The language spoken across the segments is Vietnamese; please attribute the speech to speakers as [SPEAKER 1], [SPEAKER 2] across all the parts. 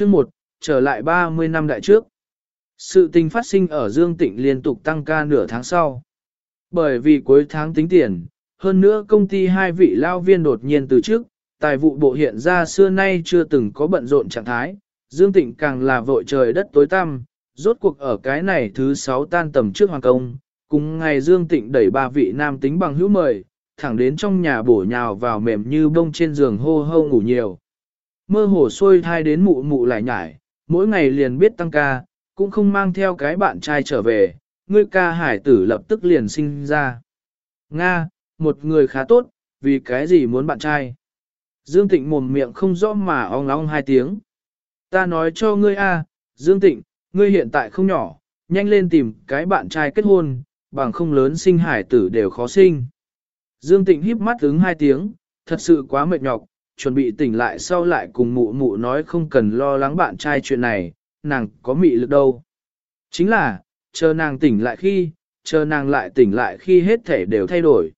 [SPEAKER 1] Chương 1, trở lại 30 năm đại trước. Sự tình phát sinh ở Dương Tịnh liên tục tăng ca nửa tháng sau. Bởi vì cuối tháng tính tiền, hơn nữa công ty hai vị lao viên đột nhiên từ trước, tài vụ bộ hiện ra xưa nay chưa từng có bận rộn trạng thái, Dương Tịnh càng là vội trời đất tối tăm, rốt cuộc ở cái này thứ sáu tan tầm trước hoàng công, cùng ngày Dương Tịnh đẩy ba vị nam tính bằng hữu mời, thẳng đến trong nhà bổ nhào vào mềm như bông trên giường hô hô ngủ nhiều. Mơ hồ xôi thai đến mụ mụ lại nhải, mỗi ngày liền biết tăng ca, cũng không mang theo cái bạn trai trở về, ngươi ca hải tử lập tức liền sinh ra. Nga, một người khá tốt, vì cái gì muốn bạn trai? Dương Tịnh mồm miệng không rõ mà ong ong hai tiếng. Ta nói cho ngươi a, Dương Tịnh, ngươi hiện tại không nhỏ, nhanh lên tìm cái bạn trai kết hôn, bằng không lớn sinh hải tử đều khó sinh. Dương Tịnh híp mắt ứng hai tiếng, thật sự quá mệt nhọc, chuẩn bị tỉnh lại sau lại cùng mụ mụ nói không cần lo lắng bạn trai chuyện này, nàng có mị lực đâu. Chính là, chờ nàng tỉnh lại khi, chờ nàng lại tỉnh lại khi hết thể đều thay đổi.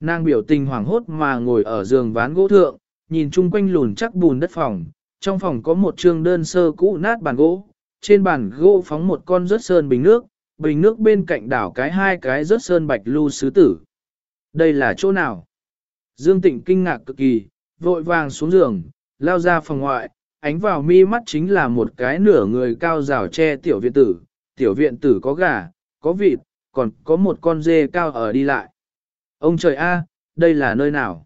[SPEAKER 1] Nàng biểu tình hoảng hốt mà ngồi ở giường ván gỗ thượng, nhìn chung quanh lùn chắc bùn đất phòng, trong phòng có một trương đơn sơ cũ nát bàn gỗ, trên bàn gỗ phóng một con rớt sơn bình nước, bình nước bên cạnh đảo cái hai cái rớt sơn bạch lưu sứ tử. Đây là chỗ nào? Dương Tịnh kinh ngạc cực kỳ, vội vàng xuống giường, lao ra phòng ngoại, ánh vào mi mắt chính là một cái nửa người cao rào che tiểu viện tử, tiểu viện tử có gà, có vịt, còn có một con dê cao ở đi lại. Ông trời a, đây là nơi nào?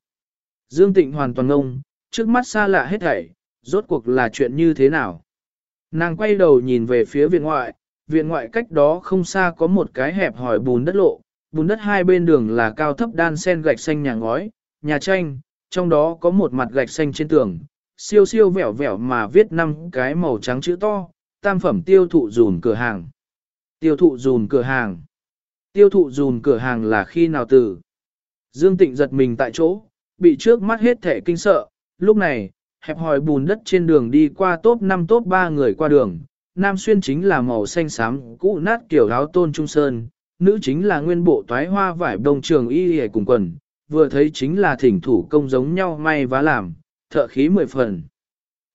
[SPEAKER 1] Dương Tịnh hoàn toàn ngông, trước mắt xa lạ hết thảy, rốt cuộc là chuyện như thế nào? Nàng quay đầu nhìn về phía viện ngoại, viện ngoại cách đó không xa có một cái hẹp hỏi bùn đất lộ, bùn đất hai bên đường là cao thấp đan sen gạch xanh nhà ngói, nhà tranh, trong đó có một mặt gạch xanh trên tường, siêu siêu vẻo vẻo mà viết năm cái màu trắng chữ to, tam phẩm tiêu thụ dùn cửa hàng. Tiêu thụ dùn cửa hàng. Tiêu thụ dùn cửa hàng là khi nào từ? Dương Tịnh giật mình tại chỗ, bị trước mắt hết thể kinh sợ, lúc này, hẹp hòi bùn đất trên đường đi qua top 5 top 3 người qua đường, nam xuyên chính là màu xanh xám cũ nát kiểu áo tôn trung sơn, nữ chính là nguyên bộ toái hoa vải đồng trường y hề cùng quần, vừa thấy chính là thỉnh thủ công giống nhau may vá làm, thợ khí mười phần.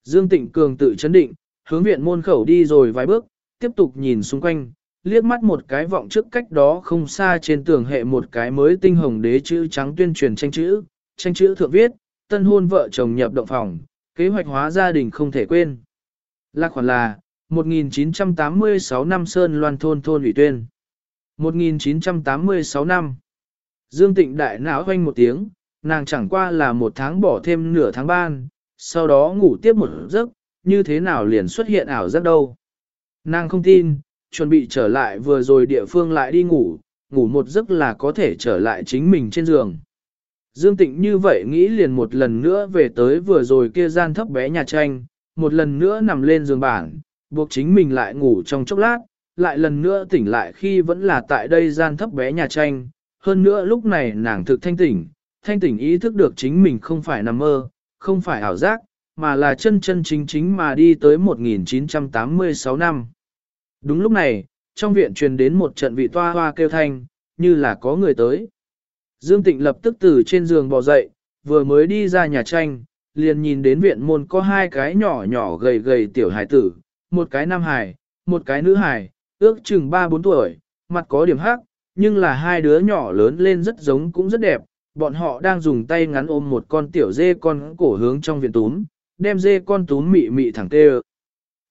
[SPEAKER 1] Dương Tịnh Cường tự chấn định, hướng viện môn khẩu đi rồi vài bước, tiếp tục nhìn xung quanh, liếc mắt một cái vọng trước cách đó không xa trên tường hệ một cái mới tinh hồng đế chữ trắng tuyên truyền tranh chữ, tranh chữ thượng viết, tân hôn vợ chồng nhập động phòng, kế hoạch hóa gia đình không thể quên. Lạc khoản là, 1986 năm Sơn Loan thôn thôn ủy tuyên. 1986 năm. Dương Tịnh đại não hoanh một tiếng, nàng chẳng qua là một tháng bỏ thêm nửa tháng ban, sau đó ngủ tiếp một giấc, như thế nào liền xuất hiện ảo giấc đâu. Nàng không tin, chuẩn bị trở lại vừa rồi địa phương lại đi ngủ, ngủ một giấc là có thể trở lại chính mình trên giường. Dương Tịnh như vậy nghĩ liền một lần nữa về tới vừa rồi kia gian thấp bé nhà tranh, một lần nữa nằm lên giường bản, buộc chính mình lại ngủ trong chốc lát, lại lần nữa tỉnh lại khi vẫn là tại đây gian thấp bé nhà tranh. Hơn nữa lúc này nàng thực thanh tỉnh, thanh tỉnh ý thức được chính mình không phải nằm mơ, không phải ảo giác, mà là chân chân chính chính mà đi tới 1986 năm. Đúng lúc này, trong viện truyền đến một trận vị toa hoa kêu thanh, như là có người tới. Dương Tịnh lập tức từ trên giường bò dậy, vừa mới đi ra nhà tranh, liền nhìn đến viện môn có hai cái nhỏ nhỏ gầy gầy tiểu hài tử, một cái nam hài, một cái nữ hài, ước chừng 3-4 tuổi, mặt có điểm hắc, nhưng là hai đứa nhỏ lớn lên rất giống cũng rất đẹp, bọn họ đang dùng tay ngắn ôm một con tiểu dê con cổ hướng trong viện túm, đem dê con túm mị mị thẳng tê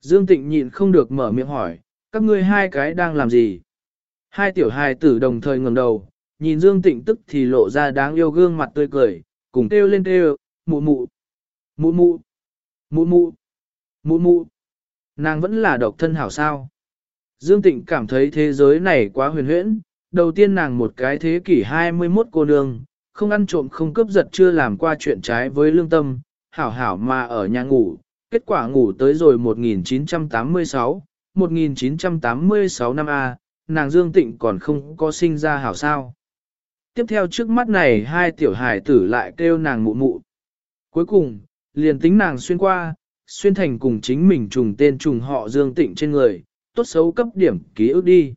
[SPEAKER 1] Dương Tịnh nhịn không được mở miệng hỏi, các ngươi hai cái đang làm gì? Hai tiểu hài tử đồng thời ngẩng đầu, nhìn Dương Tịnh tức thì lộ ra đáng yêu gương mặt tươi cười, cùng kêu lên kêu, mụ mụ, mụ mụ, mụ mụ, mụ mụ. Nàng vẫn là độc thân hảo sao. Dương Tịnh cảm thấy thế giới này quá huyền huyễn, đầu tiên nàng một cái thế kỷ 21 cô nương, không ăn trộm không cướp giật chưa làm qua chuyện trái với lương tâm, hảo hảo mà ở nhà ngủ, kết quả ngủ tới rồi 1986, 1986 năm A, nàng Dương Tịnh còn không có sinh ra hảo sao. Tiếp theo trước mắt này hai tiểu hải tử lại kêu nàng mụ mụ. Cuối cùng, liền tính nàng xuyên qua, xuyên thành cùng chính mình trùng tên trùng họ Dương Tịnh trên người, tốt xấu cấp điểm ký ức đi.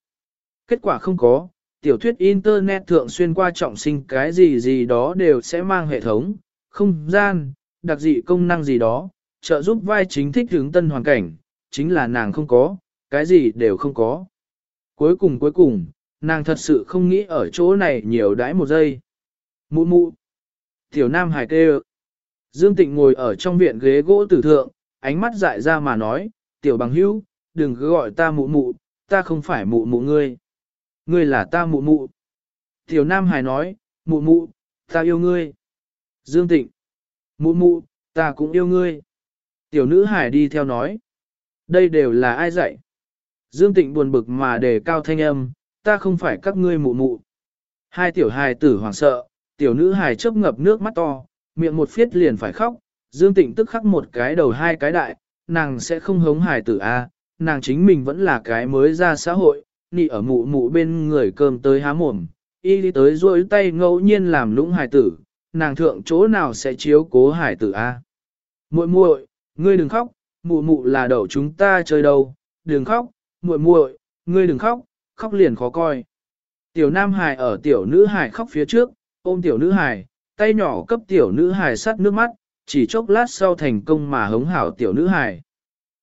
[SPEAKER 1] Kết quả không có, tiểu thuyết Internet thượng xuyên qua trọng sinh cái gì gì đó đều sẽ mang hệ thống, không gian, đặc dị công năng gì đó, trợ giúp vai chính thích hướng tân hoàn cảnh, chính là nàng không có, cái gì đều không có. Cuối cùng cuối cùng, nàng thật sự không nghĩ ở chỗ này nhiều đãi một giây. Mụ mụ. Tiểu Nam Hải kêu. Dương Tịnh ngồi ở trong viện ghế gỗ tử thượng, ánh mắt dại ra mà nói, tiểu bằng hữu, đừng cứ gọi ta mụ mụ, ta không phải mụ mụ ngươi. Ngươi là ta mụ mụ. Tiểu Nam Hải nói, mụ mụ, ta yêu ngươi. Dương Tịnh. Mụ mụ, ta cũng yêu ngươi. Tiểu nữ Hải đi theo nói. Đây đều là ai dạy? Dương Tịnh buồn bực mà đề cao thanh âm, ta không phải các ngươi mụ mụ. Hai tiểu hài tử hoảng sợ, tiểu nữ hài chớp ngập nước mắt to, miệng một phiết liền phải khóc, Dương Tịnh tức khắc một cái đầu hai cái đại, nàng sẽ không hống hài tử a, nàng chính mình vẫn là cái mới ra xã hội, nị ở mụ mụ bên người cơm tới há mồm, y đi tới rôi tay ngẫu nhiên làm lũng hải tử, nàng thượng chỗ nào sẽ chiếu cố hải tử a? Muội muội, ngươi đừng khóc, mụ mụ là đậu chúng ta chơi đâu, đừng khóc, muội muội, ngươi đừng khóc, khóc liền khó coi. Tiểu nam hải ở tiểu nữ hải khóc phía trước, ôm tiểu nữ hải tay nhỏ cấp tiểu nữ hải sắt nước mắt, chỉ chốc lát sau thành công mà hống hảo tiểu nữ hải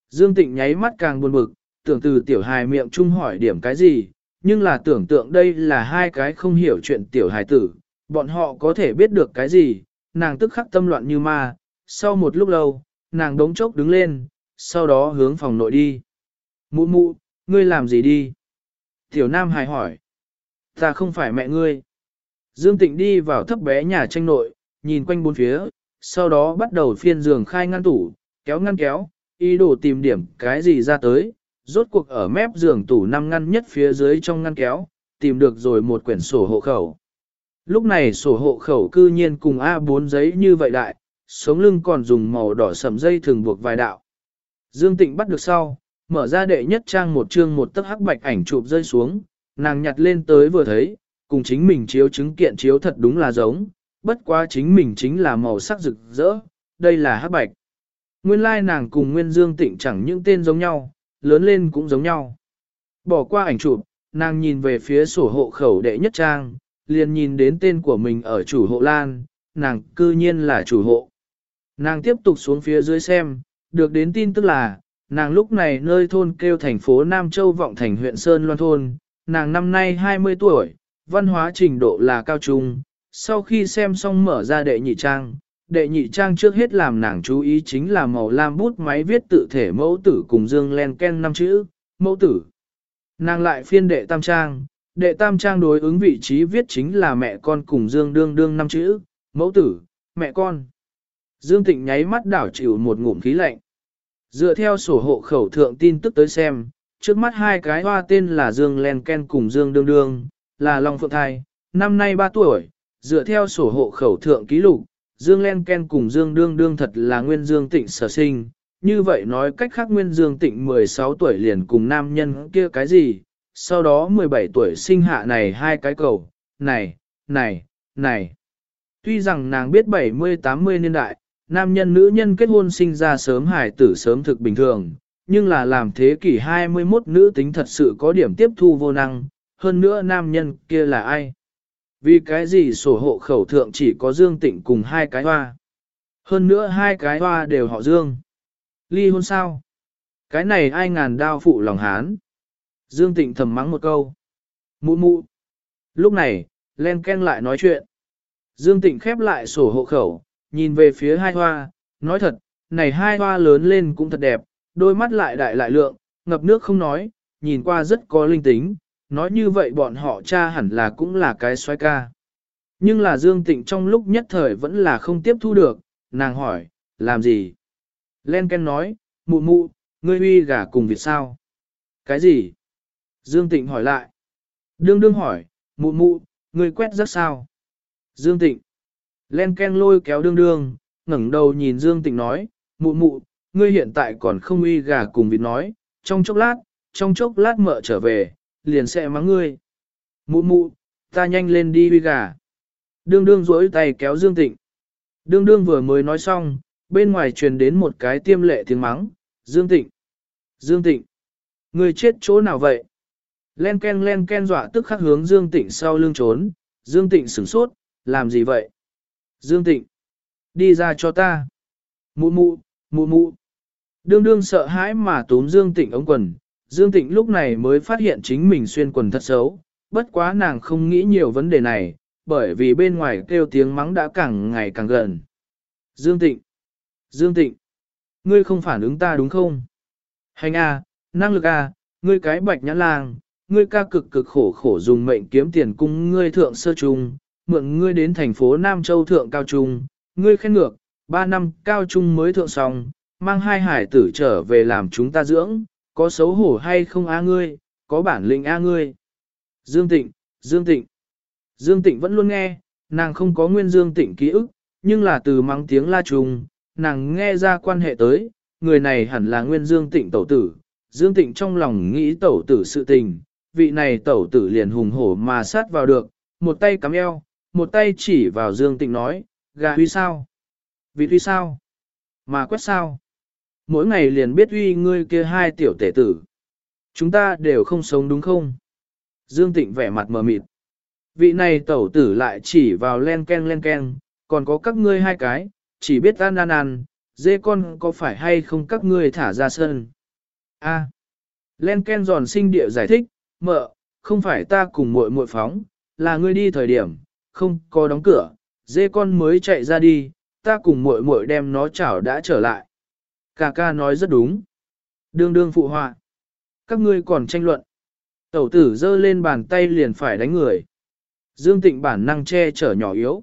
[SPEAKER 1] Dương Tịnh nháy mắt càng buồn bực, tưởng từ tiểu hài miệng chung hỏi điểm cái gì, nhưng là tưởng tượng đây là hai cái không hiểu chuyện tiểu hài tử, bọn họ có thể biết được cái gì, nàng tức khắc tâm loạn như ma, sau một lúc lâu, nàng đống chốc đứng lên, sau đó hướng phòng nội đi. Mụ mụ, ngươi làm gì đi? Tiểu Nam hài hỏi. Ta không phải mẹ ngươi. Dương Tịnh đi vào thấp bé nhà tranh nội, nhìn quanh bốn phía, sau đó bắt đầu phiên giường khai ngăn tủ, kéo ngăn kéo, ý đồ tìm điểm cái gì ra tới, rốt cuộc ở mép giường tủ năm ngăn nhất phía dưới trong ngăn kéo, tìm được rồi một quyển sổ hộ khẩu. Lúc này sổ hộ khẩu cư nhiên cùng A4 giấy như vậy đại, sống lưng còn dùng màu đỏ sầm dây thường buộc vài đạo. Dương Tịnh bắt được sau, mở ra đệ nhất trang một chương một tấc hắc bạch ảnh chụp rơi xuống, nàng nhặt lên tới vừa thấy, cùng chính mình chiếu chứng kiện chiếu thật đúng là giống, bất quá chính mình chính là màu sắc rực rỡ, đây là hắc bạch. Nguyên lai nàng cùng Nguyên Dương Tịnh chẳng những tên giống nhau, lớn lên cũng giống nhau. Bỏ qua ảnh chụp, nàng nhìn về phía sổ hộ khẩu đệ nhất trang, liền nhìn đến tên của mình ở chủ hộ Lan, nàng cư nhiên là chủ hộ. Nàng tiếp tục xuống phía dưới xem, được đến tin tức là, nàng lúc này nơi thôn kêu thành phố Nam Châu Vọng Thành huyện Sơn Loan Thôn, nàng năm nay 20 tuổi, văn hóa trình độ là cao trung, sau khi xem xong mở ra đệ nhị trang, đệ nhị trang trước hết làm nàng chú ý chính là màu lam bút máy viết tự thể mẫu tử cùng dương len ken năm chữ, mẫu tử. Nàng lại phiên đệ tam trang, đệ tam trang đối ứng vị trí viết chính là mẹ con cùng dương đương đương năm chữ, mẫu tử, mẹ con. Dương Tịnh nháy mắt đảo chịu một ngụm khí lạnh. Dựa theo sổ hộ khẩu thượng tin tức tới xem, trước mắt hai cái hoa tên là Dương Len Ken cùng Dương Đương Đương, là Long Phượng Thai, năm nay 3 tuổi, dựa theo sổ hộ khẩu thượng ký lục, Dương Len Ken cùng Dương Đương Đương thật là nguyên Dương Tịnh sở sinh, như vậy nói cách khác nguyên Dương Tịnh 16 tuổi liền cùng nam nhân kia cái gì, sau đó 17 tuổi sinh hạ này hai cái cầu, này, này, này. Tuy rằng nàng biết 70-80 niên đại, nam nhân nữ nhân kết hôn sinh ra sớm hài tử sớm thực bình thường, nhưng là làm thế kỷ 21 nữ tính thật sự có điểm tiếp thu vô năng, hơn nữa nam nhân kia là ai? Vì cái gì sổ hộ khẩu thượng chỉ có Dương Tịnh cùng hai cái hoa? Hơn nữa hai cái hoa đều họ Dương. Ly hôn sao? Cái này ai ngàn đao phụ lòng hán? Dương Tịnh thầm mắng một câu. Mụ mụ. Lúc này, Len Ken lại nói chuyện. Dương Tịnh khép lại sổ hộ khẩu, nhìn về phía hai hoa, nói thật, này hai hoa lớn lên cũng thật đẹp, đôi mắt lại đại lại lượng, ngập nước không nói, nhìn qua rất có linh tính, nói như vậy bọn họ cha hẳn là cũng là cái xoay ca. Nhưng là Dương Tịnh trong lúc nhất thời vẫn là không tiếp thu được, nàng hỏi, làm gì? Len Ken nói, mụ mụ, ngươi huy gà cùng việc sao? Cái gì? Dương Tịnh hỏi lại. Đương đương hỏi, mụ mụ, ngươi quét rất sao? Dương Tịnh. Len Ken lôi kéo đương đương, ngẩng đầu nhìn Dương Tịnh nói, mụ mụ, ngươi hiện tại còn không uy gà cùng vịt nói, trong chốc lát, trong chốc lát mợ trở về, liền sẽ mắng ngươi. Mụ mụ, ta nhanh lên đi huy gà. Đương đương rỗi tay kéo Dương Tịnh. Đương đương vừa mới nói xong, bên ngoài truyền đến một cái tiêm lệ tiếng mắng, Dương Tịnh. Dương Tịnh. Ngươi chết chỗ nào vậy? Len ken len ken dọa tức khắc hướng Dương Tịnh sau lưng trốn, Dương Tịnh sửng sốt, làm gì vậy? Dương Tịnh, đi ra cho ta. Mụ mụ, Mụ mụ. Đương đương sợ hãi mà túm Dương Tịnh ống quần, Dương Tịnh lúc này mới phát hiện chính mình xuyên quần thật xấu, bất quá nàng không nghĩ nhiều vấn đề này, bởi vì bên ngoài kêu tiếng mắng đã càng ngày càng gần. Dương Tịnh! Dương Tịnh! Ngươi không phản ứng ta đúng không? Hành A, năng lực A, ngươi cái bạch nhãn lang, ngươi ca cực cực khổ khổ dùng mệnh kiếm tiền cung ngươi thượng sơ trung, mượn ngươi đến thành phố Nam Châu thượng cao trung, ngươi khen ngược, ba năm cao trung mới thượng xong, mang hai hải tử trở về làm chúng ta dưỡng, có xấu hổ hay không a ngươi, có bản lĩnh a ngươi. Dương Tịnh, Dương Tịnh. Dương Tịnh vẫn luôn nghe, nàng không có nguyên Dương Tịnh ký ức, nhưng là từ mắng tiếng la trùng, nàng nghe ra quan hệ tới, người này hẳn là nguyên Dương Tịnh tẩu tử. Dương Tịnh trong lòng nghĩ tẩu tử sự tình, vị này tẩu tử liền hùng hổ mà sát vào được, một tay cắm eo, một tay chỉ vào Dương Tịnh nói, gà huy sao? Vị huy sao? Mà quét sao? Mỗi ngày liền biết uy ngươi kia hai tiểu tể tử. Chúng ta đều không sống đúng không? Dương Tịnh vẻ mặt mờ mịt. Vị này tẩu tử lại chỉ vào len ken len ken, còn có các ngươi hai cái, chỉ biết ăn ăn ăn, dê con có phải hay không các ngươi thả ra sân. A. Len ken giòn sinh địa giải thích, mợ, không phải ta cùng muội muội phóng, là ngươi đi thời điểm, không có đóng cửa, dê con mới chạy ra đi, ta cùng muội muội đem nó chảo đã trở lại. Cà ca nói rất đúng. Đương đương phụ họa. Các ngươi còn tranh luận. Tẩu tử giơ lên bàn tay liền phải đánh người. Dương Tịnh bản năng che chở nhỏ yếu.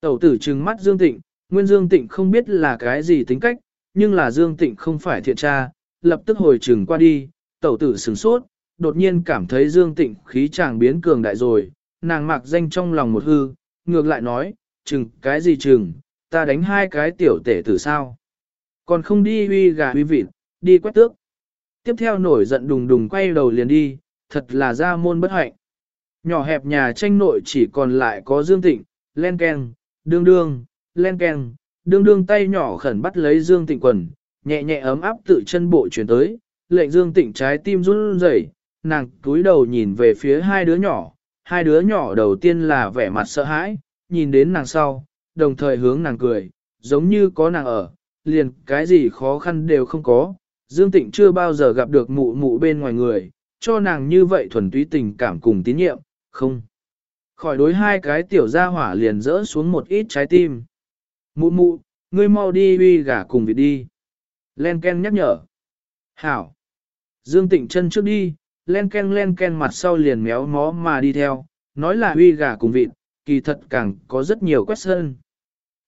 [SPEAKER 1] Tẩu tử trừng mắt Dương Tịnh, nguyên Dương Tịnh không biết là cái gì tính cách, nhưng là Dương Tịnh không phải thiện tra, lập tức hồi trừng qua đi, tẩu tử sửng sốt, đột nhiên cảm thấy Dương Tịnh khí chàng biến cường đại rồi, nàng mặc danh trong lòng một hư, ngược lại nói, chừng cái gì chừng, ta đánh hai cái tiểu tể tử sao. Còn không đi uy gà uy vịt, đi quét tước. Tiếp theo nổi giận đùng đùng quay đầu liền đi, thật là ra môn bất hạnh. Nhỏ hẹp nhà tranh nội chỉ còn lại có Dương Tịnh, len keng, đương đương, len keng, đương đương tay nhỏ khẩn bắt lấy Dương Tịnh quần, nhẹ nhẹ ấm áp tự chân bộ chuyển tới, lệnh Dương Tịnh trái tim run rẩy, nàng túi đầu nhìn về phía hai đứa nhỏ, hai đứa nhỏ đầu tiên là vẻ mặt sợ hãi, nhìn đến nàng sau, đồng thời hướng nàng cười, giống như có nàng ở, liền cái gì khó khăn đều không có. Dương Tịnh chưa bao giờ gặp được mụ mụ bên ngoài người, cho nàng như vậy thuần túy tình cảm cùng tín nhiệm, không. Khỏi đối hai cái tiểu gia hỏa liền rỡ xuống một ít trái tim. Mụ mụ, ngươi mau đi uy gả cùng vị đi. Len Ken nhắc nhở. Hảo. Dương Tịnh chân trước đi, len ken len ken mặt sau liền méo mó mà đi theo, nói là uy gà cùng vịt, kỳ thật càng có rất nhiều quét sơn.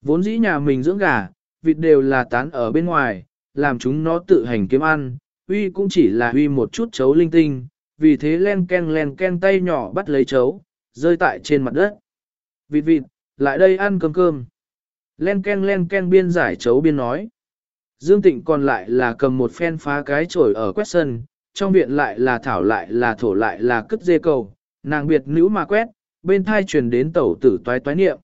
[SPEAKER 1] Vốn dĩ nhà mình dưỡng gà, vịt đều là tán ở bên ngoài, làm chúng nó tự hành kiếm ăn, uy cũng chỉ là uy một chút chấu linh tinh, vì thế len ken len ken tay nhỏ bắt lấy chấu, rơi tại trên mặt đất. Vịt vịt, lại đây ăn cơm cơm. Len ken len ken biên giải chấu biên nói. Dương Tịnh còn lại là cầm một phen phá cái chổi ở quét sân, trong viện lại là thảo lại là thổ lại là cất dê cầu, nàng biệt nữ mà quét, bên thai truyền đến tẩu tử toái toái niệm.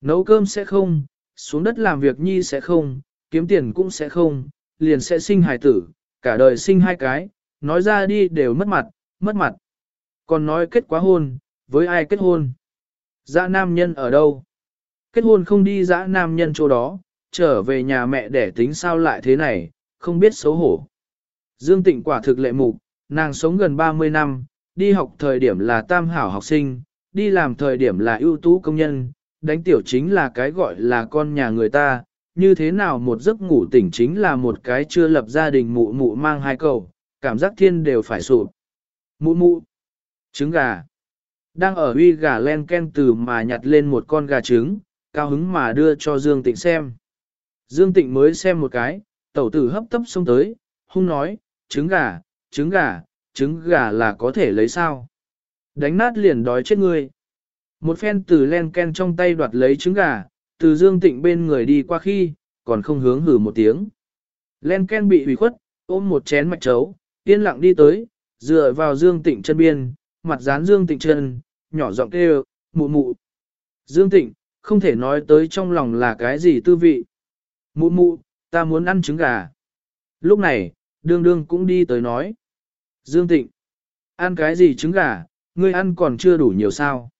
[SPEAKER 1] Nấu cơm sẽ không, xuống đất làm việc nhi sẽ không, kiếm tiền cũng sẽ không, liền sẽ sinh hài tử, cả đời sinh hai cái, nói ra đi đều mất mặt, mất mặt. Còn nói kết quá hôn, với ai kết hôn? Dã nam nhân ở đâu? Kết hôn không đi dã nam nhân chỗ đó, trở về nhà mẹ để tính sao lại thế này, không biết xấu hổ. Dương Tịnh quả thực lệ mục, nàng sống gần 30 năm, đi học thời điểm là tam hảo học sinh, đi làm thời điểm là ưu tú công nhân, đánh tiểu chính là cái gọi là con nhà người ta, như thế nào một giấc ngủ tỉnh chính là một cái chưa lập gia đình mụ mụ mang hai cầu, cảm giác thiên đều phải sụp. Mụ mụ, trứng gà, đang ở uy gà len ken từ mà nhặt lên một con gà trứng, cao hứng mà đưa cho Dương Tịnh xem. Dương Tịnh mới xem một cái, tẩu tử hấp tấp xông tới, hung nói, trứng gà, trứng gà, trứng gà là có thể lấy sao. Đánh nát liền đói chết ngươi. Một phen từ len ken trong tay đoạt lấy trứng gà, từ dương tịnh bên người đi qua khi, còn không hướng hử một tiếng. Len ken bị hủy khuất, ôm một chén mạch chấu, yên lặng đi tới, dựa vào dương tịnh chân biên, mặt dán dương tịnh chân, nhỏ giọng kêu, mụ mụ. Dương tịnh, không thể nói tới trong lòng là cái gì tư vị. Mụ mụ, ta muốn ăn trứng gà. Lúc này, đương đương cũng đi tới nói. Dương Tịnh, ăn cái gì trứng gà, ngươi ăn còn chưa đủ nhiều sao.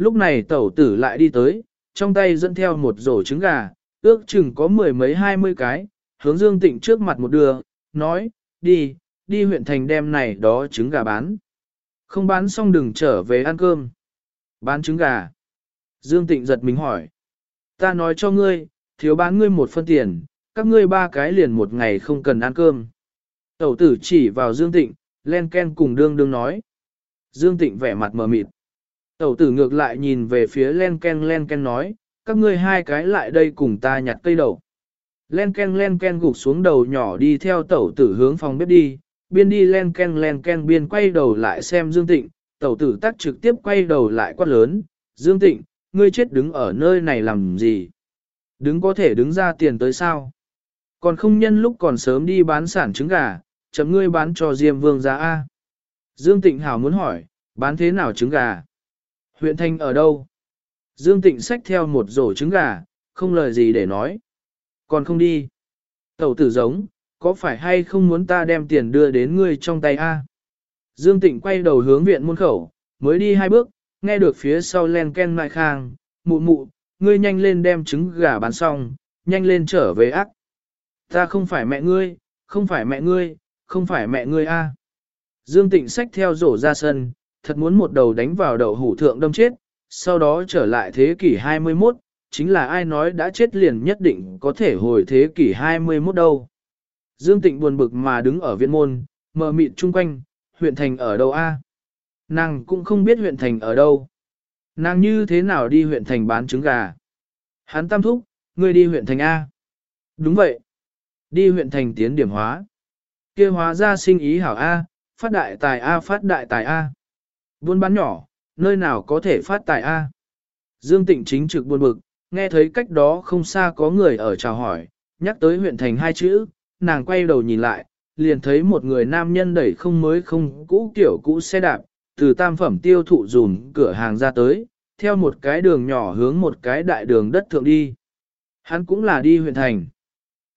[SPEAKER 1] Lúc này tẩu tử lại đi tới, trong tay dẫn theo một rổ trứng gà, ước chừng có mười mấy hai mươi cái, hướng Dương Tịnh trước mặt một đưa, nói, đi, đi huyện thành đem này đó trứng gà bán. Không bán xong đừng trở về ăn cơm. Bán trứng gà. Dương Tịnh giật mình hỏi. Ta nói cho ngươi, thiếu bán ngươi một phân tiền, các ngươi ba cái liền một ngày không cần ăn cơm. Tẩu tử chỉ vào Dương Tịnh, len ken cùng đương đương nói. Dương Tịnh vẻ mặt mờ mịt. Tẩu tử ngược lại nhìn về phía len ken len ken nói, các ngươi hai cái lại đây cùng ta nhặt cây đậu. Len ken len ken gục xuống đầu nhỏ đi theo tẩu tử hướng phòng bếp đi, biên đi len ken len ken biên quay đầu lại xem Dương Tịnh, tẩu tử tắt trực tiếp quay đầu lại quát lớn, Dương Tịnh, ngươi chết đứng ở nơi này làm gì? Đứng có thể đứng ra tiền tới sao? Còn không nhân lúc còn sớm đi bán sản trứng gà, chấm ngươi bán cho Diêm Vương ra A. Dương Tịnh Hảo muốn hỏi, bán thế nào trứng gà? Huyện Thanh ở đâu? Dương Tịnh xách theo một rổ trứng gà, không lời gì để nói. Còn không đi. Tẩu tử giống, có phải hay không muốn ta đem tiền đưa đến ngươi trong tay A? Dương Tịnh quay đầu hướng viện môn khẩu, mới đi hai bước, nghe được phía sau len ken mai khang, mụ mụ, ngươi nhanh lên đem trứng gà bán xong, nhanh lên trở về ác. Ta không phải mẹ ngươi, không phải mẹ ngươi, không phải mẹ ngươi a. Dương Tịnh xách theo rổ ra sân, thật muốn một đầu đánh vào đầu hủ thượng đâm chết, sau đó trở lại thế kỷ 21, chính là ai nói đã chết liền nhất định có thể hồi thế kỷ 21 đâu. Dương Tịnh buồn bực mà đứng ở viện môn, mờ mịt chung quanh, huyện thành ở đâu a? Nàng cũng không biết huyện thành ở đâu. Nàng như thế nào đi huyện thành bán trứng gà? Hắn tam thúc, ngươi đi huyện thành A. Đúng vậy. Đi huyện thành tiến điểm hóa. kia hóa ra sinh ý hảo A, phát đại tài A phát đại tài A. Buôn bán nhỏ, nơi nào có thể phát tài A. Dương Tịnh chính trực buồn bực, nghe thấy cách đó không xa có người ở chào hỏi, nhắc tới huyện thành hai chữ, nàng quay đầu nhìn lại, liền thấy một người nam nhân đẩy không mới không cũ kiểu cũ xe đạp, từ tam phẩm tiêu thụ dùn cửa hàng ra tới, theo một cái đường nhỏ hướng một cái đại đường đất thượng đi. Hắn cũng là đi huyện thành.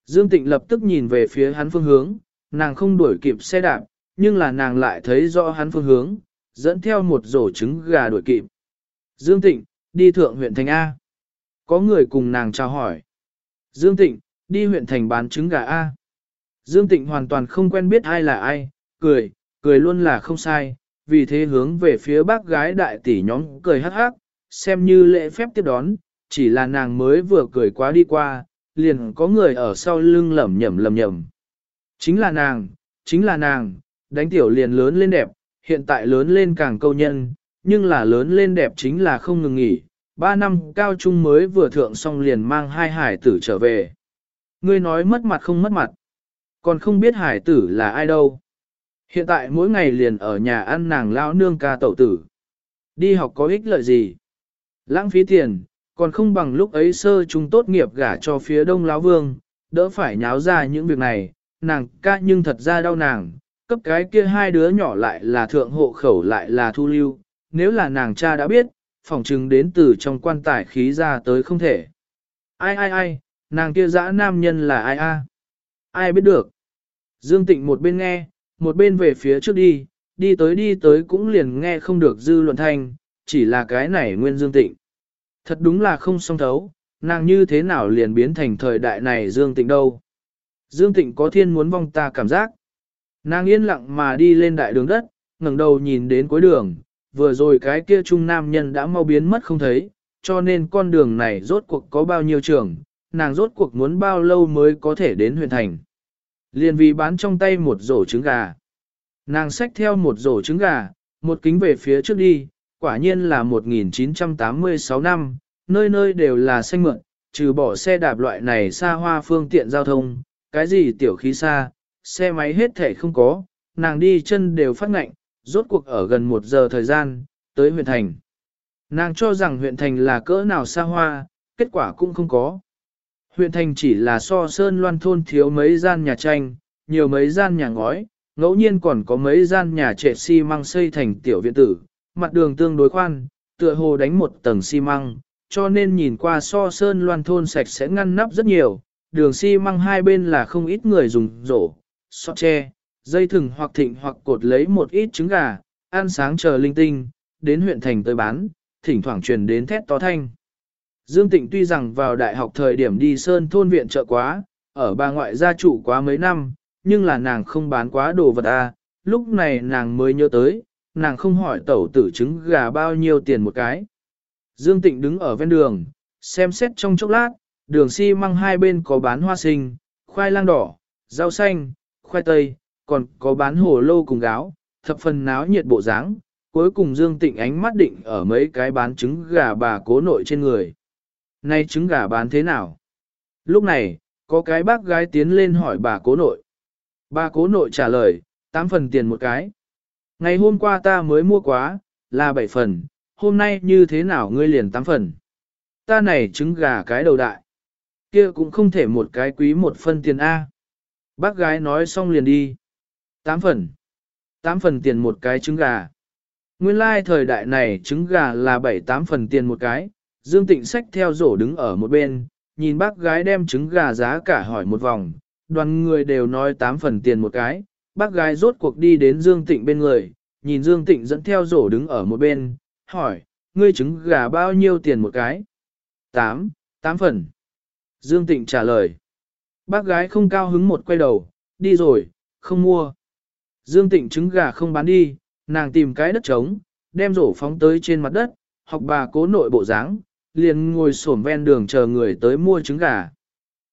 [SPEAKER 1] Dương Tịnh lập tức nhìn về phía hắn phương hướng, nàng không đuổi kịp xe đạp, nhưng là nàng lại thấy rõ hắn phương hướng, dẫn theo một rổ trứng gà đuổi kịp. Dương Tịnh, đi thượng huyện thành A. Có người cùng nàng chào hỏi. Dương Tịnh, đi huyện thành bán trứng gà A. Dương Tịnh hoàn toàn không quen biết ai là ai, cười, cười luôn là không sai, vì thế hướng về phía bác gái đại tỷ nhóm cười hắc hắc, xem như lễ phép tiếp đón, chỉ là nàng mới vừa cười quá đi qua, liền có người ở sau lưng lẩm nhẩm lẩm nhẩm. Chính là nàng, chính là nàng, đánh tiểu liền lớn lên đẹp, hiện tại lớn lên càng câu nhân, nhưng là lớn lên đẹp chính là không ngừng nghỉ. Ba năm cao trung mới vừa thượng xong liền mang hai hải tử trở về. Ngươi nói mất mặt không mất mặt. Còn không biết hải tử là ai đâu. Hiện tại mỗi ngày liền ở nhà ăn nàng lao nương ca tẩu tử. Đi học có ích lợi gì? Lãng phí tiền, còn không bằng lúc ấy sơ chúng tốt nghiệp gả cho phía đông lão vương, đỡ phải nháo ra những việc này, nàng ca nhưng thật ra đau nàng, cấp cái kia hai đứa nhỏ lại là thượng hộ khẩu lại là thu lưu, nếu là nàng cha đã biết, phòng chừng đến từ trong quan tài khí ra tới không thể. Ai ai ai, nàng kia dã nam nhân là ai a? Ai biết được? Dương Tịnh một bên nghe, một bên về phía trước đi, đi tới đi tới cũng liền nghe không được dư luận thanh, chỉ là cái này nguyên Dương Tịnh. Thật đúng là không song thấu, nàng như thế nào liền biến thành thời đại này Dương Tịnh đâu. Dương Tịnh có thiên muốn vong ta cảm giác. Nàng yên lặng mà đi lên đại đường đất, ngẩng đầu nhìn đến cuối đường, vừa rồi cái kia trung nam nhân đã mau biến mất không thấy, cho nên con đường này rốt cuộc có bao nhiêu trường, nàng rốt cuộc muốn bao lâu mới có thể đến huyện thành. Liền vì bán trong tay một rổ trứng gà. Nàng xách theo một rổ trứng gà, một kính về phía trước đi, quả nhiên là 1986 năm, nơi nơi đều là xanh mượn, trừ bỏ xe đạp loại này xa hoa phương tiện giao thông, cái gì tiểu khí xa, xe máy hết thể không có, nàng đi chân đều phát ngạnh, rốt cuộc ở gần một giờ thời gian, tới huyện thành. Nàng cho rằng huyện thành là cỡ nào xa hoa, kết quả cũng không có. Huyện thành chỉ là so sơn loan thôn thiếu mấy gian nhà tranh, nhiều mấy gian nhà ngói, ngẫu nhiên còn có mấy gian nhà trệ xi si măng xây thành tiểu viện tử, mặt đường tương đối khoan, tựa hồ đánh một tầng xi măng, cho nên nhìn qua so sơn loan thôn sạch sẽ ngăn nắp rất nhiều, đường xi măng hai bên là không ít người dùng rổ, sọt tre, dây thừng hoặc thịnh hoặc cột lấy một ít trứng gà, ăn sáng chờ linh tinh, đến huyện thành tới bán, thỉnh thoảng truyền đến thét to thanh. Dương Tịnh tuy rằng vào đại học thời điểm đi sơn thôn viện chợ quá, ở bà ngoại gia trụ quá mấy năm, nhưng là nàng không bán quá đồ vật à, lúc này nàng mới nhớ tới, nàng không hỏi tẩu tử trứng gà bao nhiêu tiền một cái. Dương Tịnh đứng ở ven đường, xem xét trong chốc lát, đường xi măng hai bên có bán hoa sinh, khoai lang đỏ, rau xanh, khoai tây, còn có bán hồ lô cùng gáo, thập phần náo nhiệt bộ dáng. Cuối cùng Dương Tịnh ánh mắt định ở mấy cái bán trứng gà bà cố nội trên người. Nay trứng gà bán thế nào? Lúc này, có cái bác gái tiến lên hỏi bà cố nội. Bà cố nội trả lời, 8 phần tiền một cái. Ngày hôm qua ta mới mua quá, là 7 phần, hôm nay như thế nào ngươi liền 8 phần. Ta này trứng gà cái đầu đại. kia cũng không thể một cái quý một phân tiền A. Bác gái nói xong liền đi. tám phần. tám phần tiền một cái trứng gà. Nguyên lai like thời đại này trứng gà là 7-8 phần tiền một cái. Dương Tịnh sách theo rổ đứng ở một bên, nhìn bác gái đem trứng gà giá cả hỏi một vòng. Đoàn người đều nói tám phần tiền một cái. Bác gái rốt cuộc đi đến Dương Tịnh bên người, nhìn Dương Tịnh dẫn theo rổ đứng ở một bên, hỏi, ngươi trứng gà bao nhiêu tiền một cái? 8, 8 phần. Dương Tịnh trả lời. Bác gái không cao hứng một quay đầu, đi rồi, không mua. Dương Tịnh trứng gà không bán đi, nàng tìm cái đất trống, đem rổ phóng tới trên mặt đất, học bà cố nội bộ dáng, liền ngồi xổm ven đường chờ người tới mua trứng gà.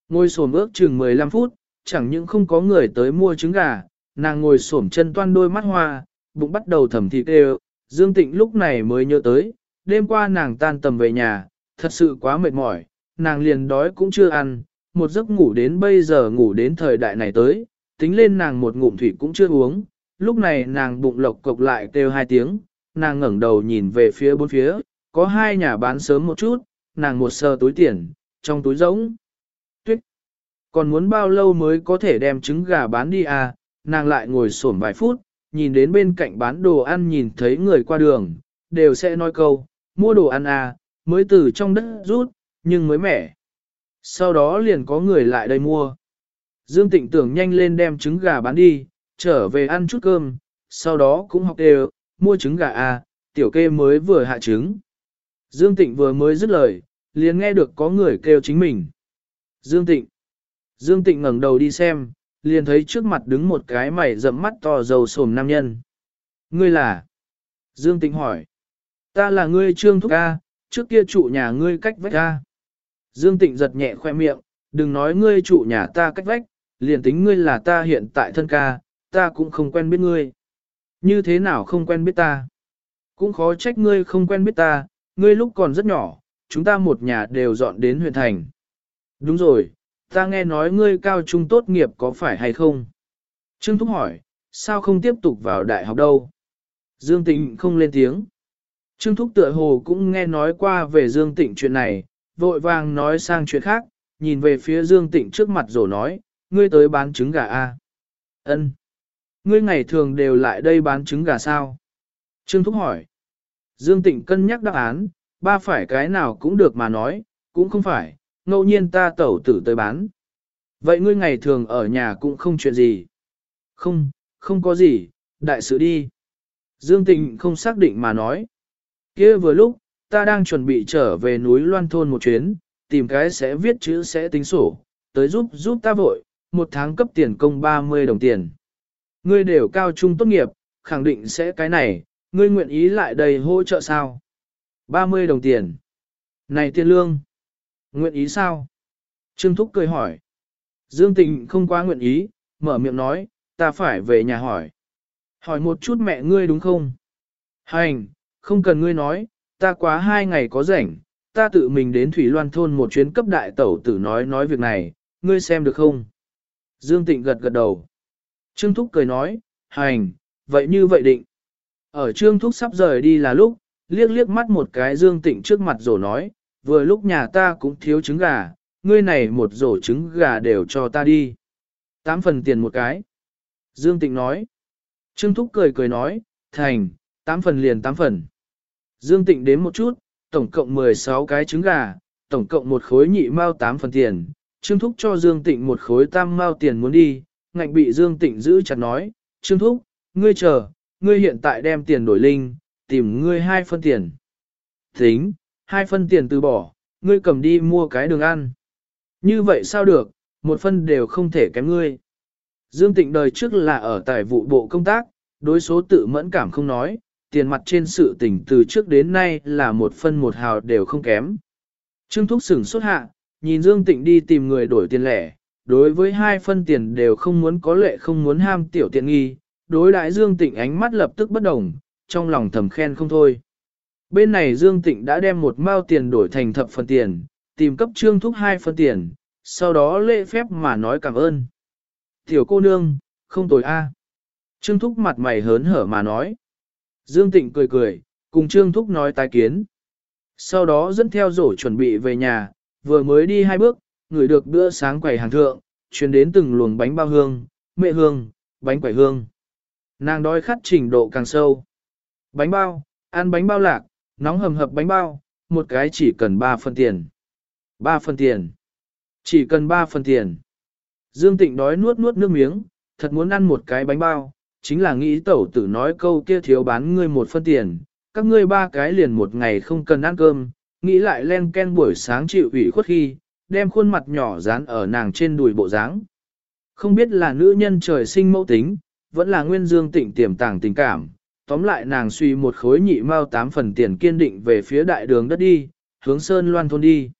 [SPEAKER 1] Ngồi xổm ước chừng 15 phút, chẳng những không có người tới mua trứng gà, nàng ngồi xổm chân toan đôi mắt hoa, bụng bắt đầu thầm thịt đều, Dương Tịnh lúc này mới nhớ tới, đêm qua nàng tan tầm về nhà, thật sự quá mệt mỏi, nàng liền đói cũng chưa ăn, một giấc ngủ đến bây giờ ngủ đến thời đại này tới, tính lên nàng một ngụm thủy cũng chưa uống, lúc này nàng bụng lộc cộc lại kêu hai tiếng, nàng ngẩng đầu nhìn về phía bốn phía, có hai nhà bán sớm một chút, nàng một sờ túi tiền, trong túi rỗng. Tuyết! Còn muốn bao lâu mới có thể đem trứng gà bán đi à, nàng lại ngồi xổm vài phút, nhìn đến bên cạnh bán đồ ăn nhìn thấy người qua đường, đều sẽ nói câu, mua đồ ăn à, mới từ trong đất rút, nhưng mới mẻ. Sau đó liền có người lại đây mua. Dương Tịnh tưởng nhanh lên đem trứng gà bán đi, trở về ăn chút cơm, sau đó cũng học đều, mua trứng gà à, tiểu kê mới vừa hạ trứng. Dương Tịnh vừa mới dứt lời, liền nghe được có người kêu chính mình. Dương Tịnh. Dương Tịnh ngẩng đầu đi xem, liền thấy trước mặt đứng một cái mày rậm mắt to dầu sồm nam nhân. Ngươi là? Dương Tịnh hỏi. Ta là ngươi trương thúc ca, trước kia trụ nhà ngươi cách vách ca. Dương Tịnh giật nhẹ khoe miệng, đừng nói ngươi trụ nhà ta cách vách, liền tính ngươi là ta hiện tại thân ca, ta cũng không quen biết ngươi. Như thế nào không quen biết ta? Cũng khó trách ngươi không quen biết ta, ngươi lúc còn rất nhỏ, chúng ta một nhà đều dọn đến huyện thành. Đúng rồi, ta nghe nói ngươi cao trung tốt nghiệp có phải hay không? Trương Thúc hỏi, sao không tiếp tục vào đại học đâu? Dương Tịnh không lên tiếng. Trương Thúc tựa hồ cũng nghe nói qua về Dương Tịnh chuyện này, vội vàng nói sang chuyện khác, nhìn về phía Dương Tịnh trước mặt rồi nói, ngươi tới bán trứng gà a? Ân. Ngươi ngày thường đều lại đây bán trứng gà sao? Trương Thúc hỏi. Dương Tịnh cân nhắc đáp án, ba phải cái nào cũng được mà nói, cũng không phải, ngẫu nhiên ta tẩu tử tới bán. Vậy ngươi ngày thường ở nhà cũng không chuyện gì? Không, không có gì, đại sự đi. Dương Tịnh không xác định mà nói. kia vừa lúc, ta đang chuẩn bị trở về núi Loan Thôn một chuyến, tìm cái sẽ viết chữ sẽ tính sổ, tới giúp giúp ta vội, một tháng cấp tiền công 30 đồng tiền. Ngươi đều cao trung tốt nghiệp, khẳng định sẽ cái này, ngươi nguyện ý lại đây hỗ trợ sao? 30 đồng tiền. Này tiền lương. Nguyện ý sao? Trương Thúc cười hỏi. Dương Tịnh không quá nguyện ý, mở miệng nói, ta phải về nhà hỏi. Hỏi một chút mẹ ngươi đúng không? Hành, không cần ngươi nói, ta quá hai ngày có rảnh, ta tự mình đến Thủy Loan thôn một chuyến cấp đại tẩu tử nói nói việc này, ngươi xem được không? Dương Tịnh gật gật đầu. Trương Thúc cười nói, hành, vậy như vậy định. Ở Trương Thúc sắp rời đi là lúc, liếc liếc mắt một cái Dương Tịnh trước mặt rồi nói, vừa lúc nhà ta cũng thiếu trứng gà, ngươi này một rổ trứng gà đều cho ta đi. Tám phần tiền một cái. Dương Tịnh nói. Trương Thúc cười cười nói, thành, tám phần liền tám phần. Dương Tịnh đến một chút, tổng cộng 16 cái trứng gà, tổng cộng một khối nhị mao 8 phần tiền. Trương Thúc cho Dương Tịnh một khối tam mao tiền muốn đi, ngạnh bị Dương Tịnh giữ chặt nói, Trương Thúc, ngươi chờ, ngươi hiện tại đem tiền đổi linh, tìm ngươi hai phân tiền. Tính, hai phân tiền từ bỏ, ngươi cầm đi mua cái đường ăn. Như vậy sao được, một phân đều không thể kém ngươi. Dương Tịnh đời trước là ở tại vụ bộ công tác, đối số tự mẫn cảm không nói, tiền mặt trên sự tình từ trước đến nay là một phân một hào đều không kém. Trương Thúc sửng xuất hạ, nhìn Dương Tịnh đi tìm người đổi tiền lẻ, đối với hai phân tiền đều không muốn có lệ không muốn ham tiểu tiện nghi, đối đại Dương Tịnh ánh mắt lập tức bất đồng, trong lòng thầm khen không thôi. Bên này Dương Tịnh đã đem một mao tiền đổi thành thập phần tiền, tìm cấp Trương Thúc hai phân tiền, sau đó lễ phép mà nói cảm ơn. Tiểu cô nương, không tồi a. Trương Thúc mặt mày hớn hở mà nói. Dương Tịnh cười cười, cùng Trương Thúc nói tái kiến. Sau đó dẫn theo rổ chuẩn bị về nhà, vừa mới đi hai bước, ngửi được bữa sáng quầy hàng thượng, chuyển đến từng luồng bánh bao hương, mẹ hương, bánh quẩy hương. Nàng đói khát trình độ càng sâu. Bánh bao, ăn bánh bao lạc, nóng hầm hập bánh bao, một cái chỉ cần 3 phần tiền. 3 phần tiền. Chỉ cần 3 phần tiền. Dương Tịnh đói nuốt nuốt nước miếng, thật muốn ăn một cái bánh bao, chính là nghĩ tẩu tử nói câu kia thiếu bán ngươi một phân tiền, các ngươi ba cái liền một ngày không cần ăn cơm, nghĩ lại len ken buổi sáng chịu ủy khuất khi, đem khuôn mặt nhỏ dán ở nàng trên đùi bộ dáng. Không biết là nữ nhân trời sinh mẫu tính, vẫn là nguyên dương tịnh tiềm tàng tình cảm, tóm lại nàng suy một khối nhị mao tám phần tiền kiên định về phía đại đường đất đi, hướng sơn loan thôn đi.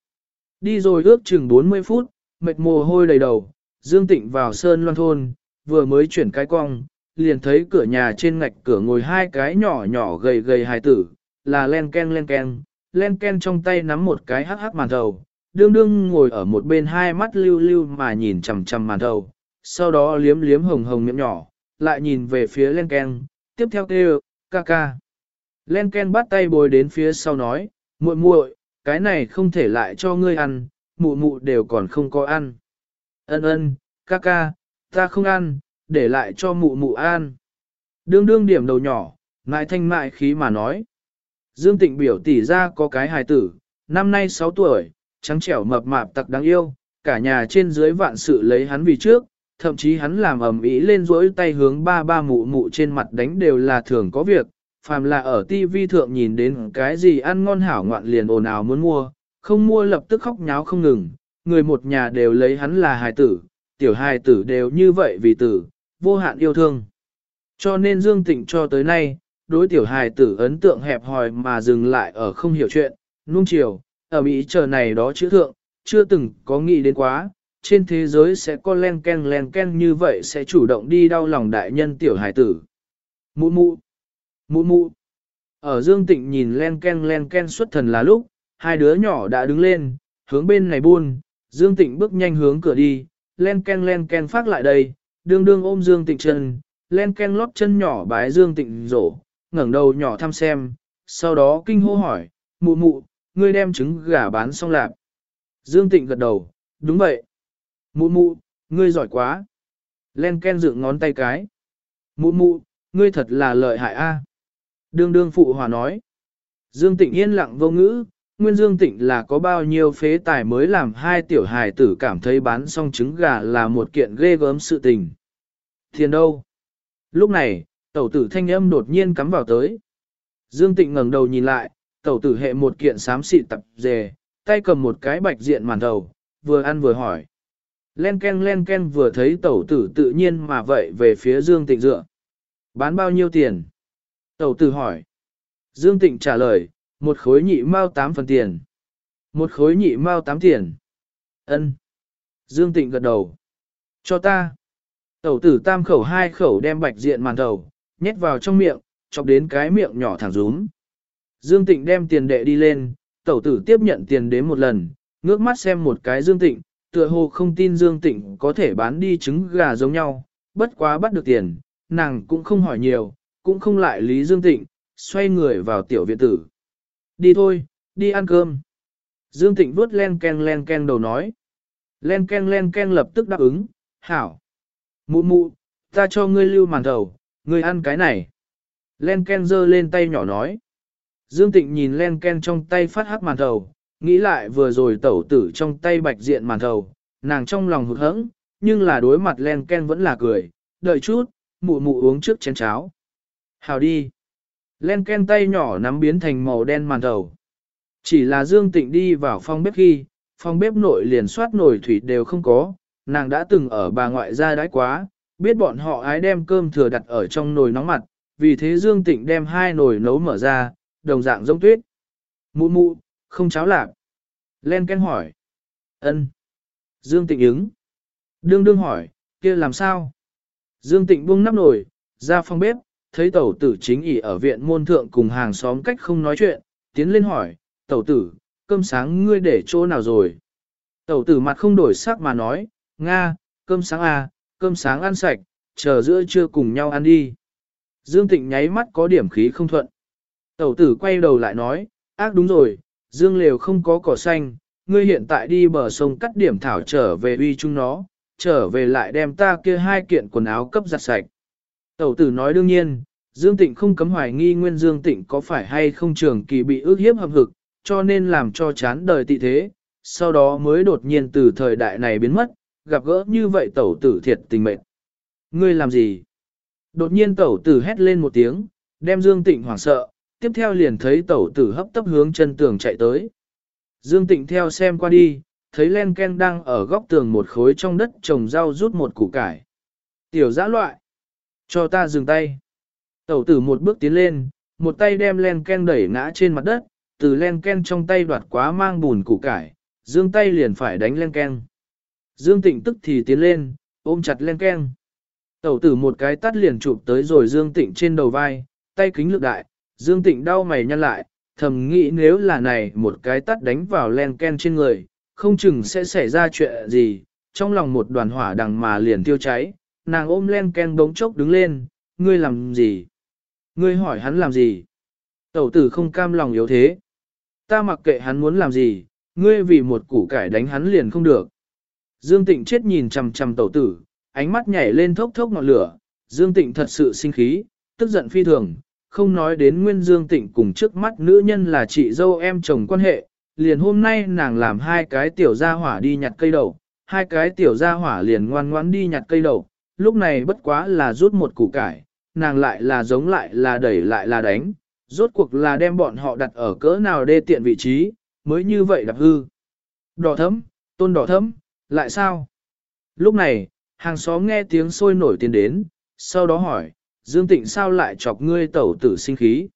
[SPEAKER 1] Đi rồi ước chừng 40 phút, mệt mồ hôi đầy đầu, dương tịnh vào sơn loan thôn, vừa mới chuyển cái cong, liền thấy cửa nhà trên ngạch cửa ngồi hai cái nhỏ nhỏ gầy gầy hài tử, là len ken len ken, len ken trong tay nắm một cái hắc hắc màn thầu, đương đương ngồi ở một bên hai mắt lưu lưu mà nhìn chằm chằm màn thầu, sau đó liếm liếm hồng hồng miệng nhỏ, lại nhìn về phía len ken, tiếp theo kêu, ca ca. Len ken bắt tay bồi đến phía sau nói, muội muội, cái này không thể lại cho ngươi ăn, mụ mụ đều còn không có ăn. Ân ân, ca ca, ta không ăn, để lại cho mụ mụ an. Đương đương điểm đầu nhỏ, ngại thanh mại khí mà nói. Dương Tịnh biểu tỷ ra có cái hài tử, năm nay 6 tuổi, trắng trẻo mập mạp tặc đáng yêu, cả nhà trên dưới vạn sự lấy hắn vì trước, thậm chí hắn làm ầm ĩ lên rỗi tay hướng ba ba mụ mụ trên mặt đánh đều là thường có việc, phàm là ở TV thượng nhìn đến cái gì ăn ngon hảo ngoạn liền ồn ào muốn mua, không mua lập tức khóc nháo không ngừng, người một nhà đều lấy hắn là hài tử, tiểu hài tử đều như vậy vì tử, vô hạn yêu thương. Cho nên Dương Tịnh cho tới nay, đối tiểu hài tử ấn tượng hẹp hòi mà dừng lại ở không hiểu chuyện, nuông chiều, ở Mỹ chờ này đó chữ thượng, chưa từng có nghĩ đến quá, trên thế giới sẽ có len ken len ken như vậy sẽ chủ động đi đau lòng đại nhân tiểu hài tử. Mụ mụ, mụ mụ, ở Dương Tịnh nhìn len ken len ken xuất thần là lúc, hai đứa nhỏ đã đứng lên, hướng bên này buôn, Dương Tịnh bước nhanh hướng cửa đi, len ken len ken phát lại đây, đương đương ôm Dương Tịnh chân, len ken lót chân nhỏ bái Dương Tịnh rổ, ngẩng đầu nhỏ thăm xem, sau đó kinh hô hỏi, mụ mụ, ngươi đem trứng gà bán xong lạp. Dương Tịnh gật đầu, đúng vậy. Mụ mụ, ngươi giỏi quá. Len ken dựng ngón tay cái. Mụ mụ, ngươi thật là lợi hại a. Đương đương phụ hòa nói. Dương Tịnh yên lặng vô ngữ, Nguyên Dương Tịnh là có bao nhiêu phế tài mới làm hai tiểu hài tử cảm thấy bán xong trứng gà là một kiện ghê gớm sự tình. Thiên đâu? Lúc này, tẩu tử thanh âm đột nhiên cắm vào tới. Dương Tịnh ngẩng đầu nhìn lại, tẩu tử hệ một kiện xám xịt tập dề, tay cầm một cái bạch diện màn đầu, vừa ăn vừa hỏi. Len ken len ken vừa thấy tẩu tử tự nhiên mà vậy về phía Dương Tịnh dựa. Bán bao nhiêu tiền? Tẩu tử hỏi. Dương Tịnh trả lời, một khối nhị mao tám phần tiền. Một khối nhị mao tám tiền. Ân. Dương Tịnh gật đầu. Cho ta. Tẩu tử tam khẩu hai khẩu đem bạch diện màn đầu, nhét vào trong miệng, chọc đến cái miệng nhỏ thẳng rúm. Dương Tịnh đem tiền đệ đi lên, tẩu tử tiếp nhận tiền đến một lần, ngước mắt xem một cái Dương Tịnh, tựa hồ không tin Dương Tịnh có thể bán đi trứng gà giống nhau, bất quá bắt được tiền, nàng cũng không hỏi nhiều, cũng không lại lý Dương Tịnh, xoay người vào tiểu viện tử. Đi thôi, đi ăn cơm. Dương Tịnh vuốt len ken len ken đầu nói. Len ken len ken lập tức đáp ứng, hảo. Mụ mụ, ta cho ngươi lưu màn thầu, ngươi ăn cái này. Len ken giơ lên tay nhỏ nói. Dương Tịnh nhìn len ken trong tay phát hắc màn thầu, nghĩ lại vừa rồi tẩu tử trong tay bạch diện màn thầu, nàng trong lòng hụt hẫng, nhưng là đối mặt len ken vẫn là cười, đợi chút, mụ mụ uống trước chén cháo. Hào đi. Len ken tay nhỏ nắm biến thành màu đen màn đầu. Chỉ là Dương Tịnh đi vào phòng bếp khi, phòng bếp nội liền soát nồi thủy đều không có, nàng đã từng ở bà ngoại gia đãi quá, biết bọn họ ái đem cơm thừa đặt ở trong nồi nóng mặt, vì thế Dương Tịnh đem hai nồi nấu mở ra, đồng dạng giống tuyết. Mụ mụ, không cháo lạc. Len Ken hỏi. ân Dương Tịnh ứng. Đương đương hỏi, kia làm sao? Dương Tịnh buông nắp nồi, ra phòng bếp, thấy tẩu tử chính ỉ ở viện môn thượng cùng hàng xóm cách không nói chuyện, tiến lên hỏi, tẩu tử, cơm sáng ngươi để chỗ nào rồi? Tẩu tử mặt không đổi sắc mà nói, Nga, cơm sáng à, cơm sáng ăn sạch, chờ giữa trưa cùng nhau ăn đi. Dương Tịnh nháy mắt có điểm khí không thuận. Tẩu tử quay đầu lại nói, ác đúng rồi, Dương lều không có cỏ xanh, ngươi hiện tại đi bờ sông cắt điểm thảo trở về uy chung nó, trở về lại đem ta kia hai kiện quần áo cấp giặt sạch. Tẩu tử nói đương nhiên, Dương Tịnh không cấm hoài nghi nguyên Dương Tịnh có phải hay không trường kỳ bị ước hiếp hầm hực, cho nên làm cho chán đời tị thế, sau đó mới đột nhiên từ thời đại này biến mất, gặp gỡ như vậy tẩu tử thiệt tình mệnh. Ngươi làm gì? Đột nhiên tẩu tử hét lên một tiếng, đem Dương Tịnh hoảng sợ, tiếp theo liền thấy tẩu tử hấp tấp hướng chân tường chạy tới. Dương Tịnh theo xem qua đi, thấy Len Ken đang ở góc tường một khối trong đất trồng rau rút một củ cải. Tiểu giã loại. Cho ta dừng tay. Tẩu tử một bước tiến lên, một tay đem Len Ken đẩy ngã trên mặt đất, từ Len Ken trong tay đoạt quá mang bùn củ cải, dương tay liền phải đánh Len Ken. Dương Tịnh tức thì tiến lên, ôm chặt Len Ken. Tẩu tử một cái tắt liền chụp tới rồi Dương Tịnh trên đầu vai, tay kính lực đại, Dương Tịnh đau mày nhăn lại, thầm nghĩ nếu là này một cái tắt đánh vào len ken trên người, không chừng sẽ xảy ra chuyện gì, trong lòng một đoàn hỏa đằng mà liền tiêu cháy, nàng ôm len ken bỗng chốc đứng lên, ngươi làm gì? Ngươi hỏi hắn làm gì? Tẩu tử không cam lòng yếu thế. Ta mặc kệ hắn muốn làm gì, ngươi vì một củ cải đánh hắn liền không được. Dương Tịnh chết nhìn chằm chằm tẩu tử, ánh mắt nhảy lên thốc thốc ngọn lửa, Dương Tịnh thật sự sinh khí, tức giận phi thường, không nói đến Nguyên Dương Tịnh cùng trước mắt nữ nhân là chị dâu em chồng quan hệ, liền hôm nay nàng làm hai cái tiểu gia hỏa đi nhặt cây đậu, hai cái tiểu gia hỏa liền ngoan ngoãn đi nhặt cây đậu, lúc này bất quá là rút một củ cải, nàng lại là giống lại là đẩy lại là đánh, rốt cuộc là đem bọn họ đặt ở cỡ nào đê tiện vị trí, mới như vậy đạp hư. Đỏ thấm, tôn đỏ thấm, lại sao? Lúc này, hàng xóm nghe tiếng sôi nổi tiến đến, sau đó hỏi, Dương Tịnh sao lại chọc ngươi tẩu tử sinh khí?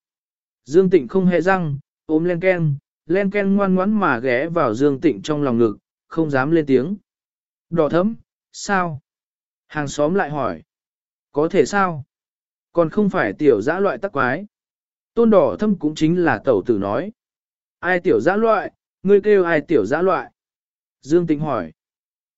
[SPEAKER 1] Dương Tịnh không hề răng, ôm len ken, len ken ngoan ngoãn mà ghé vào Dương Tịnh trong lòng ngực, không dám lên tiếng. Đỏ thấm, sao? Hàng xóm lại hỏi. Có thể sao? Còn không phải tiểu dã loại tắc quái. Tôn đỏ thâm cũng chính là tẩu tử nói. Ai tiểu dã loại, ngươi kêu ai tiểu dã loại? Dương Tịnh hỏi.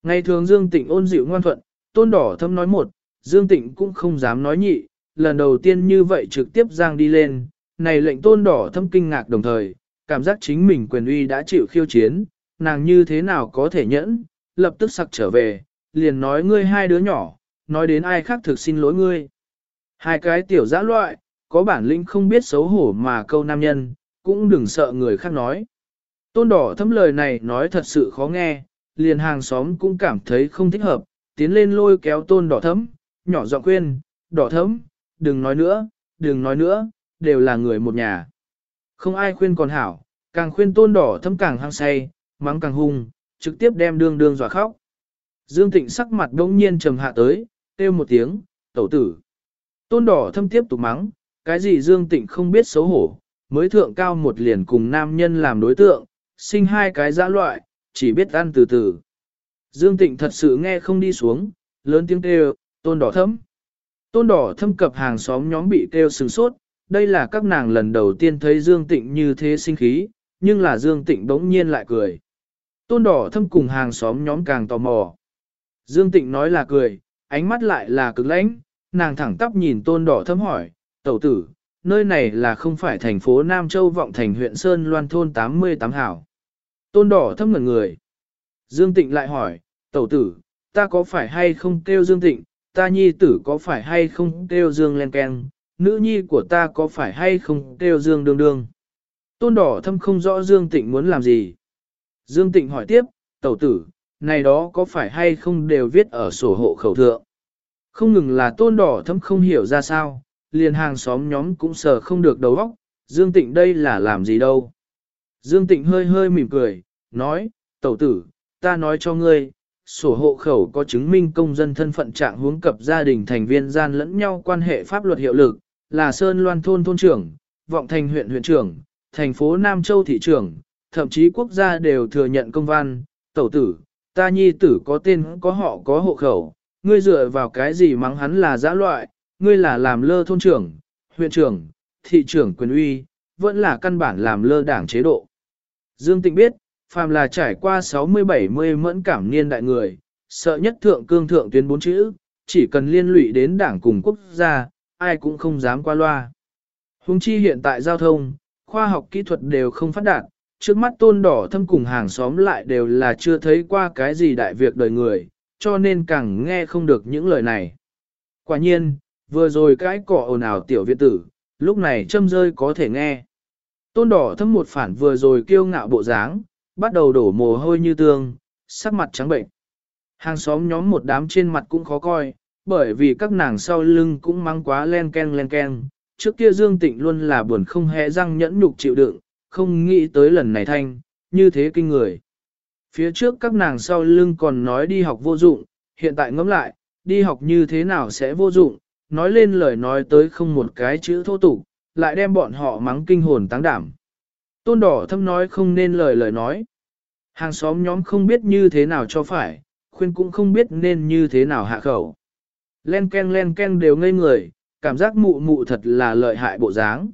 [SPEAKER 1] Ngày thường Dương Tịnh ôn dịu ngoan thuận, tôn đỏ thâm nói một, Dương Tịnh cũng không dám nói nhị, lần đầu tiên như vậy trực tiếp giang đi lên, này lệnh tôn đỏ thâm kinh ngạc đồng thời, cảm giác chính mình quyền uy đã chịu khiêu chiến, nàng như thế nào có thể nhẫn, lập tức sặc trở về, liền nói ngươi hai đứa nhỏ, nói đến ai khác thực xin lỗi ngươi. Hai cái tiểu dã loại, có bản lĩnh không biết xấu hổ mà câu nam nhân, cũng đừng sợ người khác nói. Tôn đỏ thấm lời này nói thật sự khó nghe, liền hàng xóm cũng cảm thấy không thích hợp, tiến lên lôi kéo tôn đỏ thấm, nhỏ giọng khuyên, đỏ thấm, đừng nói nữa, đừng nói nữa, đều là người một nhà. Không ai khuyên còn hảo, càng khuyên tôn đỏ thấm càng hăng say, mắng càng hung, trực tiếp đem đương đương dọa khóc. Dương Tịnh sắc mặt đông nhiên trầm hạ tới, kêu một tiếng, tẩu tử. Tôn đỏ thâm tiếp tục mắng, cái gì Dương Tịnh không biết xấu hổ, mới thượng cao một liền cùng nam nhân làm đối tượng, sinh hai cái dã loại, chỉ biết ăn từ từ. Dương Tịnh thật sự nghe không đi xuống, lớn tiếng kêu, tôn đỏ thâm. Tôn đỏ thâm cập hàng xóm nhóm bị kêu sừng sốt, đây là các nàng lần đầu tiên thấy Dương Tịnh như thế sinh khí, nhưng là Dương Tịnh bỗng nhiên lại cười. Tôn đỏ thâm cùng hàng xóm nhóm càng tò mò. Dương Tịnh nói là cười, ánh mắt lại là cực lãnh, nàng thẳng tắp nhìn tôn đỏ thâm hỏi, tẩu tử, nơi này là không phải thành phố Nam Châu Vọng Thành huyện Sơn Loan Thôn 88 hảo. Tôn đỏ thâm ngẩn người. Dương Tịnh lại hỏi, tẩu tử, ta có phải hay không kêu Dương Tịnh, ta nhi tử có phải hay không kêu dương len Ken, nữ nhi của ta có phải hay không kêu dương đương đương. Tôn đỏ thâm không rõ Dương Tịnh muốn làm gì. Dương Tịnh hỏi tiếp, tẩu tử, này đó có phải hay không đều viết ở sổ hộ khẩu thượng. Không ngừng là tôn đỏ thâm không hiểu ra sao, liền hàng xóm nhóm cũng sờ không được đầu óc, Dương Tịnh đây là làm gì đâu. Dương Tịnh hơi hơi mỉm cười, nói, tẩu tử, ta nói cho ngươi, sổ hộ khẩu có chứng minh công dân thân phận trạng huống cập gia đình thành viên gian lẫn nhau quan hệ pháp luật hiệu lực, là Sơn Loan thôn thôn trưởng, vọng thành huyện huyện trưởng, thành phố Nam Châu thị trưởng, thậm chí quốc gia đều thừa nhận công văn, tẩu tử, ta nhi tử có tên có họ có hộ khẩu, ngươi dựa vào cái gì mắng hắn là giã loại, ngươi là làm lơ thôn trưởng, huyện trưởng, thị trưởng quyền uy, vẫn là căn bản làm lơ đảng chế độ. Dương Tịnh biết, phàm là trải qua 60-70 mẫn cảm niên đại người, sợ nhất thượng cương thượng tuyến bốn chữ, chỉ cần liên lụy đến đảng cùng quốc gia, ai cũng không dám qua loa. Hùng chi hiện tại giao thông, khoa học kỹ thuật đều không phát đạt, trước mắt tôn đỏ thâm cùng hàng xóm lại đều là chưa thấy qua cái gì đại việc đời người, cho nên càng nghe không được những lời này. Quả nhiên, vừa rồi cái cỏ ồn ào tiểu viện tử, lúc này châm rơi có thể nghe. Tôn đỏ thâm một phản vừa rồi kiêu ngạo bộ dáng, bắt đầu đổ mồ hôi như tương, sắc mặt trắng bệnh. Hàng xóm nhóm một đám trên mặt cũng khó coi, bởi vì các nàng sau lưng cũng mang quá len ken len ken. Trước kia Dương Tịnh luôn là buồn không hề răng nhẫn nhục chịu đựng, không nghĩ tới lần này thanh, như thế kinh người. Phía trước các nàng sau lưng còn nói đi học vô dụng, hiện tại ngẫm lại, đi học như thế nào sẽ vô dụng, nói lên lời nói tới không một cái chữ thô tục, lại đem bọn họ mắng kinh hồn táng đảm. Tôn đỏ thâm nói không nên lời lời nói. Hàng xóm nhóm không biết như thế nào cho phải, khuyên cũng không biết nên như thế nào hạ khẩu. Len ken len ken đều ngây người, cảm giác mụ mụ thật là lợi hại bộ dáng.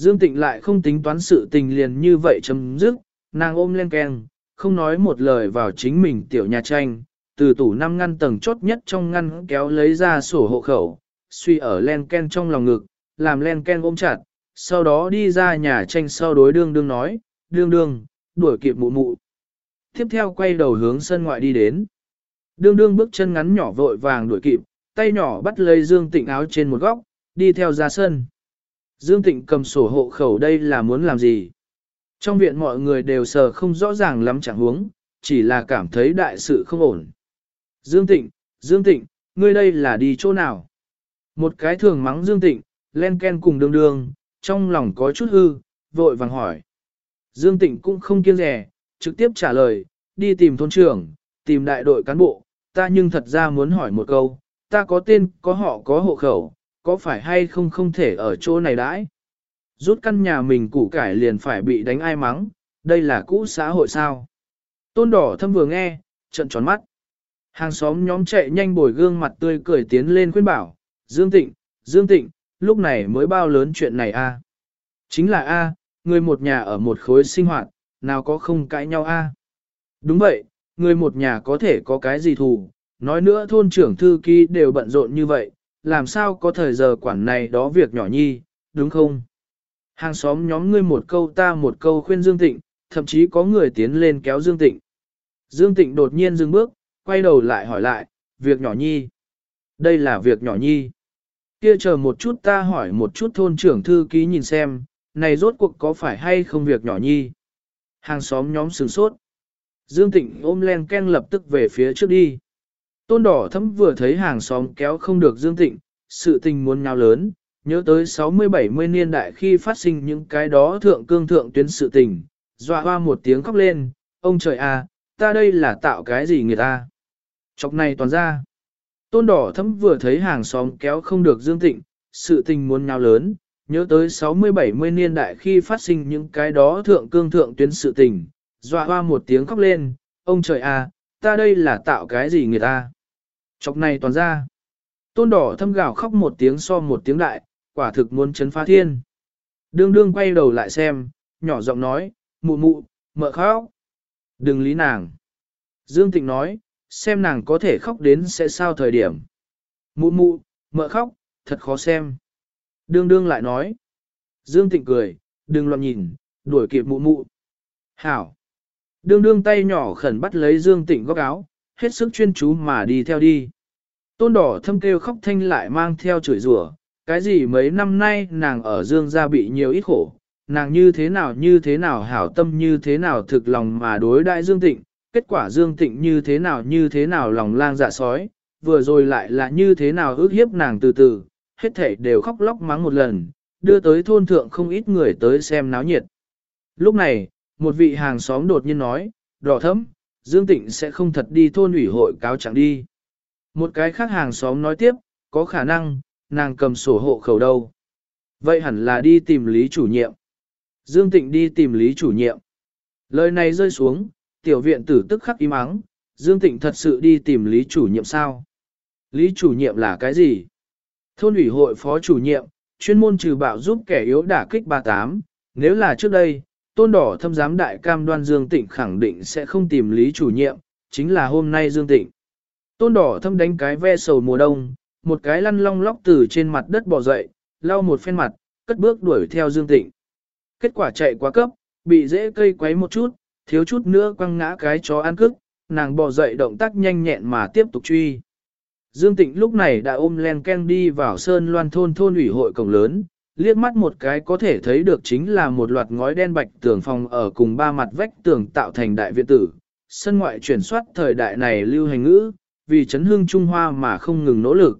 [SPEAKER 1] Dương Tịnh lại không tính toán sự tình liền như vậy chấm dứt, nàng ôm lên ken, không nói một lời vào chính mình tiểu nhà tranh, từ tủ năm ngăn tầng chốt nhất trong ngăn kéo lấy ra sổ hộ khẩu, suy ở len ken trong lòng ngực, làm len ken ôm chặt, sau đó đi ra nhà tranh sau đối đương đương nói, đương đương, đuổi kịp mụ mụ. Tiếp theo quay đầu hướng sân ngoại đi đến. Đương đương bước chân ngắn nhỏ vội vàng đuổi kịp, tay nhỏ bắt lấy Dương Tịnh áo trên một góc, đi theo ra sân. Dương Tịnh cầm sổ hộ khẩu đây là muốn làm gì? Trong viện mọi người đều sờ không rõ ràng lắm chẳng huống, chỉ là cảm thấy đại sự không ổn. Dương Tịnh, Dương Tịnh, ngươi đây là đi chỗ nào? Một cái thường mắng Dương Tịnh, len ken cùng đương đương, trong lòng có chút hư, vội vàng hỏi. Dương Tịnh cũng không kiêng rẻ, trực tiếp trả lời, đi tìm thôn trưởng, tìm đại đội cán bộ, ta nhưng thật ra muốn hỏi một câu, ta có tên, có họ, có hộ khẩu, có phải hay không không thể ở chỗ này đãi? Rút căn nhà mình củ cải liền phải bị đánh ai mắng, đây là cũ xã hội sao? Tôn đỏ thâm vừa nghe, trận tròn mắt. Hàng xóm nhóm chạy nhanh bồi gương mặt tươi cười tiến lên khuyên bảo, Dương Tịnh, Dương Tịnh, lúc này mới bao lớn chuyện này a? Chính là a, người một nhà ở một khối sinh hoạt, nào có không cãi nhau a? Đúng vậy, người một nhà có thể có cái gì thù, nói nữa thôn trưởng thư ký đều bận rộn như vậy, làm sao có thời giờ quản này đó việc nhỏ nhi, đúng không? Hàng xóm nhóm ngươi một câu ta một câu khuyên Dương Tịnh, thậm chí có người tiến lên kéo Dương Tịnh. Dương Tịnh đột nhiên dừng bước, quay đầu lại hỏi lại, việc nhỏ nhi. Đây là việc nhỏ nhi. Kia chờ một chút ta hỏi một chút thôn trưởng thư ký nhìn xem, này rốt cuộc có phải hay không việc nhỏ nhi. Hàng xóm nhóm sửng sốt. Dương Tịnh ôm len ken lập tức về phía trước đi. Tôn đỏ thấm vừa thấy hàng xóm kéo không được Dương Tịnh, sự tình muốn nhau lớn, nhớ tới 60-70 niên đại khi phát sinh những cái đó thượng cương thượng tuyến sự tình, dọa hoa một tiếng khóc lên, ông trời à, ta đây là tạo cái gì người ta. Chọc này toàn ra. Tôn đỏ thấm vừa thấy hàng xóm kéo không được Dương Tịnh, sự tình muốn nhau lớn, nhớ tới 60-70 niên đại khi phát sinh những cái đó thượng cương thượng tuyến sự tình, dọa hoa một tiếng khóc lên, ông trời à, ta đây là tạo cái gì người ta. Chọc này toàn ra. Tôn đỏ thâm gạo khóc một tiếng so một tiếng đại, quả thực muốn chấn phá thiên. Đương đương quay đầu lại xem, nhỏ giọng nói, mụ mụ, mợ khóc. Đừng lý nàng. Dương Tịnh nói, xem nàng có thể khóc đến sẽ sao thời điểm. Mụ mụ, mợ khóc, thật khó xem. Đương đương lại nói. Dương Tịnh cười, đừng loạn nhìn, đuổi kịp mụ mụ. Hảo. Đương đương tay nhỏ khẩn bắt lấy Dương Tịnh góc áo, hết sức chuyên chú mà đi theo đi. Tôn đỏ thâm kêu khóc thanh lại mang theo chửi rủa, cái gì mấy năm nay nàng ở Dương gia bị nhiều ít khổ, nàng như thế nào như thế nào hảo tâm như thế nào thực lòng mà đối đại Dương Tịnh, kết quả Dương Tịnh như thế nào như thế nào lòng lang dạ sói, vừa rồi lại là như thế nào ước hiếp nàng từ từ, hết thể đều khóc lóc mắng một lần, đưa tới thôn thượng không ít người tới xem náo nhiệt. Lúc này, một vị hàng xóm đột nhiên nói, đỏ thấm, Dương Tịnh sẽ không thật đi thôn ủy hội cáo chẳng đi. Một cái khác hàng xóm nói tiếp, có khả năng, nàng cầm sổ hộ khẩu đâu. Vậy hẳn là đi tìm lý chủ nhiệm. Dương Tịnh đi tìm lý chủ nhiệm. Lời này rơi xuống, tiểu viện tử tức khắc im ắng, Dương Tịnh thật sự đi tìm lý chủ nhiệm sao? Lý chủ nhiệm là cái gì? Thôn ủy hội phó chủ nhiệm, chuyên môn trừ bạo giúp kẻ yếu đả kích 38, nếu là trước đây, tôn đỏ thâm giám đại cam đoan Dương Tịnh khẳng định sẽ không tìm lý chủ nhiệm, chính là hôm nay Dương Tịnh. Tôn đỏ thâm đánh cái ve sầu mùa đông, một cái lăn long lóc từ trên mặt đất bò dậy, lau một phen mặt, cất bước đuổi theo Dương Tịnh. Kết quả chạy quá cấp, bị dễ cây quấy một chút, thiếu chút nữa quăng ngã cái chó ăn cức, nàng bò dậy động tác nhanh nhẹn mà tiếp tục truy. Dương Tịnh lúc này đã ôm len ken đi vào sơn loan thôn thôn ủy hội cổng lớn, liếc mắt một cái có thể thấy được chính là một loạt ngói đen bạch tường phòng ở cùng ba mặt vách tường tạo thành đại viện tử. Sân ngoại chuyển soát thời đại này lưu hành ngữ, vì chấn hương Trung Hoa mà không ngừng nỗ lực.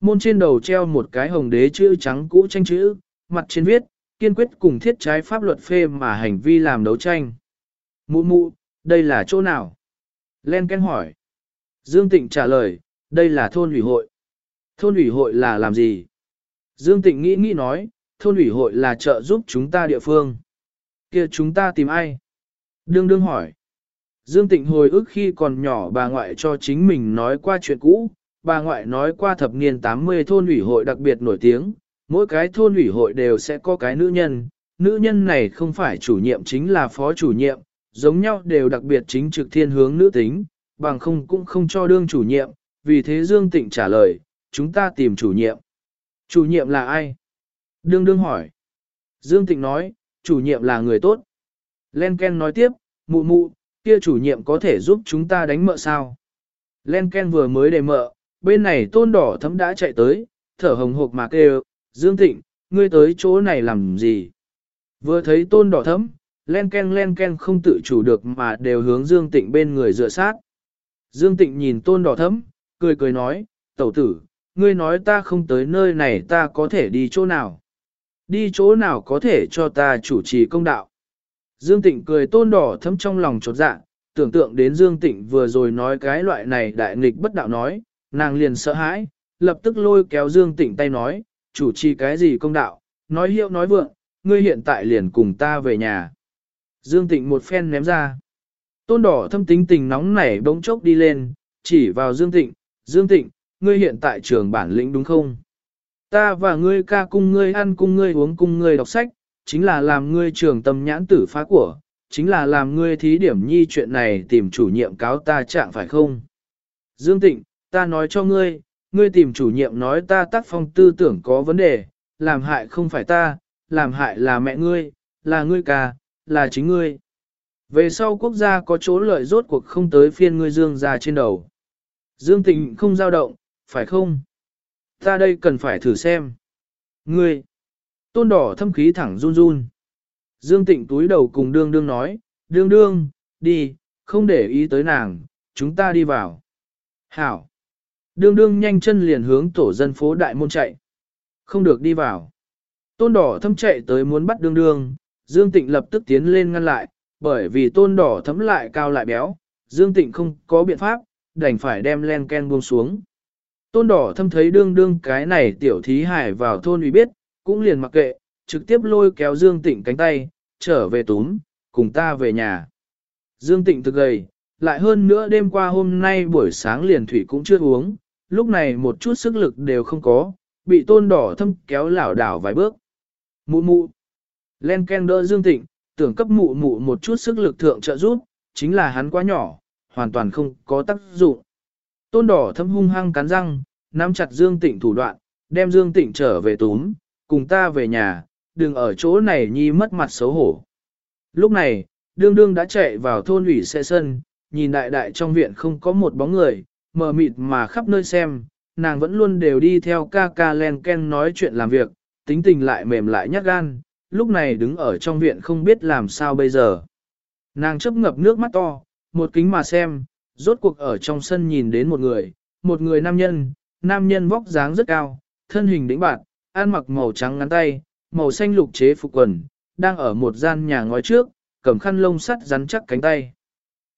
[SPEAKER 1] Môn trên đầu treo một cái hồng đế chữ trắng cũ tranh chữ, mặt trên viết, kiên quyết cùng thiết trái pháp luật phê mà hành vi làm đấu tranh. Mụ mụ, đây là chỗ nào? Len Ken hỏi. Dương Tịnh trả lời, đây là thôn ủy hội. Thôn ủy hội là làm gì? Dương Tịnh nghĩ nghĩ nói, thôn ủy hội là trợ giúp chúng ta địa phương. kia chúng ta tìm ai? Đương đương hỏi. Dương Tịnh hồi ức khi còn nhỏ bà ngoại cho chính mình nói qua chuyện cũ, bà ngoại nói qua thập niên 80 thôn ủy hội đặc biệt nổi tiếng, mỗi cái thôn ủy hội đều sẽ có cái nữ nhân, nữ nhân này không phải chủ nhiệm chính là phó chủ nhiệm, giống nhau đều đặc biệt chính trực thiên hướng nữ tính, bằng không cũng không cho đương chủ nhiệm, vì thế Dương Tịnh trả lời, chúng ta tìm chủ nhiệm. Chủ nhiệm là ai? Đương đương hỏi. Dương Tịnh nói, chủ nhiệm là người tốt. Len Ken nói tiếp, mụ mụ, kia chủ nhiệm có thể giúp chúng ta đánh mợ sao? Len Ken vừa mới đề mợ, bên này tôn đỏ thấm đã chạy tới, thở hồng hộc mà kêu, Dương Tịnh, ngươi tới chỗ này làm gì? Vừa thấy tôn đỏ thấm, len ken len ken không tự chủ được mà đều hướng Dương Tịnh bên người dựa sát. Dương Tịnh nhìn tôn đỏ thấm, cười cười nói, tẩu tử, ngươi nói ta không tới nơi này ta có thể đi chỗ nào? Đi chỗ nào có thể cho ta chủ trì công đạo? Dương Tịnh cười tôn đỏ thấm trong lòng chột dạ, tưởng tượng đến Dương Tịnh vừa rồi nói cái loại này đại nghịch bất đạo nói, nàng liền sợ hãi, lập tức lôi kéo Dương Tịnh tay nói, chủ trì cái gì công đạo, nói hiệu nói vượng, ngươi hiện tại liền cùng ta về nhà. Dương Tịnh một phen ném ra. Tôn đỏ thâm tính tình nóng nảy bỗng chốc đi lên, chỉ vào Dương Tịnh, Dương Tịnh, ngươi hiện tại trường bản lĩnh đúng không? Ta và ngươi ca cung ngươi ăn cung ngươi uống cung ngươi đọc sách, chính là làm ngươi trường tâm nhãn tử phá của, chính là làm ngươi thí điểm nhi chuyện này tìm chủ nhiệm cáo ta trạng phải không? Dương Tịnh, ta nói cho ngươi, ngươi tìm chủ nhiệm nói ta tác phong tư tưởng có vấn đề, làm hại không phải ta, làm hại là mẹ ngươi, là ngươi ca, là chính ngươi. Về sau quốc gia có chỗ lợi rốt cuộc không tới phiên ngươi dương ra trên đầu. Dương Tịnh không giao động, phải không? Ta đây cần phải thử xem. Ngươi! Tôn đỏ thâm khí thẳng run run. Dương tịnh túi đầu cùng đương đương nói, đương đương, đi, không để ý tới nàng, chúng ta đi vào. Hảo! Đương đương nhanh chân liền hướng tổ dân phố đại môn chạy. Không được đi vào. Tôn đỏ thâm chạy tới muốn bắt đương đương, Dương Tịnh lập tức tiến lên ngăn lại, bởi vì tôn đỏ thấm lại cao lại béo, Dương Tịnh không có biện pháp, đành phải đem len ken buông xuống. Tôn đỏ thâm thấy đương đương cái này tiểu thí hải vào thôn ủy biết, cũng liền mặc kệ, trực tiếp lôi kéo Dương Tịnh cánh tay, trở về túm, cùng ta về nhà. Dương Tịnh thực gầy, lại hơn nữa đêm qua hôm nay buổi sáng liền thủy cũng chưa uống, lúc này một chút sức lực đều không có, bị tôn đỏ thâm kéo lảo đảo vài bước. Mụ mụ. Len Ken đỡ Dương Tịnh, tưởng cấp mụ mụ một chút sức lực thượng trợ giúp, chính là hắn quá nhỏ, hoàn toàn không có tác dụng. Tôn đỏ thâm hung hăng cắn răng, nắm chặt Dương Tịnh thủ đoạn, đem Dương Tịnh trở về túm, cùng ta về nhà, đừng ở chỗ này nhi mất mặt xấu hổ. Lúc này, đương đương đã chạy vào thôn ủy xe sân, nhìn đại đại trong viện không có một bóng người, mờ mịt mà khắp nơi xem, nàng vẫn luôn đều đi theo ca ca len ken nói chuyện làm việc, tính tình lại mềm lại nhát gan, lúc này đứng ở trong viện không biết làm sao bây giờ. Nàng chấp ngập nước mắt to, một kính mà xem, rốt cuộc ở trong sân nhìn đến một người, một người nam nhân, nam nhân vóc dáng rất cao, thân hình đĩnh bạn, ăn mặc màu trắng ngắn tay, màu xanh lục chế phục quần, đang ở một gian nhà ngói trước, cầm khăn lông sắt rắn chắc cánh tay.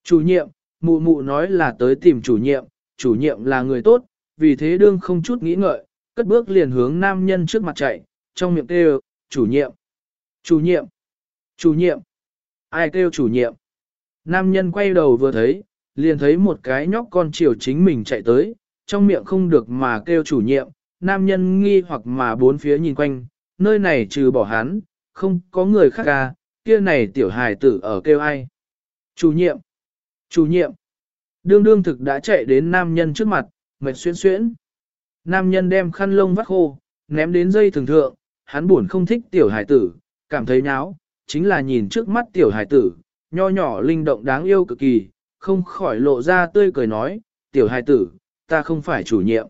[SPEAKER 1] Chủ nhiệm, mụ mụ nói là tới tìm chủ nhiệm, chủ nhiệm là người tốt, vì thế đương không chút nghĩ ngợi, cất bước liền hướng nam nhân trước mặt chạy, trong miệng kêu, chủ nhiệm, chủ nhiệm, chủ nhiệm, ai kêu chủ nhiệm. Nam nhân quay đầu vừa thấy, liền thấy một cái nhóc con chiều chính mình chạy tới, trong miệng không được mà kêu chủ nhiệm, nam nhân nghi hoặc mà bốn phía nhìn quanh, nơi này trừ bỏ hắn, không có người khác ca, kia này tiểu hài tử ở kêu ai. Chủ nhiệm, chủ nhiệm, đương đương thực đã chạy đến nam nhân trước mặt, mệt xuyên xuyễn. Nam nhân đem khăn lông vắt khô, ném đến dây thường thượng, hắn buồn không thích tiểu hài tử, cảm thấy nháo, chính là nhìn trước mắt tiểu hài tử, nho nhỏ linh động đáng yêu cực kỳ, không khỏi lộ ra tươi cười nói, tiểu hài tử, ta không phải chủ nhiệm.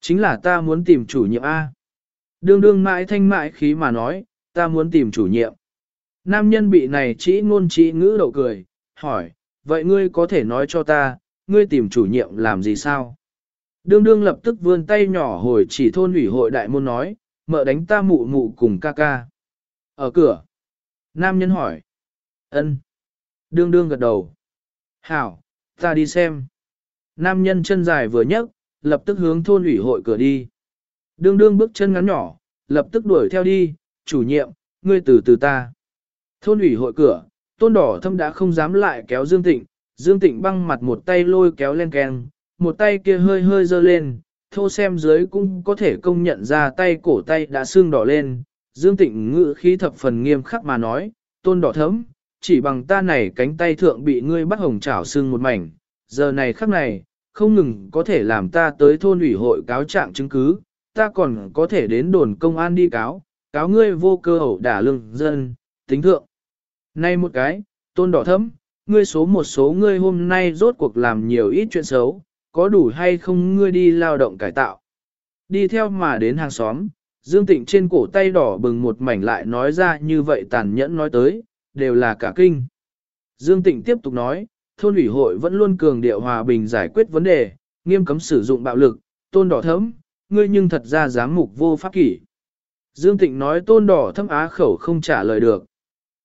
[SPEAKER 1] Chính là ta muốn tìm chủ nhiệm A. Đương đương mãi thanh mãi khí mà nói, ta muốn tìm chủ nhiệm. Nam nhân bị này chỉ ngôn chỉ ngữ đậu cười, hỏi, vậy ngươi có thể nói cho ta, ngươi tìm chủ nhiệm làm gì sao? Đương đương lập tức vươn tay nhỏ hồi chỉ thôn ủy hội đại môn nói, mợ đánh ta mụ mụ cùng ca ca. Ở cửa. Nam nhân hỏi. ân. Đương đương gật đầu. Hảo, ta đi xem. Nam nhân chân dài vừa nhấc, lập tức hướng thôn ủy hội cửa đi. Đương đương bước chân ngắn nhỏ, lập tức đuổi theo đi, chủ nhiệm, ngươi từ từ ta. Thôn ủy hội cửa, tôn đỏ thâm đã không dám lại kéo Dương Tịnh, Dương Tịnh băng mặt một tay lôi kéo lên keng, một tay kia hơi hơi dơ lên, thô xem dưới cũng có thể công nhận ra tay cổ tay đã sưng đỏ lên. Dương Tịnh ngự khí thập phần nghiêm khắc mà nói, tôn đỏ thấm, chỉ bằng ta này cánh tay thượng bị ngươi bắt hồng chảo sưng một mảnh, giờ này khắc này, không ngừng có thể làm ta tới thôn ủy hội cáo trạng chứng cứ, ta còn có thể đến đồn công an đi cáo, cáo ngươi vô cơ ẩu đả lương dân, tính thượng. Nay một cái, tôn đỏ thấm, ngươi số một số ngươi hôm nay rốt cuộc làm nhiều ít chuyện xấu, có đủ hay không ngươi đi lao động cải tạo. Đi theo mà đến hàng xóm, Dương Tịnh trên cổ tay đỏ bừng một mảnh lại nói ra như vậy tàn nhẫn nói tới, đều là cả kinh. Dương Tịnh tiếp tục nói, thôn ủy hội vẫn luôn cường điệu hòa bình giải quyết vấn đề, nghiêm cấm sử dụng bạo lực, tôn đỏ thấm, ngươi nhưng thật ra giám mục vô pháp kỷ. Dương Tịnh nói tôn đỏ thấm á khẩu không trả lời được.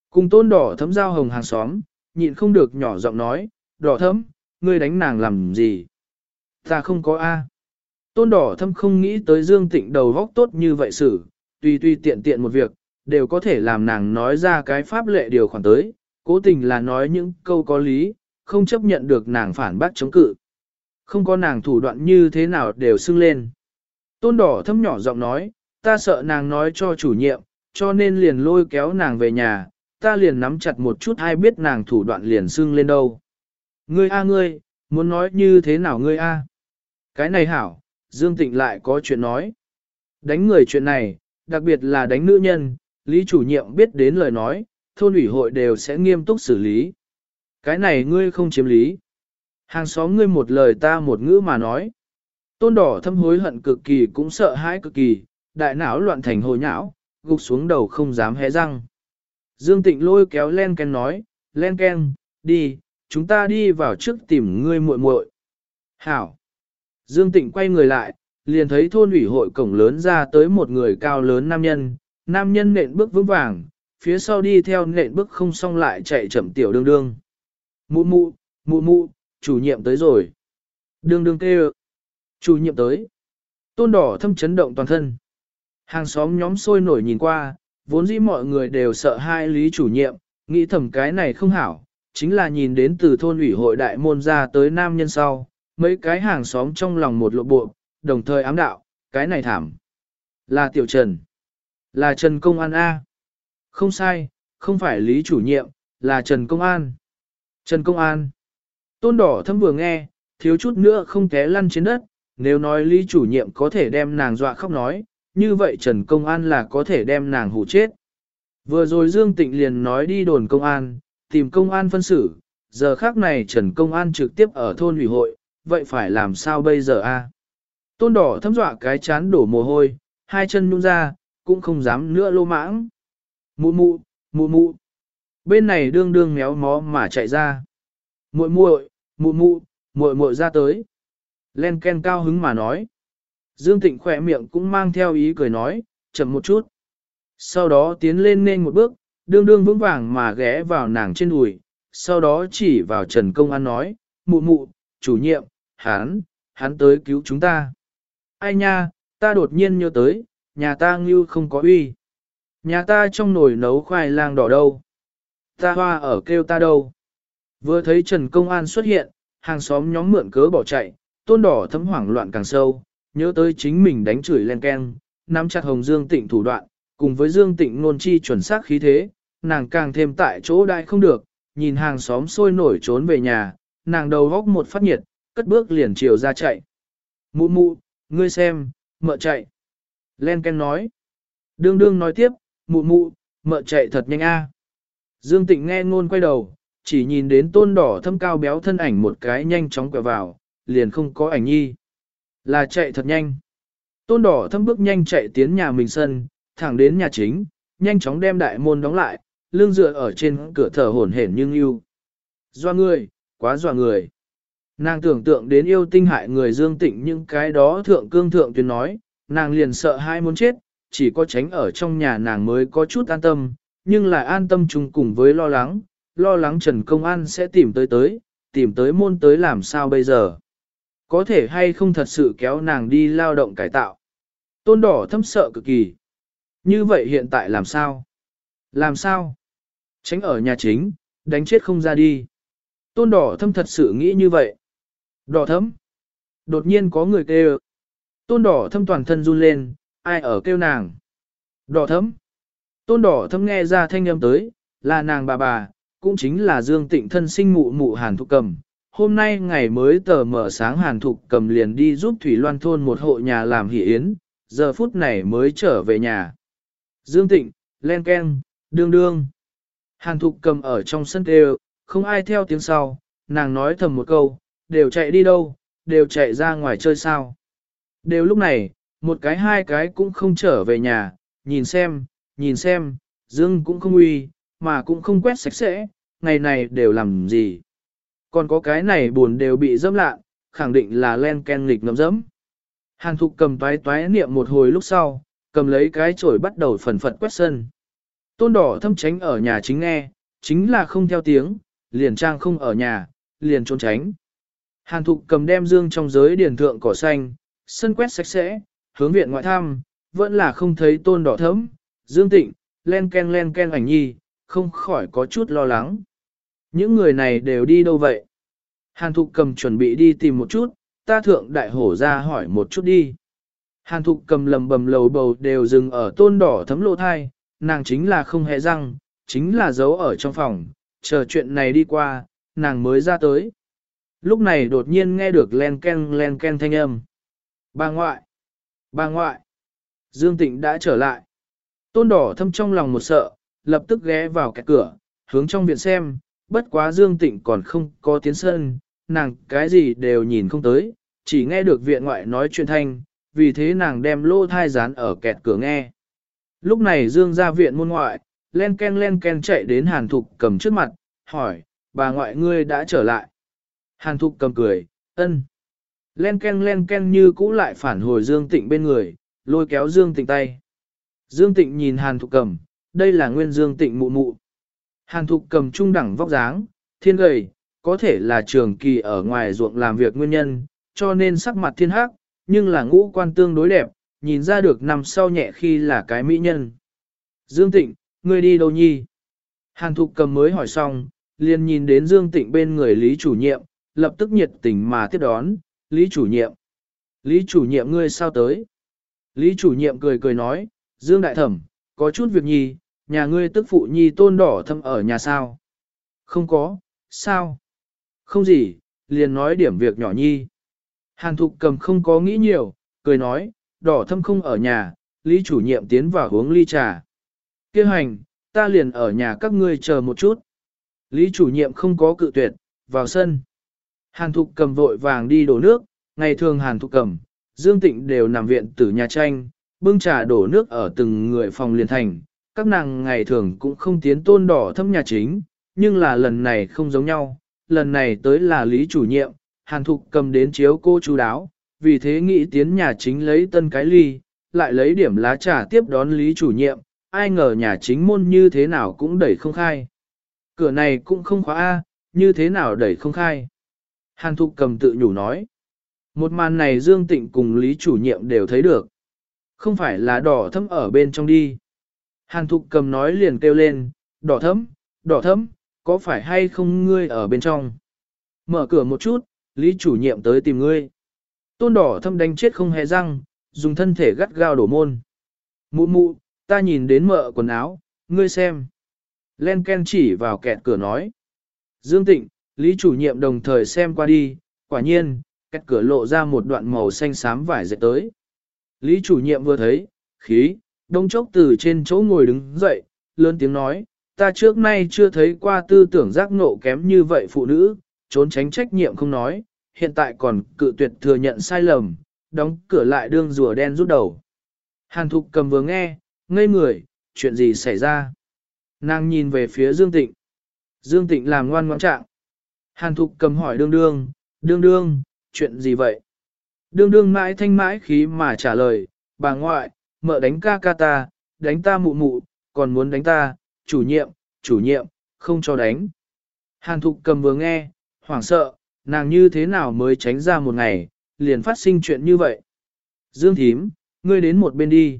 [SPEAKER 1] Cùng tôn đỏ thấm giao hồng hàng xóm, nhịn không được nhỏ giọng nói, đỏ thấm, ngươi đánh nàng làm gì? Ta không có A. Tôn đỏ thâm không nghĩ tới Dương Tịnh đầu góc tốt như vậy xử, tùy tùy tiện tiện một việc, đều có thể làm nàng nói ra cái pháp lệ điều khoản tới, cố tình là nói những câu có lý, không chấp nhận được nàng phản bác chống cự. Không có nàng thủ đoạn như thế nào đều xưng lên. Tôn đỏ thâm nhỏ giọng nói, ta sợ nàng nói cho chủ nhiệm, cho nên liền lôi kéo nàng về nhà, ta liền nắm chặt một chút ai biết nàng thủ đoạn liền xưng lên đâu. Ngươi a ngươi, muốn nói như thế nào ngươi a? Cái này hảo, Dương Tịnh lại có chuyện nói. Đánh người chuyện này, đặc biệt là đánh nữ nhân, Lý chủ nhiệm biết đến lời nói, thôn ủy hội đều sẽ nghiêm túc xử lý. Cái này ngươi không chiếm lý. Hàng xóm ngươi một lời ta một ngữ mà nói. Tôn đỏ thâm hối hận cực kỳ cũng sợ hãi cực kỳ, đại não loạn thành hồi nhão, gục xuống đầu không dám hé răng. Dương Tịnh lôi kéo Len Ken nói, Len Ken, đi, chúng ta đi vào trước tìm ngươi muội muội. Hảo. Dương Tịnh quay người lại, liền thấy thôn ủy hội cổng lớn ra tới một người cao lớn nam nhân, nam nhân nện bước vững vàng, phía sau đi theo nện bước không xong lại chạy chậm tiểu đương đương. Mụ mụ, mụ mụ, chủ nhiệm tới rồi. Đương đương kêu. Chủ nhiệm tới. Tôn đỏ thâm chấn động toàn thân. Hàng xóm nhóm sôi nổi nhìn qua, vốn dĩ mọi người đều sợ hai lý chủ nhiệm, nghĩ thầm cái này không hảo, chính là nhìn đến từ thôn ủy hội đại môn ra tới nam nhân sau, mấy cái hàng xóm trong lòng một lộ bộ, đồng thời ám đạo, cái này thảm. Là Tiểu Trần. Là Trần Công An A. Không sai, không phải Lý chủ nhiệm, là Trần Công An. Trần Công An. Tôn đỏ thâm vừa nghe, thiếu chút nữa không té lăn trên đất, nếu nói Lý chủ nhiệm có thể đem nàng dọa khóc nói, như vậy Trần Công An là có thể đem nàng hủ chết. Vừa rồi Dương Tịnh liền nói đi đồn công an, tìm công an phân xử, giờ khác này Trần Công An trực tiếp ở thôn ủy hội, vậy phải làm sao bây giờ a? Tôn đỏ thâm dọa cái chán đổ mồ hôi, hai chân nhung ra, cũng không dám nữa lô mãng. Mụ mụ, mụ mụ. Bên này đương đương méo mó mà chạy ra. Muội muội, mụ mụ, muội muội ra tới. Len Ken cao hứng mà nói. Dương Tịnh khỏe miệng cũng mang theo ý cười nói, chậm một chút. Sau đó tiến lên nên một bước, đương đương vững vàng mà ghé vào nàng trên đùi, sau đó chỉ vào Trần Công An nói, mụ mụ, chủ nhiệm, hắn, hắn tới cứu chúng ta. Ai nha, ta đột nhiên nhớ tới, nhà ta ngưu không có uy. Nhà ta trong nồi nấu khoai lang đỏ đâu. Ta hoa ở kêu ta đâu. Vừa thấy Trần Công An xuất hiện, hàng xóm nhóm mượn cớ bỏ chạy, tôn đỏ thấm hoảng loạn càng sâu, nhớ tới chính mình đánh chửi len keng, nắm chặt hồng Dương Tịnh thủ đoạn, cùng với Dương Tịnh nôn chi chuẩn xác khí thế, nàng càng thêm tại chỗ đại không được, nhìn hàng xóm sôi nổi trốn về nhà, nàng đầu góc một phát nhiệt, cất bước liền chiều ra chạy. Mụ mụ, ngươi xem, mợ chạy. Len Ken nói. Đương đương nói tiếp, mụ mụ, mợ chạy thật nhanh a. Dương Tịnh nghe ngôn quay đầu, chỉ nhìn đến tôn đỏ thâm cao béo thân ảnh một cái nhanh chóng quẹo vào, liền không có ảnh nhi. Là chạy thật nhanh. Tôn đỏ thâm bước nhanh chạy tiến nhà mình sân, thẳng đến nhà chính, nhanh chóng đem đại môn đóng lại, lưng dựa ở trên cửa thở hổn hển nhưng yêu. Doa người, quá doa người. Nàng tưởng tượng đến yêu tinh hại người dương tịnh những cái đó thượng cương thượng tuyên nói, nàng liền sợ hai muốn chết, chỉ có tránh ở trong nhà nàng mới có chút an tâm, nhưng lại an tâm chung cùng với lo lắng, lo lắng Trần Công An sẽ tìm tới tới, tìm tới môn tới làm sao bây giờ. Có thể hay không thật sự kéo nàng đi lao động cải tạo. Tôn đỏ thâm sợ cực kỳ. Như vậy hiện tại làm sao? Làm sao? Tránh ở nhà chính, đánh chết không ra đi. Tôn đỏ thâm thật sự nghĩ như vậy. Đỏ thâm. Đột nhiên có người kêu. Tôn đỏ thâm toàn thân run lên, ai ở kêu nàng. Đỏ thâm. Tôn đỏ thâm nghe ra thanh âm tới, là nàng bà bà, cũng chính là Dương Tịnh thân sinh mụ mụ Hàn Thục Cầm. Hôm nay ngày mới tờ mở sáng Hàn Thục Cầm liền đi giúp Thủy Loan Thôn một hộ nhà làm hỷ yến, giờ phút này mới trở về nhà. Dương Tịnh, len ken, đương đương. Hàn Thục Cầm ở trong sân đều, không ai theo tiếng sau, nàng nói thầm một câu, đều chạy đi đâu, đều chạy ra ngoài chơi sao. Đều lúc này, một cái hai cái cũng không trở về nhà, nhìn xem, nhìn xem, Dương cũng không uy, mà cũng không quét sạch sẽ, ngày này đều làm gì. Còn có cái này buồn đều bị dâm lạ, khẳng định là len ken nghịch ngầm dẫm. Hàn thục cầm toái toái niệm một hồi lúc sau, cầm lấy cái chổi bắt đầu phần phật quét sân. Tôn đỏ thâm tránh ở nhà chính nghe, chính là không theo tiếng, liền trang không ở nhà, liền trốn tránh. Hàn thục cầm đem dương trong giới điền thượng cỏ xanh, sân quét sạch sẽ, hướng viện ngoại thăm, vẫn là không thấy tôn đỏ thấm, dương tịnh, len ken len ken ảnh nhi, không khỏi có chút lo lắng. Những người này đều đi đâu vậy? Hàn thục cầm chuẩn bị đi tìm một chút, ta thượng đại hổ ra hỏi một chút đi. Hàn thục cầm lầm bầm lầu bầu đều dừng ở tôn đỏ thấm lộ thai, nàng chính là không hề răng, chính là giấu ở trong phòng, chờ chuyện này đi qua, nàng mới ra tới. Lúc này đột nhiên nghe được len ken len ken thanh âm. Bà ngoại! Bà ngoại! Dương Tịnh đã trở lại. Tôn đỏ thâm trong lòng một sợ, lập tức ghé vào cái cửa, hướng trong viện xem, bất quá Dương Tịnh còn không có tiến sân, nàng cái gì đều nhìn không tới, chỉ nghe được viện ngoại nói chuyện thanh, vì thế nàng đem lô thai dán ở kẹt cửa nghe. Lúc này Dương ra viện môn ngoại, len ken len ken chạy đến Hàn Thục cầm trước mặt, hỏi, bà ngoại ngươi đã trở lại. Hàn Thục cầm cười, ân. Len ken len ken như cũ lại phản hồi Dương Tịnh bên người, lôi kéo Dương Tịnh tay. Dương Tịnh nhìn Hàn Thục cầm, đây là nguyên Dương Tịnh mụ mụ. Hàn Thục cầm trung đẳng vóc dáng, thiên gầy, có thể là trường kỳ ở ngoài ruộng làm việc nguyên nhân, cho nên sắc mặt thiên hắc, nhưng là ngũ quan tương đối đẹp, nhìn ra được nằm sau nhẹ khi là cái mỹ nhân. Dương Tịnh, ngươi đi đâu nhi? Hàn Thục cầm mới hỏi xong, liền nhìn đến Dương Tịnh bên người Lý chủ nhiệm, lập tức nhiệt tình mà tiếp đón, Lý chủ nhiệm. Lý chủ nhiệm ngươi sao tới? Lý chủ nhiệm cười cười nói, Dương Đại Thẩm, có chút việc nhi, nhà ngươi tức phụ nhi tôn đỏ thâm ở nhà sao? Không có, sao? Không gì, liền nói điểm việc nhỏ nhi. Hàn Thục cầm không có nghĩ nhiều, cười nói, đỏ thâm không ở nhà, Lý chủ nhiệm tiến vào uống ly trà. Kêu hành, ta liền ở nhà các ngươi chờ một chút. Lý chủ nhiệm không có cự tuyệt, vào sân. Hàn Thục cầm vội vàng đi đổ nước, ngày thường Hàn Thục cầm, Dương Tịnh đều nằm viện tử nhà tranh, bưng trà đổ nước ở từng người phòng liền thành. Các nàng ngày thường cũng không tiến tôn đỏ thâm nhà chính, nhưng là lần này không giống nhau, lần này tới là Lý chủ nhiệm, Hàn Thục cầm đến chiếu cô chú đáo, vì thế nghĩ tiến nhà chính lấy tân cái ly, lại lấy điểm lá trà tiếp đón Lý chủ nhiệm, ai ngờ nhà chính môn như thế nào cũng đẩy không khai. Cửa này cũng không khóa A, như thế nào đẩy không khai. Hàn Thục cầm tự nhủ nói. Một màn này Dương Tịnh cùng Lý chủ nhiệm đều thấy được. Không phải là đỏ thấm ở bên trong đi. Hàn Thục cầm nói liền kêu lên, đỏ thấm, đỏ thấm, có phải hay không ngươi ở bên trong? Mở cửa một chút, Lý chủ nhiệm tới tìm ngươi. Tôn đỏ thâm đánh chết không hề răng, dùng thân thể gắt gao đổ môn. Mụ mụ, ta nhìn đến mợ quần áo, ngươi xem. Len Ken chỉ vào kẹt cửa nói. Dương Tịnh, Lý chủ nhiệm đồng thời xem qua đi, quả nhiên, cách cửa lộ ra một đoạn màu xanh xám vải dệt tới. Lý chủ nhiệm vừa thấy, khí, đông chốc từ trên chỗ ngồi đứng dậy, lớn tiếng nói, ta trước nay chưa thấy qua tư tưởng giác ngộ kém như vậy phụ nữ, trốn tránh trách nhiệm không nói, hiện tại còn cự tuyệt thừa nhận sai lầm, đóng cửa lại đương rùa đen rút đầu. Hàn thục cầm vừa nghe, ngây người, chuyện gì xảy ra? Nàng nhìn về phía Dương Tịnh. Dương Tịnh làm ngoan ngoãn trạng. Hàn thục cầm hỏi đương đương, đương đương, chuyện gì vậy? Đương đương mãi thanh mãi khí mà trả lời, bà ngoại, mợ đánh ca ca ta, đánh ta mụ mụ, còn muốn đánh ta, chủ nhiệm, chủ nhiệm, không cho đánh. Hàn thục cầm vừa nghe, hoảng sợ, nàng như thế nào mới tránh ra một ngày, liền phát sinh chuyện như vậy. Dương thím, ngươi đến một bên đi.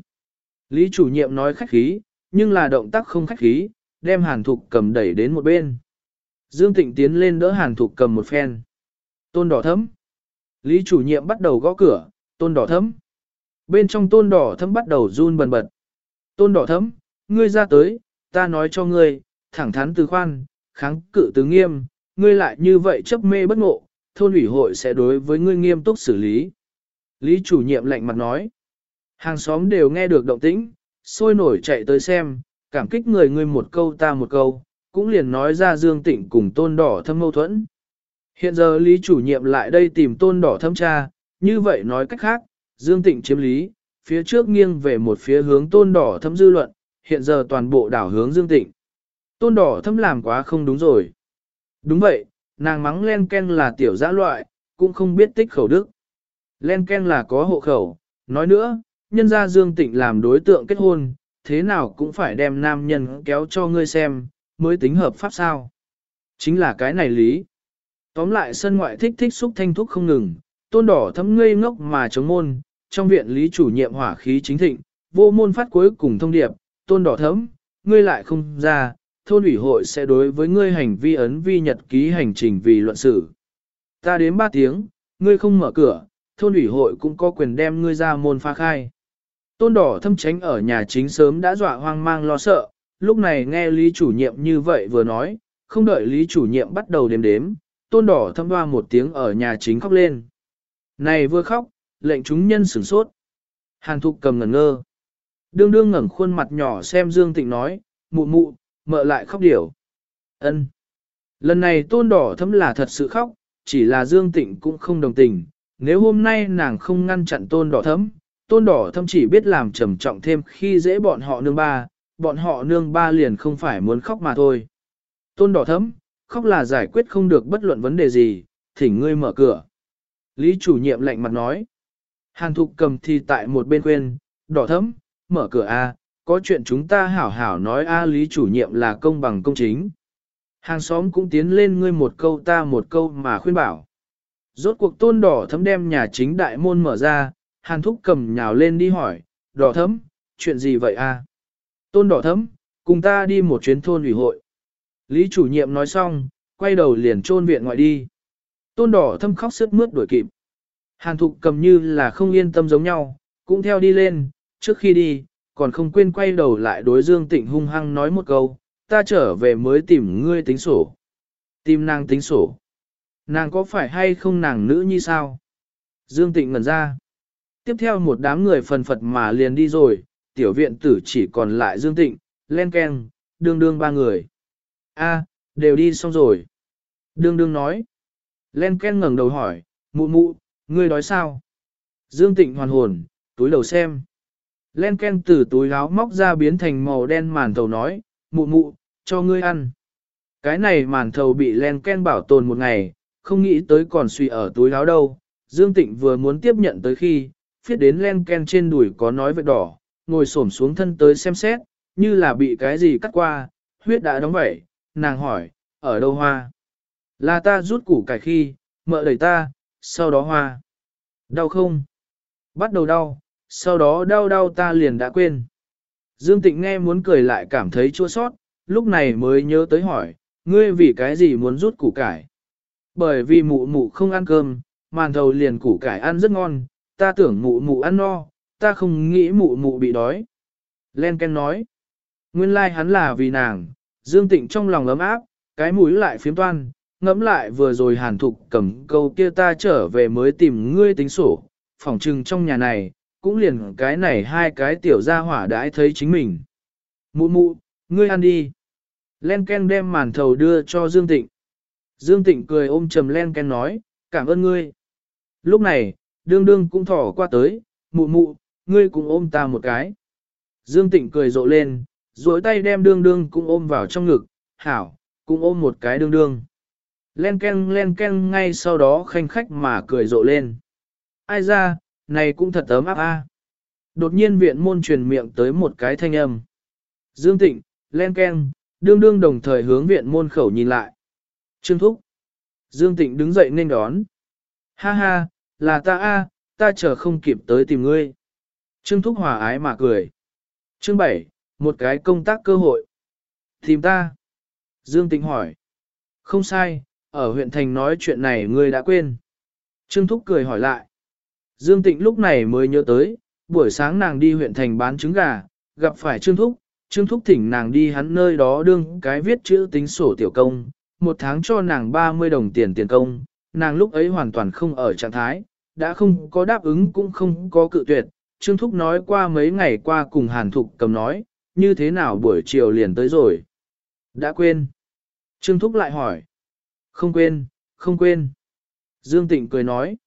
[SPEAKER 1] Lý chủ nhiệm nói khách khí, nhưng là động tác không khách khí, đem hàn thục cầm đẩy đến một bên. Dương tịnh tiến lên đỡ hàn thục cầm một phen. Tôn đỏ thấm. Lý chủ nhiệm bắt đầu gõ cửa, tôn đỏ thấm. Bên trong tôn đỏ thấm bắt đầu run bần bật. Tôn đỏ thấm, ngươi ra tới, ta nói cho ngươi, thẳng thắn từ khoan, kháng cự từ nghiêm, ngươi lại như vậy chấp mê bất ngộ, thôn ủy hội sẽ đối với ngươi nghiêm túc xử lý. Lý chủ nhiệm lạnh mặt nói. Hàng xóm đều nghe được động tĩnh, sôi nổi chạy tới xem, cảm kích người ngươi một câu ta một câu, cũng liền nói ra Dương Tịnh cùng tôn đỏ thâm mâu thuẫn. Hiện giờ Lý chủ nhiệm lại đây tìm tôn đỏ thâm cha, như vậy nói cách khác, Dương Tịnh chiếm lý, phía trước nghiêng về một phía hướng tôn đỏ thâm dư luận, hiện giờ toàn bộ đảo hướng Dương Tịnh. Tôn đỏ thâm làm quá không đúng rồi. Đúng vậy, nàng mắng len ken là tiểu dã loại, cũng không biết tích khẩu đức. Len ken là có hộ khẩu, nói nữa, nhân gia Dương Tịnh làm đối tượng kết hôn, thế nào cũng phải đem nam nhân kéo cho ngươi xem, mới tính hợp pháp sao. Chính là cái này lý. Tóm lại sân ngoại thích thích xúc thanh thúc không ngừng, tôn đỏ thấm ngây ngốc mà chống môn, trong viện lý chủ nhiệm hỏa khí chính thịnh, vô môn phát cuối cùng thông điệp, tôn đỏ thấm, ngươi lại không ra, thôn ủy hội sẽ đối với ngươi hành vi ấn vi nhật ký hành trình vì luận xử. Ta đến 3 tiếng, ngươi không mở cửa, thôn ủy hội cũng có quyền đem ngươi ra môn pha khai. Tôn đỏ thâm tránh ở nhà chính sớm đã dọa hoang mang lo sợ, lúc này nghe lý chủ nhiệm như vậy vừa nói, không đợi lý chủ nhiệm bắt đầu đếm đếm, tôn đỏ thâm hoa một tiếng ở nhà chính khóc lên. Này vừa khóc, lệnh chúng nhân sửng sốt. Hàn thục cầm ngẩn ngơ. Đương đương ngẩng khuôn mặt nhỏ xem Dương Tịnh nói, mụ mụ, mợ lại khóc điểu. ân Lần này tôn đỏ thấm là thật sự khóc, chỉ là Dương Tịnh cũng không đồng tình. Nếu hôm nay nàng không ngăn chặn tôn đỏ thấm, tôn đỏ thâm chỉ biết làm trầm trọng thêm khi dễ bọn họ nương ba, bọn họ nương ba liền không phải muốn khóc mà thôi. Tôn đỏ thấm, khóc là giải quyết không được bất luận vấn đề gì, thỉnh ngươi mở cửa. Lý chủ nhiệm lạnh mặt nói. Hàn thục cầm thì tại một bên khuyên, đỏ thấm, mở cửa A, có chuyện chúng ta hảo hảo nói A lý chủ nhiệm là công bằng công chính. Hàng xóm cũng tiến lên ngươi một câu ta một câu mà khuyên bảo. Rốt cuộc tôn đỏ thấm đem nhà chính đại môn mở ra, hàn thúc cầm nhào lên đi hỏi, đỏ thấm, chuyện gì vậy a? Tôn đỏ thấm, cùng ta đi một chuyến thôn ủy hội. Lý chủ nhiệm nói xong, quay đầu liền trôn viện ngoại đi. Tôn đỏ thâm khóc sướt mướt đuổi kịp. Hàn thục cầm như là không yên tâm giống nhau, cũng theo đi lên, trước khi đi, còn không quên quay đầu lại đối Dương Tịnh hung hăng nói một câu, ta trở về mới tìm ngươi tính sổ. Tìm nàng tính sổ. Nàng có phải hay không nàng nữ như sao? Dương Tịnh ngẩn ra. Tiếp theo một đám người phần phật mà liền đi rồi, tiểu viện tử chỉ còn lại Dương Tịnh, Len Ken, đương đương ba người. A, đều đi xong rồi. Đương đương nói. Len Ken ngẩng đầu hỏi, mụ mụ, ngươi đói sao? Dương Tịnh hoàn hồn, túi đầu xem. Len Ken từ túi áo móc ra biến thành màu đen màn thầu nói, mụ mụ, cho ngươi ăn. Cái này màn thầu bị Len Ken bảo tồn một ngày, không nghĩ tới còn suy ở túi áo đâu. Dương Tịnh vừa muốn tiếp nhận tới khi, phiết đến Len Ken trên đùi có nói vết đỏ, ngồi xổm xuống thân tới xem xét, như là bị cái gì cắt qua, huyết đã đóng vẩy, nàng hỏi, ở đâu hoa? Là ta rút củ cải khi, mợ đẩy ta, sau đó hoa. Đau không? Bắt đầu đau, sau đó đau đau ta liền đã quên. Dương Tịnh nghe muốn cười lại cảm thấy chua sót, lúc này mới nhớ tới hỏi, ngươi vì cái gì muốn rút củ cải? Bởi vì mụ mụ không ăn cơm, màn thầu liền củ cải ăn rất ngon, ta tưởng mụ mụ ăn no, ta không nghĩ mụ mụ bị đói. Len Ken nói, nguyên lai like hắn là vì nàng, Dương Tịnh trong lòng ấm áp, cái mũi lại phiếm toan, ngẫm lại vừa rồi hàn thục cầm câu kia ta trở về mới tìm ngươi tính sổ, phỏng trừng trong nhà này, cũng liền cái này hai cái tiểu gia hỏa đãi thấy chính mình. Mụ mụ, ngươi ăn đi. Len Ken đem màn thầu đưa cho Dương Tịnh. Dương Tịnh cười ôm trầm Len Ken nói, cảm ơn ngươi. Lúc này, đương đương cũng thỏ qua tới, mụ mụ, ngươi cũng ôm ta một cái. Dương Tịnh cười rộ lên, duỗi tay đem đương đương cũng ôm vào trong ngực, hảo, cũng ôm một cái đương đương. Len ken len ken ngay sau đó khanh khách mà cười rộ lên. Ai ra, này cũng thật ấm áp a. Đột nhiên viện môn truyền miệng tới một cái thanh âm. Dương Tịnh, len ken, đương đương đồng thời hướng viện môn khẩu nhìn lại. Trương Thúc. Dương Tịnh đứng dậy nên đón. Ha ha, là ta a, ta chờ không kịp tới tìm ngươi. Trương Thúc hòa ái mà cười. Chương 7, một cái công tác cơ hội. Tìm ta. Dương Tịnh hỏi. Không sai, ở huyện thành nói chuyện này ngươi đã quên. Trương Thúc cười hỏi lại. Dương Tịnh lúc này mới nhớ tới, buổi sáng nàng đi huyện thành bán trứng gà, gặp phải Trương Thúc, Trương Thúc thỉnh nàng đi hắn nơi đó đương cái viết chữ tính sổ tiểu công, một tháng cho nàng 30 đồng tiền tiền công, nàng lúc ấy hoàn toàn không ở trạng thái, đã không có đáp ứng cũng không có cự tuyệt. Trương Thúc nói qua mấy ngày qua cùng Hàn Thục cầm nói, như thế nào buổi chiều liền tới rồi. Đã quên. Trương Thúc lại hỏi. Không quên, không quên. Dương Tịnh cười nói.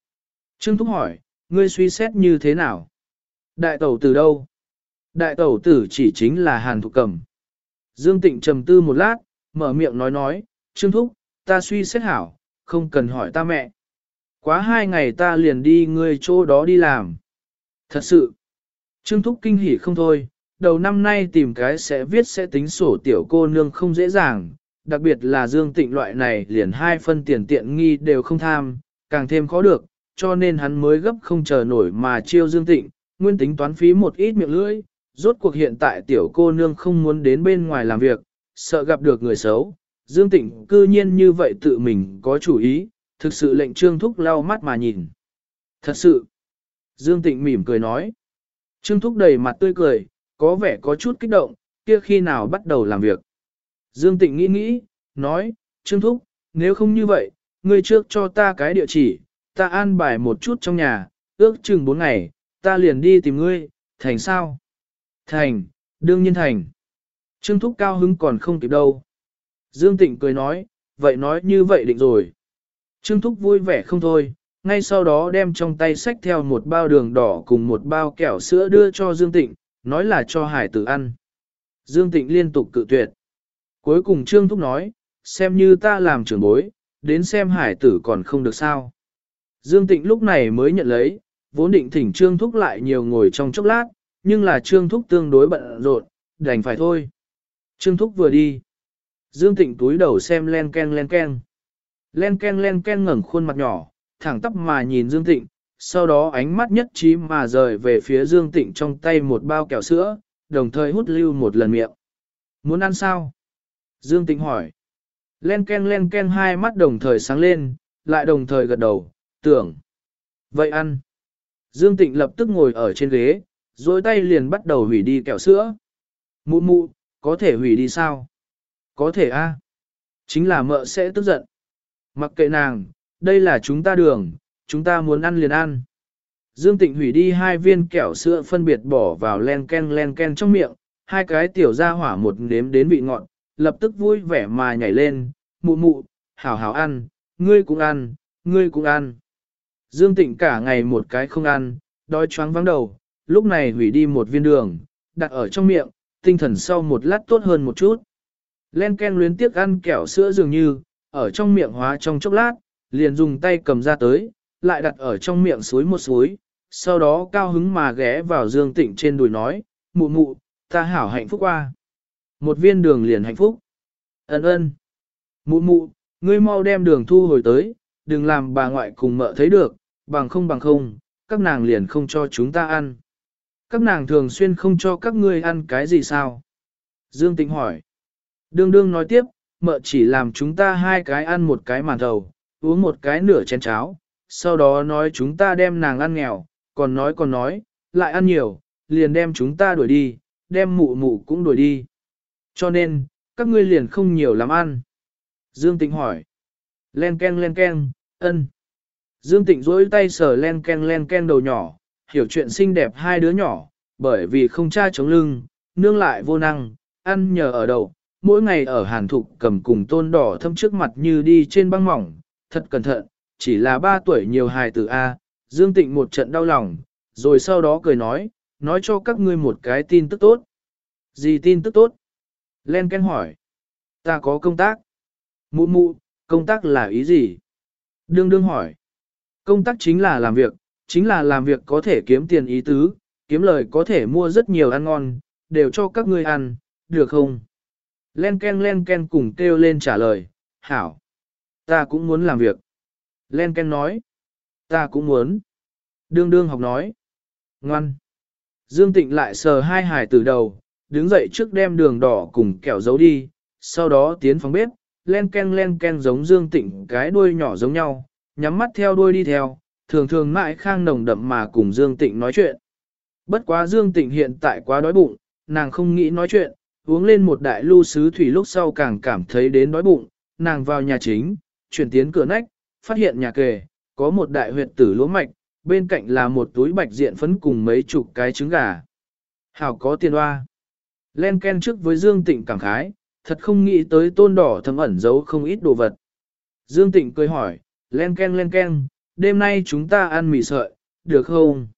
[SPEAKER 1] Trương Thúc hỏi, ngươi suy xét như thế nào? Đại tẩu từ đâu? Đại tẩu tử chỉ chính là Hàn Thục Cầm. Dương Tịnh trầm tư một lát, mở miệng nói nói, Trương Thúc, ta suy xét hảo, không cần hỏi ta mẹ. Quá hai ngày ta liền đi ngươi chỗ đó đi làm. Thật sự, Trương Thúc kinh hỉ không thôi, đầu năm nay tìm cái sẽ viết sẽ tính sổ tiểu cô nương không dễ dàng, đặc biệt là Dương Tịnh loại này liền hai phân tiền tiện nghi đều không tham, càng thêm khó được, cho nên hắn mới gấp không chờ nổi mà chiêu Dương Tịnh, nguyên tính toán phí một ít miệng lưỡi, rốt cuộc hiện tại tiểu cô nương không muốn đến bên ngoài làm việc, sợ gặp được người xấu. Dương Tịnh cư nhiên như vậy tự mình có chủ ý, thực sự lệnh Trương Thúc lau mắt mà nhìn. Thật sự, Dương Tịnh mỉm cười nói. Trương Thúc đầy mặt tươi cười, có vẻ có chút kích động, kia khi nào bắt đầu làm việc. Dương Tịnh nghĩ nghĩ, nói, Trương Thúc, nếu không như vậy, ngươi trước cho ta cái địa chỉ, ta an bài một chút trong nhà, ước chừng 4 ngày, ta liền đi tìm ngươi, thành sao? Thành, đương nhiên thành. Trương Thúc cao hứng còn không kịp đâu. Dương Tịnh cười nói, vậy nói như vậy định rồi. Trương Thúc vui vẻ không thôi, ngay sau đó đem trong tay sách theo một bao đường đỏ cùng một bao kẹo sữa đưa cho Dương Tịnh, nói là cho hải tử ăn. Dương Tịnh liên tục cự tuyệt. Cuối cùng Trương Thúc nói, xem như ta làm trưởng bối, đến xem hải tử còn không được sao. Dương Tịnh lúc này mới nhận lấy, vốn định thỉnh Trương Thúc lại nhiều ngồi trong chốc lát, nhưng là Trương Thúc tương đối bận rộn, đành phải thôi. Trương Thúc vừa đi. Dương Tịnh túi đầu xem len ken len ken. Len ken len ken ngẩng khuôn mặt nhỏ, thẳng tắp mà nhìn Dương Tịnh, sau đó ánh mắt nhất trí mà rời về phía Dương Tịnh trong tay một bao kẹo sữa, đồng thời hút lưu một lần miệng. Muốn ăn sao? Dương Tịnh hỏi. Len ken len ken hai mắt đồng thời sáng lên, lại đồng thời gật đầu, tưởng. Vậy ăn. Dương Tịnh lập tức ngồi ở trên ghế, dối tay liền bắt đầu hủy đi kẹo sữa. Mụ mụ, có thể hủy đi sao? Có thể a. Chính là mợ sẽ tức giận. Mặc kệ nàng, đây là chúng ta đường, chúng ta muốn ăn liền ăn. Dương Tịnh hủy đi hai viên kẹo sữa phân biệt bỏ vào len ken len ken trong miệng, hai cái tiểu ra hỏa một nếm đến vị ngọt, lập tức vui vẻ mà nhảy lên, mụ mụ, hảo hảo ăn, ngươi cũng ăn, ngươi cũng ăn. Dương Tịnh cả ngày một cái không ăn, đói choáng vắng đầu, lúc này hủy đi một viên đường, đặt ở trong miệng, tinh thần sau một lát tốt hơn một chút. Len Ken luyến tiếc ăn kẹo sữa dường như, ở trong miệng hóa trong chốc lát, liền dùng tay cầm ra tới, lại đặt ở trong miệng suối một suối, sau đó cao hứng mà ghé vào Dương Tịnh trên đùi nói, mụ mụ, ta hảo hạnh phúc qua. Một viên đường liền hạnh phúc. Ấn ơn. Mụ mụ, ngươi mau đem đường thu hồi tới, đừng làm bà ngoại cùng mợ thấy được, bằng không bằng không, các nàng liền không cho chúng ta ăn. Các nàng thường xuyên không cho các ngươi ăn cái gì sao? Dương tịnh hỏi. Đương đương nói tiếp, mợ chỉ làm chúng ta hai cái ăn một cái màn thầu, uống một cái nửa chén cháo, sau đó nói chúng ta đem nàng ăn nghèo, còn nói còn nói, lại ăn nhiều, liền đem chúng ta đuổi đi, đem mụ mụ cũng đuổi đi. Cho nên, các ngươi liền không nhiều lắm ăn. Dương Tịnh hỏi. Len ken len ken, ân. Dương Tịnh duỗi tay sờ len ken len ken đầu nhỏ, hiểu chuyện xinh đẹp hai đứa nhỏ, bởi vì không cha chống lưng, nương lại vô năng, ăn nhờ ở đầu, mỗi ngày ở hàn thục cầm cùng tôn đỏ thâm trước mặt như đi trên băng mỏng, thật cẩn thận, chỉ là ba tuổi nhiều hài tử A, Dương Tịnh một trận đau lòng, rồi sau đó cười nói, nói cho các ngươi một cái tin tức tốt. Gì tin tức tốt? Len Ken hỏi. Ta có công tác. Mụ mụ, công tác là ý gì? Đương đương hỏi. Công tác chính là làm việc, chính là làm việc có thể kiếm tiền ý tứ, kiếm lời có thể mua rất nhiều ăn ngon, đều cho các ngươi ăn, được không? Len Ken Len Ken cùng kêu lên trả lời, hảo. Ta cũng muốn làm việc. Len Ken nói. Ta cũng muốn. Đương đương học nói. Ngoan. Dương Tịnh lại sờ hai hải từ đầu, đứng dậy trước đem đường đỏ cùng kẹo giấu đi, sau đó tiến phòng bếp, len ken len ken giống Dương Tịnh cái đuôi nhỏ giống nhau, nhắm mắt theo đuôi đi theo, thường thường mãi khang nồng đậm mà cùng Dương Tịnh nói chuyện. Bất quá Dương Tịnh hiện tại quá đói bụng, nàng không nghĩ nói chuyện, uống lên một đại lưu sứ thủy lúc sau càng cảm thấy đến đói bụng, nàng vào nhà chính, chuyển tiến cửa nách, phát hiện nhà kề, có một đại huyệt tử lúa mạch, bên cạnh là một túi bạch diện phấn cùng mấy chục cái trứng gà. Hảo có tiền hoa. Len Ken trước với Dương Tịnh cảm khái, thật không nghĩ tới tôn đỏ thầm ẩn giấu không ít đồ vật. Dương Tịnh cười hỏi, Len Ken Len Ken, đêm nay chúng ta ăn mì sợi, được không?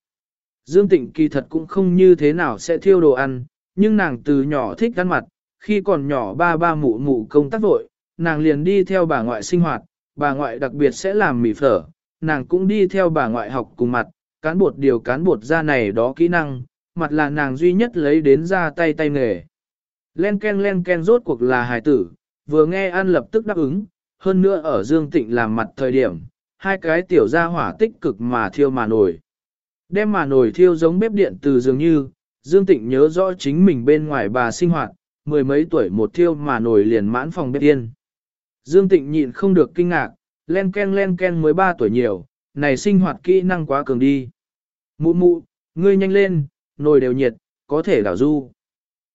[SPEAKER 1] Dương Tịnh kỳ thật cũng không như thế nào sẽ thiêu đồ ăn, nhưng nàng từ nhỏ thích ăn mặt, khi còn nhỏ ba ba mụ mụ công tác vội, nàng liền đi theo bà ngoại sinh hoạt, bà ngoại đặc biệt sẽ làm mì phở, nàng cũng đi theo bà ngoại học cùng mặt, cán bột điều cán bột ra này đó kỹ năng, mặt là nàng duy nhất lấy đến ra tay tay nghề. Len ken len ken rốt cuộc là hài tử, vừa nghe ăn lập tức đáp ứng, hơn nữa ở Dương Tịnh làm mặt thời điểm, hai cái tiểu gia hỏa tích cực mà thiêu mà nổi. Đem mà nổi thiêu giống bếp điện từ dường như, Dương Tịnh nhớ rõ chính mình bên ngoài bà sinh hoạt, mười mấy tuổi một thiêu mà nổi liền mãn phòng bếp tiên. Dương Tịnh nhịn không được kinh ngạc, len ken len ken mới 3 tuổi nhiều, này sinh hoạt kỹ năng quá cường đi. Mụ mụ, ngươi nhanh lên, nồi đều nhiệt, có thể đảo du.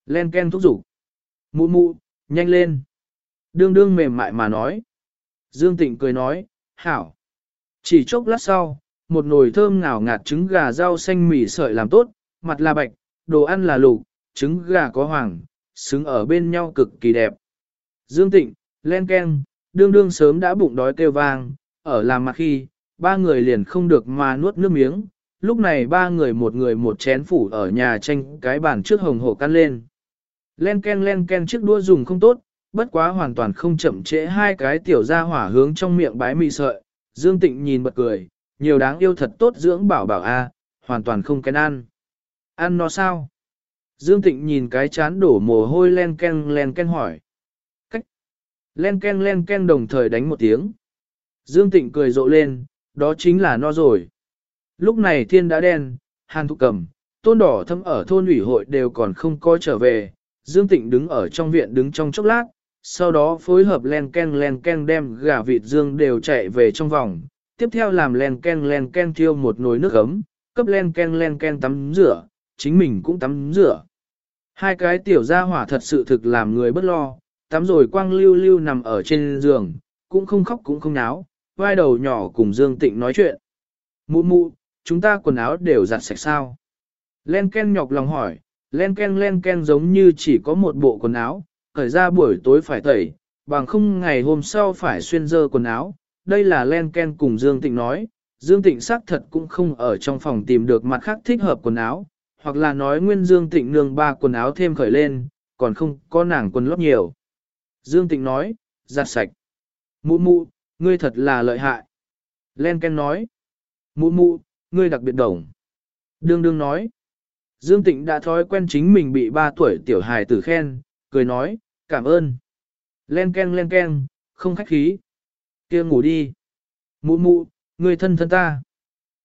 [SPEAKER 1] Len ken thúc giục. Mụ mụ, nhanh lên. Đương đương mềm mại mà nói. Dương Tịnh cười nói, hảo. Chỉ chốc lát sau, một nồi thơm ngào ngạt trứng gà rau xanh mì sợi làm tốt, mặt là bạch, đồ ăn là lục, trứng gà có hoàng, xứng ở bên nhau cực kỳ đẹp. Dương Tịnh, len ken, đương đương sớm đã bụng đói kêu vang, ở làm mặt khi, ba người liền không được mà nuốt nước miếng, lúc này ba người một người một chén phủ ở nhà tranh cái bàn trước hồng hổ căn lên. Len ken len ken chiếc đua dùng không tốt, bất quá hoàn toàn không chậm trễ hai cái tiểu ra hỏa hướng trong miệng bái mì sợi. Dương Tịnh nhìn bật cười, nhiều đáng yêu thật tốt dưỡng bảo bảo a, hoàn toàn không kén ăn. Ăn nó sao? Dương Tịnh nhìn cái chán đổ mồ hôi len ken len ken hỏi. Len ken len ken đồng thời đánh một tiếng. Dương Tịnh cười rộ lên, đó chính là no rồi. Lúc này thiên đã đen, hàn thục cầm, tôn đỏ thâm ở thôn ủy hội đều còn không coi trở về, Dương Tịnh đứng ở trong viện đứng trong chốc lát, sau đó phối hợp len ken len ken đem gà vịt dương đều chạy về trong vòng, tiếp theo làm len ken len ken thiêu một nồi nước ấm, cấp len ken len ken tắm rửa, chính mình cũng tắm rửa. Hai cái tiểu gia hỏa thật sự thực làm người bất lo, tắm rồi quang lưu lưu nằm ở trên giường, cũng không khóc cũng không náo, vai đầu nhỏ cùng Dương Tịnh nói chuyện. Mụ mụ, chúng ta quần áo đều giặt sạch sao? Len Ken nhọc lòng hỏi, Len Ken Len Ken giống như chỉ có một bộ quần áo, khởi ra buổi tối phải tẩy, bằng không ngày hôm sau phải xuyên dơ quần áo. Đây là Len Ken cùng Dương Tịnh nói, Dương Tịnh xác thật cũng không ở trong phòng tìm được mặt khác thích hợp quần áo, hoặc là nói nguyên Dương Tịnh nương ba quần áo thêm khởi lên, còn không có nàng quần lót nhiều. Dương Tịnh nói, giặt sạch. Mụ mụ, ngươi thật là lợi hại. Len Ken nói, mụ mụ, ngươi đặc biệt đồng. Đương đương nói, Dương Tịnh đã thói quen chính mình bị ba tuổi tiểu hài tử khen, cười nói, cảm ơn. Len Ken Len Ken, không khách khí. kia ngủ đi. Mụ mụ, ngươi thân thân ta.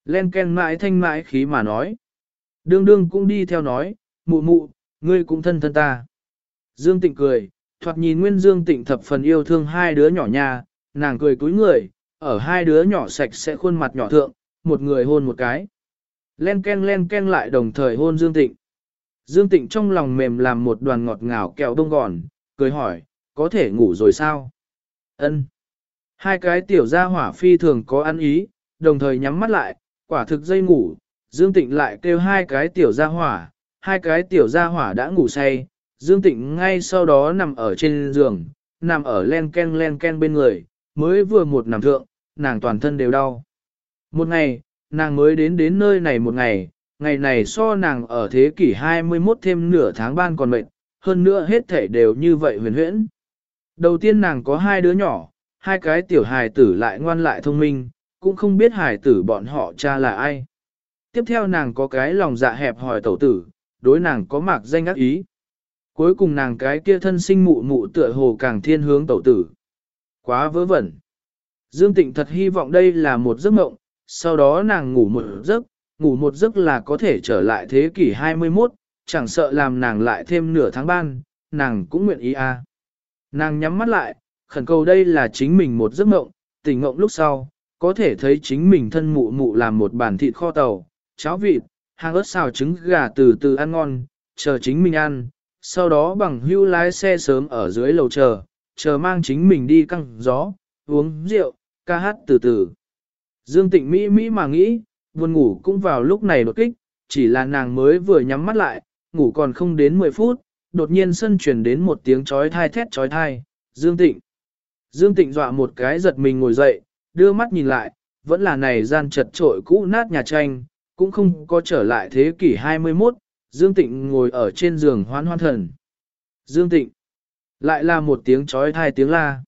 [SPEAKER 1] Len ken mãi thanh mãi khí mà nói. Đương đương cũng đi theo nói, mụ mụ, ngươi cũng thân thân ta. Dương Tịnh cười, thoạt nhìn Nguyên Dương Tịnh thập phần yêu thương hai đứa nhỏ nha, nàng cười cúi người, ở hai đứa nhỏ sạch sẽ khuôn mặt nhỏ thượng, một người hôn một cái. Len ken len ken lại đồng thời hôn Dương Tịnh. Dương Tịnh trong lòng mềm làm một đoàn ngọt ngào kẹo đông gòn, cười hỏi, có thể ngủ rồi sao? Ân. Hai cái tiểu gia hỏa phi thường có ăn ý, đồng thời nhắm mắt lại, quả thực dây ngủ, Dương Tịnh lại kêu hai cái tiểu gia hỏa, hai cái tiểu gia hỏa đã ngủ say, Dương Tịnh ngay sau đó nằm ở trên giường, nằm ở len ken len ken bên người, mới vừa một nằm thượng, nàng toàn thân đều đau. Một ngày, nàng mới đến đến nơi này một ngày, ngày này so nàng ở thế kỷ 21 thêm nửa tháng ban còn mệt, hơn nữa hết thể đều như vậy huyền huyễn. Đầu tiên nàng có hai đứa nhỏ, hai cái tiểu hài tử lại ngoan lại thông minh, cũng không biết hài tử bọn họ cha là ai. Tiếp theo nàng có cái lòng dạ hẹp hỏi tẩu tử, đối nàng có mạc danh ác ý. Cuối cùng nàng cái kia thân sinh mụ mụ tựa hồ càng thiên hướng tẩu tử. Quá vớ vẩn. Dương Tịnh thật hy vọng đây là một giấc mộng, sau đó nàng ngủ một giấc, ngủ một giấc là có thể trở lại thế kỷ 21, chẳng sợ làm nàng lại thêm nửa tháng ban, nàng cũng nguyện ý a. À. Nàng nhắm mắt lại, khẩn cầu đây là chính mình một giấc mộng, tỉnh mộng lúc sau, có thể thấy chính mình thân mụ mụ làm một bản thịt kho tàu, cháo vịt, hàng ớt xào trứng gà từ từ ăn ngon, chờ chính mình ăn, sau đó bằng hưu lái xe sớm ở dưới lầu chờ, chờ mang chính mình đi căng gió, uống rượu, ca hát từ từ. Dương Tịnh Mỹ Mỹ mà nghĩ, buồn ngủ cũng vào lúc này đột kích, chỉ là nàng mới vừa nhắm mắt lại, ngủ còn không đến 10 phút, đột nhiên sân truyền đến một tiếng chói thai thét chói thai, Dương Tịnh. Dương Tịnh dọa một cái giật mình ngồi dậy, đưa mắt nhìn lại, vẫn là này gian chật trội cũ nát nhà tranh, cũng không có trở lại thế kỷ 21, Dương Tịnh ngồi ở trên giường hoan hoan thần. Dương Tịnh. Lại là một tiếng chói thai tiếng la.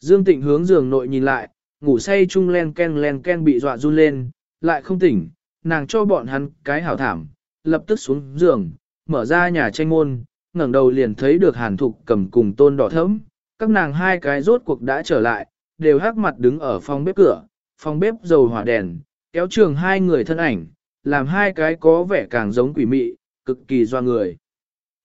[SPEAKER 1] Dương Tịnh hướng giường nội nhìn lại, ngủ say chung len ken len ken bị dọa run lên, lại không tỉnh, nàng cho bọn hắn cái hảo thảm, lập tức xuống giường, mở ra nhà tranh môn, ngẩng đầu liền thấy được hàn thục cầm cùng tôn đỏ thẫm, các nàng hai cái rốt cuộc đã trở lại, đều hắc mặt đứng ở phòng bếp cửa, phòng bếp dầu hỏa đèn, kéo trường hai người thân ảnh, làm hai cái có vẻ càng giống quỷ mị, cực kỳ doa người.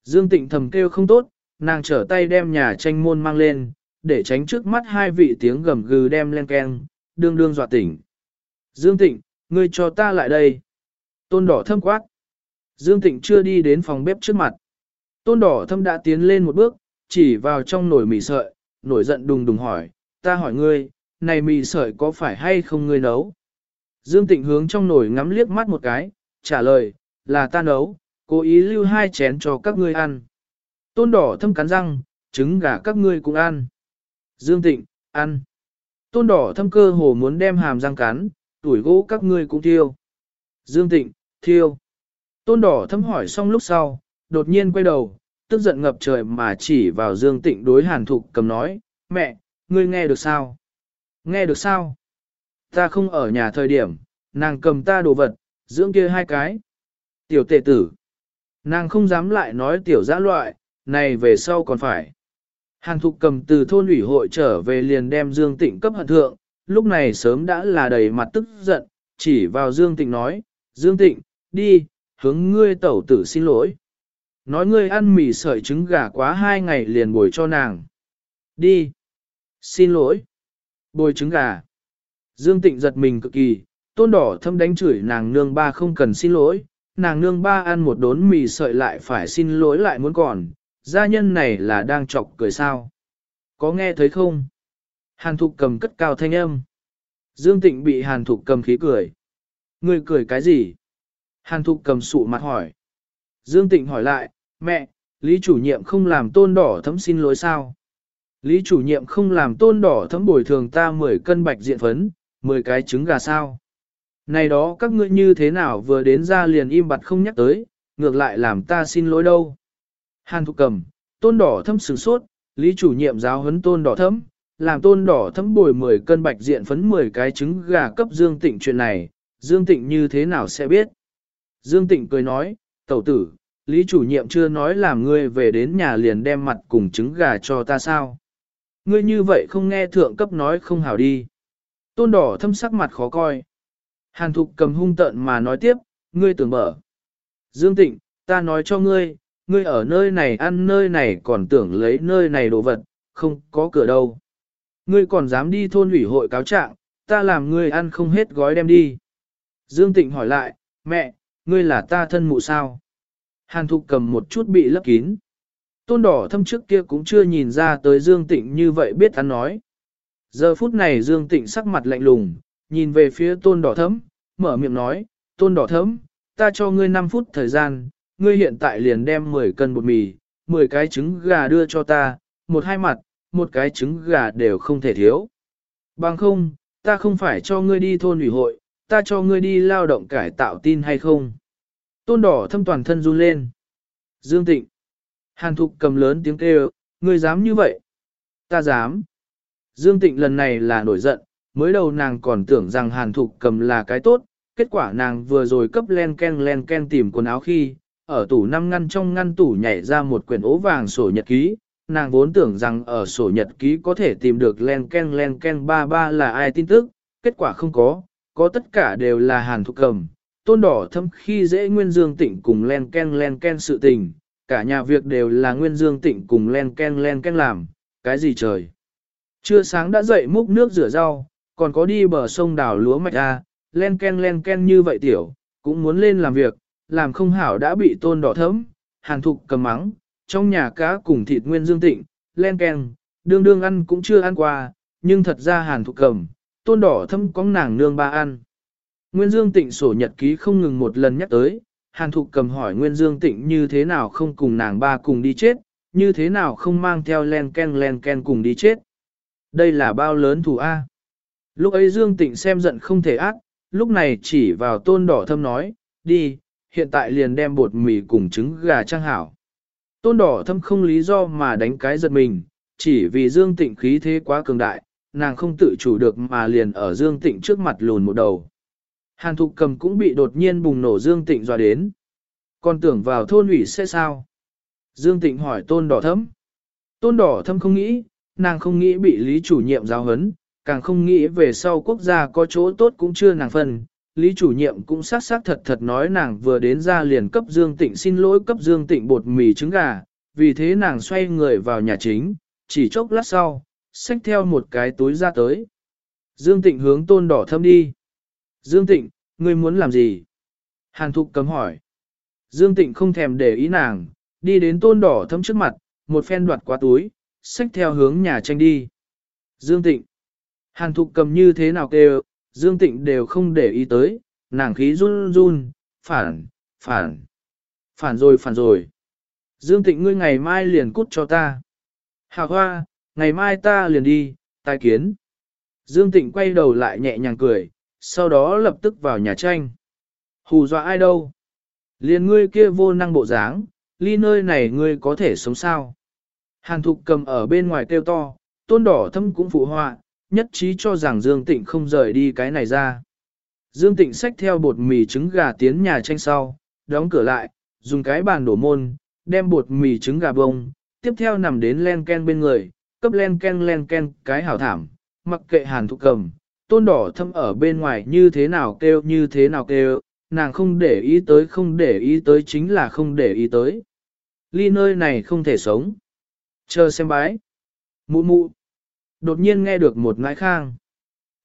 [SPEAKER 1] Dương Tịnh thầm kêu không tốt, nàng trở tay đem nhà tranh môn mang lên, để tránh trước mắt hai vị tiếng gầm gừ đem lên keng, đương đương dọa tỉnh. Dương Tịnh, ngươi cho ta lại đây. Tôn đỏ thâm quát. Dương Tịnh chưa đi đến phòng bếp trước mặt. Tôn đỏ thâm đã tiến lên một bước, chỉ vào trong nồi mì sợi, nổi giận đùng đùng hỏi, ta hỏi ngươi, này mì sợi có phải hay không ngươi nấu? Dương Tịnh hướng trong nồi ngắm liếc mắt một cái, trả lời, là ta nấu, cố ý lưu hai chén cho các ngươi ăn. Tôn đỏ thâm cắn răng, trứng gà các ngươi cũng ăn. Dương Tịnh, ăn. Tôn đỏ thâm cơ hồ muốn đem hàm răng cắn, tuổi gỗ các ngươi cũng thiêu. Dương Tịnh, thiêu. Tôn đỏ thâm hỏi xong lúc sau, đột nhiên quay đầu, tức giận ngập trời mà chỉ vào Dương Tịnh đối hàn thục cầm nói, mẹ, ngươi nghe được sao? Nghe được sao? Ta không ở nhà thời điểm, nàng cầm ta đồ vật, dưỡng kia hai cái. Tiểu tệ tử. Nàng không dám lại nói tiểu giã loại, này về sau còn phải. Hàn thục cầm từ thôn ủy hội trở về liền đem Dương Tịnh cấp hận thượng, lúc này sớm đã là đầy mặt tức giận, chỉ vào Dương Tịnh nói, Dương Tịnh, đi, hướng ngươi tẩu tử xin lỗi. Nói ngươi ăn mì sợi trứng gà quá hai ngày liền bồi cho nàng. Đi. Xin lỗi. Bồi trứng gà. Dương Tịnh giật mình cực kỳ, tôn đỏ thâm đánh chửi nàng nương ba không cần xin lỗi, nàng nương ba ăn một đốn mì sợi lại phải xin lỗi lại muốn còn, gia nhân này là đang chọc cười sao. Có nghe thấy không? Hàn thục cầm cất cao thanh âm. Dương Tịnh bị hàn thục cầm khí cười. người cười cái gì? Hàn thục cầm sụ mặt hỏi. Dương Tịnh hỏi lại, mẹ, Lý chủ nhiệm không làm tôn đỏ thấm xin lỗi sao? Lý chủ nhiệm không làm tôn đỏ thấm bồi thường ta 10 cân bạch diện phấn, 10 cái trứng gà sao? Này đó các ngươi như thế nào vừa đến ra liền im bặt không nhắc tới, ngược lại làm ta xin lỗi đâu. Hàn thục cầm, tôn đỏ thâm sử sốt, lý chủ nhiệm giáo huấn tôn đỏ thâm, làm tôn đỏ thâm bồi 10 cân bạch diện phấn 10 cái trứng gà cấp Dương Tịnh chuyện này, Dương Tịnh như thế nào sẽ biết. Dương Tịnh cười nói, tẩu tử, lý chủ nhiệm chưa nói làm ngươi về đến nhà liền đem mặt cùng trứng gà cho ta sao. Ngươi như vậy không nghe thượng cấp nói không hảo đi. Tôn đỏ thâm sắc mặt khó coi. Hàn thục cầm hung tợn mà nói tiếp, ngươi tưởng mở. Dương Tịnh, ta nói cho ngươi, ngươi ở nơi này ăn nơi này còn tưởng lấy nơi này đồ vật, không có cửa đâu. Ngươi còn dám đi thôn ủy hội cáo trạng, ta làm ngươi ăn không hết gói đem đi. Dương Tịnh hỏi lại, mẹ, ngươi là ta thân mụ sao? Hàn Thục cầm một chút bị lấp kín. Tôn đỏ thâm trước kia cũng chưa nhìn ra tới Dương Tịnh như vậy biết hắn nói. Giờ phút này Dương Tịnh sắc mặt lạnh lùng, nhìn về phía tôn đỏ thấm, mở miệng nói, tôn đỏ thấm, ta cho ngươi 5 phút thời gian, ngươi hiện tại liền đem 10 cân bột mì, 10 cái trứng gà đưa cho ta, một hai mặt, một cái trứng gà đều không thể thiếu. Bằng không, ta không phải cho ngươi đi thôn ủy hội, ta cho ngươi đi lao động cải tạo tin hay không. Tôn đỏ thâm toàn thân run lên. Dương Tịnh. Hàn Thục cầm lớn tiếng kêu, ngươi dám như vậy? Ta dám. Dương Tịnh lần này là nổi giận, mới đầu nàng còn tưởng rằng Hàn Thục cầm là cái tốt, kết quả nàng vừa rồi cấp len ken len ken tìm quần áo khi, ở tủ năm ngăn trong ngăn tủ nhảy ra một quyển ố vàng sổ nhật ký, nàng vốn tưởng rằng ở sổ nhật ký có thể tìm được len ken len ken ba ba là ai tin tức, kết quả không có, có tất cả đều là Hàn Thục cầm. Tôn đỏ thâm khi dễ Nguyên Dương Tịnh cùng len ken len ken sự tình, cả nhà việc đều là Nguyên Dương Tịnh cùng len ken len ken làm, cái gì trời. Trưa sáng đã dậy múc nước rửa rau, còn có đi bờ sông đào lúa mạch a len ken len ken như vậy tiểu, cũng muốn lên làm việc, làm không hảo đã bị tôn đỏ thấm, hàn thục cầm mắng, trong nhà cá cùng thịt nguyên dương tịnh, len ken, đương đương ăn cũng chưa ăn qua, nhưng thật ra hàn thục cầm, tôn đỏ thâm có nàng nương ba ăn. Nguyên Dương Tịnh sổ nhật ký không ngừng một lần nhắc tới, Hàn Thục cầm hỏi Nguyên Dương Tịnh như thế nào không cùng nàng ba cùng đi chết, như thế nào không mang theo len ken len ken cùng đi chết. Đây là bao lớn thủ A. Lúc ấy Dương Tịnh xem giận không thể ác, lúc này chỉ vào tôn đỏ thâm nói, đi, hiện tại liền đem bột mì cùng trứng gà trang hảo. Tôn đỏ thâm không lý do mà đánh cái giật mình, chỉ vì Dương Tịnh khí thế quá cường đại, nàng không tự chủ được mà liền ở Dương Tịnh trước mặt lùn một đầu. Hàn Thục cầm cũng bị đột nhiên bùng nổ Dương Tịnh dọa đến. Còn tưởng vào thôn ủy sẽ sao? Dương Tịnh hỏi tôn đỏ thâm. Tôn đỏ thâm không nghĩ, nàng không nghĩ bị lý chủ nhiệm giáo huấn, càng không nghĩ về sau quốc gia có chỗ tốt cũng chưa nàng phân. Lý chủ nhiệm cũng xác xác thật thật nói nàng vừa đến ra liền cấp Dương Tịnh xin lỗi cấp Dương Tịnh bột mì trứng gà, vì thế nàng xoay người vào nhà chính, chỉ chốc lát sau, xách theo một cái túi ra tới. Dương Tịnh hướng tôn đỏ thâm đi. Dương Tịnh, ngươi muốn làm gì? Hàn Thục cấm hỏi. Dương Tịnh không thèm để ý nàng, đi đến tôn đỏ thâm trước mặt, một phen đoạt qua túi, xách theo hướng nhà tranh đi. Dương Tịnh. Hàn Thục cầm như thế nào kêu, Dương Tịnh đều không để ý tới, nàng khí run run, phản, phản, phản rồi phản rồi. Dương Tịnh ngươi ngày mai liền cút cho ta. Hà hoa, ngày mai ta liền đi, tai kiến. Dương Tịnh quay đầu lại nhẹ nhàng cười, sau đó lập tức vào nhà tranh. Hù dọa ai đâu? Liền ngươi kia vô năng bộ dáng, ly nơi này ngươi có thể sống sao? Hàn thục cầm ở bên ngoài kêu to, tôn đỏ thâm cũng phụ họa, nhất trí cho rằng Dương Tịnh không rời đi cái này ra. Dương Tịnh xách theo bột mì trứng gà tiến nhà tranh sau, đóng cửa lại, dùng cái bàn đổ môn, đem bột mì trứng gà bông, tiếp theo nằm đến len ken bên người, cấp len ken len ken cái hảo thảm, mặc kệ hàn thụ cầm, tôn đỏ thâm ở bên ngoài như thế nào kêu như thế nào kêu, nàng không để ý tới không để ý tới chính là không để ý tới. Ly nơi này không thể sống. Chờ xem bái. Mụ mụ. Đột nhiên nghe được một ngãi khang.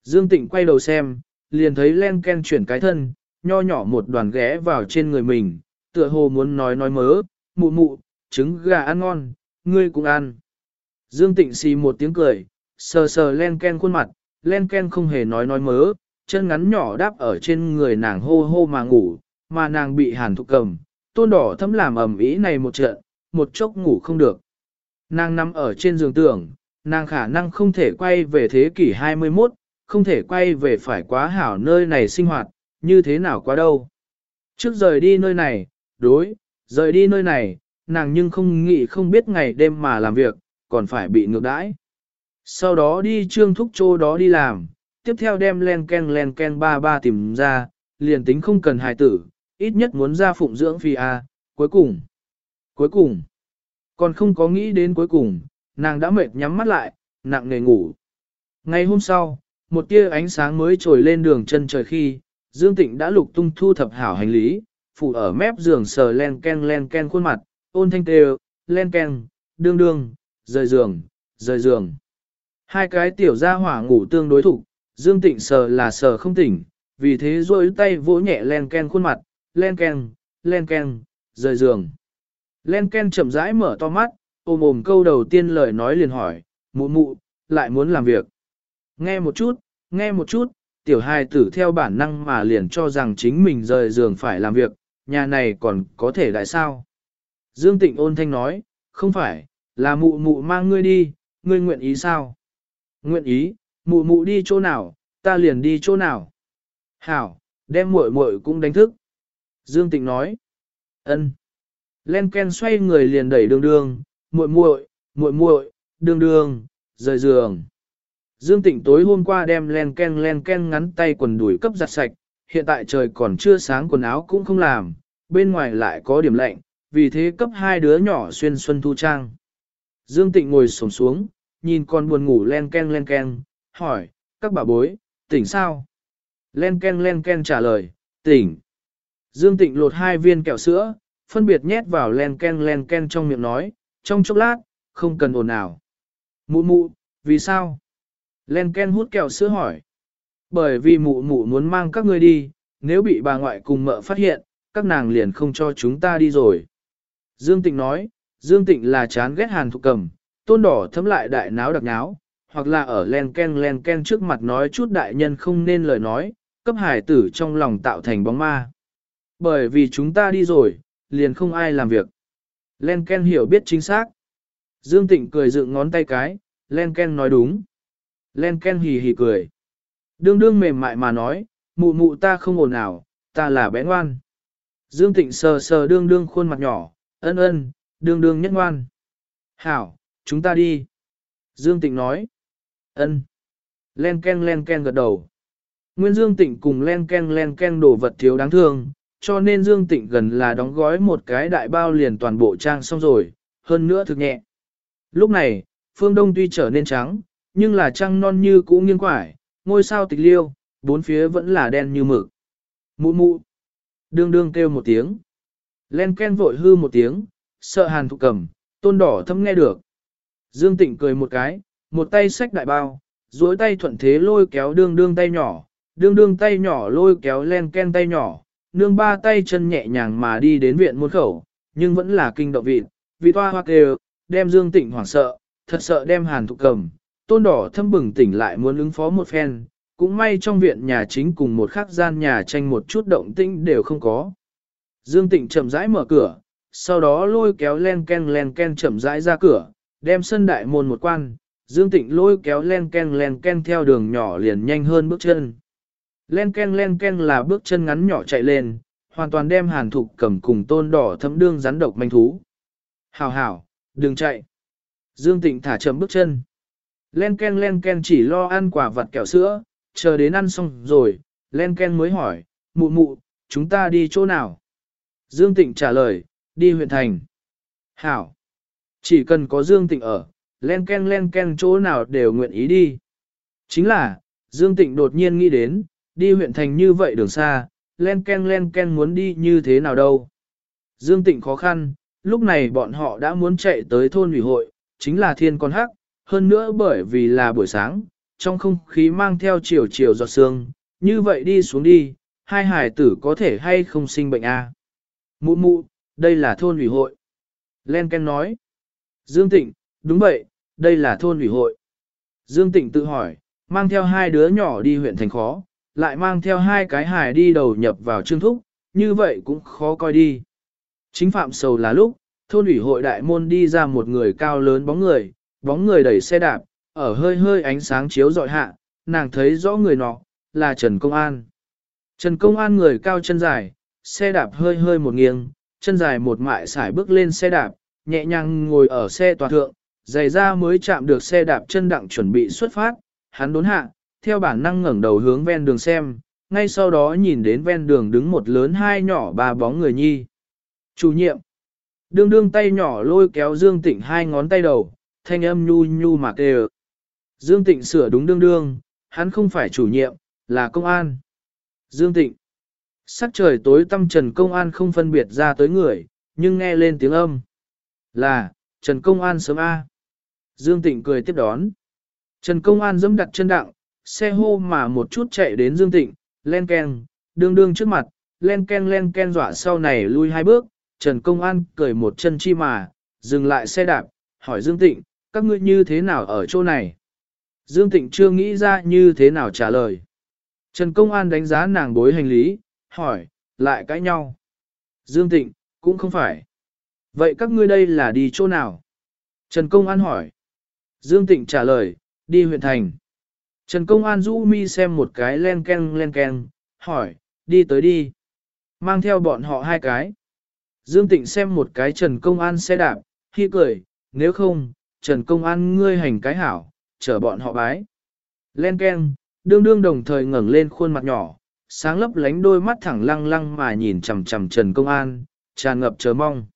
[SPEAKER 1] Dương Tịnh quay đầu xem, liền thấy len ken chuyển cái thân, nho nhỏ một đoàn ghé vào trên người mình, tựa hồ muốn nói nói mớ, mụ mụ, trứng gà ăn ngon, ngươi cũng ăn. Dương Tịnh xì một tiếng cười, sờ sờ len ken khuôn mặt, len ken không hề nói nói mớ, chân ngắn nhỏ đáp ở trên người nàng hô hô mà ngủ, mà nàng bị hàn thục cầm, tôn đỏ thấm làm ẩm ý này một trận, một chốc ngủ không được. Nàng nằm ở trên giường tưởng, nàng khả năng không thể quay về thế kỷ 21, không thể quay về phải quá hảo nơi này sinh hoạt, như thế nào quá đâu. Trước rời đi nơi này, đối, rời đi nơi này, nàng nhưng không nghĩ không biết ngày đêm mà làm việc, còn phải bị ngược đãi. Sau đó đi trương thúc chỗ đó đi làm, tiếp theo đem len ken len ken ba ba tìm ra, liền tính không cần hài tử, ít nhất muốn ra phụng dưỡng phi A, cuối cùng. Cuối cùng, còn không có nghĩ đến cuối cùng, nàng đã mệt nhắm mắt lại, nặng nề ngủ. Ngày hôm sau, một tia ánh sáng mới trồi lên đường chân trời khi, Dương Tịnh đã lục tung thu thập hảo hành lý, phủ ở mép giường sờ len ken len ken khuôn mặt, ôn thanh tê len ken, đương đương, rời giường, rời giường. Hai cái tiểu gia hỏa ngủ tương đối thủ, Dương Tịnh sờ là sờ không tỉnh, vì thế rôi tay vỗ nhẹ len ken khuôn mặt, len ken, len ken, rời giường. Len ken chậm rãi mở to mắt, ôm ôm câu đầu tiên lời nói liền hỏi, mụ mụ, lại muốn làm việc. Nghe một chút, nghe một chút, tiểu hài tử theo bản năng mà liền cho rằng chính mình rời giường phải làm việc, nhà này còn có thể đại sao. Dương Tịnh ôn thanh nói, không phải, là mụ mụ mang ngươi đi, ngươi nguyện ý sao? Nguyện ý, mụ mụ đi chỗ nào, ta liền đi chỗ nào. Hảo, đem muội muội cũng đánh thức. Dương Tịnh nói, ân. Len Ken xoay người liền đẩy đường đường, muội muội, muội muội, đường đường, rời giường. Dương Tịnh tối hôm qua đem len ken len ken ngắn tay quần đuổi cấp giặt sạch, hiện tại trời còn chưa sáng quần áo cũng không làm, bên ngoài lại có điểm lạnh, vì thế cấp hai đứa nhỏ xuyên xuân thu trang. Dương Tịnh ngồi xổm xuống, nhìn con buồn ngủ len ken len ken, hỏi, các bà bối, tỉnh sao? Len ken len ken trả lời, tỉnh. Dương Tịnh lột hai viên kẹo sữa, phân biệt nhét vào len ken len ken trong miệng nói, trong chốc lát, không cần ồn ào. Mụ mụ, vì sao? Len ken hút kẹo sữa hỏi. Bởi vì mụ mụ muốn mang các ngươi đi, nếu bị bà ngoại cùng mợ phát hiện, các nàng liền không cho chúng ta đi rồi. Dương Tịnh nói, Dương Tịnh là chán ghét hàn thục cầm, tôn đỏ thấm lại đại náo đặc náo, hoặc là ở len ken len ken trước mặt nói chút đại nhân không nên lời nói, cấp hải tử trong lòng tạo thành bóng ma. Bởi vì chúng ta đi rồi, liền không ai làm việc. Len ken hiểu biết chính xác. Dương Tịnh cười dựng ngón tay cái, len ken nói đúng. Len ken hì hì cười. Đương đương mềm mại mà nói, mụ mụ ta không ồn ào, ta là bé ngoan. Dương Tịnh sờ sờ đương đương khuôn mặt nhỏ, ân ân, đương đương nhất ngoan. Hảo, chúng ta đi. Dương Tịnh nói. ân. Len ken len ken gật đầu. Nguyên Dương Tịnh cùng len ken len ken đồ vật thiếu đáng thương, cho nên Dương Tịnh gần là đóng gói một cái đại bao liền toàn bộ trang xong rồi, hơn nữa thực nhẹ. Lúc này, phương đông tuy trở nên trắng, nhưng là trăng non như cũ nghiêng quải, ngôi sao tịch liêu, bốn phía vẫn là đen như mực. Mụ mụ, đương đương kêu một tiếng. Len ken vội hư một tiếng, sợ hàn thụ cầm, tôn đỏ thâm nghe được. Dương Tịnh cười một cái, một tay xách đại bao, duỗi tay thuận thế lôi kéo đương đương tay nhỏ, đương đương tay nhỏ lôi kéo len ken tay nhỏ, nương ba tay chân nhẹ nhàng mà đi đến viện môn khẩu, nhưng vẫn là kinh động vị, vì toa hoa đều, đem Dương Tịnh hoảng sợ, thật sợ đem hàn thụ cầm, tôn đỏ thâm bừng tỉnh lại muốn ứng phó một phen, cũng may trong viện nhà chính cùng một khắc gian nhà tranh một chút động tĩnh đều không có. Dương Tịnh chậm rãi mở cửa, sau đó lôi kéo len ken len ken chậm rãi ra cửa, đem sân đại môn một quan, Dương Tịnh lôi kéo len ken len ken theo đường nhỏ liền nhanh hơn bước chân. Len ken len ken là bước chân ngắn nhỏ chạy lên, hoàn toàn đem hàn thục cầm cùng tôn đỏ thấm đương rắn độc manh thú. Hảo hảo, đừng chạy. Dương Tịnh thả chậm bước chân. Len ken len ken chỉ lo ăn quả vặt kẹo sữa, chờ đến ăn xong rồi, len ken mới hỏi, mụ mụ, chúng ta đi chỗ nào? Dương Tịnh trả lời, đi huyện thành. Hảo. Chỉ cần có Dương Tịnh ở, len ken len ken chỗ nào đều nguyện ý đi. Chính là, Dương Tịnh đột nhiên nghĩ đến, đi huyện thành như vậy đường xa, len ken len ken muốn đi như thế nào đâu. Dương Tịnh khó khăn, lúc này bọn họ đã muốn chạy tới thôn ủy hội, chính là thiên con hắc, hơn nữa bởi vì là buổi sáng, trong không khí mang theo chiều chiều giọt sương, như vậy đi xuống đi, hai hải tử có thể hay không sinh bệnh a? À? Mụ mụ, đây là thôn ủy hội. Len Ken nói. Dương Tịnh, đúng vậy, đây là thôn ủy hội. Dương Tịnh tự hỏi, mang theo hai đứa nhỏ đi huyện thành khó, lại mang theo hai cái hài đi đầu nhập vào trương thúc, như vậy cũng khó coi đi. Chính phạm sầu là lúc, thôn ủy hội đại môn đi ra một người cao lớn bóng người, bóng người đẩy xe đạp, ở hơi hơi ánh sáng chiếu dọi hạ, nàng thấy rõ người nọ, là Trần Công An. Trần Công An người cao chân dài, xe đạp hơi hơi một nghiêng, chân dài một mại xải bước lên xe đạp, nhẹ nhàng ngồi ở xe tòa thượng, giày ra mới chạm được xe đạp chân đặng chuẩn bị xuất phát, hắn đốn hạ, theo bản năng ngẩng đầu hướng ven đường xem, ngay sau đó nhìn đến ven đường đứng một lớn hai nhỏ ba bóng người nhi. Chủ nhiệm, đương đương tay nhỏ lôi kéo Dương Tịnh hai ngón tay đầu, thanh âm nhu nhu mà kêu. Dương Tịnh sửa đúng đương đương, hắn không phải chủ nhiệm, là công an. Dương Tịnh. Sắc trời tối tăm Trần Công An không phân biệt ra tới người, nhưng nghe lên tiếng âm. Là, Trần Công An sớm A. Dương Tịnh cười tiếp đón. Trần Công An dẫm đặt chân đặng, xe hô mà một chút chạy đến Dương Tịnh, len ken, đương đương trước mặt, len ken len ken dọa sau này lui hai bước, Trần Công An cười một chân chi mà, dừng lại xe đạp, hỏi Dương Tịnh, các ngươi như thế nào ở chỗ này? Dương Tịnh chưa nghĩ ra như thế nào trả lời. Trần Công An đánh giá nàng bối hành lý, hỏi, lại cãi nhau. Dương Tịnh, cũng không phải. Vậy các ngươi đây là đi chỗ nào? Trần Công An hỏi. Dương Tịnh trả lời, đi huyện thành. Trần Công An rũ mi xem một cái len ken len ken, hỏi, đi tới đi. Mang theo bọn họ hai cái. Dương Tịnh xem một cái Trần Công An xe đạp, khi cười, nếu không, Trần Công An ngươi hành cái hảo, chở bọn họ bái. Len ken, đương đương đồng thời ngẩng lên khuôn mặt nhỏ, sáng lấp lánh đôi mắt thẳng lăng lăng mà nhìn chằm chằm Trần Công An, tràn ngập chờ mong.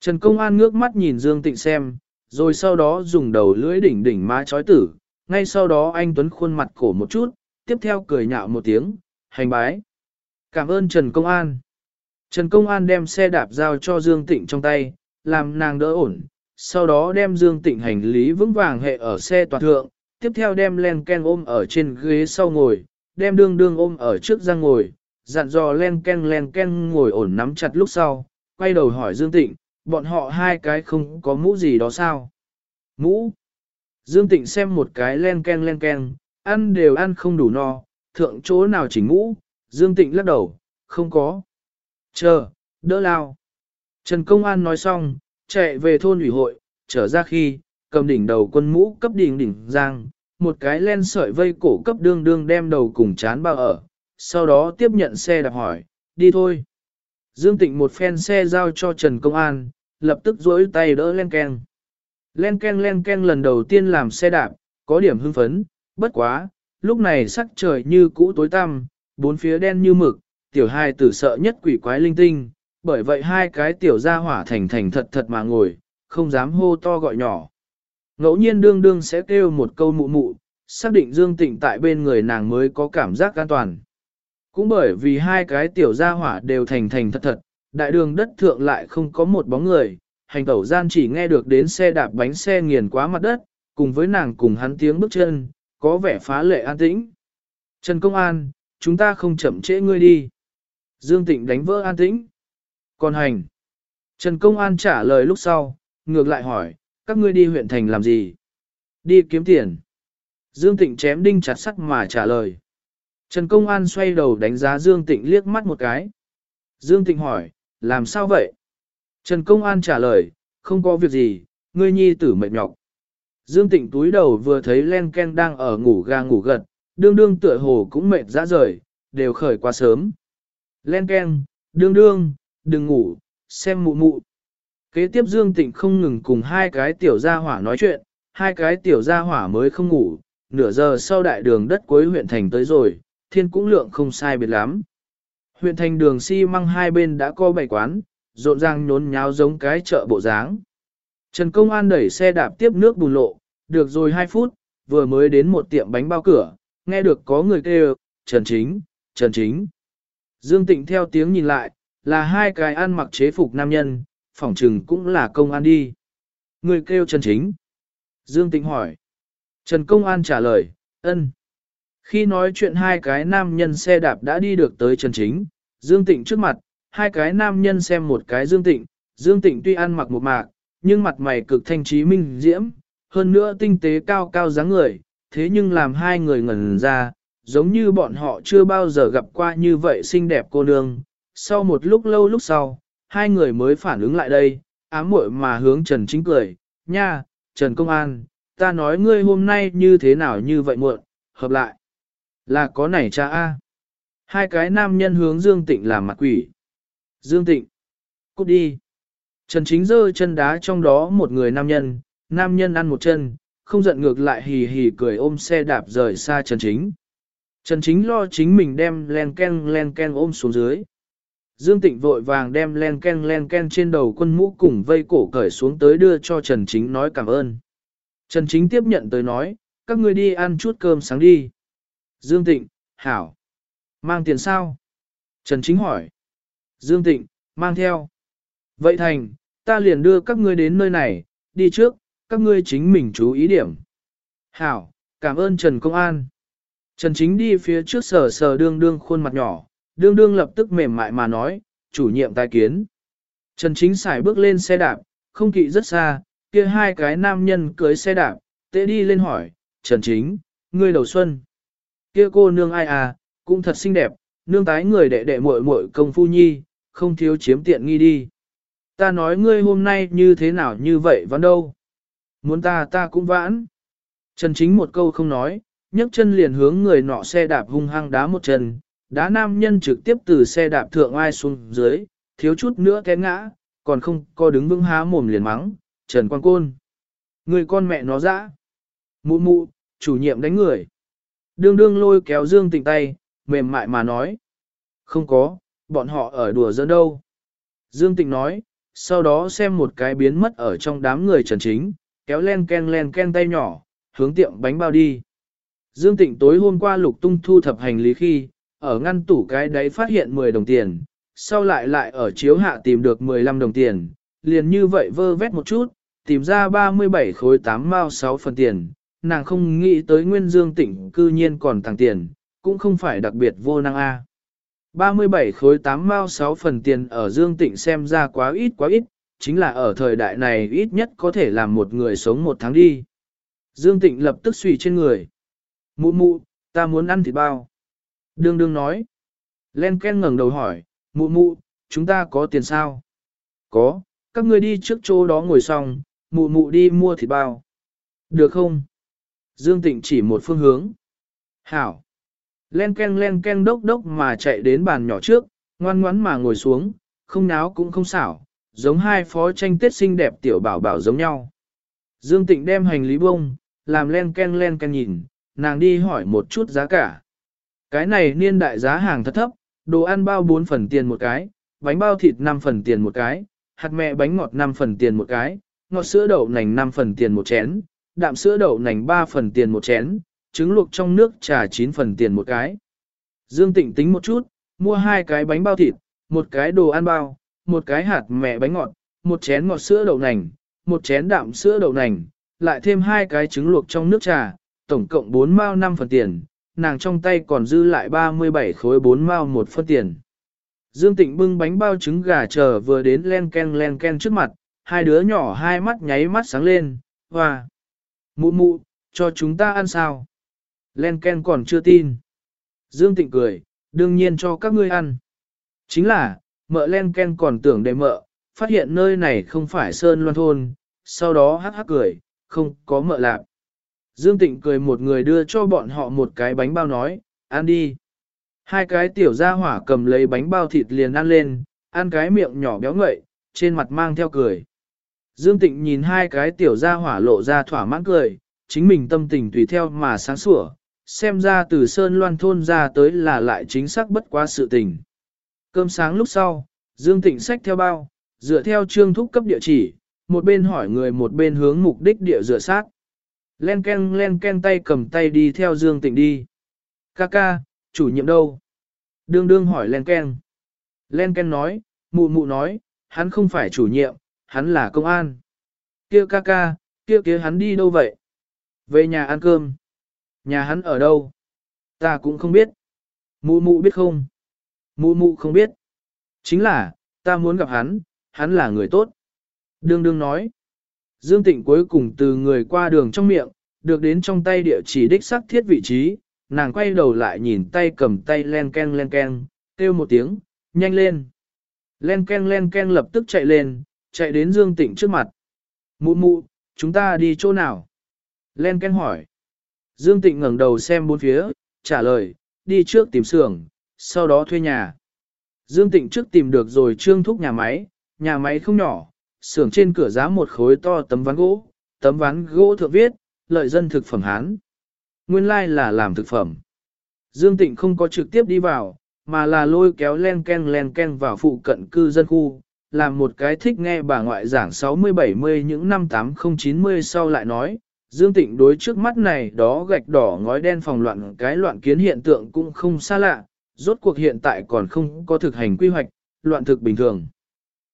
[SPEAKER 1] Trần Công An ngước mắt nhìn Dương Tịnh xem, rồi sau đó dùng đầu lưỡi đỉnh đỉnh má chói tử, ngay sau đó anh Tuấn khuôn mặt cổ một chút, tiếp theo cười nhạo một tiếng, hành bái. Cảm ơn Trần Công An. Trần Công An đem xe đạp giao cho Dương Tịnh trong tay, làm nàng đỡ ổn, sau đó đem Dương Tịnh hành lý vững vàng hệ ở xe toàn thượng, tiếp theo đem len ken ôm ở trên ghế sau ngồi, đem đương đương ôm ở trước ra ngồi, dặn dò len ken len ken ngồi ổn nắm chặt lúc sau, quay đầu hỏi Dương Tịnh, bọn họ hai cái không có mũ gì đó sao? Mũ? Dương Tịnh xem một cái len ken len ken, ăn đều ăn không đủ no, thượng chỗ nào chỉnh ngũ, Dương Tịnh lắc đầu, không có. Chờ, đỡ lao. Trần Công An nói xong, chạy về thôn ủy hội, trở ra khi, cầm đỉnh đầu quân mũ cấp đỉnh đỉnh giang, một cái len sợi vây cổ cấp đương đương đem đầu cùng chán bao ở, sau đó tiếp nhận xe đạp hỏi, đi thôi. Dương Tịnh một phen xe giao cho Trần Công An, lập tức dối tay đỡ len ken. Len ken len ken lần đầu tiên làm xe đạp, có điểm hưng phấn, bất quá, lúc này sắc trời như cũ tối tăm, bốn phía đen như mực, tiểu hai tử sợ nhất quỷ quái linh tinh, bởi vậy hai cái tiểu gia hỏa thành thành thật thật mà ngồi, không dám hô to gọi nhỏ. Ngẫu nhiên đương đương sẽ kêu một câu mụ mụ, xác định Dương Tịnh tại bên người nàng mới có cảm giác an toàn. Cũng bởi vì hai cái tiểu gia hỏa đều thành thành thật thật, đại đường đất thượng lại không có một bóng người, hành tẩu gian chỉ nghe được đến xe đạp bánh xe nghiền quá mặt đất, cùng với nàng cùng hắn tiếng bước chân, có vẻ phá lệ an tĩnh. Trần Công An, chúng ta không chậm trễ ngươi đi. Dương Tịnh đánh vỡ an tĩnh. Còn hành. Trần Công An trả lời lúc sau, ngược lại hỏi, các ngươi đi huyện thành làm gì? Đi kiếm tiền. Dương Tịnh chém đinh chặt sắt mà trả lời. Trần Công An xoay đầu đánh giá Dương Tịnh liếc mắt một cái. Dương Tịnh hỏi, làm sao vậy? Trần Công An trả lời, không có việc gì, ngươi nhi tử mệt nhọc. Dương Tịnh túi đầu vừa thấy Len Ken đang ở ngủ ga ngủ gật, đương đương tựa hồ cũng mệt ra rời, đều khởi quá sớm. Len Ken, đương đương, đừng ngủ, xem mụ mụ. Kế tiếp Dương Tịnh không ngừng cùng hai cái tiểu gia hỏa nói chuyện, hai cái tiểu gia hỏa mới không ngủ, nửa giờ sau đại đường đất cuối huyện thành tới rồi, thiên cũng lượng không sai biệt lắm. Huyện thành đường xi si măng hai bên đã có bảy quán, rộn ràng nhốn nháo giống cái chợ bộ dáng. Trần Công An đẩy xe đạp tiếp nước bùn lộ, được rồi 2 phút, vừa mới đến một tiệm bánh bao cửa, nghe được có người kêu, Trần Chính, Trần Chính. Dương Tịnh theo tiếng nhìn lại, là hai cái ăn mặc chế phục nam nhân, phỏng trừng cũng là công an đi. Người kêu Trần Chính. Dương Tịnh hỏi. Trần Công An trả lời, ân. Khi nói chuyện hai cái nam nhân xe đạp đã đi được tới Trần Chính, Dương Tịnh trước mặt, hai cái nam nhân xem một cái Dương Tịnh, Dương Tịnh tuy ăn mặc một mạc, nhưng mặt mày cực thanh trí minh diễm, hơn nữa tinh tế cao cao dáng người, thế nhưng làm hai người ngẩn ra, giống như bọn họ chưa bao giờ gặp qua như vậy xinh đẹp cô nương. Sau một lúc lâu lúc sau, hai người mới phản ứng lại đây, ám muội mà hướng Trần Chính cười, nha, Trần Công An, ta nói ngươi hôm nay như thế nào như vậy muộn, hợp lại. Là có nảy cha A. Hai cái nam nhân hướng Dương Tịnh làm mặt quỷ. Dương Tịnh. Cút đi. Trần Chính giơ chân đá trong đó một người nam nhân, nam nhân ăn một chân, không giận ngược lại hì hì cười ôm xe đạp rời xa Trần Chính. Trần Chính lo chính mình đem len ken len ken ôm xuống dưới. Dương Tịnh vội vàng đem len ken len ken trên đầu quân mũ cùng vây cổ cởi xuống tới đưa cho Trần Chính nói cảm ơn. Trần Chính tiếp nhận tới nói, các ngươi đi ăn chút cơm sáng đi. Dương Tịnh, Hảo. Mang tiền sao? Trần Chính hỏi. Dương Tịnh, mang theo. Vậy thành, ta liền đưa các ngươi đến nơi này, đi trước, các ngươi chính mình chú ý điểm. Hảo, cảm ơn Trần Công An. Trần Chính đi phía trước sờ sờ đương đương khuôn mặt nhỏ, đương đương lập tức mềm mại mà nói, chủ nhiệm tai kiến. Trần Chính xài bước lên xe đạp, không kỵ rất xa, kia hai cái nam nhân cưới xe đạp, tệ đi lên hỏi, Trần Chính, ngươi đầu xuân. Kia cô nương ai à, cũng thật xinh đẹp, nương tái người đệ đệ muội muội công phu nhi, không thiếu chiếm tiện nghi đi. Ta nói ngươi hôm nay như thế nào như vậy vẫn đâu. Muốn ta ta cũng vãn. Trần Chính một câu không nói, nhấc chân liền hướng người nọ xe đạp hung hăng đá một chân, đá nam nhân trực tiếp từ xe đạp thượng ai xuống dưới, thiếu chút nữa té ngã, còn không có đứng vững há mồm liền mắng, Trần Quang Côn. Người con mẹ nó dã. Mụ mụ, chủ nhiệm đánh người. Đương đương lôi kéo Dương Tịnh tay, mềm mại mà nói. Không có, bọn họ ở đùa giỡn đâu. Dương Tịnh nói, sau đó xem một cái biến mất ở trong đám người Trần Chính, kéo len ken len ken tay nhỏ, hướng tiệm bánh bao đi. Dương Tịnh tối hôm qua lục tung thu thập hành lý khi, ở ngăn tủ cái đấy phát hiện 10 đồng tiền, sau lại lại ở chiếu hạ tìm được 15 đồng tiền, liền như vậy vơ vét một chút, tìm ra 37 khối 8 mao 6 phần tiền, nàng không nghĩ tới nguyên Dương Tịnh cư nhiên còn tàng tiền, cũng không phải đặc biệt vô năng A. 37 khối 8 mao 6 phần tiền ở Dương Tịnh xem ra quá ít quá ít, chính là ở thời đại này ít nhất có thể làm một người sống một tháng đi. Dương Tịnh lập tức suy trên người. Mụ mụ, ta muốn ăn thịt bao. Đương đương nói. Len Ken ngẩng đầu hỏi, mụ mụ, chúng ta có tiền sao? Có, các ngươi đi trước chỗ đó ngồi xong, mụ mụ đi mua thịt bao. Được không? Dương Tịnh chỉ một phương hướng. Hảo. Len Ken len Ken đốc đốc mà chạy đến bàn nhỏ trước, ngoan ngoắn mà ngồi xuống, không náo cũng không xảo, giống hai phó tranh tết xinh đẹp tiểu bảo bảo giống nhau. Dương Tịnh đem hành lý bông, làm len ken len ken nhìn, nàng đi hỏi một chút giá cả. Cái này niên đại giá hàng thật thấp, đồ ăn bao 4 phần tiền một cái, bánh bao thịt 5 phần tiền một cái, hạt mẹ bánh ngọt 5 phần tiền một cái, ngọt sữa đậu nành 5 phần tiền một chén, đạm sữa đậu nành 3 phần tiền một chén, trứng luộc trong nước trà 9 phần tiền một cái. Dương Tịnh tính một chút, mua hai cái bánh bao thịt, một cái đồ ăn bao, một cái hạt mẹ bánh ngọt, một chén ngọt sữa đậu nành, một chén đạm sữa đậu nành, lại thêm hai cái trứng luộc trong nước trà, tổng cộng 4 mao 5 phần tiền, nàng trong tay còn dư lại 37 khối 4 mao một phân tiền. Dương Tịnh bưng bánh bao trứng gà chờ vừa đến len ken len ken trước mặt, hai đứa nhỏ hai mắt nháy mắt sáng lên, hoa. Mụ mụ, cho chúng ta ăn sao? Len ken còn chưa tin. Dương Tịnh cười, đương nhiên cho các ngươi ăn. Chính là, mợ len ken còn tưởng để mợ, phát hiện nơi này không phải sơn loan thôn, sau đó hắc hắc cười, không có mợ lạc. Dương Tịnh cười một người đưa cho bọn họ một cái bánh bao nói, ăn đi. Hai cái tiểu gia hỏa cầm lấy bánh bao thịt liền ăn lên, ăn cái miệng nhỏ béo ngậy, trên mặt mang theo cười. Dương Tịnh nhìn hai cái tiểu gia hỏa lộ ra thỏa mãn cười, chính mình tâm tình tùy theo mà sáng sủa, xem ra từ Sơn Loan thôn ra tới là lại chính xác bất quá sự tình. Cơm sáng lúc sau, Dương Tịnh xách theo bao, dựa theo trương thúc cấp địa chỉ, một bên hỏi người một bên hướng mục đích địa dựa sát. Len ken len ken tay cầm tay đi theo Dương Tịnh đi. Ca ca, chủ nhiệm đâu? Đương đương hỏi len ken. Len ken nói, mụ mụ nói, hắn không phải chủ nhiệm, hắn là công an. Kia ca ca, kia kia hắn đi đâu vậy? Về nhà ăn cơm. Nhà hắn ở đâu? Ta cũng không biết. Mụ mụ biết không? Mụ mụ không biết. Chính là, ta muốn gặp hắn, hắn là người tốt. Đương đương nói. Dương Tịnh cuối cùng từ người qua đường trong miệng, được đến trong tay địa chỉ đích xác thiết vị trí, nàng quay đầu lại nhìn tay cầm tay len ken len ken, kêu một tiếng, nhanh lên. Len ken len ken lập tức chạy lên, chạy đến Dương Tịnh trước mặt. Mụ mụ, chúng ta đi chỗ nào? Len ken hỏi. Dương Tịnh ngẩng đầu xem bốn phía, trả lời, đi trước tìm xưởng, sau đó thuê nhà. Dương Tịnh trước tìm được rồi trương thúc nhà máy, nhà máy không nhỏ, xưởng trên cửa giá một khối to tấm ván gỗ, tấm ván gỗ thượng viết, lợi dân thực phẩm Hán. Nguyên lai like là làm thực phẩm. Dương Tịnh không có trực tiếp đi vào, mà là lôi kéo len ken len ken vào phụ cận cư dân khu, làm một cái thích nghe bà ngoại giảng 60-70 những năm 80-90 sau lại nói, Dương Tịnh đối trước mắt này đó gạch đỏ ngói đen phòng loạn cái loạn kiến hiện tượng cũng không xa lạ, rốt cuộc hiện tại còn không có thực hành quy hoạch, loạn thực bình thường.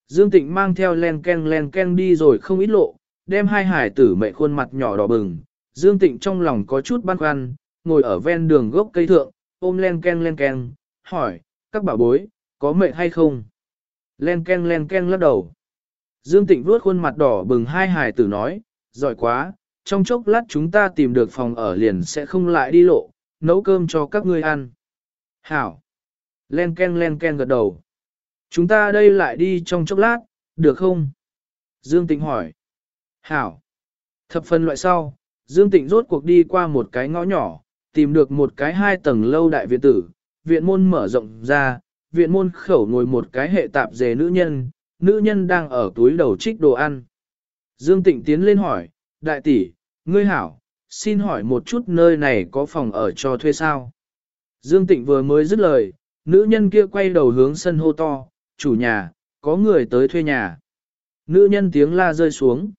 [SPEAKER 1] Dương Tịnh mang theo len ken len ken đi rồi không ít lộ, đem hai hải tử mẹ khuôn mặt nhỏ đỏ bừng. Dương Tịnh trong lòng có chút băn khoăn, ngồi ở ven đường gốc cây thượng, ôm len ken len ken, hỏi, các bảo bối, có mệt hay không? Len ken len ken lắc đầu. Dương Tịnh vuốt khuôn mặt đỏ bừng hai hải tử nói, giỏi quá, trong chốc lát chúng ta tìm được phòng ở liền sẽ không lại đi lộ, nấu cơm cho các ngươi ăn. Hảo. Len ken len ken gật đầu. Chúng ta đây lại đi trong chốc lát, được không? Dương Tịnh hỏi. Hảo. Thập phân loại sau, Dương Tịnh rốt cuộc đi qua một cái ngõ nhỏ, tìm được một cái hai tầng lâu đại viện tử, viện môn mở rộng ra, viện môn khẩu ngồi một cái hệ tạp dề nữ nhân, nữ nhân đang ở túi đầu trích đồ ăn. Dương Tịnh tiến lên hỏi, đại tỷ, ngươi hảo, xin hỏi một chút nơi này có phòng ở cho thuê sao? Dương Tịnh vừa mới dứt lời, nữ nhân kia quay đầu hướng sân hô to, chủ nhà, có người tới thuê nhà. Nữ nhân tiếng la rơi xuống.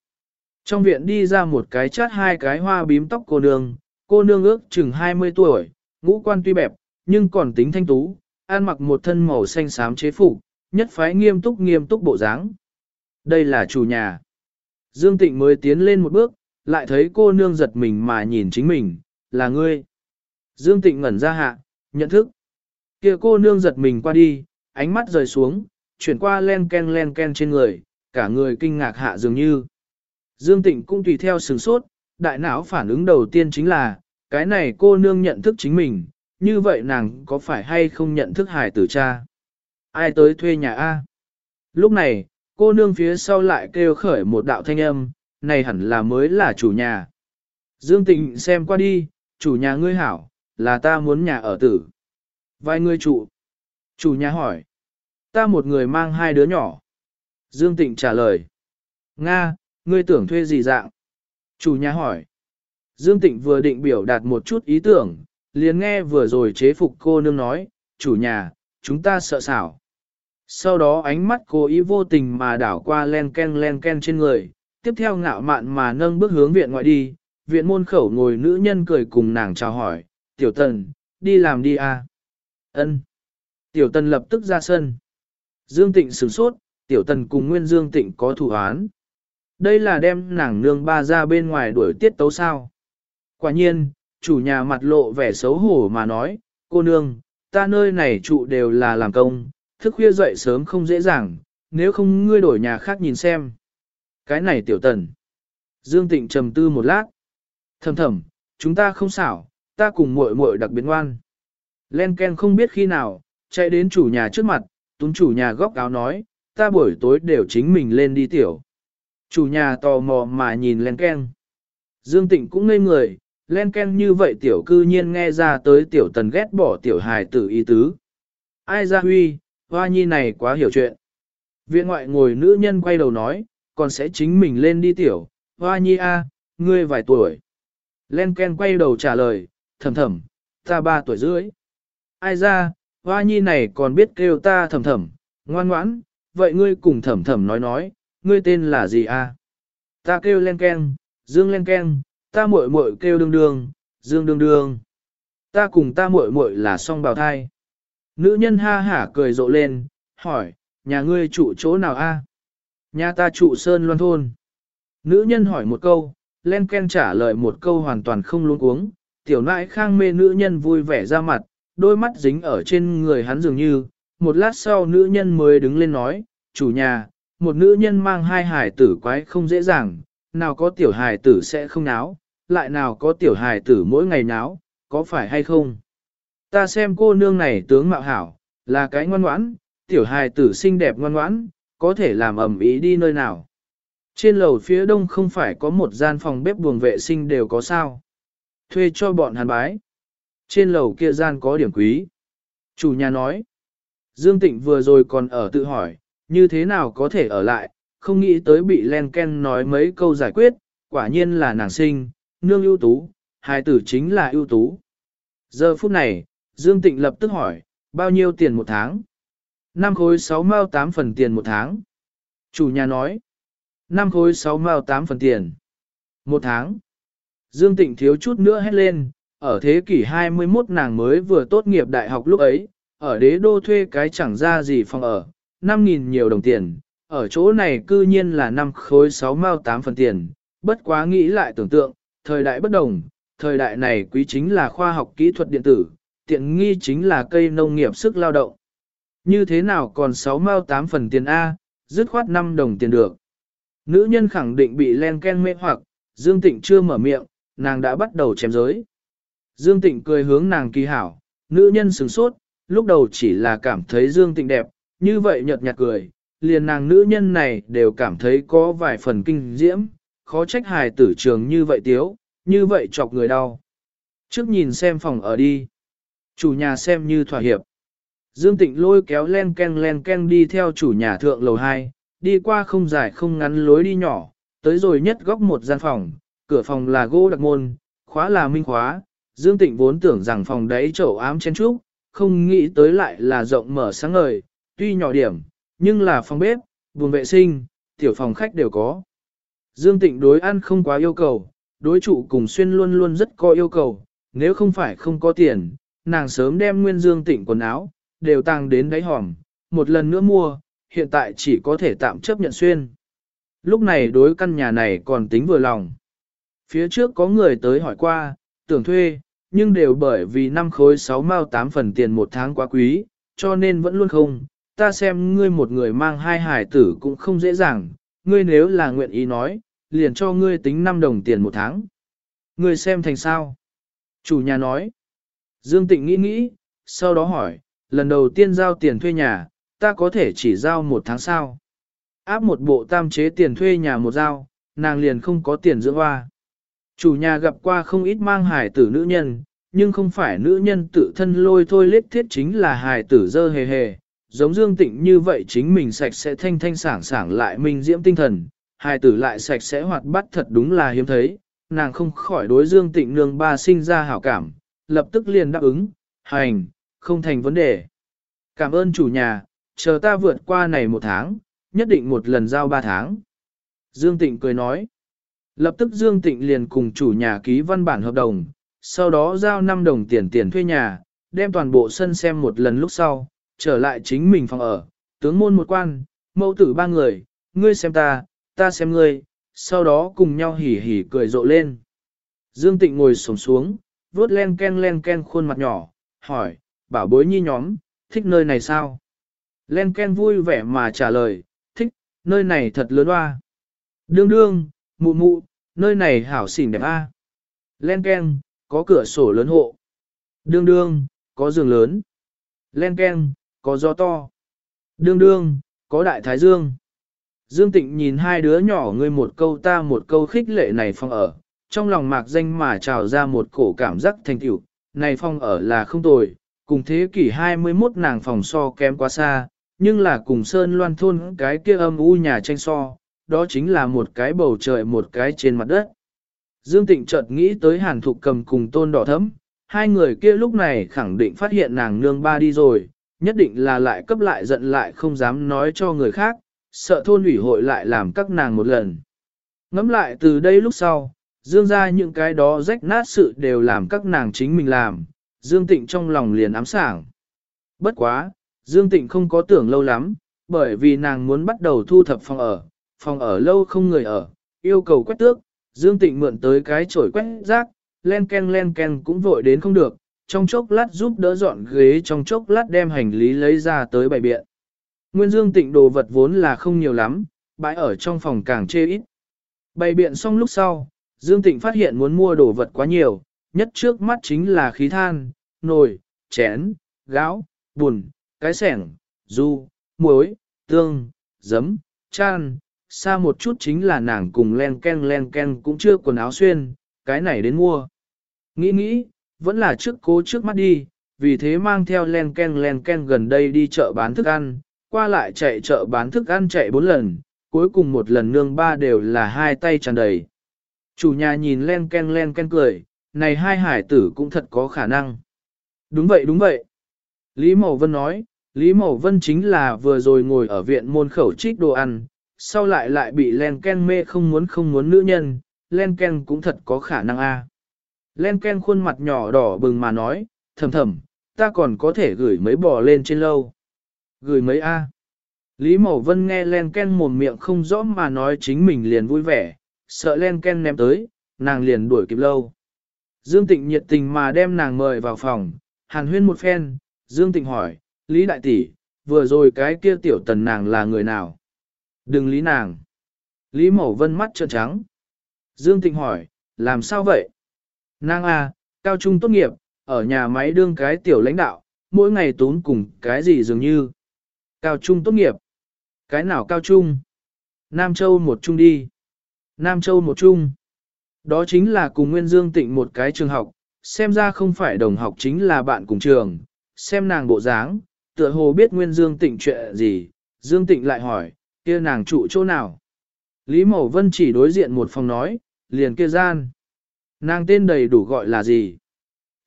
[SPEAKER 1] Trong viện đi ra một cái chát hai cái hoa bím tóc cô nương, cô nương ước chừng 20 tuổi, ngũ quan tuy bẹp, nhưng còn tính thanh tú, ăn mặc một thân màu xanh xám chế phục, nhất phái nghiêm túc nghiêm túc bộ dáng. Đây là chủ nhà. Dương Tịnh mới tiến lên một bước, lại thấy cô nương giật mình mà nhìn chính mình, là ngươi. Dương Tịnh ngẩn ra hạ, nhận thức. kia cô nương giật mình qua đi, ánh mắt rời xuống, chuyển qua len ken len ken trên người, cả người kinh ngạc hạ dường như. Dương Tịnh cũng tùy theo sừng sốt, đại não phản ứng đầu tiên chính là, cái này cô nương nhận thức chính mình, như vậy nàng có phải hay không nhận thức hài tử cha? Ai tới thuê nhà A? Lúc này, cô nương phía sau lại kêu khởi một đạo thanh âm, này hẳn là mới là chủ nhà. Dương Tịnh xem qua đi, chủ nhà ngươi hảo, là ta muốn nhà ở tử. Vài người trụ. Chủ nhà hỏi. Ta một người mang hai đứa nhỏ. Dương Tịnh trả lời. Nga, ngươi tưởng thuê gì dạng? Chủ nhà hỏi. Dương Tịnh vừa định biểu đạt một chút ý tưởng, liền nghe vừa rồi chế phục cô nương nói, chủ nhà, chúng ta sợ xảo. Sau đó ánh mắt cô ý vô tình mà đảo qua len ken len ken trên người, tiếp theo ngạo mạn mà nâng bước hướng viện ngoại đi, viện môn khẩu ngồi nữ nhân cười cùng nàng chào hỏi, tiểu tần, đi làm đi à. ân Tiểu tần lập tức ra sân. Dương Tịnh sửng sốt, tiểu tần cùng nguyên Dương Tịnh có thủ án. Đây là đem nàng nương ba ra bên ngoài đuổi tiết tấu sao. Quả nhiên, chủ nhà mặt lộ vẻ xấu hổ mà nói, cô nương, ta nơi này trụ đều là làm công, thức khuya dậy sớm không dễ dàng, nếu không ngươi đổi nhà khác nhìn xem. Cái này tiểu tần. Dương Tịnh trầm tư một lát. Thầm thầm, chúng ta không xảo, ta cùng muội muội đặc biệt ngoan. Len Ken không biết khi nào, chạy đến chủ nhà trước mặt, túng chủ nhà góc áo nói, ta buổi tối đều chính mình lên đi tiểu. Chủ nhà tò mò mà nhìn Len Ken. Dương Tịnh cũng ngây người, Len Ken như vậy tiểu cư nhiên nghe ra tới tiểu tần ghét bỏ tiểu hài tử ý tứ. Ai ra huy, hoa nhi này quá hiểu chuyện. Viện ngoại ngồi nữ nhân quay đầu nói, còn sẽ chính mình lên đi tiểu, hoa nhi a, ngươi vài tuổi. Len Ken quay đầu trả lời, thầm thầm, ta ba tuổi rưỡi. Ai ra, hoa nhi này còn biết kêu ta thầm thầm, ngoan ngoãn, vậy ngươi cùng thầm thầm nói nói, ngươi tên là gì a? Ta kêu Len Ken, Dương Len Ken, ta muội muội kêu đương đương, Dương đương đương. Ta cùng ta muội muội là song bào thai. Nữ nhân ha hả cười rộ lên, hỏi, nhà ngươi trụ chỗ nào a? Nhà ta trụ Sơn Loan Thôn. Nữ nhân hỏi một câu, Len Ken trả lời một câu hoàn toàn không luôn uống. Tiểu nãi khang mê nữ nhân vui vẻ ra mặt, đôi mắt dính ở trên người hắn dường như. Một lát sau nữ nhân mới đứng lên nói, chủ nhà, một nữ nhân mang hai hài tử quái không dễ dàng, nào có tiểu hài tử sẽ không náo, lại nào có tiểu hài tử mỗi ngày náo, có phải hay không? Ta xem cô nương này tướng mạo hảo, là cái ngoan ngoãn, tiểu hài tử xinh đẹp ngoan ngoãn, có thể làm ẩm ý đi nơi nào. Trên lầu phía đông không phải có một gian phòng bếp buồng vệ sinh đều có sao. Thuê cho bọn hàn bái. Trên lầu kia gian có điểm quý. Chủ nhà nói. Dương Tịnh vừa rồi còn ở tự hỏi, như thế nào có thể ở lại, không nghĩ tới bị Len Ken nói mấy câu giải quyết, quả nhiên là nàng sinh, nương ưu tú, hai tử chính là ưu tú. Giờ phút này, Dương Tịnh lập tức hỏi, bao nhiêu tiền một tháng? Năm khối 6 mao 8 phần tiền một tháng. Chủ nhà nói, năm khối 6 mao 8 phần tiền. Một tháng. Dương Tịnh thiếu chút nữa hét lên, ở thế kỷ 21 nàng mới vừa tốt nghiệp đại học lúc ấy, ở đế đô thuê cái chẳng ra gì phòng ở, 5.000 nhiều đồng tiền, ở chỗ này cư nhiên là năm khối 6 mao 8 phần tiền, bất quá nghĩ lại tưởng tượng, thời đại bất đồng, thời đại này quý chính là khoa học kỹ thuật điện tử, tiện nghi chính là cây nông nghiệp sức lao động. Như thế nào còn 6 mao 8 phần tiền A, dứt khoát 5 đồng tiền được. Nữ nhân khẳng định bị len ken mê hoặc, Dương Tịnh chưa mở miệng, nàng đã bắt đầu chém giới. Dương Tịnh cười hướng nàng kỳ hảo, nữ nhân sửng sốt, lúc đầu chỉ là cảm thấy Dương Tịnh đẹp, như vậy nhợt nhạt cười, liền nàng nữ nhân này đều cảm thấy có vài phần kinh diễm, khó trách hài tử trường như vậy tiếu, như vậy chọc người đau. Trước nhìn xem phòng ở đi. Chủ nhà xem như thỏa hiệp. Dương Tịnh lôi kéo len ken len ken đi theo chủ nhà thượng lầu 2, đi qua không dài không ngắn lối đi nhỏ, tới rồi nhất góc một gian phòng, cửa phòng là gỗ đặc môn, khóa là minh khóa. Dương Tịnh vốn tưởng rằng phòng đấy chậu ám chen trúc, không nghĩ tới lại là rộng mở sáng ngời, tuy nhỏ điểm, nhưng là phòng bếp, buồng vệ sinh, tiểu phòng khách đều có. Dương Tịnh đối ăn không quá yêu cầu, đối trụ cùng xuyên luôn luôn rất có yêu cầu, nếu không phải không có tiền, nàng sớm đem nguyên Dương Tịnh quần áo, đều tăng đến đáy hòm, một lần nữa mua, hiện tại chỉ có thể tạm chấp nhận xuyên. Lúc này đối căn nhà này còn tính vừa lòng. Phía trước có người tới hỏi qua, tưởng thuê, nhưng đều bởi vì năm khối 6 mao 8 phần tiền một tháng quá quý, cho nên vẫn luôn không. Ta xem ngươi một người mang hai hải tử cũng không dễ dàng, ngươi nếu là nguyện ý nói, liền cho ngươi tính 5 đồng tiền một tháng. Ngươi xem thành sao? Chủ nhà nói. Dương Tịnh nghĩ nghĩ, sau đó hỏi, lần đầu tiên giao tiền thuê nhà, ta có thể chỉ giao một tháng sao? Áp một bộ tam chế tiền thuê nhà một giao, nàng liền không có tiền dưỡng hoa. Chủ nhà gặp qua không ít mang hài tử nữ nhân, nhưng không phải nữ nhân tự thân lôi thôi lết thiết chính là hài tử dơ hề hề. Giống Dương Tịnh như vậy chính mình sạch sẽ thanh thanh sảng sảng lại minh diễm tinh thần, hài tử lại sạch sẽ hoạt bát thật đúng là hiếm thấy, nàng không khỏi đối Dương Tịnh nương ba sinh ra hảo cảm, lập tức liền đáp ứng, hành, không thành vấn đề. Cảm ơn chủ nhà, chờ ta vượt qua này một tháng, nhất định một lần giao ba tháng. Dương Tịnh cười nói. Lập tức Dương Tịnh liền cùng chủ nhà ký văn bản hợp đồng, sau đó giao 5 đồng tiền tiền thuê nhà, đem toàn bộ sân xem một lần lúc sau, trở lại chính mình phòng ở, tướng môn một quan, mẫu tử ba người, ngươi xem ta, ta xem ngươi, sau đó cùng nhau hỉ hỉ cười rộ lên. Dương Tịnh ngồi sổng xuống, vuốt len ken len ken khuôn mặt nhỏ, hỏi, bảo bối nhi nhóm, thích nơi này sao? Len ken vui vẻ mà trả lời, thích, nơi này thật lớn hoa. Đương đương, mụ mụ, nơi này hảo xỉn đẹp a. Len ken, có cửa sổ lớn hộ. Đương đương, có giường lớn. Len ken, có gió to. Đương đương, có đại thái dương. Dương Tịnh nhìn hai đứa nhỏ ngươi một câu ta một câu khích lệ này phong ở, trong lòng mạc danh mà trào ra một cổ cảm giác thành tựu, này phong ở là không tồi, cùng thế kỷ 21 nàng phòng so kém quá xa, nhưng là cùng sơn loan thôn cái kia âm u nhà tranh so, đó chính là một cái bầu trời một cái trên mặt đất. Dương Tịnh chợt nghĩ tới hàn thục cầm cùng tôn đỏ thấm, hai người kia lúc này khẳng định phát hiện nàng nương ba đi rồi, nhất định là lại cấp lại giận lại không dám nói cho người khác, sợ thôn ủy hội lại làm các nàng một lần. Ngắm lại từ đây lúc sau, Dương ra những cái đó rách nát sự đều làm các nàng chính mình làm, Dương Tịnh trong lòng liền ám sảng. Bất quá, Dương Tịnh không có tưởng lâu lắm, bởi vì nàng muốn bắt đầu thu thập phòng ở, phòng ở lâu không người ở, yêu cầu quét tước, Dương Tịnh mượn tới cái chổi quét rác, len ken len ken cũng vội đến không được, trong chốc lát giúp đỡ dọn ghế trong chốc lát đem hành lý lấy ra tới bày biện. Nguyên Dương Tịnh đồ vật vốn là không nhiều lắm, bãi ở trong phòng càng chê ít. Bày biện xong lúc sau, Dương Tịnh phát hiện muốn mua đồ vật quá nhiều, nhất trước mắt chính là khí than, nồi, chén, gáo, bùn, cái sẻng, du, muối, tương, giấm, chan, xa một chút chính là nàng cùng len ken len ken cũng chưa quần áo xuyên, cái này đến mua. Nghĩ nghĩ, vẫn là trước cố trước mắt đi, vì thế mang theo len ken len ken gần đây đi chợ bán thức ăn, qua lại chạy chợ bán thức ăn chạy bốn lần, cuối cùng một lần nương ba đều là hai tay tràn đầy. Chủ nhà nhìn len ken len ken cười, này hai hải tử cũng thật có khả năng. Đúng vậy đúng vậy. Lý Mậu Vân nói, Lý Mậu Vân chính là vừa rồi ngồi ở viện môn khẩu trích đồ ăn, sau lại lại bị len ken mê không muốn không muốn nữ nhân, len ken cũng thật có khả năng a. Len ken khuôn mặt nhỏ đỏ bừng mà nói, thầm thầm, ta còn có thể gửi mấy bò lên trên lâu. Gửi mấy a. Lý Mậu Vân nghe len ken mồm miệng không rõ mà nói chính mình liền vui vẻ, sợ len ken ném tới, nàng liền đuổi kịp lâu. Dương Tịnh nhiệt tình mà đem nàng mời vào phòng, hàn huyên một phen, Dương Tịnh hỏi, Lý Đại Tỷ, vừa rồi cái kia tiểu tần nàng là người nào? Đừng lý nàng. Lý Mậu Vân mắt trợn trắng. Dương Tịnh hỏi, làm sao vậy? Nàng à, cao trung tốt nghiệp, ở nhà máy đương cái tiểu lãnh đạo, mỗi ngày tốn cùng cái gì dường như. Cao trung tốt nghiệp. Cái nào cao trung? Nam Châu một trung đi. Nam Châu một trung. Đó chính là cùng Nguyên Dương Tịnh một cái trường học, xem ra không phải đồng học chính là bạn cùng trường, xem nàng bộ dáng, tựa hồ biết Nguyên Dương Tịnh chuyện gì, Dương Tịnh lại hỏi, kia nàng trụ chỗ nào? Lý Mậu Vân chỉ đối diện một phòng nói, liền kia gian. Nàng tên đầy đủ gọi là gì?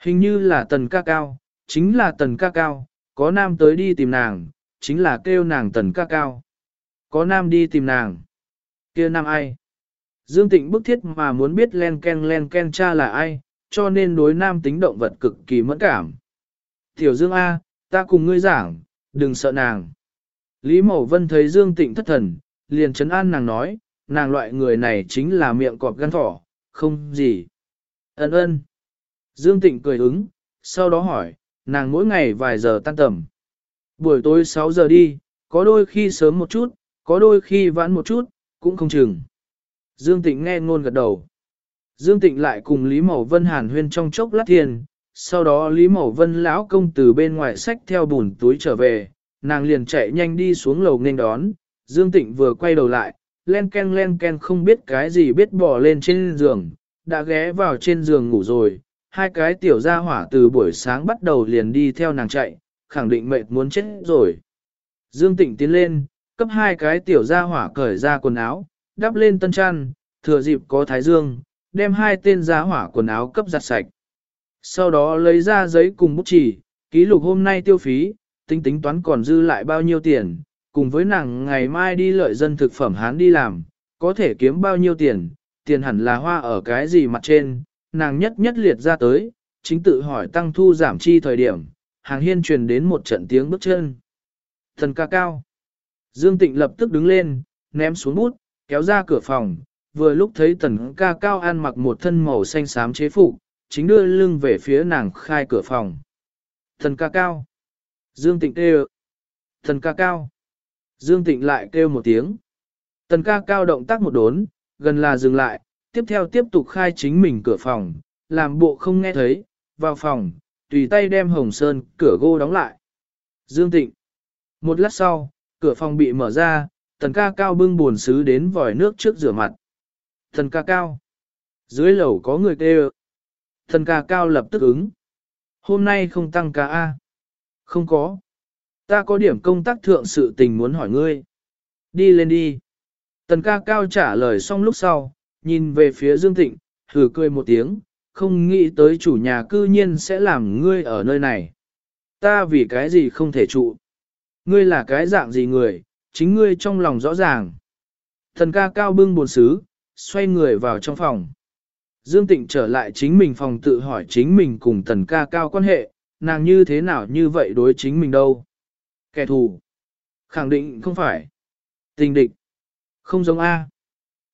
[SPEAKER 1] Hình như là Tần Ca Cao, chính là Tần Ca Cao, có nam tới đi tìm nàng, chính là kêu nàng Tần Ca Cao. Có nam đi tìm nàng. kia nam ai? Dương Tịnh bức thiết mà muốn biết len ken len ken cha là ai, cho nên đối nam tính động vật cực kỳ mẫn cảm. Tiểu Dương A, ta cùng ngươi giảng, đừng sợ nàng. Lý Mậu Vân thấy Dương Tịnh thất thần, liền chấn an nàng nói, nàng loại người này chính là miệng cọp gan thỏ, không gì. Ấn ơn. Dương Tịnh cười ứng, sau đó hỏi, nàng mỗi ngày vài giờ tan tầm. Buổi tối 6 giờ đi, có đôi khi sớm một chút, có đôi khi vãn một chút, cũng không chừng. Dương Tịnh nghe ngôn gật đầu. Dương Tịnh lại cùng Lý Mậu Vân hàn huyên trong chốc lát thiền, sau đó Lý Mậu Vân lão công từ bên ngoài sách theo bùn túi trở về, nàng liền chạy nhanh đi xuống lầu nên đón, Dương Tịnh vừa quay đầu lại, len ken len ken không biết cái gì biết bỏ lên trên giường, đã ghé vào trên giường ngủ rồi, hai cái tiểu gia hỏa từ buổi sáng bắt đầu liền đi theo nàng chạy, khẳng định mệt muốn chết rồi. Dương Tịnh tiến lên, cấp hai cái tiểu gia hỏa cởi ra quần áo, đắp lên tân chăn, thừa dịp có thái dương, đem hai tên giá hỏa quần áo cấp giặt sạch. Sau đó lấy ra giấy cùng bút chỉ, ký lục hôm nay tiêu phí, tính tính toán còn dư lại bao nhiêu tiền, cùng với nàng ngày mai đi lợi dân thực phẩm hán đi làm, có thể kiếm bao nhiêu tiền, tiền hẳn là hoa ở cái gì mặt trên, nàng nhất nhất liệt ra tới, chính tự hỏi tăng thu giảm chi thời điểm, hàng hiên truyền đến một trận tiếng bước chân. Thần ca cao. Dương Tịnh lập tức đứng lên, ném xuống bút, kéo ra cửa phòng, vừa lúc thấy tần ca cao ăn mặc một thân màu xanh xám chế phục, chính đưa lưng về phía nàng khai cửa phòng. Thần ca cao. Dương Tịnh kêu. Thần ca cao. Dương Tịnh lại kêu một tiếng. Tần ca cao động tác một đốn, gần là dừng lại, tiếp theo tiếp tục khai chính mình cửa phòng, làm bộ không nghe thấy, vào phòng, tùy tay đem hồng sơn cửa gô đóng lại. Dương Tịnh. Một lát sau, cửa phòng bị mở ra, tần ca cao bưng buồn xứ đến vòi nước trước rửa mặt. Thần ca cao. Dưới lầu có người kêu. Thần ca cao lập tức ứng. Hôm nay không tăng ca A. Không có. Ta có điểm công tác thượng sự tình muốn hỏi ngươi. Đi lên đi. Tần ca cao trả lời xong lúc sau, nhìn về phía Dương thịnh, thử cười một tiếng, không nghĩ tới chủ nhà cư nhiên sẽ làm ngươi ở nơi này. Ta vì cái gì không thể trụ. Ngươi là cái dạng gì người, chính ngươi trong lòng rõ ràng. Thần ca cao bưng buồn xứ, xoay người vào trong phòng. Dương Tịnh trở lại chính mình phòng tự hỏi chính mình cùng tần ca cao quan hệ, nàng như thế nào như vậy đối chính mình đâu. Kẻ thù. Khẳng định không phải. Tình địch. Không giống A.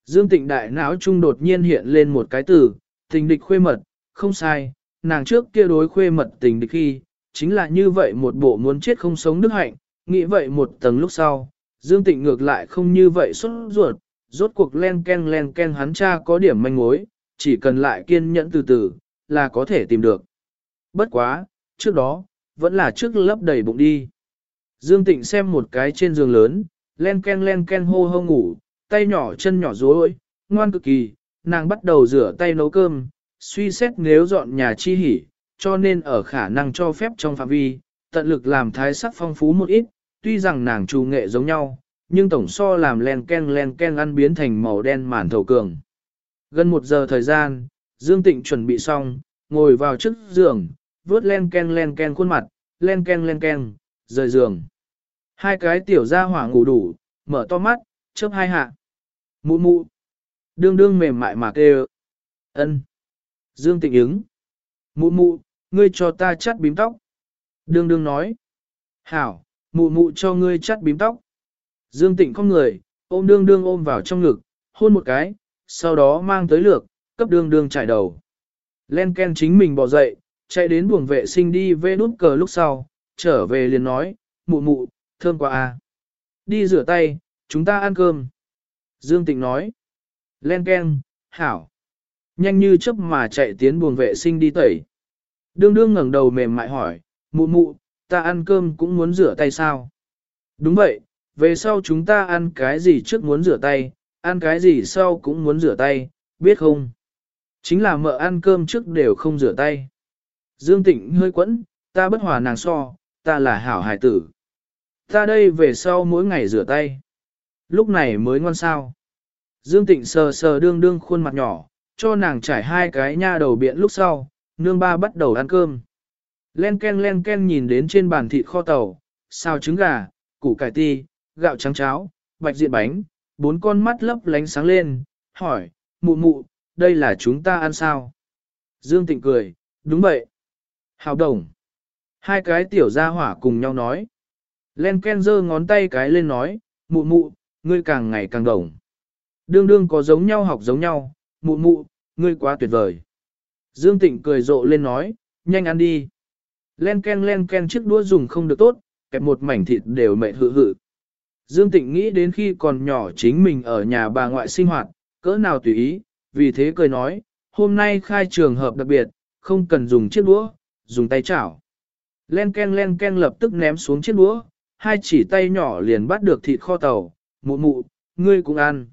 [SPEAKER 1] Dương Tịnh đại não trung đột nhiên hiện lên một cái từ, tình địch khuê mật, không sai, nàng trước kia đối khuê mật tình địch khi, chính là như vậy một bộ muốn chết không sống đức hạnh, nghĩ vậy một tầng lúc sau, Dương Tịnh ngược lại không như vậy xuất ruột, rốt cuộc len ken len ken hắn cha có điểm manh mối, chỉ cần lại kiên nhẫn từ từ, là có thể tìm được. Bất quá, trước đó, vẫn là trước lấp đầy bụng đi. Dương Tịnh xem một cái trên giường lớn, len ken len ken hô hô ngủ, tay nhỏ chân nhỏ rối, ngoan cực kỳ, nàng bắt đầu rửa tay nấu cơm, suy xét nếu dọn nhà chi hỉ, cho nên ở khả năng cho phép trong phạm vi, tận lực làm thái sắc phong phú một ít, tuy rằng nàng trù nghệ giống nhau, nhưng tổng so làm len ken len ken ăn biến thành màu đen màn thầu cường. Gần một giờ thời gian, Dương Tịnh chuẩn bị xong, ngồi vào trước giường, vớt len ken len ken khuôn mặt, len ken len ken, rời giường. Hai cái tiểu ra hỏa ngủ đủ, mở to mắt, chớp hai hạ. Mụ mụ. Đương đương mềm mại mà kêu. ân Dương Tịnh ứng. Mụ mụ, ngươi cho ta chắt bím tóc. Đương đương nói. Hảo, mụ mụ cho ngươi chắt bím tóc. Dương Tịnh không người, ôm đương đương ôm vào trong ngực, hôn một cái, sau đó mang tới lược, cấp đương đương trải đầu. Len Ken chính mình bỏ dậy, chạy đến buồng vệ sinh đi vê nút cờ lúc sau, trở về liền nói, mụ mụ, thơm quá à. Đi rửa tay, chúng ta ăn cơm. Dương Tịnh nói, Len Ken, hảo. Nhanh như chớp mà chạy tiến buồng vệ sinh đi tẩy. Đương đương ngẩng đầu mềm mại hỏi, mụ mụ, ta ăn cơm cũng muốn rửa tay sao? Đúng vậy, về sau chúng ta ăn cái gì trước muốn rửa tay, ăn cái gì sau cũng muốn rửa tay, biết không? Chính là mợ ăn cơm trước đều không rửa tay. Dương Tịnh hơi quẫn, ta bất hòa nàng so, ta là hảo hải tử. Ta đây về sau mỗi ngày rửa tay. Lúc này mới ngon sao. Dương Tịnh sờ sờ đương đương khuôn mặt nhỏ, cho nàng trải hai cái nha đầu biện lúc sau, nương ba bắt đầu ăn cơm. Len ken len ken nhìn đến trên bàn thịt kho tàu, xào trứng gà, củ cải ti, gạo trắng cháo, bạch diện bánh, bốn con mắt lấp lánh sáng lên, hỏi, mụ mụ, đây là chúng ta ăn sao? Dương Tịnh cười, đúng vậy. Hào đồng. Hai cái tiểu gia hỏa cùng nhau nói. Len Ken giơ ngón tay cái lên nói, mụ mụ, ngươi càng ngày càng đồng. Đương đương có giống nhau học giống nhau, mụ mụ, ngươi quá tuyệt vời. Dương Tịnh cười rộ lên nói, nhanh ăn đi. Len Ken len Ken chiếc đũa dùng không được tốt, kẹp một mảnh thịt đều mệt hự hự. Dương Tịnh nghĩ đến khi còn nhỏ chính mình ở nhà bà ngoại sinh hoạt, cỡ nào tùy ý, vì thế cười nói, hôm nay khai trường hợp đặc biệt, không cần dùng chiếc đũa, dùng tay chảo. Len ken len ken lập tức ném xuống chiếc đũa, hai chỉ tay nhỏ liền bắt được thịt kho tàu, mụ mụ, ngươi cũng ăn.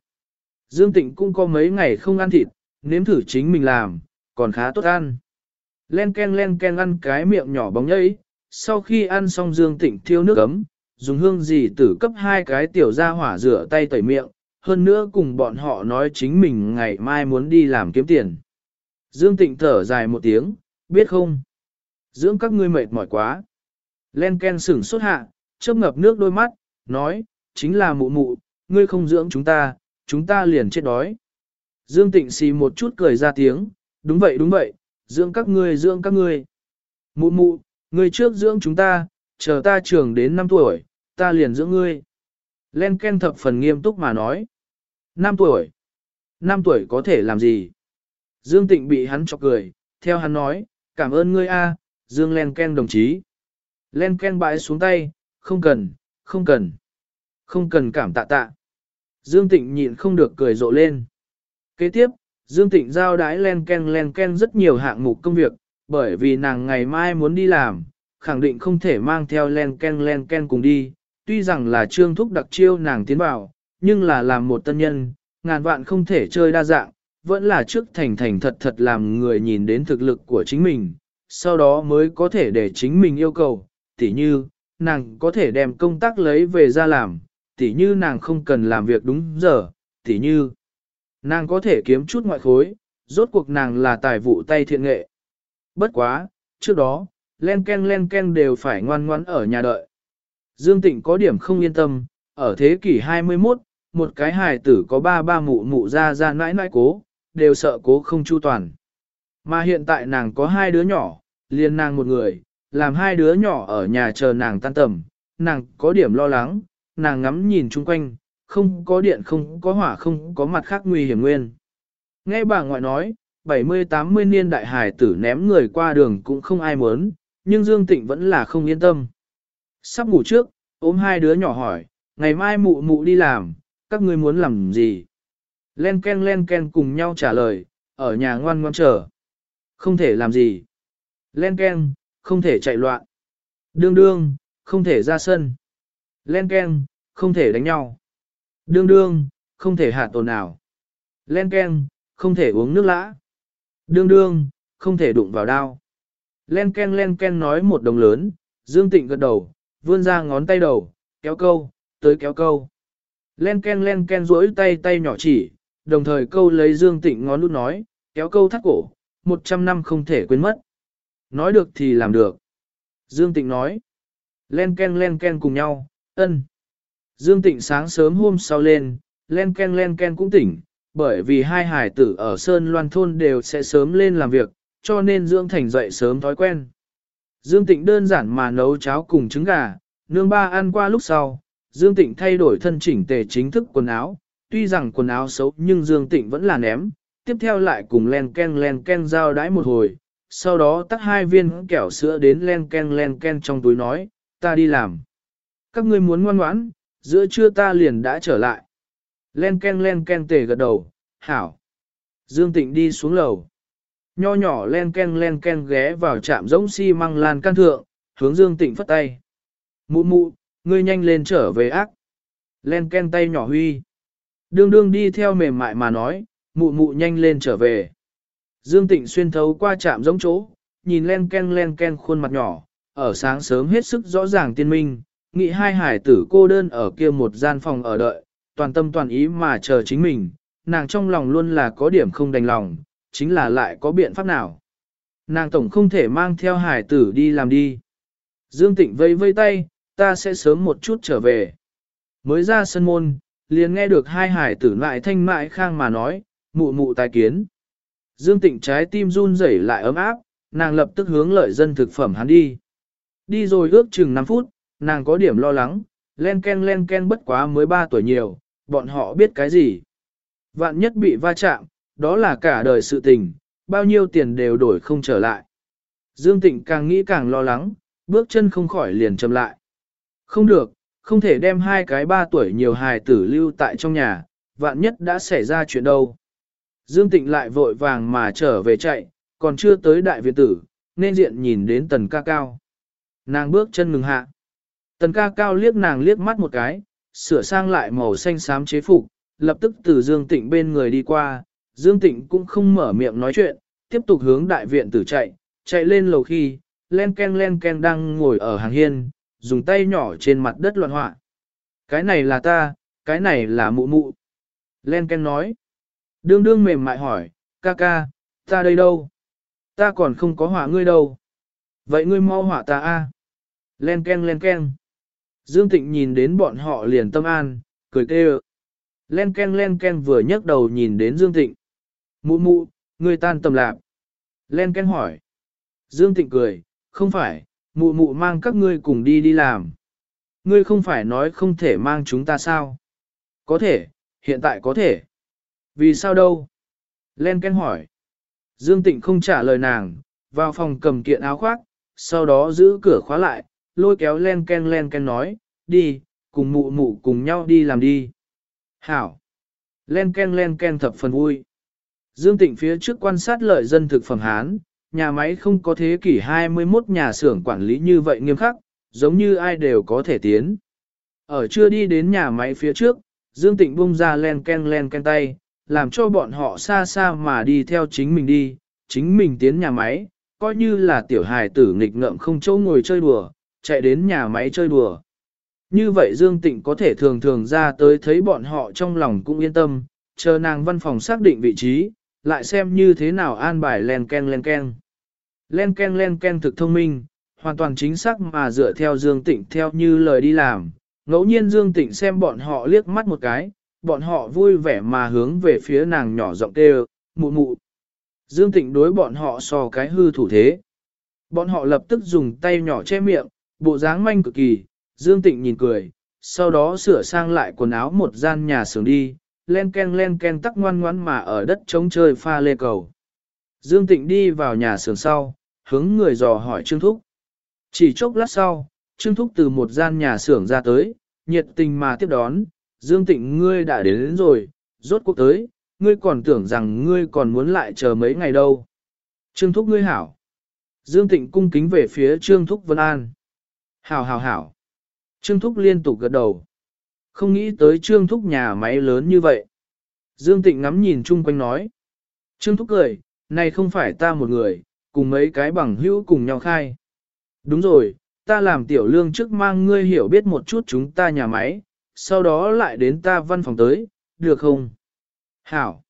[SPEAKER 1] Dương Tịnh cũng có mấy ngày không ăn thịt, nếm thử chính mình làm, còn khá tốt ăn. Len ken len ken ăn cái miệng nhỏ bóng nhây, sau khi ăn xong Dương Tịnh thiêu nước ấm, dùng hương gì tử cấp hai cái tiểu ra hỏa rửa tay tẩy miệng, hơn nữa cùng bọn họ nói chính mình ngày mai muốn đi làm kiếm tiền. Dương Tịnh thở dài một tiếng, biết không? Dưỡng các ngươi mệt mỏi quá. Len Ken sửng sốt hạ, chớp ngập nước đôi mắt, nói, chính là mụ mụ, ngươi không dưỡng chúng ta, chúng ta liền chết đói. Dương Tịnh xì một chút cười ra tiếng, đúng vậy đúng vậy, dưỡng các ngươi dưỡng các ngươi. Mụ mụ, ngươi trước dưỡng chúng ta, chờ ta trưởng đến 5 tuổi, ta liền dưỡng ngươi. Len Ken thập phần nghiêm túc mà nói. năm tuổi. năm tuổi có thể làm gì? Dương Tịnh bị hắn chọc cười, theo hắn nói, cảm ơn ngươi a, Dương Len Ken đồng chí. Len Ken bãi xuống tay, không cần, không cần. Không cần cảm tạ tạ. Dương Tịnh nhịn không được cười rộ lên. Kế tiếp, Dương Tịnh giao đái Len Ken Len Ken rất nhiều hạng mục công việc, bởi vì nàng ngày mai muốn đi làm, khẳng định không thể mang theo Len Ken Len Ken cùng đi. Tuy rằng là trương thúc đặc chiêu nàng tiến vào, nhưng là làm một tân nhân, ngàn vạn không thể chơi đa dạng, vẫn là trước thành thành thật thật làm người nhìn đến thực lực của chính mình, sau đó mới có thể để chính mình yêu cầu, tỉ như, nàng có thể đem công tác lấy về ra làm, tỉ như nàng không cần làm việc đúng giờ, tỉ như, nàng có thể kiếm chút ngoại khối, rốt cuộc nàng là tài vụ tay thiện nghệ. Bất quá, trước đó, len ken len ken đều phải ngoan ngoãn ở nhà đợi. Dương Tịnh có điểm không yên tâm, ở thế kỷ 21, một cái hài tử có ba ba mụ mụ ra ra nãi nãi cố, đều sợ cố không chu toàn. Mà hiện tại nàng có hai đứa nhỏ, liền nàng một người, làm hai đứa nhỏ ở nhà chờ nàng tan tầm, nàng có điểm lo lắng, nàng ngắm nhìn chung quanh, không có điện không có hỏa không có mặt khác nguy hiểm nguyên. Nghe bà ngoại nói, 70-80 niên đại hải tử ném người qua đường cũng không ai muốn, nhưng Dương Tịnh vẫn là không yên tâm. Sắp ngủ trước, ôm hai đứa nhỏ hỏi, ngày mai mụ mụ đi làm, các ngươi muốn làm gì? Len ken len ken cùng nhau trả lời, ở nhà ngoan ngoan chờ. Không thể làm gì. Len ken, không thể chạy loạn. Đương đương, không thể ra sân. Len ken, không thể đánh nhau. Đương đương, không thể hạ tồn nào. Len ken, không thể uống nước lã. Đương đương, không thể đụng vào đao. Len ken len ken nói một đồng lớn, Dương Tịnh gật đầu, vươn ra ngón tay đầu, kéo câu, tới kéo câu. Len ken len ken rỗi tay tay nhỏ chỉ, đồng thời câu lấy Dương Tịnh ngón lút nói, kéo câu thắt cổ, một trăm năm không thể quên mất. Nói được thì làm được. Dương Tịnh nói, len ken len ken cùng nhau, ân. Dương Tịnh sáng sớm hôm sau lên, len ken len ken cũng tỉnh, bởi vì hai hải tử ở Sơn Loan Thôn đều sẽ sớm lên làm việc, cho nên Dương Thành dậy sớm thói quen. Dương Tịnh đơn giản mà nấu cháo cùng trứng gà, nương ba ăn qua lúc sau, Dương Tịnh thay đổi thân chỉnh tề chính thức quần áo, tuy rằng quần áo xấu nhưng Dương Tịnh vẫn là ném, tiếp theo lại cùng len ken len ken giao đãi một hồi, sau đó tắt hai viên kẹo sữa đến len ken len ken trong túi nói, ta đi làm. Các ngươi muốn ngoan ngoãn, giữa trưa ta liền đã trở lại. Len ken len ken tề gật đầu, hảo. Dương Tịnh đi xuống lầu. Nho nhỏ len ken len ken ghé vào trạm giống xi si măng lan can thượng, hướng Dương Tịnh phất tay. Mụ mụ, ngươi nhanh lên trở về ác. Len ken tay nhỏ huy. Đương đương đi theo mềm mại mà nói, mụ mụ nhanh lên trở về. Dương Tịnh xuyên thấu qua trạm giống chỗ, nhìn len ken len ken khuôn mặt nhỏ, ở sáng sớm hết sức rõ ràng tiên minh, nghĩ hai hải tử cô đơn ở kia một gian phòng ở đợi, toàn tâm toàn ý mà chờ chính mình, nàng trong lòng luôn là có điểm không đành lòng, chính là lại có biện pháp nào. Nàng tổng không thể mang theo hải tử đi làm đi. Dương Tịnh vây vây tay, ta sẽ sớm một chút trở về. Mới ra sân môn, liền nghe được hai hải tử lại thanh mại khang mà nói, mụ mụ tài kiến. Dương Tịnh trái tim run rẩy lại ấm áp, nàng lập tức hướng lợi dân thực phẩm hắn đi. Đi rồi ước chừng 5 phút, nàng có điểm lo lắng, len ken len ken bất quá mới 3 tuổi nhiều, bọn họ biết cái gì. Vạn nhất bị va chạm, đó là cả đời sự tình, bao nhiêu tiền đều đổi không trở lại. Dương Tịnh càng nghĩ càng lo lắng, bước chân không khỏi liền chậm lại. Không được, không thể đem hai cái ba tuổi nhiều hài tử lưu tại trong nhà, vạn nhất đã xảy ra chuyện đâu. Dương Tịnh lại vội vàng mà trở về chạy, còn chưa tới đại viện tử, nên diện nhìn đến tần ca cao. Nàng bước chân ngừng hạ. Tần ca cao liếc nàng liếc mắt một cái, sửa sang lại màu xanh xám chế phục, lập tức từ Dương Tịnh bên người đi qua, Dương Tịnh cũng không mở miệng nói chuyện, tiếp tục hướng đại viện tử chạy, chạy lên lầu khi, len ken len ken đang ngồi ở hàng hiên, dùng tay nhỏ trên mặt đất loạn họa. Cái này là ta, cái này là mụ mụ. Len ken nói. Đương đương mềm mại hỏi, ca ca, ta đây đâu? Ta còn không có họa ngươi đâu. Vậy ngươi mau họa ta a. Len ken len ken. Dương Tịnh nhìn đến bọn họ liền tâm an, cười kêu. Len ken len ken vừa nhấc đầu nhìn đến Dương Tịnh. Mụ mụ, người tan tầm lạp. Len ken hỏi. Dương Tịnh cười, không phải, mụ mụ mang các ngươi cùng đi đi làm. Ngươi không phải nói không thể mang chúng ta sao? Có thể, hiện tại có thể. Vì sao đâu? Len Ken hỏi. Dương Tịnh không trả lời nàng, vào phòng cầm kiện áo khoác, sau đó giữ cửa khóa lại, lôi kéo Len Ken Len Ken nói, đi, cùng mụ mụ cùng nhau đi làm đi. Hảo. Len Ken Len Ken thập phần vui. Dương Tịnh phía trước quan sát lợi dân thực phẩm Hán, nhà máy không có thế kỷ 21 nhà xưởng quản lý như vậy nghiêm khắc, giống như ai đều có thể tiến. Ở chưa đi đến nhà máy phía trước, Dương Tịnh bung ra len ken len ken tay, làm cho bọn họ xa xa mà đi theo chính mình đi, chính mình tiến nhà máy, coi như là tiểu hài tử nghịch ngợm không chỗ ngồi chơi đùa, chạy đến nhà máy chơi đùa. Như vậy Dương Tịnh có thể thường thường ra tới thấy bọn họ trong lòng cũng yên tâm, chờ nàng văn phòng xác định vị trí, lại xem như thế nào an bài len ken len ken. Len ken len ken thực thông minh, hoàn toàn chính xác mà dựa theo Dương Tịnh theo như lời đi làm. Ngẫu nhiên Dương Tịnh xem bọn họ liếc mắt một cái, bọn họ vui vẻ mà hướng về phía nàng nhỏ giọng kêu, mụ mụ. Dương Tịnh đối bọn họ so cái hư thủ thế. Bọn họ lập tức dùng tay nhỏ che miệng, bộ dáng manh cực kỳ, Dương Tịnh nhìn cười, sau đó sửa sang lại quần áo một gian nhà xưởng đi, len ken len ken tắc ngoan ngoan mà ở đất trống chơi pha lê cầu. Dương Tịnh đi vào nhà xưởng sau, hướng người dò hỏi Trương Thúc. Chỉ chốc lát sau, Trương Thúc từ một gian nhà xưởng ra tới, nhiệt tình mà tiếp đón, Dương Tịnh ngươi đã đến, đến rồi, rốt cuộc tới, ngươi còn tưởng rằng ngươi còn muốn lại chờ mấy ngày đâu. Trương Thúc ngươi hảo. Dương Tịnh cung kính về phía Trương Thúc Vân An. Hảo hảo hảo. Trương Thúc liên tục gật đầu. Không nghĩ tới Trương Thúc nhà máy lớn như vậy. Dương Tịnh ngắm nhìn chung quanh nói. Trương Thúc cười, này không phải ta một người, cùng mấy cái bằng hữu cùng nhau khai. Đúng rồi, ta làm tiểu lương trước mang ngươi hiểu biết một chút chúng ta nhà máy, sau đó lại đến ta văn phòng tới, được không? Hảo.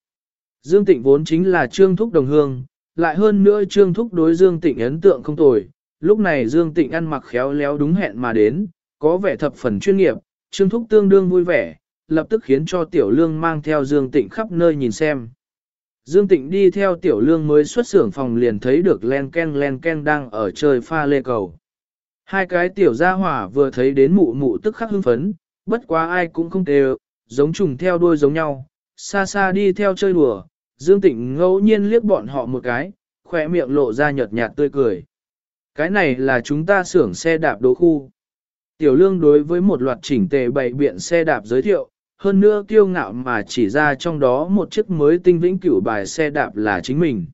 [SPEAKER 1] Dương Tịnh vốn chính là Trương Thúc đồng hương, lại hơn nữa Trương Thúc đối Dương Tịnh ấn tượng không tồi. Lúc này Dương Tịnh ăn mặc khéo léo đúng hẹn mà đến, có vẻ thập phần chuyên nghiệp, Trương Thúc tương đương vui vẻ, lập tức khiến cho Tiểu Lương mang theo Dương Tịnh khắp nơi nhìn xem. Dương Tịnh đi theo Tiểu Lương mới xuất xưởng phòng liền thấy được len ken len ken đang ở chơi pha lê cầu. Hai cái Tiểu gia hỏa vừa thấy đến mụ mụ tức khắc hưng phấn, bất quá ai cũng không đều, giống trùng theo đuôi giống nhau, xa xa đi theo chơi đùa. Dương Tịnh ngẫu nhiên liếc bọn họ một cái, khỏe miệng lộ ra nhợt nhạt tươi cười. Cái này là chúng ta xưởng xe đạp đỗ khu. Tiểu lương đối với một loạt chỉnh tề bày biện xe đạp giới thiệu, hơn nữa kiêu ngạo mà chỉ ra trong đó một chiếc mới tinh vĩnh cửu bài xe đạp là chính mình.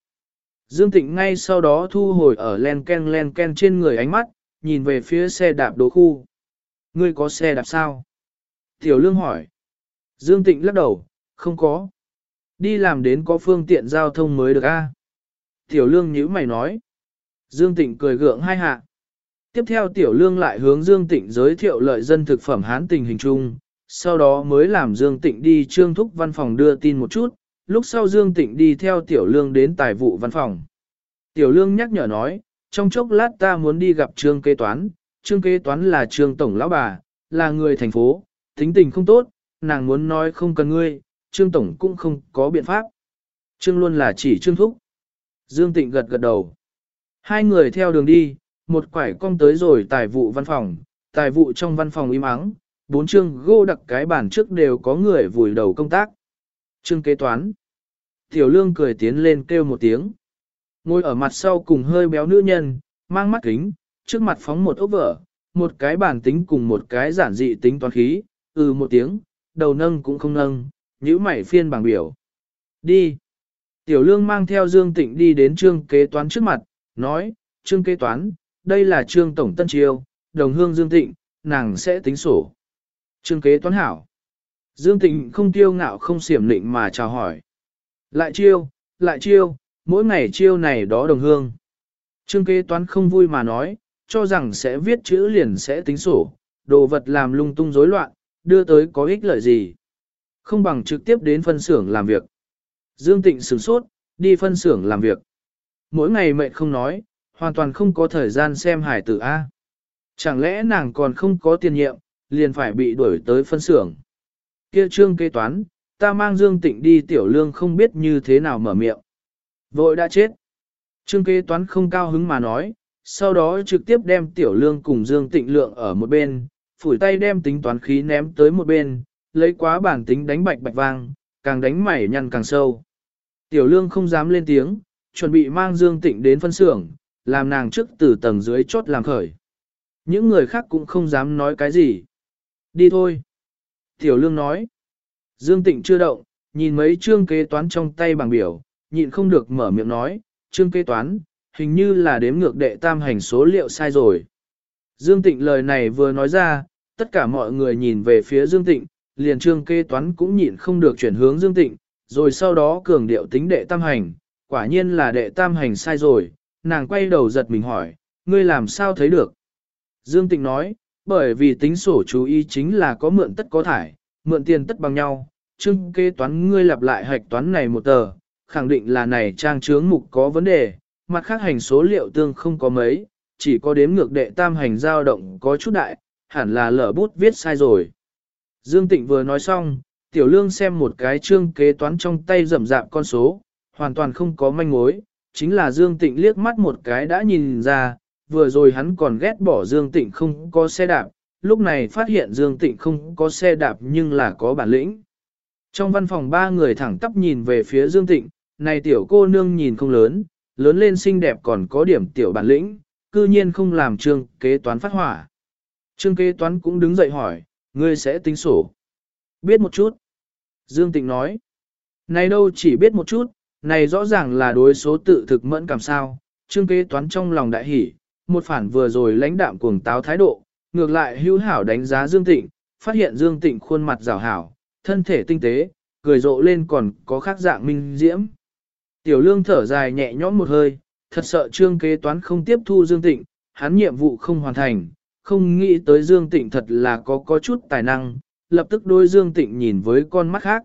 [SPEAKER 1] Dương Tịnh ngay sau đó thu hồi ở len ken len ken trên người ánh mắt, nhìn về phía xe đạp đố khu. Ngươi có xe đạp sao? Tiểu lương hỏi. Dương Tịnh lắc đầu, không có. Đi làm đến có phương tiện giao thông mới được a. Tiểu lương nhíu mày nói. Dương Tịnh cười gượng hai hạ. Tiếp theo Tiểu Lương lại hướng Dương Tịnh giới thiệu lợi dân thực phẩm hán tình hình chung, sau đó mới làm Dương Tịnh đi trương thúc văn phòng đưa tin một chút, lúc sau Dương Tịnh đi theo Tiểu Lương đến tài vụ văn phòng. Tiểu Lương nhắc nhở nói, trong chốc lát ta muốn đi gặp trương kế toán, trương kế toán là trương tổng lão bà, là người thành phố, tính tình không tốt, nàng muốn nói không cần ngươi, trương tổng cũng không có biện pháp. Trương luôn là chỉ trương thúc. Dương Tịnh gật gật đầu. Hai người theo đường đi, một quải cong tới rồi tài vụ văn phòng, tài vụ trong văn phòng im ắng, bốn chương gô đặc cái bàn trước đều có người vùi đầu công tác. Chương kế toán. Tiểu lương cười tiến lên kêu một tiếng. Ngồi ở mặt sau cùng hơi béo nữ nhân, mang mắt kính, trước mặt phóng một ốc vở, một cái bản tính cùng một cái giản dị tính toán khí, ừ một tiếng, đầu nâng cũng không nâng, nhữ mảy phiên bảng biểu. Đi. Tiểu lương mang theo Dương Tịnh đi đến trương kế toán trước mặt, nói, trương kế toán, đây là trương tổng tân triều, đồng hương Dương Tịnh, nàng sẽ tính sổ. Trương kế toán hảo. Dương Tịnh không tiêu ngạo không xiểm lịnh mà chào hỏi. Lại chiêu, lại chiêu, mỗi ngày chiêu này đó đồng hương. Trương kế toán không vui mà nói, cho rằng sẽ viết chữ liền sẽ tính sổ, đồ vật làm lung tung rối loạn, đưa tới có ích lợi gì. Không bằng trực tiếp đến phân xưởng làm việc. Dương Tịnh sửng sốt, đi phân xưởng làm việc. Mỗi ngày mệt không nói, hoàn toàn không có thời gian xem hải tử A. Chẳng lẽ nàng còn không có tiền nhiệm, liền phải bị đuổi tới phân xưởng. Kia trương kế toán, ta mang Dương Tịnh đi tiểu lương không biết như thế nào mở miệng. Vội đã chết. Trương kế toán không cao hứng mà nói, sau đó trực tiếp đem tiểu lương cùng Dương Tịnh lượng ở một bên, phủi tay đem tính toán khí ném tới một bên, lấy quá bản tính đánh bạch bạch vang, càng đánh mảy nhăn càng sâu. Tiểu lương không dám lên tiếng, chuẩn bị mang Dương Tịnh đến phân xưởng, làm nàng trước từ tầng dưới chốt làm khởi. Những người khác cũng không dám nói cái gì. Đi thôi. Tiểu lương nói. Dương Tịnh chưa động, nhìn mấy chương kế toán trong tay bằng biểu, nhịn không được mở miệng nói, chương kế toán, hình như là đếm ngược đệ tam hành số liệu sai rồi. Dương Tịnh lời này vừa nói ra, tất cả mọi người nhìn về phía Dương Tịnh, liền trương kế toán cũng nhịn không được chuyển hướng Dương Tịnh, rồi sau đó cường điệu tính đệ tam hành, quả nhiên là đệ tam hành sai rồi, nàng quay đầu giật mình hỏi, ngươi làm sao thấy được? Dương Tịnh nói, bởi vì tính sổ chú ý chính là có mượn tất có thải, mượn tiền tất bằng nhau, trưng kế toán ngươi lặp lại hạch toán này một tờ, khẳng định là này trang chướng mục có vấn đề, mặt khác hành số liệu tương không có mấy, chỉ có đếm ngược đệ tam hành dao động có chút đại, hẳn là lở bút viết sai rồi. Dương Tịnh vừa nói xong, Tiểu Lương xem một cái chương kế toán trong tay rầm rạp con số, hoàn toàn không có manh mối, chính là Dương Tịnh liếc mắt một cái đã nhìn ra, vừa rồi hắn còn ghét bỏ Dương Tịnh không có xe đạp, lúc này phát hiện Dương Tịnh không có xe đạp nhưng là có bản lĩnh. Trong văn phòng ba người thẳng tắp nhìn về phía Dương Tịnh, này tiểu cô nương nhìn không lớn, lớn lên xinh đẹp còn có điểm tiểu bản lĩnh, cư nhiên không làm trương kế toán phát hỏa. Trương kế toán cũng đứng dậy hỏi, ngươi sẽ tính sổ. Biết một chút. Dương Tịnh nói, này đâu chỉ biết một chút, này rõ ràng là đối số tự thực mẫn cảm sao, trương kế toán trong lòng đại hỉ, một phản vừa rồi lãnh đạm cuồng táo thái độ, ngược lại hữu hảo đánh giá Dương Tịnh, phát hiện Dương Tịnh khuôn mặt rào hảo, thân thể tinh tế, cười rộ lên còn có khác dạng minh diễm. Tiểu lương thở dài nhẹ nhõm một hơi, thật sợ trương kế toán không tiếp thu Dương Tịnh, hắn nhiệm vụ không hoàn thành, không nghĩ tới Dương Tịnh thật là có có chút tài năng, lập tức đôi Dương Tịnh nhìn với con mắt khác.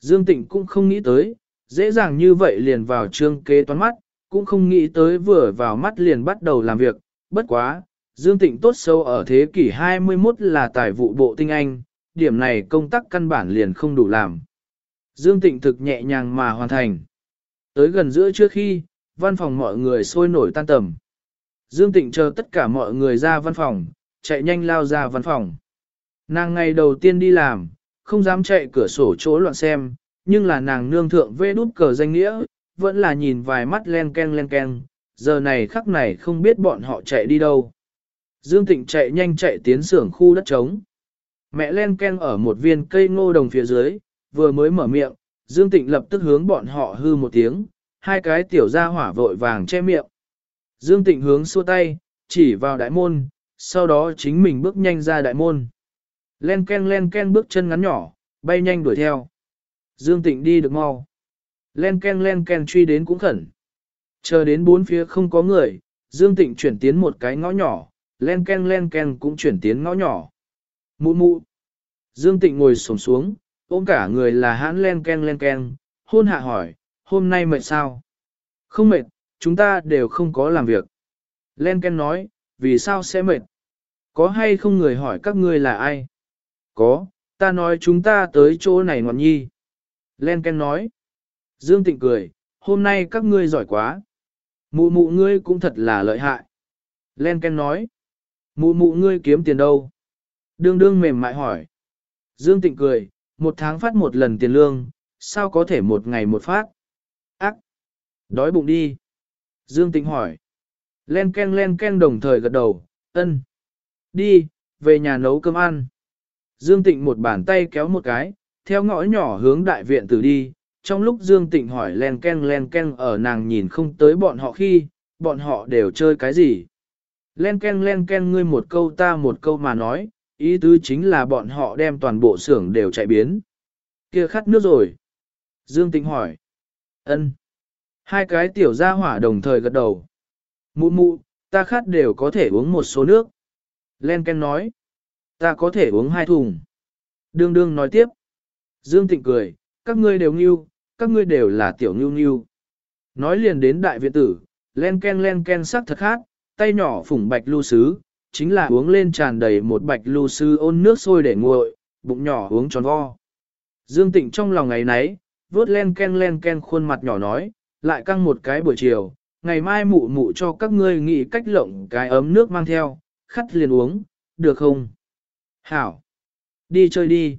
[SPEAKER 1] Dương Tịnh cũng không nghĩ tới, dễ dàng như vậy liền vào trương kế toán mắt, cũng không nghĩ tới vừa vào mắt liền bắt đầu làm việc, bất quá, Dương Tịnh tốt sâu ở thế kỷ 21 là tài vụ bộ tinh anh, điểm này công tác căn bản liền không đủ làm. Dương Tịnh thực nhẹ nhàng mà hoàn thành. Tới gần giữa trước khi, văn phòng mọi người sôi nổi tan tầm. Dương Tịnh chờ tất cả mọi người ra văn phòng, chạy nhanh lao ra văn phòng. Nàng ngày đầu tiên đi làm, không dám chạy cửa sổ chỗ loạn xem, nhưng là nàng nương thượng vê đút cờ danh nghĩa, vẫn là nhìn vài mắt len ken len ken, giờ này khắc này không biết bọn họ chạy đi đâu. Dương Tịnh chạy nhanh chạy tiến xưởng khu đất trống. Mẹ len ken ở một viên cây ngô đồng phía dưới, vừa mới mở miệng, Dương Tịnh lập tức hướng bọn họ hư một tiếng, hai cái tiểu gia hỏa vội vàng che miệng. Dương Tịnh hướng xua tay, chỉ vào đại môn, sau đó chính mình bước nhanh ra đại môn. Len ken len ken bước chân ngắn nhỏ, bay nhanh đuổi theo. Dương Tịnh đi được mau. Len ken len ken truy đến cũng khẩn. Chờ đến bốn phía không có người, Dương Tịnh chuyển tiến một cái ngõ nhỏ, len ken len ken cũng chuyển tiến ngõ nhỏ. Mụ mụ. Dương Tịnh ngồi xổm xuống, ôm cả người là hãn len ken len ken, hôn hạ hỏi, hôm nay mệt sao? Không mệt, chúng ta đều không có làm việc. Len ken nói, vì sao sẽ mệt? Có hay không người hỏi các ngươi là ai? Có, ta nói chúng ta tới chỗ này ngọn nhi. Len ken nói. Dương Tịnh cười, hôm nay các ngươi giỏi quá. Mụ mụ ngươi cũng thật là lợi hại. Len Ken nói. Mụ mụ ngươi kiếm tiền đâu? Đương đương mềm mại hỏi. Dương Tịnh cười, một tháng phát một lần tiền lương, sao có thể một ngày một phát? Ác! Đói bụng đi. Dương Tịnh hỏi. Len Ken Len Ken đồng thời gật đầu, ân. Đi, về nhà nấu cơm ăn. Dương Tịnh một bàn tay kéo một cái, theo ngõ nhỏ hướng đại viện tử đi, trong lúc Dương Tịnh hỏi len ken len ken ở nàng nhìn không tới bọn họ khi, bọn họ đều chơi cái gì. Len ken len ken ngươi một câu ta một câu mà nói, ý tứ chính là bọn họ đem toàn bộ xưởng đều chạy biến. Kia khát nước rồi. Dương Tịnh hỏi. ân. Hai cái tiểu gia hỏa đồng thời gật đầu. Mụ mụ, ta khát đều có thể uống một số nước. Len Ken nói. Ta có thể uống hai thùng. Đương đương nói tiếp. Dương Tịnh cười, các ngươi đều nghiêu, các ngươi đều là tiểu nghiêu nghiêu. Nói liền đến đại viện tử, len ken len ken sắc thật khác, tay nhỏ phủng bạch lưu sứ, chính là uống lên tràn đầy một bạch lưu sứ ôn nước sôi để nguội, bụng nhỏ uống tròn vo. Dương Tịnh trong lòng ngày nấy, vớt len ken len ken khuôn mặt nhỏ nói, lại căng một cái buổi chiều, ngày mai mụ mụ cho các ngươi nghĩ cách lộng cái ấm nước mang theo, khắt liền uống, được không? Hảo! Đi chơi đi!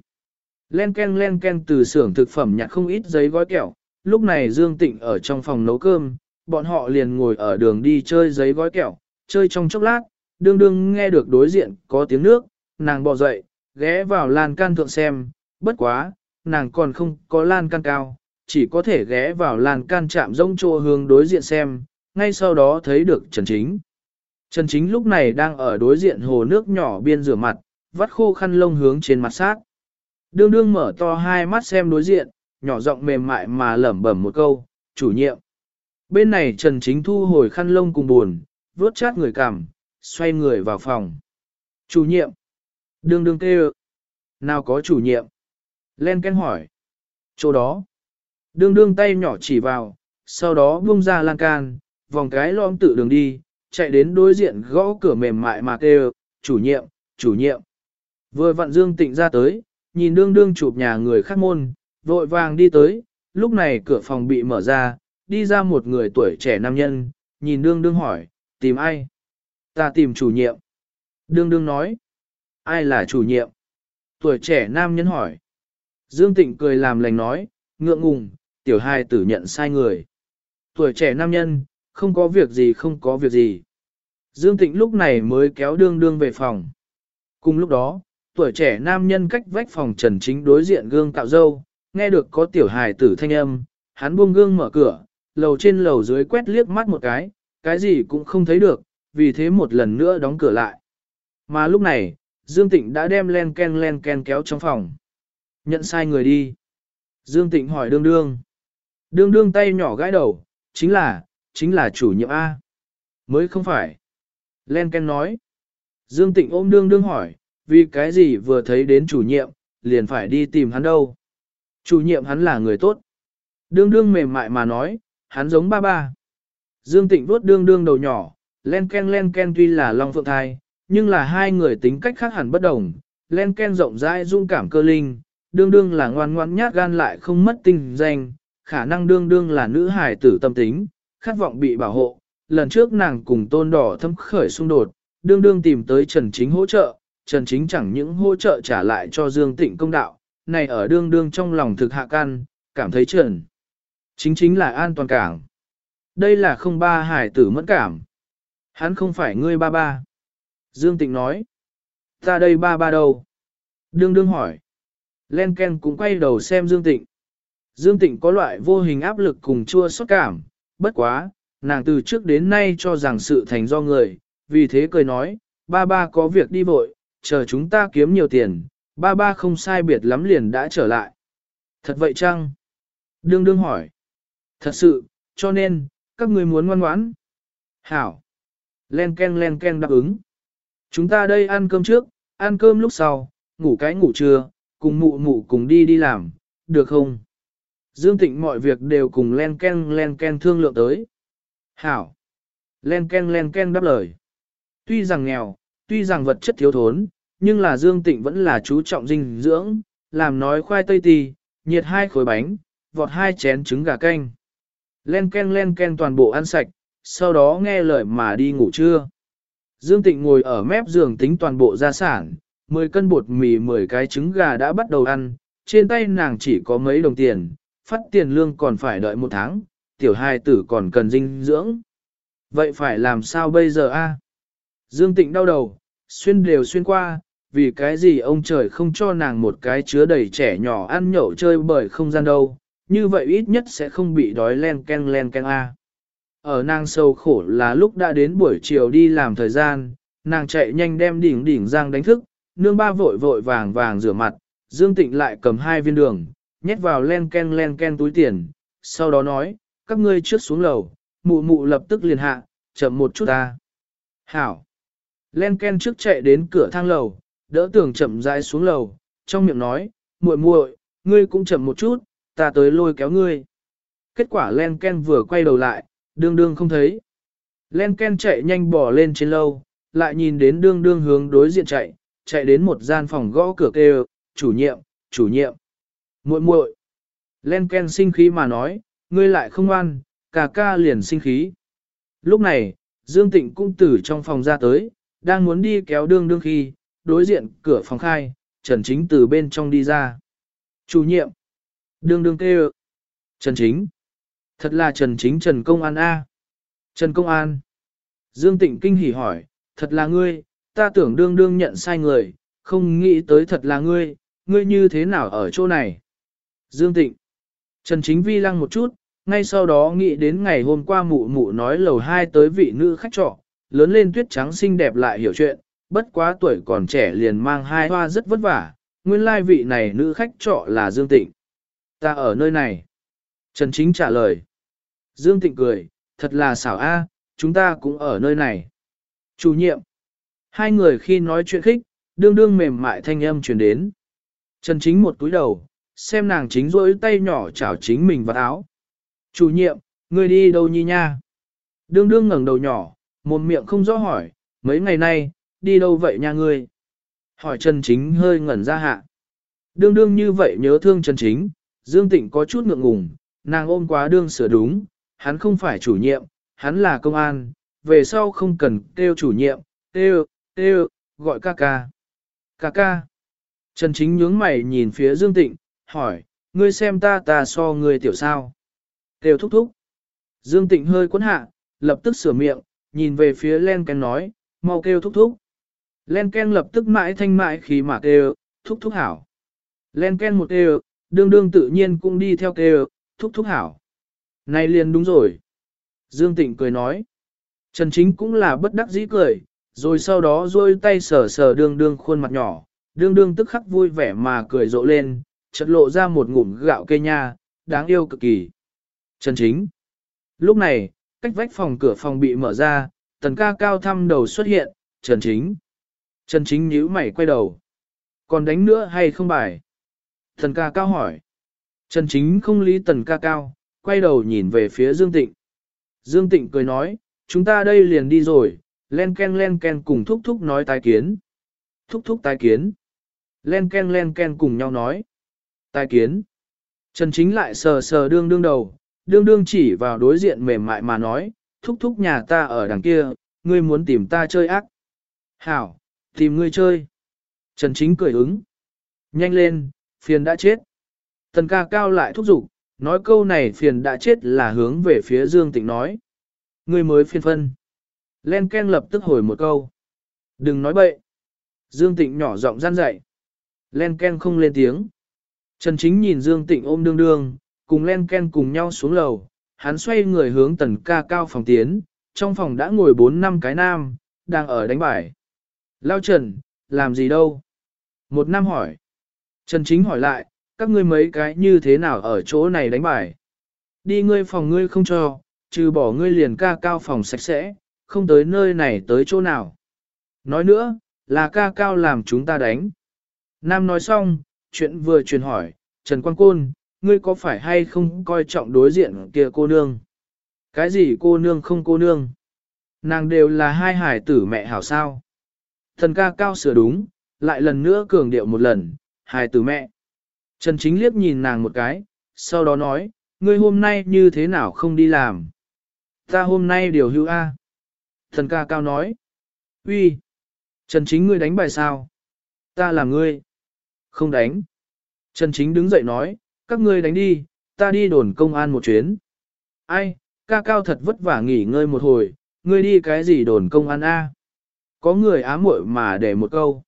[SPEAKER 1] Len ken len ken từ xưởng thực phẩm nhặt không ít giấy gói kẹo, lúc này Dương Tịnh ở trong phòng nấu cơm, bọn họ liền ngồi ở đường đi chơi giấy gói kẹo, chơi trong chốc lát, đương đương nghe được đối diện có tiếng nước, nàng bò dậy, ghé vào lan can thượng xem, bất quá, nàng còn không có lan can cao, chỉ có thể ghé vào lan can chạm rông trô hướng đối diện xem, ngay sau đó thấy được Trần Chính. Trần Chính lúc này đang ở đối diện hồ nước nhỏ biên rửa mặt, vắt khô khăn lông hướng trên mặt sát. Đương đương mở to hai mắt xem đối diện, nhỏ giọng mềm mại mà lẩm bẩm một câu, chủ nhiệm. Bên này Trần Chính thu hồi khăn lông cùng buồn, vuốt chát người cảm, xoay người vào phòng. Chủ nhiệm. Đương đương kêu. Nào có chủ nhiệm? Len Ken hỏi. Chỗ đó. Đương đương tay nhỏ chỉ vào, sau đó buông ra lan can, vòng cái lõm tự đường đi, chạy đến đối diện gõ cửa mềm mại mà kêu, chủ nhiệm, chủ nhiệm. Vừa vặn Dương Tịnh ra tới, nhìn đương đương chụp nhà người khác môn, vội vàng đi tới, lúc này cửa phòng bị mở ra, đi ra một người tuổi trẻ nam nhân, nhìn đương đương hỏi, tìm ai? Ta tìm chủ nhiệm. Đương đương nói, ai là chủ nhiệm? Tuổi trẻ nam nhân hỏi. Dương Tịnh cười làm lành nói, ngượng ngùng, tiểu hai tử nhận sai người. Tuổi trẻ nam nhân, không có việc gì không có việc gì. Dương Tịnh lúc này mới kéo đương đương về phòng. Cùng lúc đó, tuổi trẻ nam nhân cách vách phòng trần chính đối diện gương cạo dâu, nghe được có tiểu hài tử thanh âm, hắn buông gương mở cửa, lầu trên lầu dưới quét liếc mắt một cái, cái gì cũng không thấy được, vì thế một lần nữa đóng cửa lại. Mà lúc này, Dương Tịnh đã đem len ken len ken kéo trong phòng. Nhận sai người đi. Dương Tịnh hỏi đương đương. Đương đương tay nhỏ gãi đầu, chính là, chính là chủ nhiệm A. Mới không phải. Len ken nói. Dương Tịnh ôm đương đương hỏi, vì cái gì vừa thấy đến chủ nhiệm, liền phải đi tìm hắn đâu. Chủ nhiệm hắn là người tốt. Đương đương mềm mại mà nói, hắn giống ba ba. Dương Tịnh vuốt đương đương đầu nhỏ, len ken len ken tuy là long phượng thai, nhưng là hai người tính cách khác hẳn bất đồng. len ken rộng rãi dung cảm cơ linh, đương đương là ngoan ngoãn nhát gan lại không mất tinh danh, khả năng đương đương là nữ hài tử tâm tính, khát vọng bị bảo hộ. Lần trước nàng cùng tôn đỏ thâm khởi xung đột, đương đương tìm tới Trần Chính hỗ trợ, Trần Chính chẳng những hỗ trợ trả lại cho Dương Tịnh công đạo, này ở đương đương trong lòng thực hạ can, cảm thấy Trần. Chính chính là an toàn cảng. Đây là không ba hải tử mất cảm. Hắn không phải ngươi ba ba. Dương Tịnh nói. Ta đây ba ba đâu? Đương đương hỏi. Len Ken cũng quay đầu xem Dương Tịnh. Dương Tịnh có loại vô hình áp lực cùng chua xót cảm, bất quá, nàng từ trước đến nay cho rằng sự thành do người, vì thế cười nói, ba ba có việc đi vội, chờ chúng ta kiếm nhiều tiền, ba ba không sai biệt lắm liền đã trở lại. Thật vậy chăng? Đương đương hỏi. Thật sự, cho nên, các người muốn ngoan ngoãn. Hảo. Len ken len ken đáp ứng. Chúng ta đây ăn cơm trước, ăn cơm lúc sau, ngủ cái ngủ trưa, cùng mụ mụ cùng đi đi làm, được không? Dương Tịnh mọi việc đều cùng len ken len ken thương lượng tới. Hảo. Len ken len ken đáp lời. Tuy rằng nghèo, tuy rằng vật chất thiếu thốn, nhưng là Dương Tịnh vẫn là chú trọng dinh dưỡng, làm nói khoai tây tì, nhiệt hai khối bánh, vọt hai chén trứng gà canh. Len ken len ken toàn bộ ăn sạch, sau đó nghe lời mà đi ngủ trưa. Dương Tịnh ngồi ở mép giường tính toàn bộ gia sản, 10 cân bột mì 10 cái trứng gà đã bắt đầu ăn, trên tay nàng chỉ có mấy đồng tiền, phát tiền lương còn phải đợi một tháng, tiểu hai tử còn cần dinh dưỡng. Vậy phải làm sao bây giờ a? Dương Tịnh đau đầu, xuyên đều xuyên qua, vì cái gì ông trời không cho nàng một cái chứa đầy trẻ nhỏ ăn nhậu chơi bởi không gian đâu, như vậy ít nhất sẽ không bị đói len ken len ken a. Ở nàng sâu khổ là lúc đã đến buổi chiều đi làm thời gian, nàng chạy nhanh đem đỉnh đỉnh giang đánh thức, nương ba vội vội vàng vàng rửa mặt, Dương Tịnh lại cầm hai viên đường, nhét vào len ken len ken túi tiền, sau đó nói, các ngươi trước xuống lầu, mụ mụ lập tức liền hạ, chậm một chút ta. Hảo. Len ken trước chạy đến cửa thang lầu, đỡ tưởng chậm rãi xuống lầu, trong miệng nói, muội muội, ngươi cũng chậm một chút, ta tới lôi kéo ngươi. Kết quả Len Ken vừa quay đầu lại, đương đương không thấy. Len Ken chạy nhanh bỏ lên trên lâu, lại nhìn đến đương đương hướng đối diện chạy, chạy đến một gian phòng gõ cửa kêu, chủ nhiệm, chủ nhiệm. muội muội. Len Ken sinh khí mà nói, ngươi lại không ăn, cả ca liền sinh khí. Lúc này, Dương Tịnh cũng từ trong phòng ra tới, đang muốn đi kéo đương đương khi, đối diện cửa phòng khai, Trần Chính từ bên trong đi ra. Chủ nhiệm. Đương đương kêu. Trần Chính. Thật là Trần Chính Trần Công An A. Trần Công An. Dương Tịnh kinh hỉ hỏi, thật là ngươi, ta tưởng đương đương nhận sai người, không nghĩ tới thật là ngươi, ngươi như thế nào ở chỗ này. Dương Tịnh. Trần Chính vi lăng một chút, ngay sau đó nghĩ đến ngày hôm qua mụ mụ nói lầu hai tới vị nữ khách trọ, lớn lên tuyết trắng xinh đẹp lại hiểu chuyện, bất quá tuổi còn trẻ liền mang hai hoa rất vất vả, nguyên lai vị này nữ khách trọ là Dương Tịnh. Ta ở nơi này. Trần Chính trả lời. Dương Tịnh cười, thật là xảo a, chúng ta cũng ở nơi này. Chủ nhiệm. Hai người khi nói chuyện khích, đương đương mềm mại thanh âm truyền đến. Trần Chính một túi đầu, xem nàng chính rỗi tay nhỏ chảo chính mình vào áo. Chủ nhiệm, người đi đâu nhi nha? Đương đương ngẩng đầu nhỏ, một miệng không rõ hỏi, mấy ngày nay, đi đâu vậy nha ngươi? Hỏi Trần Chính hơi ngẩn ra hạ. Đương đương như vậy nhớ thương Trần Chính, Dương Tịnh có chút ngượng ngùng, nàng ôm quá đương sửa đúng, hắn không phải chủ nhiệm, hắn là công an, về sau không cần kêu chủ nhiệm, kêu, kêu, gọi ca ca. Ca ca. Trần Chính nhướng mày nhìn phía Dương Tịnh, hỏi, ngươi xem ta ta so ngươi tiểu sao. Kêu thúc thúc. Dương Tịnh hơi cuốn hạ, lập tức sửa miệng, nhìn về phía Len Ken nói, mau kêu thúc thúc. Len Ken lập tức mãi thanh mãi khí mà kêu, thúc thúc hảo. Len Ken một kêu, đương đương tự nhiên cũng đi theo kêu, thúc thúc hảo. Này liền đúng rồi. Dương Tịnh cười nói. Trần Chính cũng là bất đắc dĩ cười, rồi sau đó rôi tay sờ sờ đương đương khuôn mặt nhỏ, đương đương tức khắc vui vẻ mà cười rộ lên, chợt lộ ra một ngụm gạo cây nha, đáng yêu cực kỳ. Trần Chính. Lúc này, cách vách phòng cửa phòng bị mở ra, tần ca cao thăm đầu xuất hiện, Trần Chính. Trần Chính nhíu mày quay đầu. Còn đánh nữa hay không bài? Tần ca cao hỏi. Trần Chính không lý tần ca cao, quay đầu nhìn về phía Dương Tịnh. Dương Tịnh cười nói, chúng ta đây liền đi rồi, len ken len ken cùng thúc thúc nói tái kiến. Thúc thúc tái kiến. Len ken len ken cùng nhau nói. Tài kiến. Trần Chính lại sờ sờ đương đương đầu, đương đương chỉ vào đối diện mềm mại mà nói, thúc thúc nhà ta ở đằng kia, ngươi muốn tìm ta chơi ác. Hảo, tìm ngươi chơi. Trần Chính cười ứng. Nhanh lên, phiền đã chết. Tần ca cao lại thúc giục, nói câu này phiền đã chết là hướng về phía Dương Tịnh nói. Ngươi mới phiền phân. Len Ken lập tức hồi một câu. Đừng nói bậy. Dương Tịnh nhỏ giọng gian dạy. Len Ken không lên tiếng. Trần Chính nhìn Dương Tịnh ôm đương đương, cùng Len Ken cùng nhau xuống lầu. Hắn xoay người hướng tần ca cao phòng tiến, trong phòng đã ngồi 4 năm cái nam, đang ở đánh bài. Lao Trần, làm gì đâu? Một nam hỏi. Trần Chính hỏi lại, các ngươi mấy cái như thế nào ở chỗ này đánh bài? Đi ngươi phòng ngươi không cho, trừ bỏ ngươi liền ca cao phòng sạch sẽ, không tới nơi này tới chỗ nào. Nói nữa, là ca cao làm chúng ta đánh. Nam nói xong, chuyện vừa truyền hỏi, Trần Quang Côn, ngươi có phải hay không coi trọng đối diện kia cô nương? Cái gì cô nương không cô nương? Nàng đều là hai hải tử mẹ hảo sao? Thần ca cao sửa đúng, lại lần nữa cường điệu một lần, hải tử mẹ. Trần Chính liếc nhìn nàng một cái, sau đó nói, ngươi hôm nay như thế nào không đi làm? Ta hôm nay điều hưu A. Thần ca cao nói, uy, Trần Chính ngươi đánh bài sao? Ta là ngươi. Không đánh. Trần Chính đứng dậy nói, các ngươi đánh đi, ta đi đồn công an một chuyến. Ai, ca cao thật vất vả nghỉ ngơi một hồi, ngươi đi cái gì đồn công an a? Có người ám muội mà để một câu.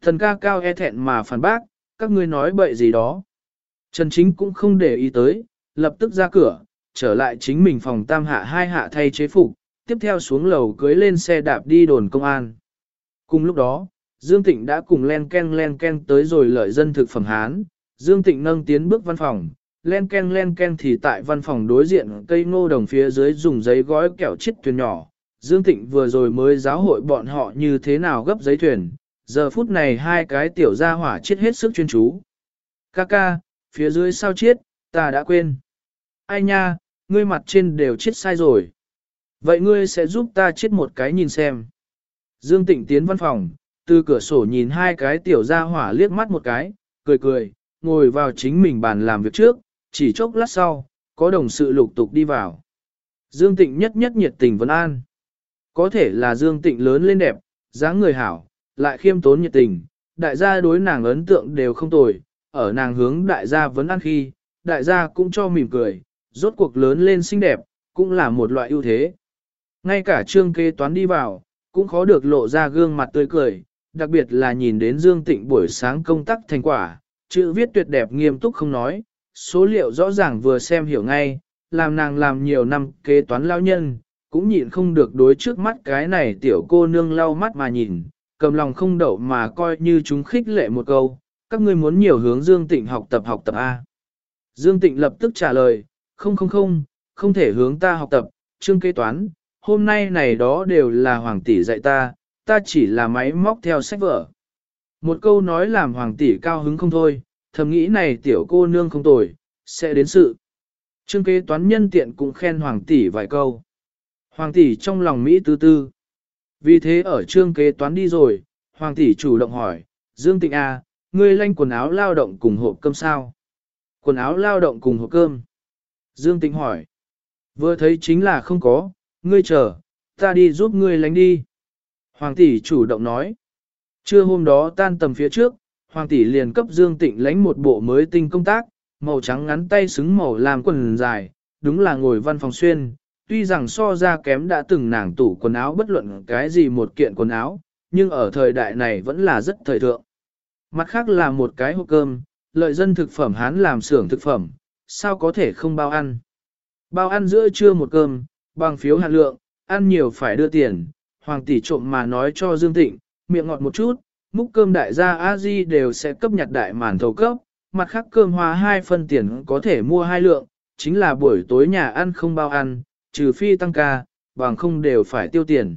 [SPEAKER 1] Thần ca cao e thẹn mà phản bác, các ngươi nói bậy gì đó. Trần Chính cũng không để ý tới, lập tức ra cửa, trở lại chính mình phòng tam hạ hai hạ thay chế phục, tiếp theo xuống lầu cưới lên xe đạp đi đồn công an. Cùng lúc đó, Dương Tịnh đã cùng len ken len ken tới rồi lợi dân thực phẩm Hán, Dương Tịnh nâng tiến bước văn phòng, len ken len ken thì tại văn phòng đối diện cây ngô đồng phía dưới dùng giấy gói kẹo chít thuyền nhỏ. Dương Tịnh vừa rồi mới giáo hội bọn họ như thế nào gấp giấy thuyền, giờ phút này hai cái tiểu gia hỏa chết hết sức chuyên chú. Ca ca, phía dưới sao chết, ta đã quên. Ai nha, ngươi mặt trên đều chết sai rồi. Vậy ngươi sẽ giúp ta chết một cái nhìn xem. Dương Tịnh tiến văn phòng, từ cửa sổ nhìn hai cái tiểu gia hỏa liếc mắt một cái, cười cười, ngồi vào chính mình bàn làm việc trước, chỉ chốc lát sau, có đồng sự lục tục đi vào. Dương Tịnh nhất nhất nhiệt tình vấn an. Có thể là Dương Tịnh lớn lên đẹp, dáng người hảo, lại khiêm tốn nhiệt tình, đại gia đối nàng ấn tượng đều không tồi, ở nàng hướng đại gia vấn an khi, đại gia cũng cho mỉm cười, rốt cuộc lớn lên xinh đẹp, cũng là một loại ưu thế. Ngay cả trương kế toán đi vào, cũng khó được lộ ra gương mặt tươi cười, đặc biệt là nhìn đến Dương Tịnh buổi sáng công tác thành quả, chữ viết tuyệt đẹp nghiêm túc không nói, số liệu rõ ràng vừa xem hiểu ngay, làm nàng làm nhiều năm kế toán lao nhân, cũng nhịn không được đối trước mắt cái này tiểu cô nương lau mắt mà nhìn, cầm lòng không đậu mà coi như chúng khích lệ một câu, các ngươi muốn nhiều hướng Dương Tịnh học tập học tập A. Dương Tịnh lập tức trả lời, không không không, không thể hướng ta học tập, chương kế toán, hôm nay này đó đều là hoàng tỷ dạy ta, ta chỉ là máy móc theo sách vở. Một câu nói làm hoàng tỷ cao hứng không thôi, thầm nghĩ này tiểu cô nương không tồi, sẽ đến sự. Trương kế toán nhân tiện cũng khen hoàng tỷ vài câu. Hoàng tỷ trong lòng Mỹ tư tư. Vì thế ở trương kế toán đi rồi, hoàng tỷ chủ động hỏi, Dương Tịnh A, à, ngươi lanh quần áo lao động cùng hộp cơm sao? Quần áo lao động cùng hộp cơm. Dương Tịnh hỏi. Vừa thấy chính là không có, ngươi chờ, ta đi giúp ngươi lánh đi. Hoàng tỷ chủ động nói. Trưa hôm đó tan tầm phía trước, Hoàng tỷ liền cấp Dương Tịnh lãnh một bộ mới tinh công tác, màu trắng ngắn tay xứng màu làm quần dài, đúng là ngồi văn phòng xuyên. Tuy rằng so ra kém đã từng nàng tủ quần áo bất luận cái gì một kiện quần áo, nhưng ở thời đại này vẫn là rất thời thượng. Mặt khác là một cái hộp cơm, lợi dân thực phẩm hán làm xưởng thực phẩm, sao có thể không bao ăn. Bao ăn giữa trưa một cơm, bằng phiếu hạt lượng, ăn nhiều phải đưa tiền, hoàng tỷ trộm mà nói cho Dương Tịnh, miệng ngọt một chút, múc cơm đại gia a di đều sẽ cấp nhặt đại màn thầu cấp, mặt khác cơm hoa hai phân tiền có thể mua hai lượng, chính là buổi tối nhà ăn không bao ăn, trừ phi tăng ca, bằng không đều phải tiêu tiền.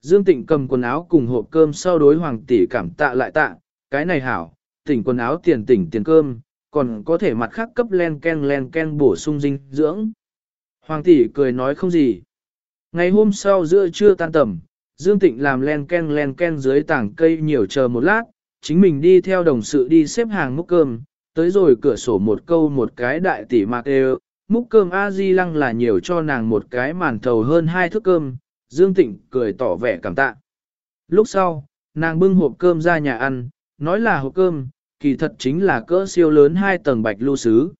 [SPEAKER 1] Dương Tịnh cầm quần áo cùng hộp cơm sau đối hoàng tỷ cảm tạ lại tạ, cái này hảo, tỉnh quần áo tiền tỉnh tiền cơm, còn có thể mặt khác cấp len ken len ken bổ sung dinh dưỡng. Hoàng tỷ cười nói không gì. Ngày hôm sau giữa trưa tan tầm, Dương Tịnh làm len ken len ken dưới tảng cây nhiều chờ một lát, chính mình đi theo đồng sự đi xếp hàng múc cơm, tới rồi cửa sổ một câu một cái đại tỷ mạc đều, múc cơm a di lăng là nhiều cho nàng một cái màn thầu hơn hai thước cơm, Dương Tịnh cười tỏ vẻ cảm tạ. Lúc sau, nàng bưng hộp cơm ra nhà ăn, nói là hộp cơm, kỳ thật chính là cỡ siêu lớn hai tầng bạch lưu sứ.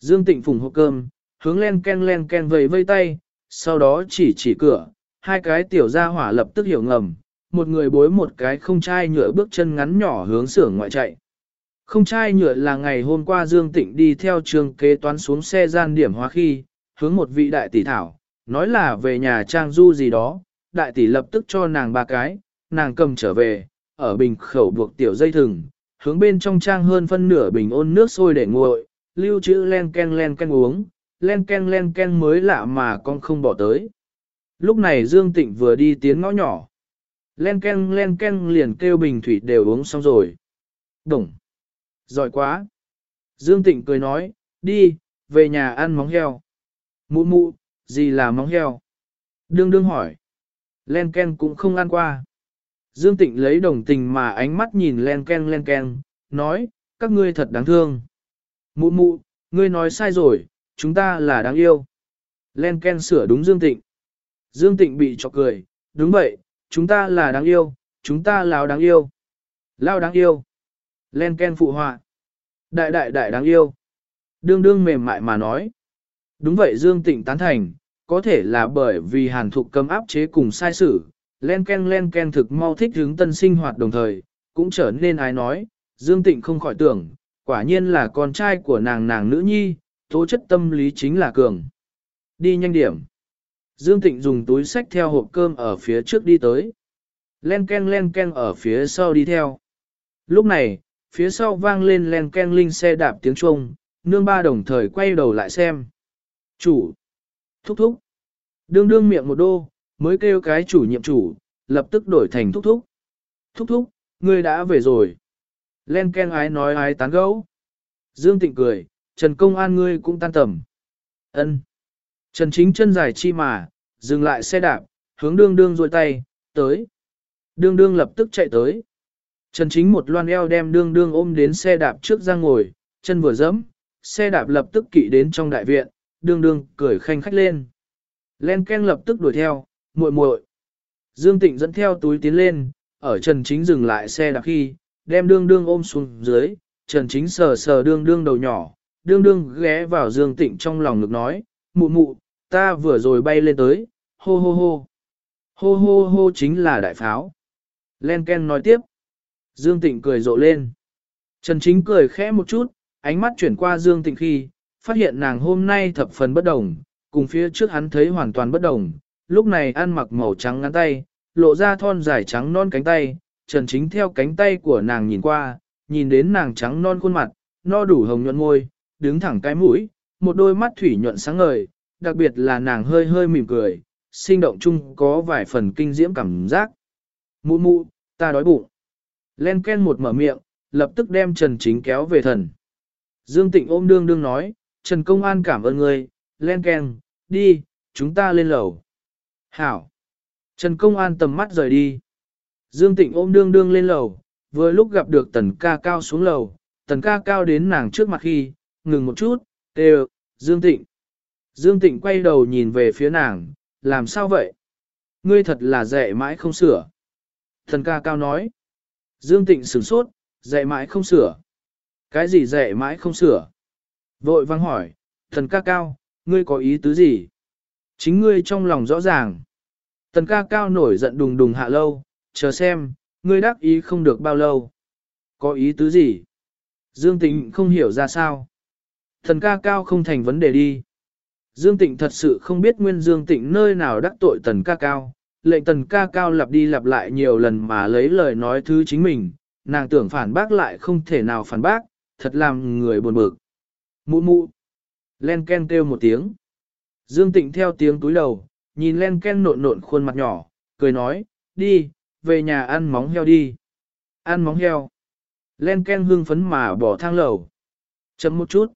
[SPEAKER 1] Dương Tịnh phùng hộp cơm, hướng len ken len ken vầy vây tay, sau đó chỉ chỉ cửa, hai cái tiểu gia hỏa lập tức hiểu ngầm, một người bối một cái không chai nhựa bước chân ngắn nhỏ hướng xưởng ngoại chạy. Không chai nhựa là ngày hôm qua Dương Tịnh đi theo trường kế toán xuống xe gian điểm hóa khi, hướng một vị đại tỷ thảo, nói là về nhà trang du gì đó, đại tỷ lập tức cho nàng ba cái, nàng cầm trở về, ở bình khẩu buộc tiểu dây thừng, hướng bên trong trang hơn phân nửa bình ôn nước sôi để nguội, lưu trữ len ken len ken uống, len ken len ken mới lạ mà con không bỏ tới. Lúc này Dương Tịnh vừa đi tiến ngõ nhỏ. Len ken len ken liền kêu bình thủy đều uống xong rồi. Đồng. Giỏi quá. Dương Tịnh cười nói, đi, về nhà ăn móng heo. Mụ mụ, gì là móng heo? Đương đương hỏi. Len ken cũng không ăn qua. Dương Tịnh lấy đồng tình mà ánh mắt nhìn len ken len ken, nói, các ngươi thật đáng thương. Mụ mụ, ngươi nói sai rồi, chúng ta là đáng yêu. Len ken sửa đúng Dương Tịnh. Dương Tịnh bị chọc cười, đúng vậy, chúng ta là đáng yêu, chúng ta là đáng yêu. Lao đáng yêu. Len ken phụ họa. Đại đại đại đáng yêu. Đương đương mềm mại mà nói. Đúng vậy Dương Tịnh tán thành, có thể là bởi vì hàn thục cấm áp chế cùng sai sử, len ken len ken thực mau thích hướng tân sinh hoạt đồng thời, cũng trở nên ai nói, Dương Tịnh không khỏi tưởng, quả nhiên là con trai của nàng nàng nữ nhi, tố chất tâm lý chính là cường. Đi nhanh điểm. Dương Tịnh dùng túi sách theo hộp cơm ở phía trước đi tới. Len ken len ken ở phía sau đi theo. Lúc này, phía sau vang lên len ken linh xe đạp tiếng chuông, nương ba đồng thời quay đầu lại xem. Chủ. Thúc thúc. Đương đương miệng một đô, mới kêu cái chủ nhiệm chủ, lập tức đổi thành thúc thúc. Thúc thúc, ngươi đã về rồi. Len ken ái nói ái tán gẫu. Dương Tịnh cười, Trần Công An ngươi cũng tan tầm. Ân. Trần Chính chân dài chi mà, dừng lại xe đạp, hướng đương đương rôi tay, tới. Đương đương lập tức chạy tới. Trần Chính một loan eo đem đương đương ôm đến xe đạp trước ra ngồi, chân vừa dẫm, xe đạp lập tức kỵ đến trong đại viện, đương đương cười khanh khách lên. Len Ken lập tức đuổi theo, muội muội. Dương Tịnh dẫn theo túi tiến lên, ở Trần Chính dừng lại xe đạp khi, đem đương đương ôm xuống dưới, Trần Chính sờ sờ đương đương đầu nhỏ, đương đương ghé vào Dương Tịnh trong lòng ngực nói, mụ mụ, ta vừa rồi bay lên tới, hô hô hô. Hô hô hô chính là đại pháo. Len Ken nói tiếp. Dương Tịnh cười rộ lên. Trần Chính cười khẽ một chút, ánh mắt chuyển qua Dương Tịnh khi, phát hiện nàng hôm nay thập phần bất đồng, cùng phía trước hắn thấy hoàn toàn bất đồng. Lúc này ăn mặc màu trắng ngắn tay, lộ ra thon dài trắng non cánh tay, Trần Chính theo cánh tay của nàng nhìn qua, nhìn đến nàng trắng non khuôn mặt, no đủ hồng nhuận môi, đứng thẳng cái mũi, một đôi mắt thủy nhuận sáng ngời, đặc biệt là nàng hơi hơi mỉm cười, sinh động chung có vài phần kinh diễm cảm giác. Mụ mụ, ta đói bụng. Len Ken một mở miệng, lập tức đem Trần Chính kéo về thần. Dương Tịnh ôm đương đương nói, Trần Công An cảm ơn ngươi, Len Ken, đi, chúng ta lên lầu. Hảo. Trần Công An tầm mắt rời đi. Dương Tịnh ôm đương đương lên lầu, vừa lúc gặp được tần ca cao xuống lầu, tần ca cao đến nàng trước mặt khi, ngừng một chút, Tê Dương Tịnh. Dương Tịnh quay đầu nhìn về phía nàng, làm sao vậy? Ngươi thật là dạy mãi không sửa. Thần ca cao nói. Dương Tịnh sửng sốt, dạy mãi không sửa. Cái gì dạy mãi không sửa? Vội vang hỏi, thần ca cao, ngươi có ý tứ gì? Chính ngươi trong lòng rõ ràng. Tần ca cao nổi giận đùng đùng hạ lâu, chờ xem, ngươi đắc ý không được bao lâu. Có ý tứ gì? Dương Tịnh không hiểu ra sao. Thần ca cao không thành vấn đề đi. Dương Tịnh thật sự không biết nguyên Dương Tịnh nơi nào đắc tội tần ca cao. Lệnh tần ca cao lặp đi lặp lại nhiều lần mà lấy lời nói thứ chính mình, nàng tưởng phản bác lại không thể nào phản bác, thật làm người buồn bực. Mụ mụ. Len Ken kêu một tiếng. Dương Tịnh theo tiếng túi đầu, nhìn Len Ken nộn nộn khuôn mặt nhỏ, cười nói, đi, về nhà ăn móng heo đi. Ăn móng heo. Len Ken hương phấn mà bỏ thang lầu. Chấm một chút.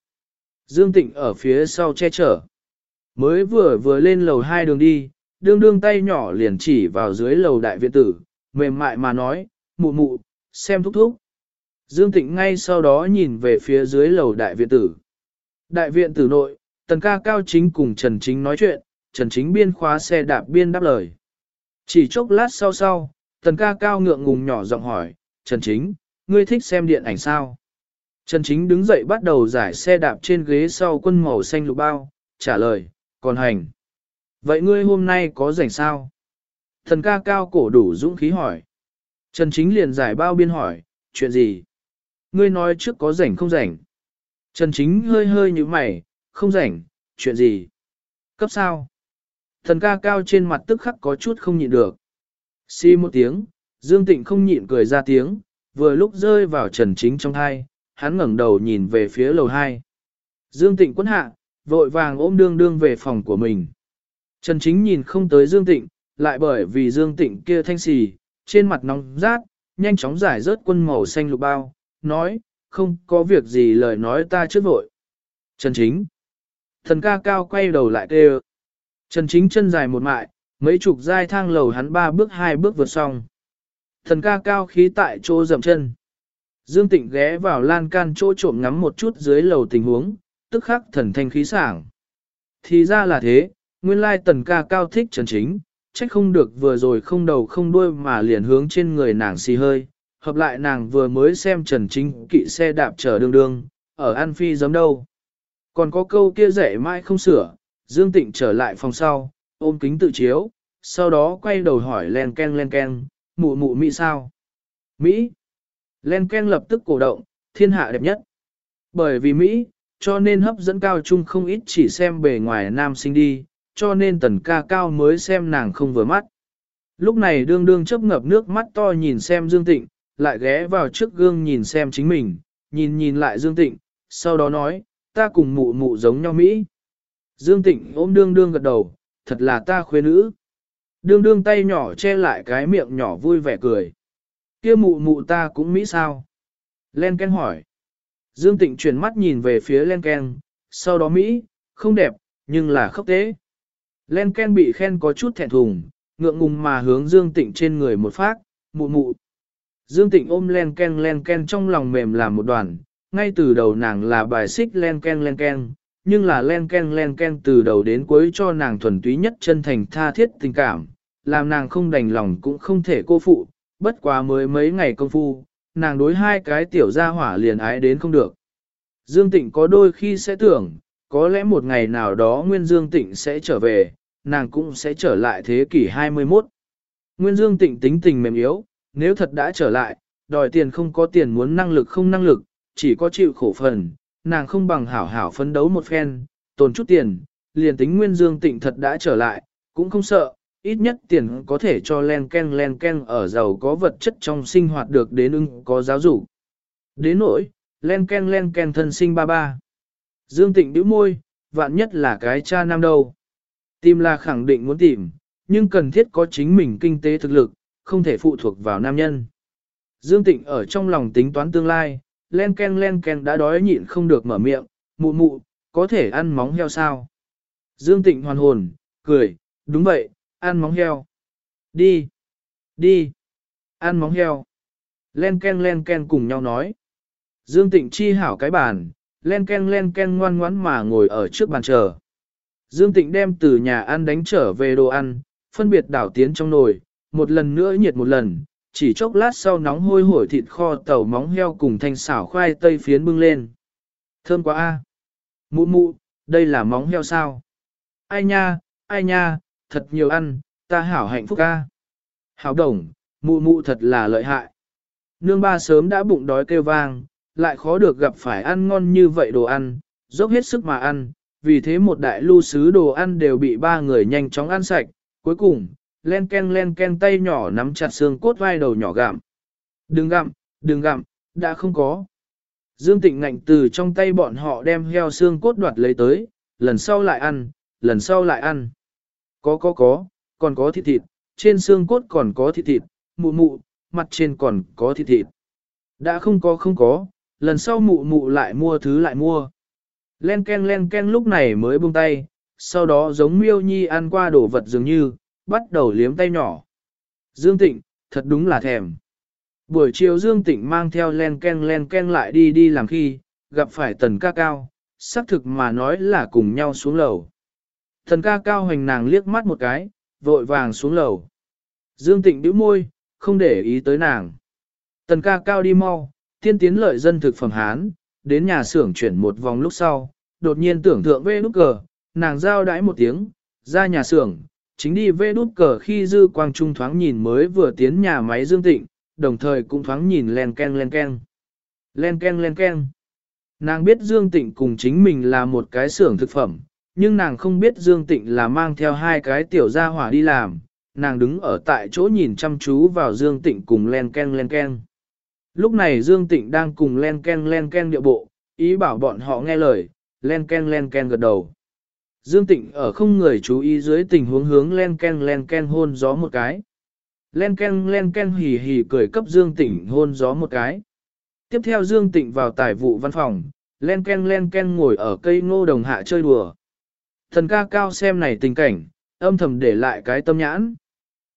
[SPEAKER 1] Dương Tịnh ở phía sau che chở. Mới vừa vừa lên lầu hai đường đi, đương đương tay nhỏ liền chỉ vào dưới lầu đại viện tử, mềm mại mà nói, mụ mụ, xem thúc thúc, Dương Tịnh ngay sau đó nhìn về phía dưới lầu đại viện tử. Đại viện tử nội, tần ca cao chính cùng Trần Chính nói chuyện, Trần Chính biên khóa xe đạp biên đáp lời. Chỉ chốc lát sau sau, tần ca cao ngượng ngùng nhỏ giọng hỏi, Trần Chính, ngươi thích xem điện ảnh sao? Trần Chính đứng dậy bắt đầu giải xe đạp trên ghế sau quân màu xanh lục bao, trả lời, còn hành. Vậy ngươi hôm nay có rảnh sao? Thần ca cao cổ đủ dũng khí hỏi. Trần Chính liền giải bao biên hỏi, chuyện gì? Ngươi nói trước có rảnh không rảnh? Trần Chính hơi hơi như mày, không rảnh, chuyện gì? Cấp sao? Thần ca cao trên mặt tức khắc có chút không nhịn được. Xi một tiếng, Dương Tịnh không nhịn cười ra tiếng, vừa lúc rơi vào Trần Chính trong thai, hắn ngẩng đầu nhìn về phía lầu 2. Dương Tịnh quấn hạ, vội vàng ôm đương đương về phòng của mình. Trần Chính nhìn không tới Dương Tịnh, lại bởi vì Dương Tịnh kia thanh xì, trên mặt nóng rát, nhanh chóng giải rớt quân màu xanh lục bao, nói, không có việc gì lời nói ta trước vội. Trần Chính. Thần ca cao quay đầu lại kêu. Trần Chính chân dài một mại, mấy chục giai thang lầu hắn ba bước hai bước vượt xong. Thần ca cao khí tại chỗ dầm chân. Dương Tịnh ghé vào lan can chỗ trộm ngắm một chút dưới lầu tình huống, tức khắc thần thanh khí sảng. Thì ra là thế, nguyên lai tần ca cao thích Trần Chính, trách không được vừa rồi không đầu không đuôi mà liền hướng trên người nàng xì hơi, hợp lại nàng vừa mới xem Trần Chính kỵ xe đạp chở đương đương, ở An Phi giống đâu. Còn có câu kia dạy mãi không sửa, Dương Tịnh trở lại phòng sau, ôm kính tự chiếu, sau đó quay đầu hỏi len ken len ken, mụ mụ Mỹ sao? Mỹ. Len ken lập tức cổ động, thiên hạ đẹp nhất. Bởi vì Mỹ, cho nên hấp dẫn cao trung không ít chỉ xem bề ngoài nam sinh đi, cho nên tần ca cao mới xem nàng không vừa mắt. Lúc này đương đương chấp ngập nước mắt to nhìn xem Dương Tịnh, lại ghé vào trước gương nhìn xem chính mình, nhìn nhìn lại Dương Tịnh, sau đó nói, ta cùng mụ mụ giống nhau Mỹ. Dương Tịnh ôm đương đương gật đầu, thật là ta khuê nữ. Đương đương tay nhỏ che lại cái miệng nhỏ vui vẻ cười kia mụ mụ ta cũng Mỹ sao? Len Ken hỏi. Dương Tịnh chuyển mắt nhìn về phía Len Ken, sau đó Mỹ, không đẹp, nhưng là khốc tế. Len Ken bị khen có chút thẹn thùng, ngượng ngùng mà hướng Dương Tịnh trên người một phát, mụ mụ. Dương Tịnh ôm Len Ken Len Ken trong lòng mềm làm một đoàn, ngay từ đầu nàng là bài xích Len Ken Len Ken, nhưng là Len Ken Len Ken từ đầu đến cuối cho nàng thuần túy nhất chân thành tha thiết tình cảm, làm nàng không đành lòng cũng không thể cô phụ, bất quá mới mấy ngày công phu, nàng đối hai cái tiểu gia hỏa liền ái đến không được. Dương Tịnh có đôi khi sẽ tưởng, có lẽ một ngày nào đó Nguyên Dương Tịnh sẽ trở về, nàng cũng sẽ trở lại thế kỷ 21. Nguyên Dương Tịnh tính tình mềm yếu, nếu thật đã trở lại, đòi tiền không có tiền muốn năng lực không năng lực, chỉ có chịu khổ phần, nàng không bằng hảo hảo phấn đấu một phen, tồn chút tiền, liền tính Nguyên Dương Tịnh thật đã trở lại, cũng không sợ, ít nhất tiền có thể cho len ken len ken ở giàu có vật chất trong sinh hoạt được đến ưng có giáo dục. Đến nỗi, len ken len ken thân sinh ba ba. Dương Tịnh bĩu môi, vạn nhất là cái cha nam đâu. Tìm là khẳng định muốn tìm, nhưng cần thiết có chính mình kinh tế thực lực, không thể phụ thuộc vào nam nhân. Dương Tịnh ở trong lòng tính toán tương lai, len ken len ken đã đói nhịn không được mở miệng, mụ mụ, có thể ăn móng heo sao? Dương Tịnh hoàn hồn, cười, đúng vậy, ăn móng heo. Đi, đi, ăn móng heo. Len ken len ken cùng nhau nói. Dương Tịnh chi hảo cái bàn, len ken len ken ngoan ngoãn mà ngồi ở trước bàn chờ. Dương Tịnh đem từ nhà ăn đánh trở về đồ ăn, phân biệt đảo tiến trong nồi, một lần nữa nhiệt một lần, chỉ chốc lát sau nóng hôi hổi thịt kho tàu móng heo cùng thanh xảo khoai tây phiến bưng lên. Thơm quá a. Mụ mụ, đây là móng heo sao? Ai nha, ai nha, thật nhiều ăn, ta hảo hạnh phúc ca. Hảo đồng, mụ mụ thật là lợi hại. Nương ba sớm đã bụng đói kêu vang, lại khó được gặp phải ăn ngon như vậy đồ ăn, dốc hết sức mà ăn, vì thế một đại lưu sứ đồ ăn đều bị ba người nhanh chóng ăn sạch, cuối cùng, len ken len ken tay nhỏ nắm chặt xương cốt vai đầu nhỏ gặm. Đừng gặm, đừng gặm, đã không có. Dương Tịnh ngạnh từ trong tay bọn họ đem heo xương cốt đoạt lấy tới, lần sau lại ăn, lần sau lại ăn. Có có có, còn có thịt thịt, trên xương cốt còn có thịt thịt, mụ mụ, mặt trên còn có thịt thịt. Đã không có không có, lần sau mụ mụ lại mua thứ lại mua. Len ken len ken lúc này mới buông tay, sau đó giống miêu nhi ăn qua đồ vật dường như, bắt đầu liếm tay nhỏ. Dương Tịnh, thật đúng là thèm. Buổi chiều Dương Tịnh mang theo len ken len ken lại đi đi làm khi, gặp phải tần ca cao, xác thực mà nói là cùng nhau xuống lầu. Thần ca cao hoành nàng liếc mắt một cái, vội vàng xuống lầu. Dương Tịnh bĩu môi, không để ý tới nàng. Tần ca cao đi mau, tiên tiến lợi dân thực phẩm Hán, đến nhà xưởng chuyển một vòng lúc sau, đột nhiên tưởng thượng vê nút cờ, nàng giao đãi một tiếng, ra nhà xưởng, chính đi vê nút cờ khi dư quang trung thoáng nhìn mới vừa tiến nhà máy Dương Tịnh, đồng thời cũng thoáng nhìn len ken len ken. Len ken len ken. Nàng biết Dương Tịnh cùng chính mình là một cái xưởng thực phẩm, nhưng nàng không biết Dương Tịnh là mang theo hai cái tiểu gia hỏa đi làm, nàng đứng ở tại chỗ nhìn chăm chú vào Dương Tịnh cùng len ken len ken. Lúc này Dương Tịnh đang cùng len ken len ken điệu bộ, ý bảo bọn họ nghe lời, len ken len ken gật đầu. Dương Tịnh ở không người chú ý dưới tình huống hướng len ken len ken hôn gió một cái. Len ken len ken hì hì cười cấp Dương Tịnh hôn gió một cái. Tiếp theo Dương Tịnh vào tài vụ văn phòng, len ken len ken ngồi ở cây ngô đồng hạ chơi đùa. Thần ca cao xem này tình cảnh, âm thầm để lại cái tâm nhãn.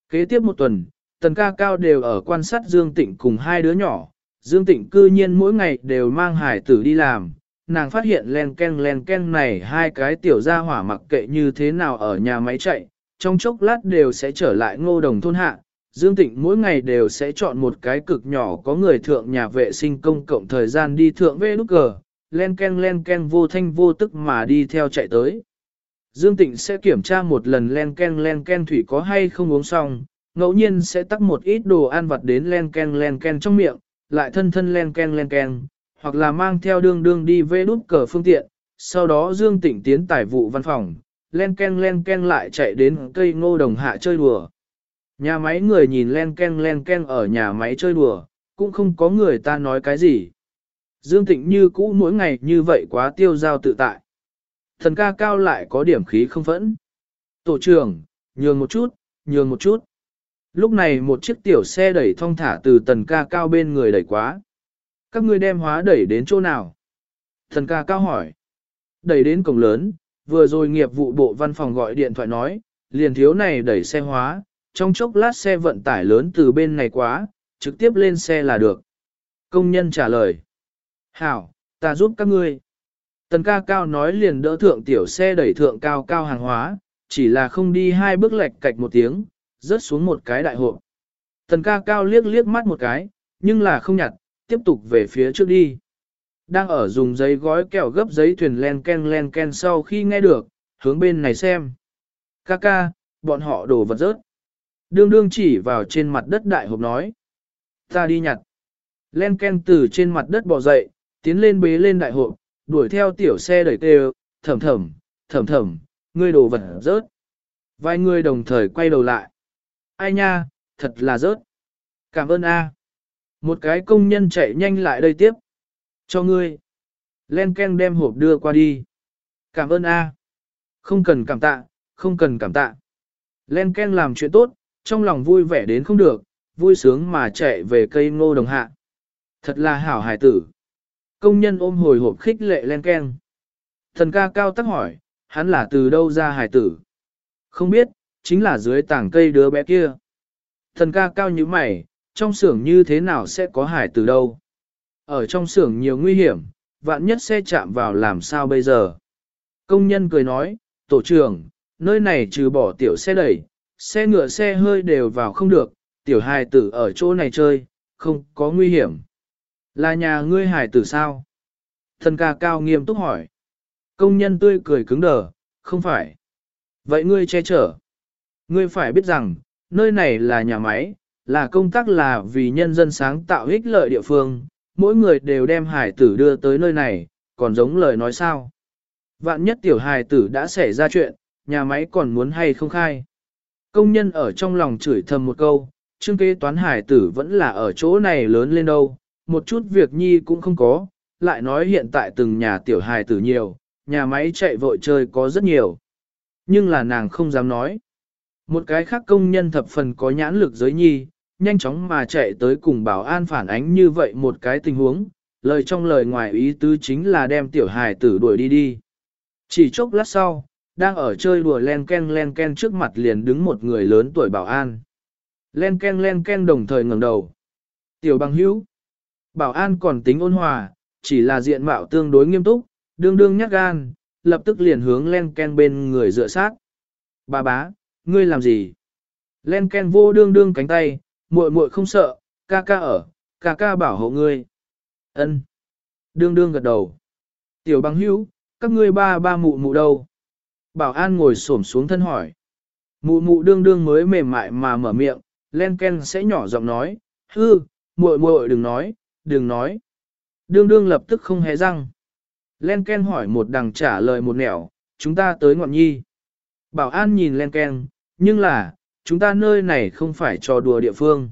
[SPEAKER 1] Kế tiếp một tuần, thần ca cao đều ở quan sát Dương Tịnh cùng hai đứa nhỏ. Dương Tịnh cư nhiên mỗi ngày đều mang hải tử đi làm. Nàng phát hiện len ken len ken này hai cái tiểu gia hỏa mặc kệ như thế nào ở nhà máy chạy, trong chốc lát đều sẽ trở lại ngô đồng thôn hạ, Dương Tịnh mỗi ngày đều sẽ chọn một cái cực nhỏ có người thượng nhà vệ sinh công cộng thời gian đi thượng về nút cờ, len ken len ken vô thanh vô tức mà đi theo chạy tới. Dương Tịnh sẽ kiểm tra một lần len ken len ken thủy có hay không uống xong, ngẫu nhiên sẽ tắc một ít đồ ăn vặt đến len ken len ken trong miệng, lại thân thân len ken len ken, hoặc là mang theo đương đương đi về đút cờ phương tiện, sau đó Dương Tịnh tiến tài vụ văn phòng, len ken len ken lại chạy đến cây ngô đồng hạ chơi đùa. Nhà máy người nhìn len ken len ken ở nhà máy chơi đùa, cũng không có người ta nói cái gì. Dương Tịnh như cũ mỗi ngày như vậy quá tiêu giao tự tại. Thần ca cao lại có điểm khí không phẫn. Tổ trưởng, nhường một chút, nhường một chút. Lúc này một chiếc tiểu xe đẩy thong thả từ tần ca cao bên người đẩy quá. Các ngươi đem hóa đẩy đến chỗ nào? Thần ca cao hỏi. Đẩy đến cổng lớn, vừa rồi nghiệp vụ bộ văn phòng gọi điện thoại nói, liền thiếu này đẩy xe hóa, trong chốc lát xe vận tải lớn từ bên này quá, trực tiếp lên xe là được. Công nhân trả lời. Hảo, ta giúp các ngươi. Tần ca cao nói liền đỡ thượng tiểu xe đẩy thượng cao cao hàng hóa, chỉ là không đi hai bước lệch cạch một tiếng, rớt xuống một cái đại hộp. Tần ca cao liếc liếc mắt một cái, nhưng là không nhặt, tiếp tục về phía trước đi. Đang ở dùng giấy gói kẹo gấp giấy thuyền len ken len ken sau khi nghe được, hướng bên này xem. Ca ca, bọn họ đổ vật rớt. Đương đương chỉ vào trên mặt đất đại hộp nói. Ta đi nhặt. Len ken từ trên mặt đất bò dậy, tiến lên bế lên đại hộp, đuổi theo tiểu xe đẩy tê thầm thầm, thầm thầm, ngươi đồ vật rớt. Vài người đồng thời quay đầu lại. Ai nha, thật là rớt. Cảm ơn A. Một cái công nhân chạy nhanh lại đây tiếp. Cho ngươi. Len Ken đem hộp đưa qua đi. Cảm ơn A. Không cần cảm tạ, không cần cảm tạ. Len Ken làm chuyện tốt, trong lòng vui vẻ đến không được, vui sướng mà chạy về cây ngô đồng hạ. Thật là hảo hải tử. Công nhân ôm hồi hộp khích lệ len ken. Thần ca cao tắc hỏi, hắn là từ đâu ra hải tử? Không biết, chính là dưới tảng cây đứa bé kia. Thần ca cao như mày, trong xưởng như thế nào sẽ có hải tử đâu? Ở trong xưởng nhiều nguy hiểm, vạn nhất xe chạm vào làm sao bây giờ? Công nhân cười nói, tổ trưởng, nơi này trừ bỏ tiểu xe đẩy, xe ngựa xe hơi đều vào không được, tiểu hài tử ở chỗ này chơi, không có nguy hiểm. Là nhà ngươi hải tử sao? Thần ca cao nghiêm túc hỏi. Công nhân tươi cười cứng đờ, không phải. Vậy ngươi che chở. Ngươi phải biết rằng, nơi này là nhà máy, là công tác là vì nhân dân sáng tạo ích lợi địa phương, mỗi người đều đem hải tử đưa tới nơi này, còn giống lời nói sao. Vạn nhất tiểu hải tử đã xảy ra chuyện, nhà máy còn muốn hay không khai. Công nhân ở trong lòng chửi thầm một câu, chương kế toán hải tử vẫn là ở chỗ này lớn lên đâu, một chút việc nhi cũng không có, lại nói hiện tại từng nhà tiểu hài tử nhiều, nhà máy chạy vội chơi có rất nhiều. Nhưng là nàng không dám nói. Một cái khác công nhân thập phần có nhãn lực giới nhi, nhanh chóng mà chạy tới cùng bảo an phản ánh như vậy một cái tình huống, lời trong lời ngoài ý tứ chính là đem tiểu hài tử đuổi đi đi. Chỉ chốc lát sau, đang ở chơi đùa len ken len ken trước mặt liền đứng một người lớn tuổi bảo an. Len ken len ken đồng thời ngẩng đầu. Tiểu bằng hữu. Bảo an còn tính ôn hòa, chỉ là diện mạo tương đối nghiêm túc, đương đương nhát gan, lập tức liền hướng len ken bên người dựa sát. Bà bá, ngươi làm gì? Len ken vô đương đương cánh tay, muội muội không sợ, ca ca ở, ca ca bảo hộ ngươi. Ân. Đương đương gật đầu. Tiểu bằng hữu, các ngươi ba ba mụ mụ đâu? Bảo an ngồi xổm xuống thân hỏi. Mụ mụ đương đương mới mềm mại mà mở miệng, len ken sẽ nhỏ giọng nói, hư, muội muội đừng nói, đừng nói. Đương đương lập tức không hé răng. Len ken hỏi một đằng trả lời một nẻo, chúng ta tới ngọn nhi. Bảo an nhìn len ken, nhưng là, chúng ta nơi này không phải trò đùa địa phương.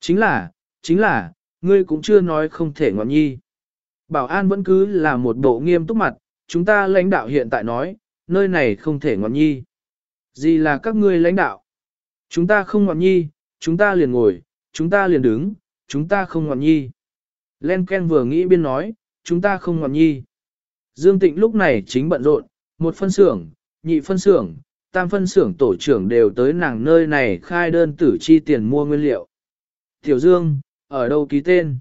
[SPEAKER 1] Chính là, chính là, ngươi cũng chưa nói không thể ngọn nhi. Bảo an vẫn cứ là một bộ nghiêm túc mặt, chúng ta lãnh đạo hiện tại nói, nơi này không thể ngọn nhi. Gì là các ngươi lãnh đạo? Chúng ta không ngọn nhi, chúng ta liền ngồi, chúng ta liền đứng, chúng ta không ngọn nhi. Len Ken vừa nghĩ biên nói, chúng ta không ngọn nhi. Dương Tịnh lúc này chính bận rộn, một phân xưởng, nhị phân xưởng, tam phân xưởng tổ trưởng đều tới nàng nơi này khai đơn tử chi tiền mua nguyên liệu. Tiểu Dương, ở đâu ký tên?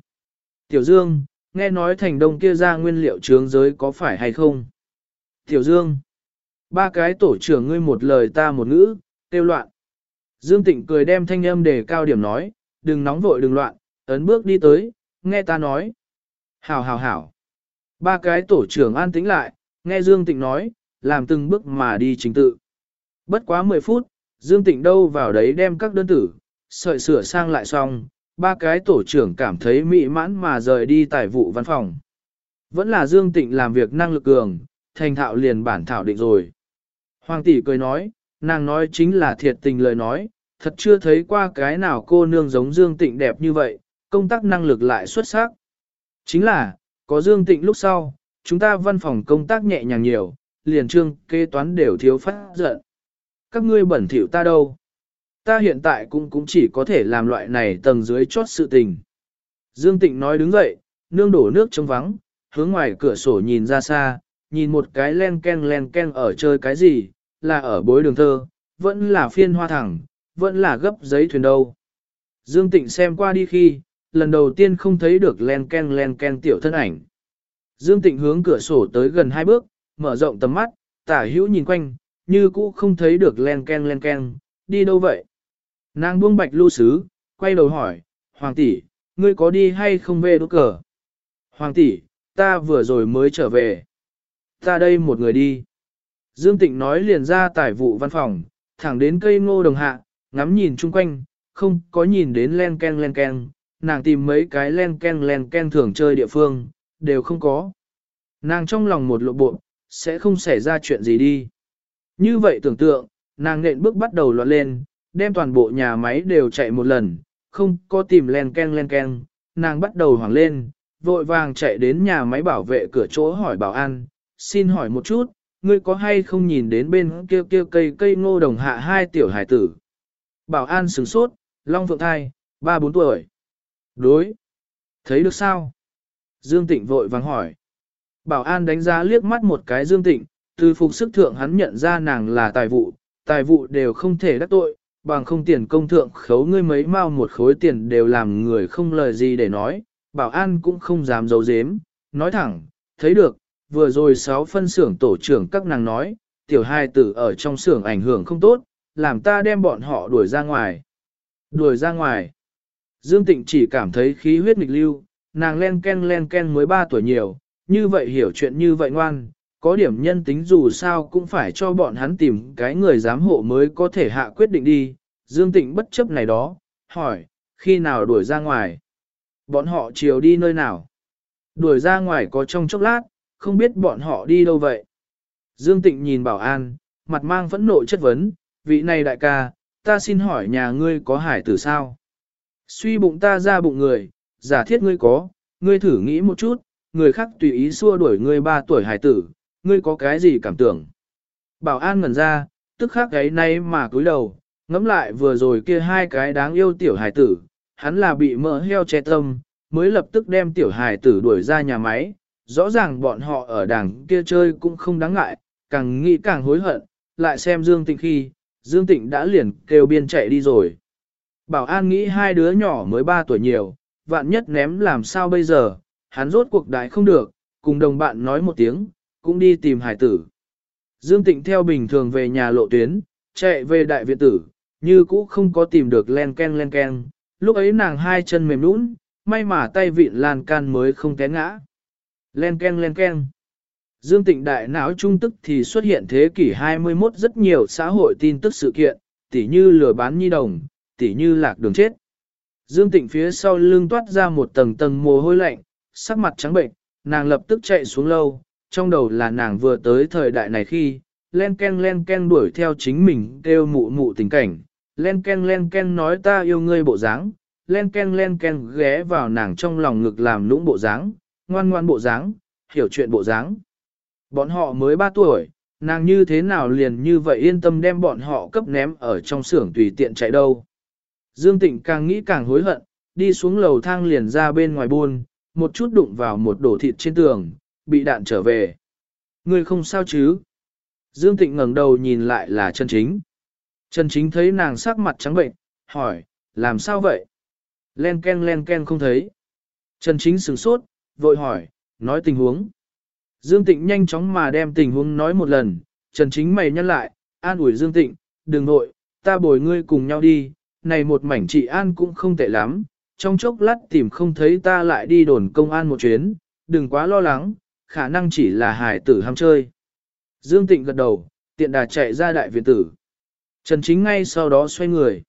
[SPEAKER 1] Tiểu Dương, nghe nói thành đông kia ra nguyên liệu trướng giới có phải hay không? Tiểu Dương, ba cái tổ trưởng ngươi một lời ta một ngữ, tiêu loạn. Dương Tịnh cười đem thanh âm để cao điểm nói, đừng nóng vội đừng loạn, ấn bước đi tới, nghe ta nói. Hảo hảo hảo. Ba cái tổ trưởng an tĩnh lại, nghe Dương Tịnh nói, làm từng bước mà đi trình tự. Bất quá 10 phút, Dương Tịnh đâu vào đấy đem các đơn tử, sợi sửa sang lại xong, ba cái tổ trưởng cảm thấy mỹ mãn mà rời đi tài vụ văn phòng. Vẫn là Dương Tịnh làm việc năng lực cường, thành thạo liền bản thảo định rồi. Hoàng tỷ cười nói, nàng nói chính là thiệt tình lời nói, thật chưa thấy qua cái nào cô nương giống Dương Tịnh đẹp như vậy, công tác năng lực lại xuất sắc. Chính là, có Dương Tịnh lúc sau, chúng ta văn phòng công tác nhẹ nhàng nhiều, liền trương kế toán đều thiếu phát giận. Các ngươi bẩn thỉu ta đâu? Ta hiện tại cũng cũng chỉ có thể làm loại này tầng dưới chót sự tình. Dương Tịnh nói đứng dậy, nương đổ nước trong vắng, hướng ngoài cửa sổ nhìn ra xa, nhìn một cái len ken len ken ở chơi cái gì, là ở bối đường thơ, vẫn là phiên hoa thẳng, vẫn là gấp giấy thuyền đâu. Dương Tịnh xem qua đi khi, lần đầu tiên không thấy được len ken len ken tiểu thân ảnh. Dương Tịnh hướng cửa sổ tới gần hai bước, mở rộng tầm mắt, tả hữu nhìn quanh, như cũ không thấy được len ken len ken, đi đâu vậy? Nàng buông bạch lưu sứ, quay đầu hỏi, Hoàng tỷ, ngươi có đi hay không về đốt cờ? Hoàng tỷ, ta vừa rồi mới trở về. Ta đây một người đi. Dương Tịnh nói liền ra tài vụ văn phòng, thẳng đến cây ngô đồng hạ, ngắm nhìn chung quanh, không có nhìn đến len ken len ken, nàng tìm mấy cái len ken len ken thường chơi địa phương, đều không có. Nàng trong lòng một lộ bộ, sẽ không xảy ra chuyện gì đi. Như vậy tưởng tượng, nàng nện bước bắt đầu loạn lên, đem toàn bộ nhà máy đều chạy một lần, không có tìm len ken len ken, nàng bắt đầu hoảng lên, vội vàng chạy đến nhà máy bảo vệ cửa chỗ hỏi bảo an, xin hỏi một chút, ngươi có hay không nhìn đến bên kia kia cây cây ngô đồng hạ hai tiểu hải tử. Bảo an sửng sốt, Long Phượng Thai, ba bốn tuổi. Đối. Thấy được sao? Dương Tịnh vội vàng hỏi. Bảo an đánh giá liếc mắt một cái Dương Tịnh, từ phục sức thượng hắn nhận ra nàng là tài vụ, tài vụ đều không thể đắc tội, bằng không tiền công thượng khấu ngươi mấy mao một khối tiền đều làm người không lời gì để nói, bảo an cũng không dám giấu giếm, nói thẳng, thấy được, vừa rồi sáu phân xưởng tổ trưởng các nàng nói, tiểu hai tử ở trong xưởng ảnh hưởng không tốt, làm ta đem bọn họ đuổi ra ngoài. Đuổi ra ngoài. Dương Tịnh chỉ cảm thấy khí huyết nghịch lưu, nàng len ken len ken mới 3 tuổi nhiều, như vậy hiểu chuyện như vậy ngoan, có điểm nhân tính dù sao cũng phải cho bọn hắn tìm cái người giám hộ mới có thể hạ quyết định đi. Dương Tịnh bất chấp này đó, hỏi, khi nào đuổi ra ngoài? Bọn họ chiều đi nơi nào? Đuổi ra ngoài có trong chốc lát, không biết bọn họ đi đâu vậy? Dương Tịnh nhìn bảo an, mặt mang phẫn nộ chất vấn, vị này đại ca, ta xin hỏi nhà ngươi có hải tử sao? Suy bụng ta ra bụng người, giả thiết ngươi có, ngươi thử nghĩ một chút, người khác tùy ý xua đuổi ngươi ba tuổi hải tử, ngươi có cái gì cảm tưởng? Bảo an ngẩn ra, tức khắc gáy nay mà cúi đầu, ngẫm lại vừa rồi kia hai cái đáng yêu tiểu hải tử, hắn là bị mỡ heo che tâm, mới lập tức đem tiểu hải tử đuổi ra nhà máy, rõ ràng bọn họ ở đảng kia chơi cũng không đáng ngại, càng nghĩ càng hối hận, lại xem Dương Tịnh khi, Dương Tịnh đã liền kêu biên chạy đi rồi. Bảo an nghĩ hai đứa nhỏ mới 3 tuổi nhiều, vạn nhất ném làm sao bây giờ, hắn rốt cuộc đại không được, cùng đồng bạn nói một tiếng, cũng đi tìm hải tử. Dương Tịnh theo bình thường về nhà lộ tuyến, chạy về đại viện tử, như cũ không có tìm được len ken len ken, lúc ấy nàng hai chân mềm nũng, may mà tay vịn lan can mới không té ngã. Len ken len ken. Dương Tịnh đại não trung tức thì xuất hiện thế kỷ 21 rất nhiều xã hội tin tức sự kiện, tỉ như lừa bán nhi đồng, tỉ như lạc đường chết. Dương Tịnh phía sau lưng toát ra một tầng tầng mồ hôi lạnh, sắc mặt trắng bệnh, nàng lập tức chạy xuống lâu, trong đầu là nàng vừa tới thời đại này khi, len ken len ken đuổi theo chính mình kêu mụ mụ tình cảnh, len ken len ken nói ta yêu ngươi bộ dáng, len ken len ken ghé vào nàng trong lòng ngực làm lũng bộ dáng, ngoan ngoan bộ dáng, hiểu chuyện bộ dáng. Bọn họ mới 3 tuổi, nàng như thế nào liền như vậy yên tâm đem bọn họ cấp ném ở trong xưởng tùy tiện chạy đâu. Dương Tịnh càng nghĩ càng hối hận, đi xuống lầu thang liền ra bên ngoài buôn, một chút đụng vào một đổ thịt trên tường, bị đạn trở về. Người không sao chứ? Dương Tịnh ngẩng đầu nhìn lại là Trần Chính. Trần Chính thấy nàng sắc mặt trắng bệnh, hỏi, làm sao vậy? Len ken len ken không thấy. Trần Chính sửng sốt, vội hỏi, nói tình huống. Dương Tịnh nhanh chóng mà đem tình huống nói một lần, Trần Chính mày nhăn lại, an ủi Dương Tịnh, đừng nội, ta bồi ngươi cùng nhau đi, này một mảnh trị an cũng không tệ lắm, trong chốc lát tìm không thấy ta lại đi đồn công an một chuyến, đừng quá lo lắng, khả năng chỉ là hải tử ham chơi. Dương Tịnh gật đầu, tiện đà chạy ra đại viện tử. Trần Chính ngay sau đó xoay người.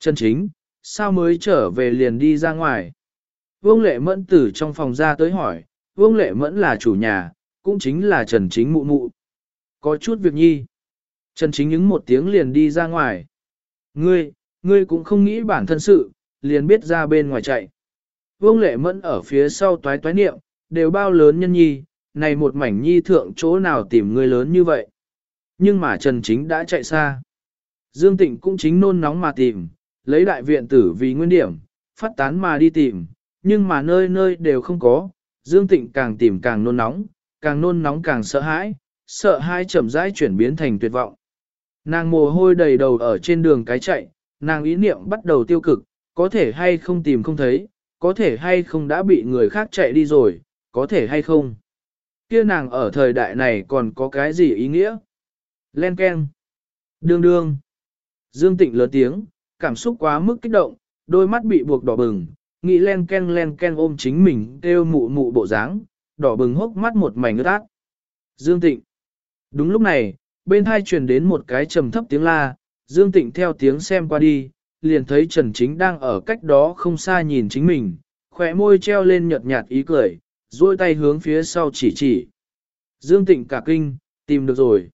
[SPEAKER 1] Trần Chính, sao mới trở về liền đi ra ngoài? Vương Lệ Mẫn tử trong phòng ra tới hỏi, Vương Lệ Mẫn là chủ nhà, cũng chính là Trần Chính mụ mụ. Có chút việc nhi. Trần Chính những một tiếng liền đi ra ngoài. Ngươi, ngươi cũng không nghĩ bản thân sự, liền biết ra bên ngoài chạy. Vương Lệ Mẫn ở phía sau toái toái niệm, đều bao lớn nhân nhi, này một mảnh nhi thượng chỗ nào tìm người lớn như vậy. Nhưng mà Trần Chính đã chạy xa. Dương Tịnh cũng chính nôn nóng mà tìm, lấy đại viện tử vì nguyên điểm, phát tán mà đi tìm, nhưng mà nơi nơi đều không có. Dương Tịnh càng tìm càng nôn nóng, càng nôn nóng càng sợ hãi, sợ hãi chậm rãi chuyển biến thành tuyệt vọng. Nàng mồ hôi đầy đầu ở trên đường cái chạy, nàng ý niệm bắt đầu tiêu cực, có thể hay không tìm không thấy, có thể hay không đã bị người khác chạy đi rồi, có thể hay không. Kia nàng ở thời đại này còn có cái gì ý nghĩa? Len Ken. Đương đương. Dương Tịnh lớn tiếng, cảm xúc quá mức kích động, đôi mắt bị buộc đỏ bừng, nghĩ len ken len ken ôm chính mình kêu mụ mụ bộ dáng, đỏ bừng hốc mắt một mảnh ướt át. Dương Tịnh. Đúng lúc này, bên hai truyền đến một cái trầm thấp tiếng la, Dương Tịnh theo tiếng xem qua đi, liền thấy Trần Chính đang ở cách đó không xa nhìn chính mình, khỏe môi treo lên nhợt nhạt ý cười, duỗi tay hướng phía sau chỉ chỉ. Dương Tịnh cả kinh, tìm được rồi.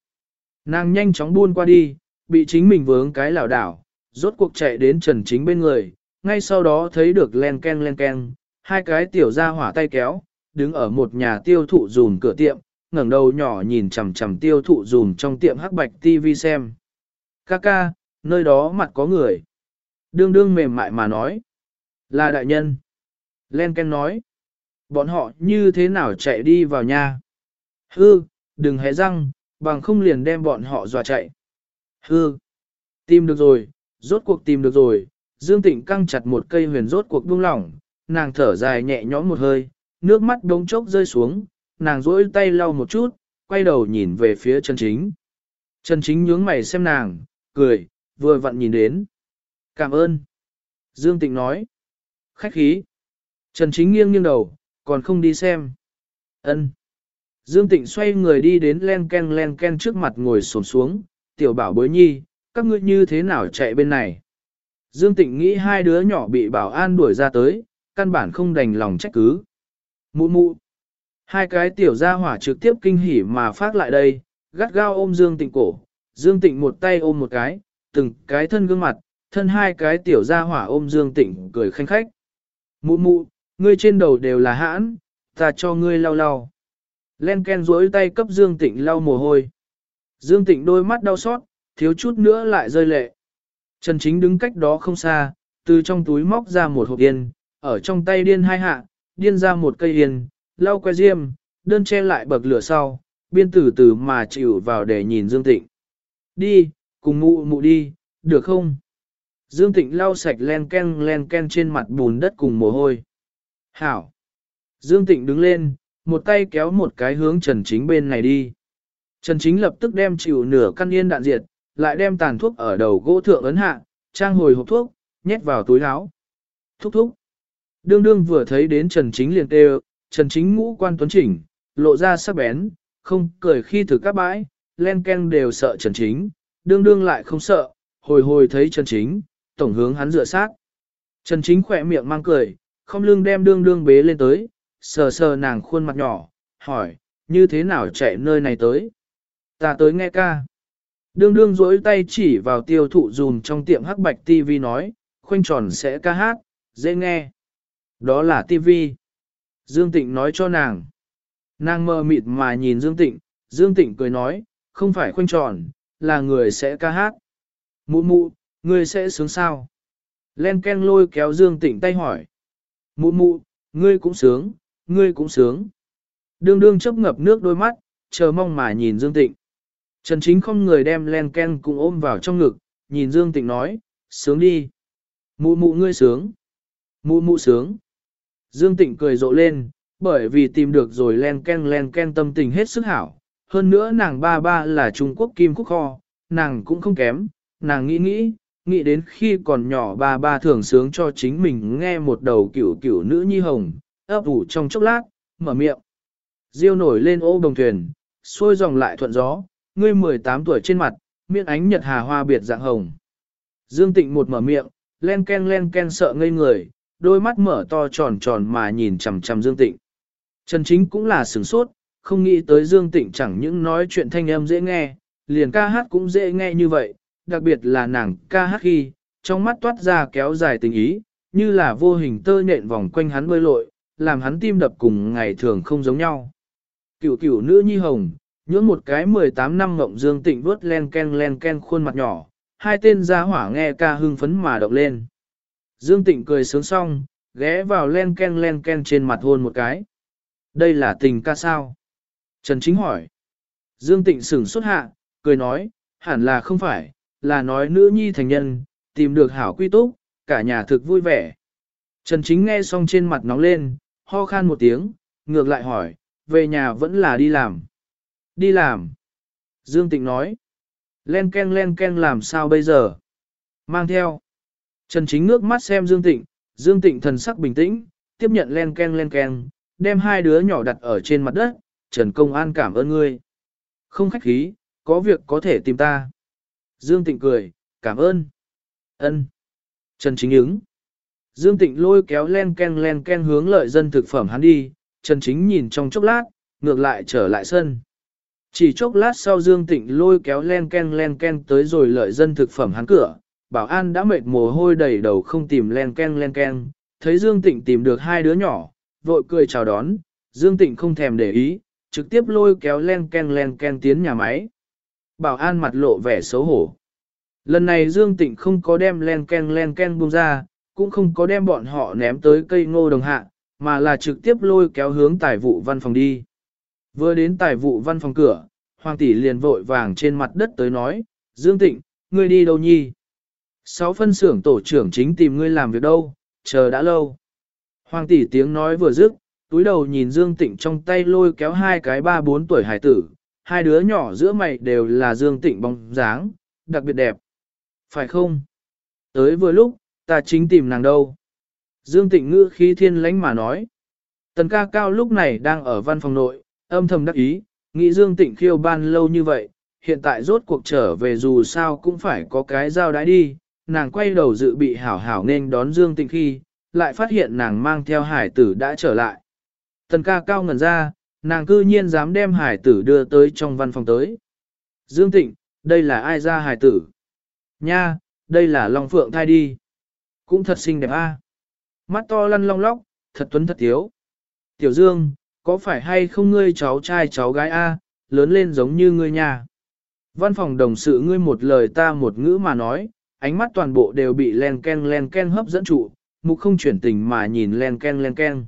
[SPEAKER 1] Nàng nhanh chóng buôn qua đi, bị chính mình vướng cái lảo đảo, rốt cuộc chạy đến Trần Chính bên người, ngay sau đó thấy được len ken len ken, hai cái tiểu ra hỏa tay kéo, đứng ở một nhà tiêu thụ dùm cửa tiệm, ngẩng đầu nhỏ nhìn chằm chằm tiêu thụ dùm trong tiệm hắc bạch TV xem. Kaka, nơi đó mặt có người. Đương đương mềm mại mà nói. Là đại nhân. Len Ken nói. Bọn họ như thế nào chạy đi vào nhà? Hư, đừng hé răng, bằng không liền đem bọn họ dọa chạy. Hư. Tìm được rồi, rốt cuộc tìm được rồi. Dương Tịnh căng chặt một cây huyền rốt cuộc buông lỏng, nàng thở dài nhẹ nhõm một hơi, nước mắt đống chốc rơi xuống, nàng rỗi tay lau một chút, quay đầu nhìn về phía Trần Chính. Trần Chính nhướng mày xem nàng, cười, vừa vặn nhìn đến. Cảm ơn. Dương Tịnh nói. Khách khí. Trần Chính nghiêng nghiêng đầu, còn không đi xem. Ân. Dương Tịnh xoay người đi đến len ken len ken trước mặt ngồi xổm xuống, tiểu bảo bối nhi, các ngươi như thế nào chạy bên này. Dương Tịnh nghĩ hai đứa nhỏ bị bảo an đuổi ra tới, căn bản không đành lòng trách cứ. Mụ mụ. Hai cái tiểu gia hỏa trực tiếp kinh hỉ mà phát lại đây, gắt gao ôm Dương Tịnh cổ. Dương Tịnh một tay ôm một cái, từng cái thân gương mặt, thân hai cái tiểu gia hỏa ôm Dương Tịnh cười khanh khách. Mụ mụ, ngươi trên đầu đều là hãn, ta cho ngươi lau lau. Len Ken duỗi tay cấp Dương Tịnh lau mồ hôi. Dương Tịnh đôi mắt đau xót, thiếu chút nữa lại rơi lệ. Trần Chính đứng cách đó không xa, từ trong túi móc ra một hộp yên, ở trong tay điên hai hạ, điên ra một cây yên, lau que diêm, đơn che lại bậc lửa sau, biên từ từ mà chịu vào để nhìn Dương Tịnh. Đi, cùng mụ mụ đi, được không? Dương Tịnh lau sạch len ken len ken trên mặt bùn đất cùng mồ hôi. Hảo. Dương Tịnh đứng lên, một tay kéo một cái hướng Trần Chính bên này đi. Trần Chính lập tức đem chịu nửa căn yên đạn diệt, lại đem tàn thuốc ở đầu gỗ thượng ấn hạ, trang hồi hộp thuốc, nhét vào túi áo. Thúc thúc. Đương đương vừa thấy đến Trần Chính liền kêu, Trần Chính ngũ quan tuấn chỉnh, lộ ra sắc bén, không cười khi thử các bãi, len ken đều sợ Trần Chính, đương đương lại không sợ, hồi hồi thấy Trần Chính, tổng hướng hắn dựa sát. Trần Chính khỏe miệng mang cười, không lưng đem đương đương bế lên tới, sờ sờ nàng khuôn mặt nhỏ, hỏi, như thế nào chạy nơi này tới? Ta tới nghe ca. Đương đương rỗi tay chỉ vào tiêu thụ dùm trong tiệm hắc bạch TV nói, khoanh tròn sẽ ca hát, dễ nghe. Đó là TV. Dương Tịnh nói cho nàng. Nàng mơ mịt mà nhìn Dương Tịnh, Dương Tịnh cười nói, không phải khoanh tròn, là người sẽ ca hát. Mụ mụ, ngươi sẽ sướng sao? Len Ken lôi kéo Dương Tịnh tay hỏi. Mụ mụ, ngươi cũng sướng, ngươi cũng sướng. Đương đương chấp ngập nước đôi mắt, chờ mong mà nhìn Dương Tịnh. Trần Chính không người đem Len Ken cùng ôm vào trong ngực, nhìn Dương Tịnh nói, sướng đi. Mụ mụ ngươi sướng. Mụ mụ sướng. Dương Tịnh cười rộ lên, bởi vì tìm được rồi Len Ken Len Ken tâm tình hết sức hảo. Hơn nữa nàng ba ba là Trung Quốc kim khúc kho, nàng cũng không kém, nàng nghĩ nghĩ, nghĩ đến khi còn nhỏ ba ba thường sướng cho chính mình nghe một đầu cửu cửu nữ nhi hồng, ấp ủ trong chốc lát, mở miệng. Diêu nổi lên ô đồng thuyền, xuôi dòng lại thuận gió, ngươi 18 tuổi trên mặt, miệng ánh nhật hà hoa biệt dạng hồng. Dương Tịnh một mở miệng, len ken len ken sợ ngây người, đôi mắt mở to tròn tròn mà nhìn chằm chằm Dương Tịnh. Trần Chính cũng là sửng sốt, không nghĩ tới Dương Tịnh chẳng những nói chuyện thanh âm dễ nghe, liền ca hát cũng dễ nghe như vậy, đặc biệt là nàng ca hát khi, trong mắt toát ra kéo dài tình ý, như là vô hình tơ nhện vòng quanh hắn bơi lội, làm hắn tim đập cùng ngày thường không giống nhau. Cửu cửu nữ nhi hồng, nhưỡng một cái 18 năm ngộng dương tịnh vuốt len ken len ken khuôn mặt nhỏ, hai tên gia hỏa nghe ca hưng phấn mà động lên. Dương tịnh cười sướng xong, ghé vào len ken len ken trên mặt hôn một cái. Đây là tình ca sao? Trần Chính hỏi. Dương tịnh sửng xuất hạ, cười nói, hẳn là không phải, là nói nữ nhi thành nhân, tìm được hảo quy túc, cả nhà thực vui vẻ. Trần Chính nghe xong trên mặt nóng lên, ho khan một tiếng, ngược lại hỏi, về nhà vẫn là đi làm. Đi làm. Dương Tịnh nói. Len ken len ken làm sao bây giờ? Mang theo. Trần Chính ngước mắt xem Dương Tịnh, Dương Tịnh thần sắc bình tĩnh, tiếp nhận len ken len ken, đem hai đứa nhỏ đặt ở trên mặt đất, Trần Công An cảm ơn ngươi. Không khách khí, có việc có thể tìm ta. Dương Tịnh cười, cảm ơn. Ân. Trần Chính ứng. Dương Tịnh lôi kéo len ken len ken hướng lợi dân thực phẩm hắn đi, Trần Chính nhìn trong chốc lát, ngược lại trở lại sân. Chỉ chốc lát sau Dương Tịnh lôi kéo len ken len ken tới rồi lợi dân thực phẩm hắn cửa, bảo an đã mệt mồ hôi đầy đầu không tìm len ken len ken, thấy Dương Tịnh tìm được hai đứa nhỏ, vội cười chào đón, Dương Tịnh không thèm để ý, trực tiếp lôi kéo len ken len ken tiến nhà máy. Bảo an mặt lộ vẻ xấu hổ. Lần này Dương Tịnh không có đem len ken len ken buông ra, cũng không có đem bọn họ ném tới cây ngô đồng hạ, mà là trực tiếp lôi kéo hướng tài vụ văn phòng đi. Vừa đến tài vụ văn phòng cửa, Hoàng tỷ liền vội vàng trên mặt đất tới nói, Dương Tịnh, ngươi đi đâu nhi? Sáu phân xưởng tổ trưởng chính tìm ngươi làm việc đâu, chờ đã lâu. Hoàng tỷ tiếng nói vừa dứt, túi đầu nhìn Dương Tịnh trong tay lôi kéo hai cái ba bốn tuổi hải tử, hai đứa nhỏ giữa mày đều là Dương Tịnh bóng dáng, đặc biệt đẹp. Phải không? Tới vừa lúc, ta chính tìm nàng đâu. Dương Tịnh ngữ khí thiên lãnh mà nói. Tần ca cao lúc này đang ở văn phòng nội, âm thầm đắc ý, nghĩ Dương Tịnh khiêu ban lâu như vậy, hiện tại rốt cuộc trở về dù sao cũng phải có cái giao đái đi, nàng quay đầu dự bị hảo hảo nên đón Dương Tịnh khi, lại phát hiện nàng mang theo hải tử đã trở lại. Tần ca cao ngẩn ra, nàng cư nhiên dám đem hải tử đưa tới trong văn phòng tới. Dương Tịnh, đây là ai ra hải tử? Nha, đây là Long Phượng thai đi. Cũng thật xinh đẹp a. Mắt to lăn long lóc, thật tuấn thật thiếu. Tiểu Dương, có phải hay không ngươi cháu trai cháu gái a, lớn lên giống như ngươi nhà. Văn phòng đồng sự ngươi một lời ta một ngữ mà nói, ánh mắt toàn bộ đều bị len ken len ken hấp dẫn trụ, mục không chuyển tình mà nhìn len ken len ken.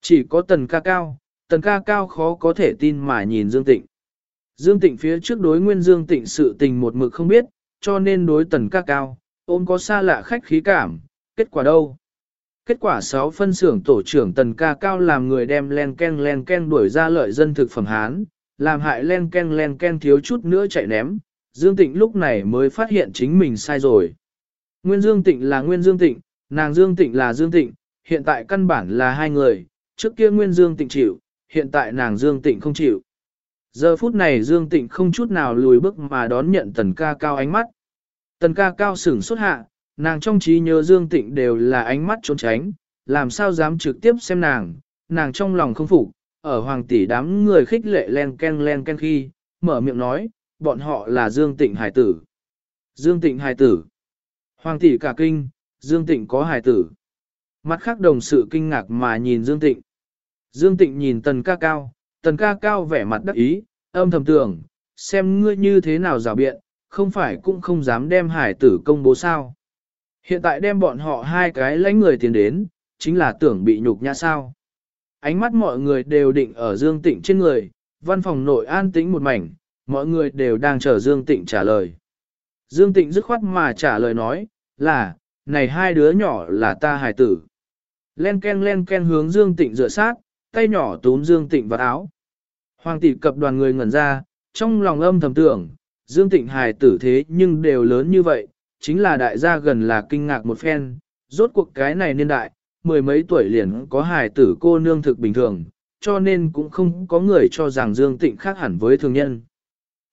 [SPEAKER 1] Chỉ có tần ca cao, tần ca cao khó có thể tin mà nhìn Dương Tịnh. Dương Tịnh phía trước đối nguyên Dương Tịnh sự tình một mực không biết, cho nên đối tần ca cao, ôm có xa lạ khách khí cảm, kết quả đâu? Kết quả 6 phân xưởng tổ trưởng tần ca cao làm người đem len ken len ken đuổi ra lợi dân thực phẩm Hán, làm hại len ken len ken thiếu chút nữa chạy ném. Dương Tịnh lúc này mới phát hiện chính mình sai rồi. Nguyên Dương Tịnh là Nguyên Dương Tịnh, nàng Dương Tịnh là Dương Tịnh, hiện tại căn bản là hai người, trước kia Nguyên Dương Tịnh chịu, hiện tại nàng Dương Tịnh không chịu. Giờ phút này Dương Tịnh không chút nào lùi bước mà đón nhận tần ca cao ánh mắt. Tần ca cao sửng xuất hạ, nàng trong trí nhớ Dương Tịnh đều là ánh mắt trốn tránh, làm sao dám trực tiếp xem nàng, nàng trong lòng không phục, ở hoàng tỷ đám người khích lệ len ken len ken khi, mở miệng nói, bọn họ là Dương Tịnh hải tử. Dương Tịnh hải tử. Hoàng tỷ cả kinh, Dương Tịnh có hải tử. Mắt khác đồng sự kinh ngạc mà nhìn Dương Tịnh. Dương Tịnh nhìn tần ca cao, tần ca cao vẻ mặt đắc ý, âm thầm tưởng, xem ngươi như thế nào rào biện, không phải cũng không dám đem hải tử công bố sao. Hiện tại đem bọn họ hai cái lãnh người tiền đến, chính là tưởng bị nhục nhã sao. Ánh mắt mọi người đều định ở Dương Tịnh trên người, văn phòng nội an tĩnh một mảnh, mọi người đều đang chờ Dương Tịnh trả lời. Dương Tịnh dứt khoát mà trả lời nói, là, này hai đứa nhỏ là ta hài tử. Len ken len ken hướng Dương Tịnh dựa sát, tay nhỏ túm Dương Tịnh vào áo. Hoàng tỷ cập đoàn người ngẩn ra, trong lòng âm thầm tưởng, Dương Tịnh hài tử thế nhưng đều lớn như vậy, chính là đại gia gần là kinh ngạc một phen, rốt cuộc cái này niên đại, mười mấy tuổi liền có hài tử cô nương thực bình thường, cho nên cũng không có người cho rằng Dương Tịnh khác hẳn với thường nhân.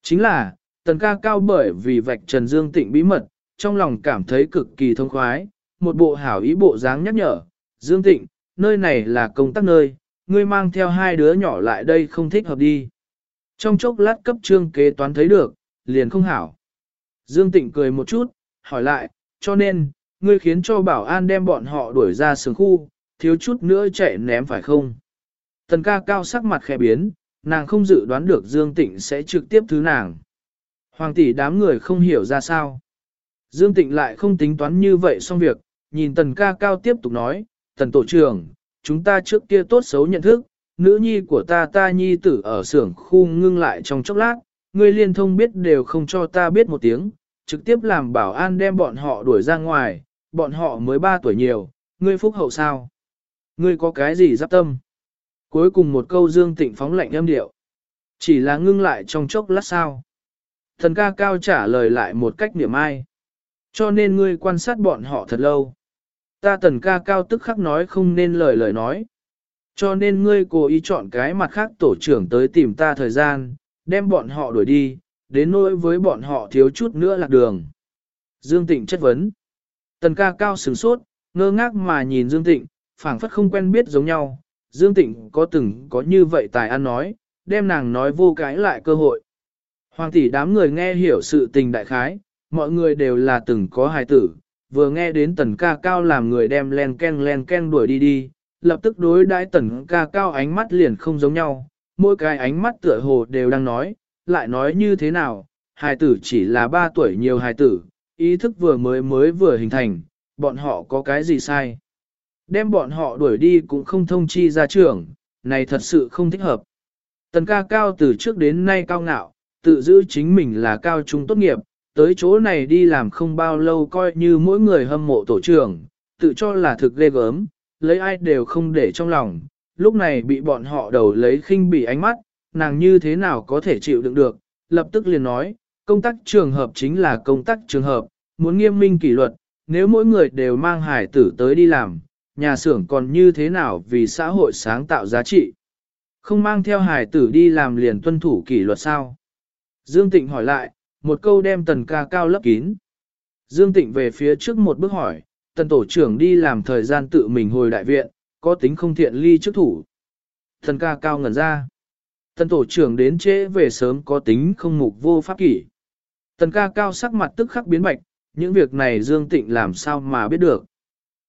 [SPEAKER 1] Chính là, tần ca cao bởi vì vạch trần Dương Tịnh bí mật, trong lòng cảm thấy cực kỳ thông khoái, một bộ hảo ý bộ dáng nhắc nhở, Dương Tịnh, nơi này là công tác nơi, ngươi mang theo hai đứa nhỏ lại đây không thích hợp đi. Trong chốc lát cấp trương kế toán thấy được, liền không hảo. Dương Tịnh cười một chút, hỏi lại, cho nên, ngươi khiến cho bảo an đem bọn họ đuổi ra sướng khu, thiếu chút nữa chạy ném phải không? Tần ca cao sắc mặt khẽ biến, nàng không dự đoán được Dương Tịnh sẽ trực tiếp thứ nàng. Hoàng tỷ đám người không hiểu ra sao. Dương Tịnh lại không tính toán như vậy xong việc, nhìn tần ca cao tiếp tục nói, tần tổ trưởng, chúng ta trước kia tốt xấu nhận thức, nữ nhi của ta ta nhi tử ở xưởng khu ngưng lại trong chốc lát, ngươi liên thông biết đều không cho ta biết một tiếng, trực tiếp làm bảo an đem bọn họ đuổi ra ngoài, bọn họ mới 3 tuổi nhiều, ngươi phúc hậu sao? Ngươi có cái gì giáp tâm? Cuối cùng một câu Dương Tịnh phóng lạnh âm điệu. Chỉ là ngưng lại trong chốc lát sao? Thần ca cao trả lời lại một cách niệm ai. Cho nên ngươi quan sát bọn họ thật lâu. Ta tần ca cao tức khắc nói không nên lời lời nói. Cho nên ngươi cố ý chọn cái mặt khác tổ trưởng tới tìm ta thời gian, đem bọn họ đuổi đi, đến nỗi với bọn họ thiếu chút nữa lạc đường. Dương Tịnh chất vấn. Tần ca cao sửng sốt, ngơ ngác mà nhìn Dương Tịnh, phảng phất không quen biết giống nhau. Dương Tịnh có từng có như vậy tài ăn nói, đem nàng nói vô cái lại cơ hội. Hoàng tỷ đám người nghe hiểu sự tình đại khái, mọi người đều là từng có hài tử, vừa nghe đến tần ca cao làm người đem len ken len ken đuổi đi đi, lập tức đối đãi tần ca cao ánh mắt liền không giống nhau, mỗi cái ánh mắt tựa hồ đều đang nói, lại nói như thế nào, hài tử chỉ là 3 tuổi nhiều hài tử, ý thức vừa mới mới vừa hình thành, bọn họ có cái gì sai. Đem bọn họ đuổi đi cũng không thông chi ra trưởng, này thật sự không thích hợp. Tần ca cao từ trước đến nay cao ngạo, tự giữ chính mình là cao trung tốt nghiệp, tới chỗ này đi làm không bao lâu coi như mỗi người hâm mộ tổ trưởng, tự cho là thực ghê gớm, lấy ai đều không để trong lòng, lúc này bị bọn họ đầu lấy khinh bị ánh mắt, nàng như thế nào có thể chịu đựng được, lập tức liền nói, công tác trường hợp chính là công tác trường hợp, muốn nghiêm minh kỷ luật, nếu mỗi người đều mang hải tử tới đi làm, nhà xưởng còn như thế nào vì xã hội sáng tạo giá trị. Không mang theo hải tử đi làm liền tuân thủ kỷ luật sao? Dương Tịnh hỏi lại, một câu đem tần ca cao lấp kín. Dương Tịnh về phía trước một bước hỏi, tần tổ trưởng đi làm thời gian tự mình hồi đại viện, có tính không thiện ly trước thủ. Tần ca cao ngẩn ra. Tần tổ trưởng đến trễ về sớm có tính không mục vô pháp kỷ. Tần ca cao sắc mặt tức khắc biến bạch, những việc này Dương Tịnh làm sao mà biết được.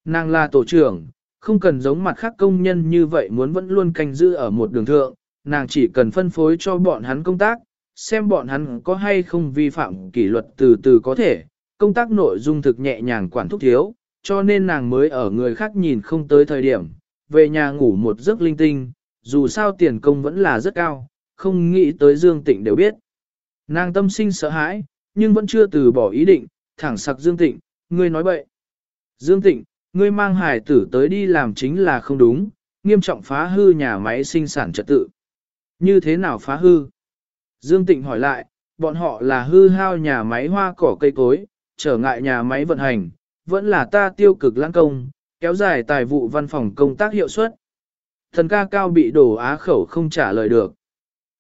[SPEAKER 1] Nàng là tổ trưởng, không cần giống mặt khác công nhân như vậy muốn vẫn luôn canh giữ ở một đường thượng, nàng chỉ cần phân phối cho bọn hắn công tác, xem bọn hắn có hay không vi phạm kỷ luật từ từ có thể, công tác nội dung thực nhẹ nhàng quản thúc thiếu, cho nên nàng mới ở người khác nhìn không tới thời điểm, về nhà ngủ một giấc linh tinh, dù sao tiền công vẫn là rất cao, không nghĩ tới Dương Tịnh đều biết. Nàng tâm sinh sợ hãi, nhưng vẫn chưa từ bỏ ý định, thẳng sặc Dương Tịnh, ngươi nói bậy. Dương Tịnh, Ngươi mang hải tử tới đi làm chính là không đúng, nghiêm trọng phá hư nhà máy sinh sản trật tự. Như thế nào phá hư? Dương Tịnh hỏi lại, bọn họ là hư hao nhà máy hoa cỏ cây cối, trở ngại nhà máy vận hành, vẫn là ta tiêu cực lãng công, kéo dài tài vụ văn phòng công tác hiệu suất. Thần ca cao bị đổ á khẩu không trả lời được.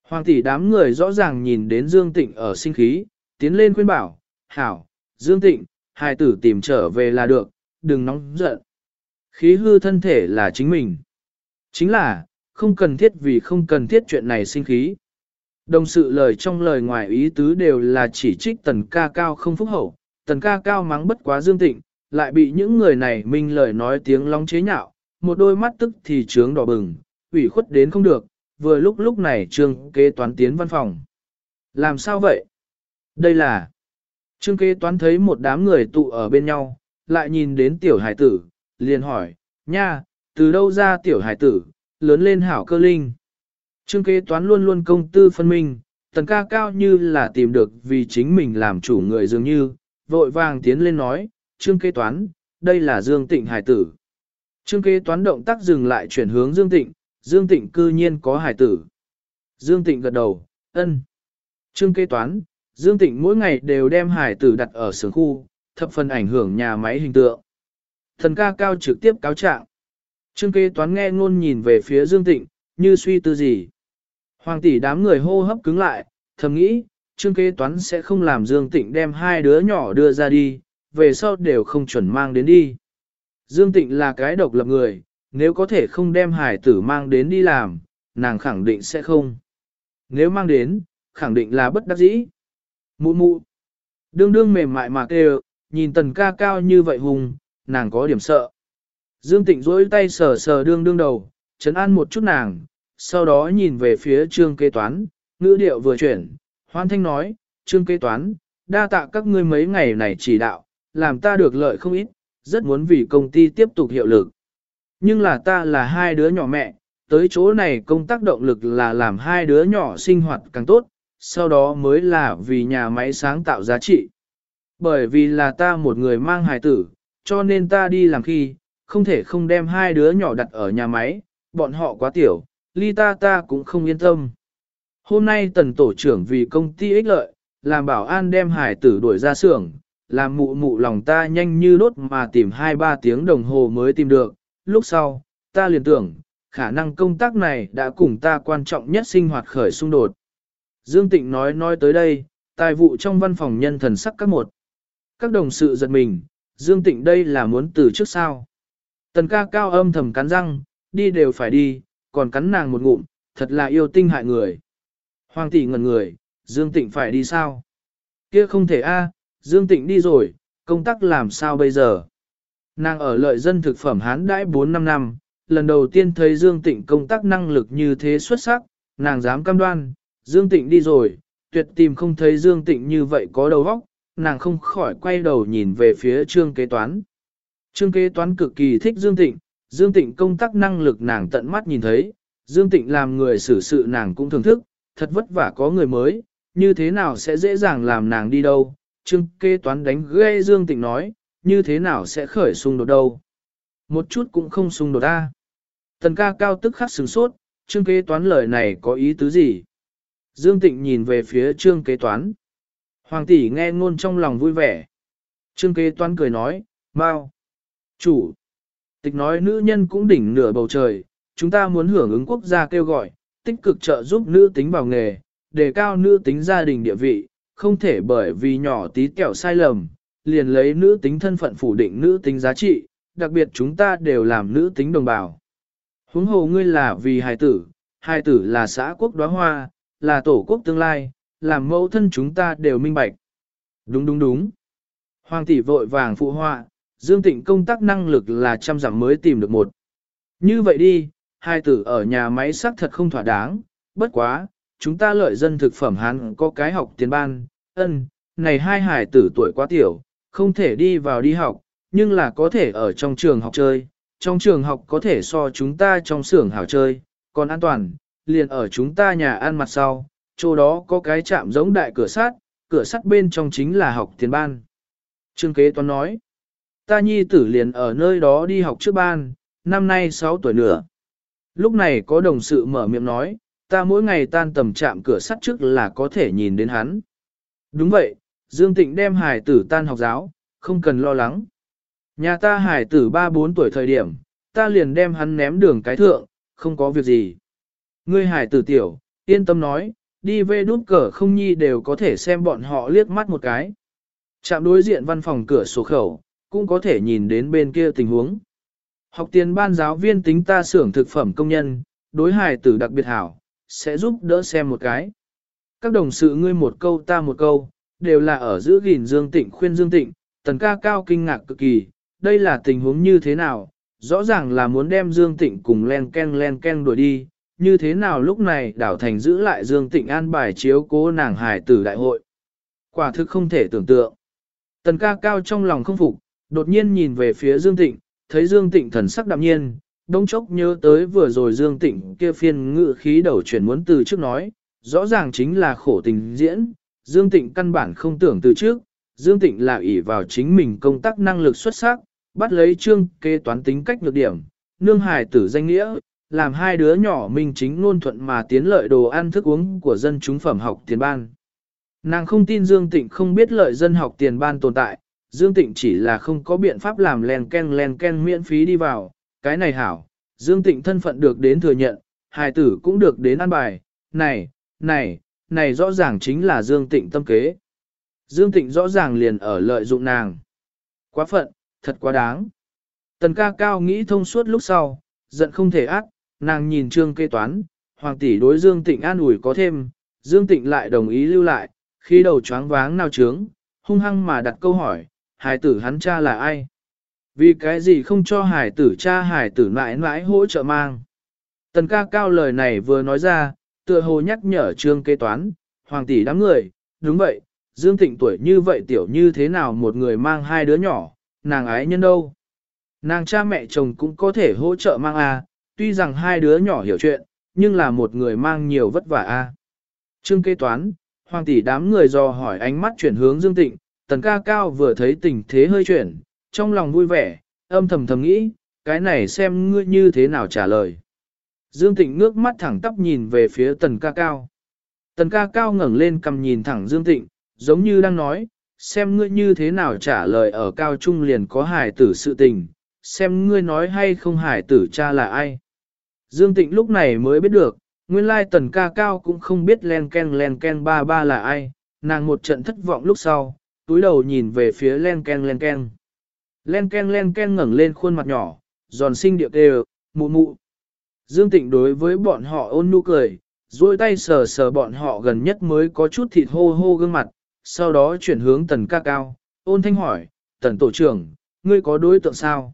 [SPEAKER 1] Hoàng tỷ đám người rõ ràng nhìn đến Dương Tịnh ở sinh khí, tiến lên khuyên bảo, hảo, Dương Tịnh, hai tử tìm trở về là được, đừng nóng giận. Khí hư thân thể là chính mình. Chính là, không cần thiết vì không cần thiết chuyện này sinh khí. Đồng sự lời trong lời ngoài ý tứ đều là chỉ trích tần ca cao không phúc hậu, tần ca cao mắng bất quá dương tịnh, lại bị những người này minh lời nói tiếng long chế nhạo, một đôi mắt tức thì trướng đỏ bừng, ủy khuất đến không được, vừa lúc lúc này trương kế toán tiến văn phòng. Làm sao vậy? Đây là... Trương kế toán thấy một đám người tụ ở bên nhau, lại nhìn đến tiểu hải tử, liền hỏi, nha, từ đâu ra tiểu hải tử, lớn lên hảo cơ linh. Trương kế toán luôn luôn công tư phân minh, tần ca cao như là tìm được vì chính mình làm chủ người dường như, vội vàng tiến lên nói, trương kế toán, đây là Dương Tịnh hải tử. Trương kế toán động tác dừng lại chuyển hướng Dương Tịnh, Dương Tịnh cư nhiên có hải tử. Dương Tịnh gật đầu, ân. Trương kế toán, Dương Tịnh mỗi ngày đều đem hải tử đặt ở sướng khu, thập phần ảnh hưởng nhà máy hình tượng. Thần ca cao trực tiếp cáo trạng. Trương kế toán nghe ngôn nhìn về phía Dương Tịnh, như suy tư gì. Hoàng tỷ đám người hô hấp cứng lại, thầm nghĩ, Trương kế toán sẽ không làm Dương Tịnh đem hai đứa nhỏ đưa ra đi, về sau đều không chuẩn mang đến đi. Dương Tịnh là cái độc lập người, nếu có thể không đem hải tử mang đến đi làm, nàng khẳng định sẽ không. Nếu mang đến, khẳng định là bất đắc dĩ. Mụ mụ. Đương đương mềm mại mà kêu, nhìn tần ca cao như vậy hùng, nàng có điểm sợ. Dương Tịnh duỗi tay sờ sờ đương đương đầu, chấn an một chút nàng, sau đó nhìn về phía trương kế toán, ngữ điệu vừa chuyển, hoan thanh nói, trương kế toán, đa tạ các ngươi mấy ngày này chỉ đạo, làm ta được lợi không ít, rất muốn vì công ty tiếp tục hiệu lực. Nhưng là ta là hai đứa nhỏ mẹ, tới chỗ này công tác động lực là làm hai đứa nhỏ sinh hoạt càng tốt, sau đó mới là vì nhà máy sáng tạo giá trị. Bởi vì là ta một người mang hài tử, cho nên ta đi làm khi, không thể không đem hai đứa nhỏ đặt ở nhà máy, bọn họ quá tiểu, ly ta ta cũng không yên tâm. Hôm nay tần tổ trưởng vì công ty ích lợi, làm bảo an đem hải tử đuổi ra xưởng, làm mụ mụ lòng ta nhanh như đốt mà tìm 2-3 tiếng đồng hồ mới tìm được. Lúc sau, ta liền tưởng, khả năng công tác này đã cùng ta quan trọng nhất sinh hoạt khởi xung đột. Dương Tịnh nói nói tới đây, tài vụ trong văn phòng nhân thần sắc các một. Các đồng sự giật mình, Dương Tịnh đây là muốn từ trước sao. Tần ca cao âm thầm cắn răng, đi đều phải đi, còn cắn nàng một ngụm, thật là yêu tinh hại người. Hoàng tỷ ngẩn người, Dương Tịnh phải đi sao? Kia không thể a, à, Dương Tịnh đi rồi, công tác làm sao bây giờ? Nàng ở lợi dân thực phẩm hán đãi 4-5 năm, lần đầu tiên thấy Dương Tịnh công tác năng lực như thế xuất sắc, nàng dám cam đoan, Dương Tịnh đi rồi, tuyệt tìm không thấy Dương Tịnh như vậy có đầu óc, nàng không khỏi quay đầu nhìn về phía trương kế toán. Trương kế toán cực kỳ thích Dương Tịnh, Dương Tịnh công tác năng lực nàng tận mắt nhìn thấy, Dương Tịnh làm người xử sự nàng cũng thưởng thức, thật vất vả có người mới, như thế nào sẽ dễ dàng làm nàng đi đâu. Trương kế toán đánh ghê Dương Tịnh nói, như thế nào sẽ khởi xung đột đâu. Một chút cũng không xung đột ta. Tần ca cao tức khắc sừng sốt, Trương kế toán lời này có ý tứ gì? Dương Tịnh nhìn về phía Trương kế toán. Hoàng tỷ nghe ngôn trong lòng vui vẻ. Trương kế toán cười nói, mau. chủ, tịch nói nữ nhân cũng đỉnh nửa bầu trời, chúng ta muốn hưởng ứng quốc gia kêu gọi, tích cực trợ giúp nữ tính vào nghề, đề cao nữ tính gia đình địa vị, không thể bởi vì nhỏ tí kẹo sai lầm, liền lấy nữ tính thân phận phủ định nữ tính giá trị, đặc biệt chúng ta đều làm nữ tính đồng bào. Huống hồ ngươi là vì hài tử, hài tử là xã quốc đóa hoa, là tổ quốc tương lai, làm mẫu thân chúng ta đều minh bạch. Đúng đúng đúng. Hoàng tỷ vội vàng phụ họa, Dương Tịnh công tác năng lực là trăm giảm mới tìm được một. Như vậy đi, hai tử ở nhà máy xác thật không thỏa đáng, bất quá, chúng ta lợi dân thực phẩm hắn có cái học tiền ban, ân, này hai hải tử tuổi quá tiểu, không thể đi vào đi học, nhưng là có thể ở trong trường học chơi, trong trường học có thể so chúng ta trong xưởng hảo chơi, còn an toàn, liền ở chúng ta nhà ăn mặt sau, chỗ đó có cái chạm giống đại cửa sắt, cửa sắt bên trong chính là học tiền ban. Trương kế toán nói, Ta nhi tử liền ở nơi đó đi học trước ban, năm nay 6 tuổi nữa. Lúc này có đồng sự mở miệng nói, ta mỗi ngày tan tầm chạm cửa sắt trước là có thể nhìn đến hắn. Đúng vậy, Dương Tịnh đem hải tử tan học giáo, không cần lo lắng. Nhà ta hải tử 3-4 tuổi thời điểm, ta liền đem hắn ném đường cái thượng, không có việc gì. Ngươi hải tử tiểu, yên tâm nói, đi về đút cờ không nhi đều có thể xem bọn họ liếc mắt một cái. Chạm đối diện văn phòng cửa sổ khẩu, cũng có thể nhìn đến bên kia tình huống. Học tiền ban giáo viên tính ta xưởng thực phẩm công nhân, đối hài tử đặc biệt hảo, sẽ giúp đỡ xem một cái. Các đồng sự ngươi một câu ta một câu, đều là ở giữa gìn Dương Tịnh khuyên Dương Tịnh, tần ca cao kinh ngạc cực kỳ, đây là tình huống như thế nào, rõ ràng là muốn đem Dương Tịnh cùng len ken len ken đuổi đi, như thế nào lúc này đảo thành giữ lại Dương Tịnh an bài chiếu cố nàng hài tử đại hội. Quả thực không thể tưởng tượng. Tần ca cao trong lòng không phục, đột nhiên nhìn về phía Dương Tịnh, thấy Dương Tịnh thần sắc đạm nhiên, đông chốc nhớ tới vừa rồi Dương Tịnh kia phiên ngự khí đầu chuyển muốn từ trước nói, rõ ràng chính là khổ tình diễn, Dương Tịnh căn bản không tưởng từ trước, Dương Tịnh là ỷ vào chính mình công tác năng lực xuất sắc, bắt lấy trương kế toán tính cách nhược điểm, nương hài tử danh nghĩa, làm hai đứa nhỏ minh chính luôn thuận mà tiến lợi đồ ăn thức uống của dân chúng phẩm học tiền ban. Nàng không tin Dương Tịnh không biết lợi dân học tiền ban tồn tại, Dương Tịnh chỉ là không có biện pháp làm len ken len ken miễn phí đi vào, cái này hảo, Dương Tịnh thân phận được đến thừa nhận, hài tử cũng được đến ăn bài, này, này, này rõ ràng chính là Dương Tịnh tâm kế. Dương Tịnh rõ ràng liền ở lợi dụng nàng. Quá phận, thật quá đáng. Tần ca cao nghĩ thông suốt lúc sau, giận không thể ác, nàng nhìn trương kê toán, hoàng tỷ đối Dương Tịnh an ủi có thêm, Dương Tịnh lại đồng ý lưu lại, khi đầu choáng váng nào trướng, hung hăng mà đặt câu hỏi, hải tử hắn cha là ai? Vì cái gì không cho hải tử cha hải tử mãi mãi hỗ trợ mang? Tần ca cao lời này vừa nói ra, tựa hồ nhắc nhở trương kế toán, hoàng tỷ đám người, đúng vậy, Dương Thịnh tuổi như vậy tiểu như thế nào một người mang hai đứa nhỏ, nàng ái nhân đâu? Nàng cha mẹ chồng cũng có thể hỗ trợ mang a, à, tuy rằng hai đứa nhỏ hiểu chuyện, nhưng là một người mang nhiều vất vả a. À. Trương kế toán, hoàng tỷ đám người dò hỏi ánh mắt chuyển hướng Dương Tịnh, tần ca cao vừa thấy tình thế hơi chuyển, trong lòng vui vẻ, âm thầm thầm nghĩ, cái này xem ngươi như thế nào trả lời. Dương Tịnh ngước mắt thẳng tắp nhìn về phía tần ca cao. Tần ca cao ngẩng lên cầm nhìn thẳng Dương Tịnh, giống như đang nói, xem ngươi như thế nào trả lời ở cao trung liền có hải tử sự tình, xem ngươi nói hay không hải tử cha là ai. Dương Tịnh lúc này mới biết được, nguyên lai tần ca cao cũng không biết len ken len ken ba ba là ai, nàng một trận thất vọng lúc sau, túi đầu nhìn về phía len ken len ken. Len ken len ken ngẩng lên khuôn mặt nhỏ, giòn xinh điệu đều, mụ mụ. Dương Tịnh đối với bọn họ ôn nhu cười, duỗi tay sờ sờ bọn họ gần nhất mới có chút thịt hô hô gương mặt, sau đó chuyển hướng tần ca cao, ôn thanh hỏi, tần tổ trưởng, ngươi có đối tượng sao?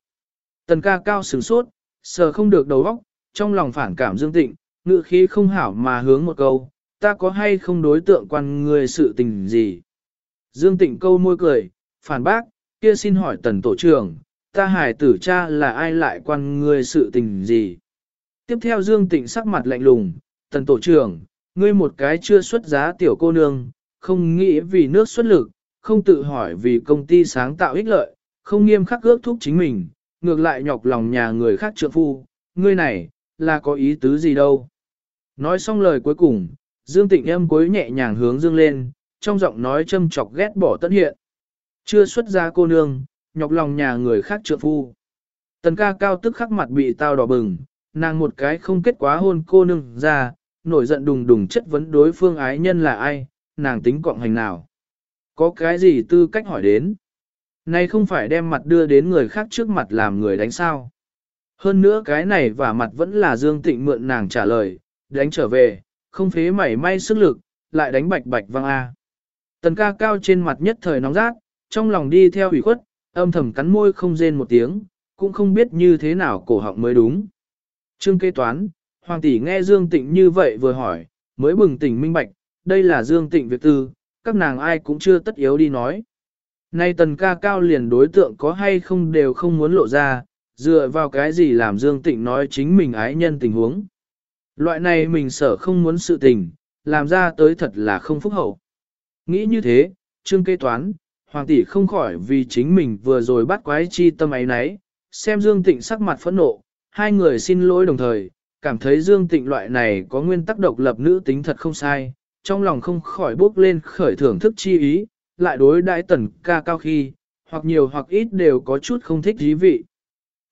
[SPEAKER 1] Tần ca cao sửng sốt, sờ không được đầu óc, trong lòng phản cảm Dương Tịnh, ngự khí không hảo mà hướng một câu, ta có hay không đối tượng quan ngươi sự tình gì? Dương Tịnh câu môi cười, phản bác, kia xin hỏi tần tổ trưởng, ta hải tử cha là ai lại quan ngươi sự tình gì? Tiếp theo Dương Tịnh sắc mặt lạnh lùng, tần tổ trưởng, ngươi một cái chưa xuất giá tiểu cô nương, không nghĩ vì nước xuất lực, không tự hỏi vì công ty sáng tạo ích lợi, không nghiêm khắc ước thúc chính mình, ngược lại nhọc lòng nhà người khác trượng phu, ngươi này, là có ý tứ gì đâu. Nói xong lời cuối cùng, Dương Tịnh em cuối nhẹ nhàng hướng Dương lên, trong giọng nói châm chọc ghét bỏ tất hiện. Chưa xuất ra cô nương, nhọc lòng nhà người khác trượng phu. Tần ca cao tức khắc mặt bị tao đỏ bừng, nàng một cái không kết quá hôn cô nương ra, nổi giận đùng đùng chất vấn đối phương ái nhân là ai, nàng tính cộng hành nào. Có cái gì tư cách hỏi đến? Này không phải đem mặt đưa đến người khác trước mặt làm người đánh sao. Hơn nữa cái này và mặt vẫn là Dương Tịnh mượn nàng trả lời, đánh trở về, không phế mảy may sức lực, lại đánh bạch bạch văng A. Tần ca cao trên mặt nhất thời nóng rát, trong lòng đi theo ủy khuất, âm thầm cắn môi không rên một tiếng, cũng không biết như thế nào cổ họng mới đúng. Trương kế toán, hoàng tỷ nghe Dương Tịnh như vậy vừa hỏi, mới bừng tỉnh minh bạch, đây là Dương Tịnh việc tư, các nàng ai cũng chưa tất yếu đi nói. Nay tần ca cao liền đối tượng có hay không đều không muốn lộ ra, dựa vào cái gì làm Dương Tịnh nói chính mình ái nhân tình huống. Loại này mình sợ không muốn sự tình, làm ra tới thật là không phúc hậu. Nghĩ như thế, trương kế toán, hoàng tỷ không khỏi vì chính mình vừa rồi bắt quái chi tâm ấy nấy, xem Dương Tịnh sắc mặt phẫn nộ, hai người xin lỗi đồng thời, cảm thấy Dương Tịnh loại này có nguyên tắc độc lập nữ tính thật không sai, trong lòng không khỏi bốc lên khởi thưởng thức chi ý, lại đối đãi tần ca cao khi, hoặc nhiều hoặc ít đều có chút không thích dí vị.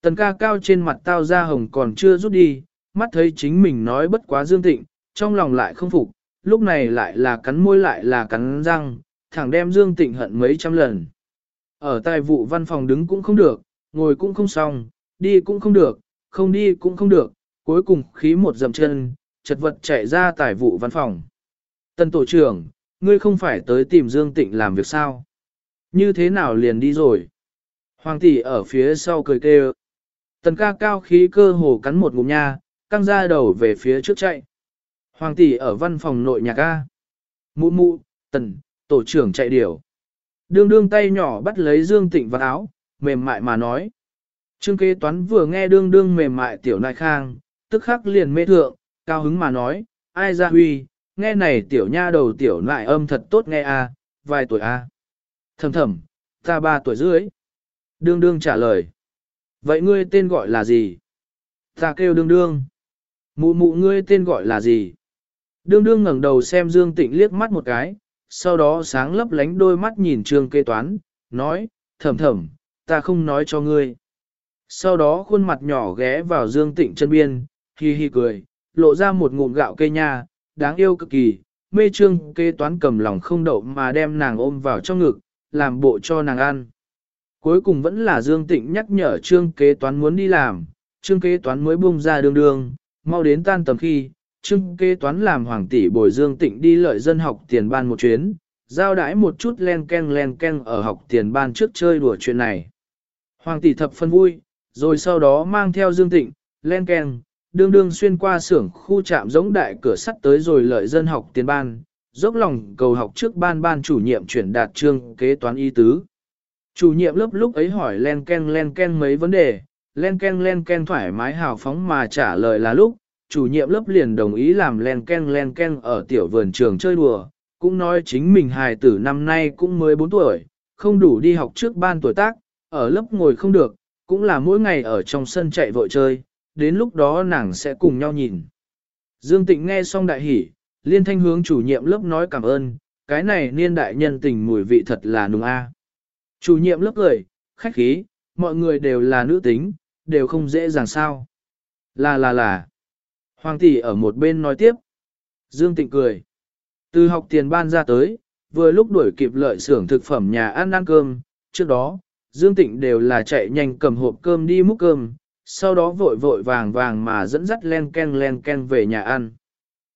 [SPEAKER 1] Tần ca cao trên mặt tao ra hồng còn chưa rút đi, mắt thấy chính mình nói bất quá Dương Tịnh, trong lòng lại không phục, lúc này lại là cắn môi lại là cắn răng, thẳng đem Dương Tịnh hận mấy trăm lần. Ở tài vụ văn phòng đứng cũng không được, ngồi cũng không xong, đi cũng không được, không đi cũng không được, cuối cùng khí một dầm chân, chật vật chạy ra tài vụ văn phòng. Tân tổ trưởng, ngươi không phải tới tìm Dương Tịnh làm việc sao? Như thế nào liền đi rồi? Hoàng tỷ ở phía sau cười kêu. Tần ca cao khí cơ hồ cắn một ngụm nha, căng ra đầu về phía trước chạy. Hoàng tỷ ở văn phòng nội nhà A. Mụ mụ, tần, tổ trưởng chạy điểu. Đương đương tay nhỏ bắt lấy Dương Tịnh vào áo, mềm mại mà nói. Trương kế toán vừa nghe đương đương mềm mại tiểu nại khang, tức khắc liền mê thượng, cao hứng mà nói, ai ra huy, nghe này tiểu nha đầu tiểu nại âm thật tốt nghe a, à, vài tuổi a. À. Thầm thầm, ta ba tuổi dưới, Đương đương trả lời. Vậy ngươi tên gọi là gì? Ta kêu đương đương. Mụ mụ ngươi tên gọi là gì? Đương đương ngẩng đầu xem Dương Tịnh liếc mắt một cái, sau đó sáng lấp lánh đôi mắt nhìn trương kế toán, nói, thầm thầm, ta không nói cho ngươi. Sau đó khuôn mặt nhỏ ghé vào Dương Tịnh chân biên, hi hi cười, lộ ra một ngụm gạo cây nha, đáng yêu cực kỳ, mê trương kế toán cầm lòng không đậu mà đem nàng ôm vào trong ngực, làm bộ cho nàng ăn. Cuối cùng vẫn là Dương Tịnh nhắc nhở trương kế toán muốn đi làm, trương kế toán mới buông ra đường đường, mau đến tan tầm khi, trương kế toán làm hoàng tỷ bồi Dương Tịnh đi lợi dân học tiền ban một chuyến, giao đãi một chút len ken len ken ở học tiền ban trước chơi đùa chuyện này. Hoàng tỷ thập phân vui, rồi sau đó mang theo Dương Tịnh, len ken, đương đương xuyên qua xưởng khu trạm giống đại cửa sắt tới rồi lợi dân học tiền ban, dốc lòng cầu học trước ban ban chủ nhiệm chuyển đạt trương kế toán y tứ. Chủ nhiệm lớp lúc ấy hỏi len ken len ken mấy vấn đề, len ken len ken thoải mái hào phóng mà trả lời là lúc, chủ nhiệm lớp liền đồng ý làm len ken len ken ở tiểu vườn trường chơi đùa, cũng nói chính mình hài tử năm nay cũng mới 4 tuổi, không đủ đi học trước ban tuổi tác, ở lớp ngồi không được, cũng là mỗi ngày ở trong sân chạy vội chơi, đến lúc đó nàng sẽ cùng nhau nhìn. Dương Tịnh nghe xong đại hỉ, liên thanh hướng chủ nhiệm lớp nói cảm ơn, cái này niên đại nhân tình mùi vị thật là nùng a. Chủ nhiệm lớp cười, khách khí, mọi người đều là nữ tính, đều không dễ dàng sao. Là là là. Hoàng tỷ ở một bên nói tiếp. Dương Tịnh cười. Từ học tiền ban ra tới, vừa lúc đuổi kịp lợi xưởng thực phẩm nhà ăn ăn cơm, trước đó, Dương Tịnh đều là chạy nhanh cầm hộp cơm đi múc cơm, sau đó vội vội vàng vàng mà dẫn dắt len ken len ken về nhà ăn.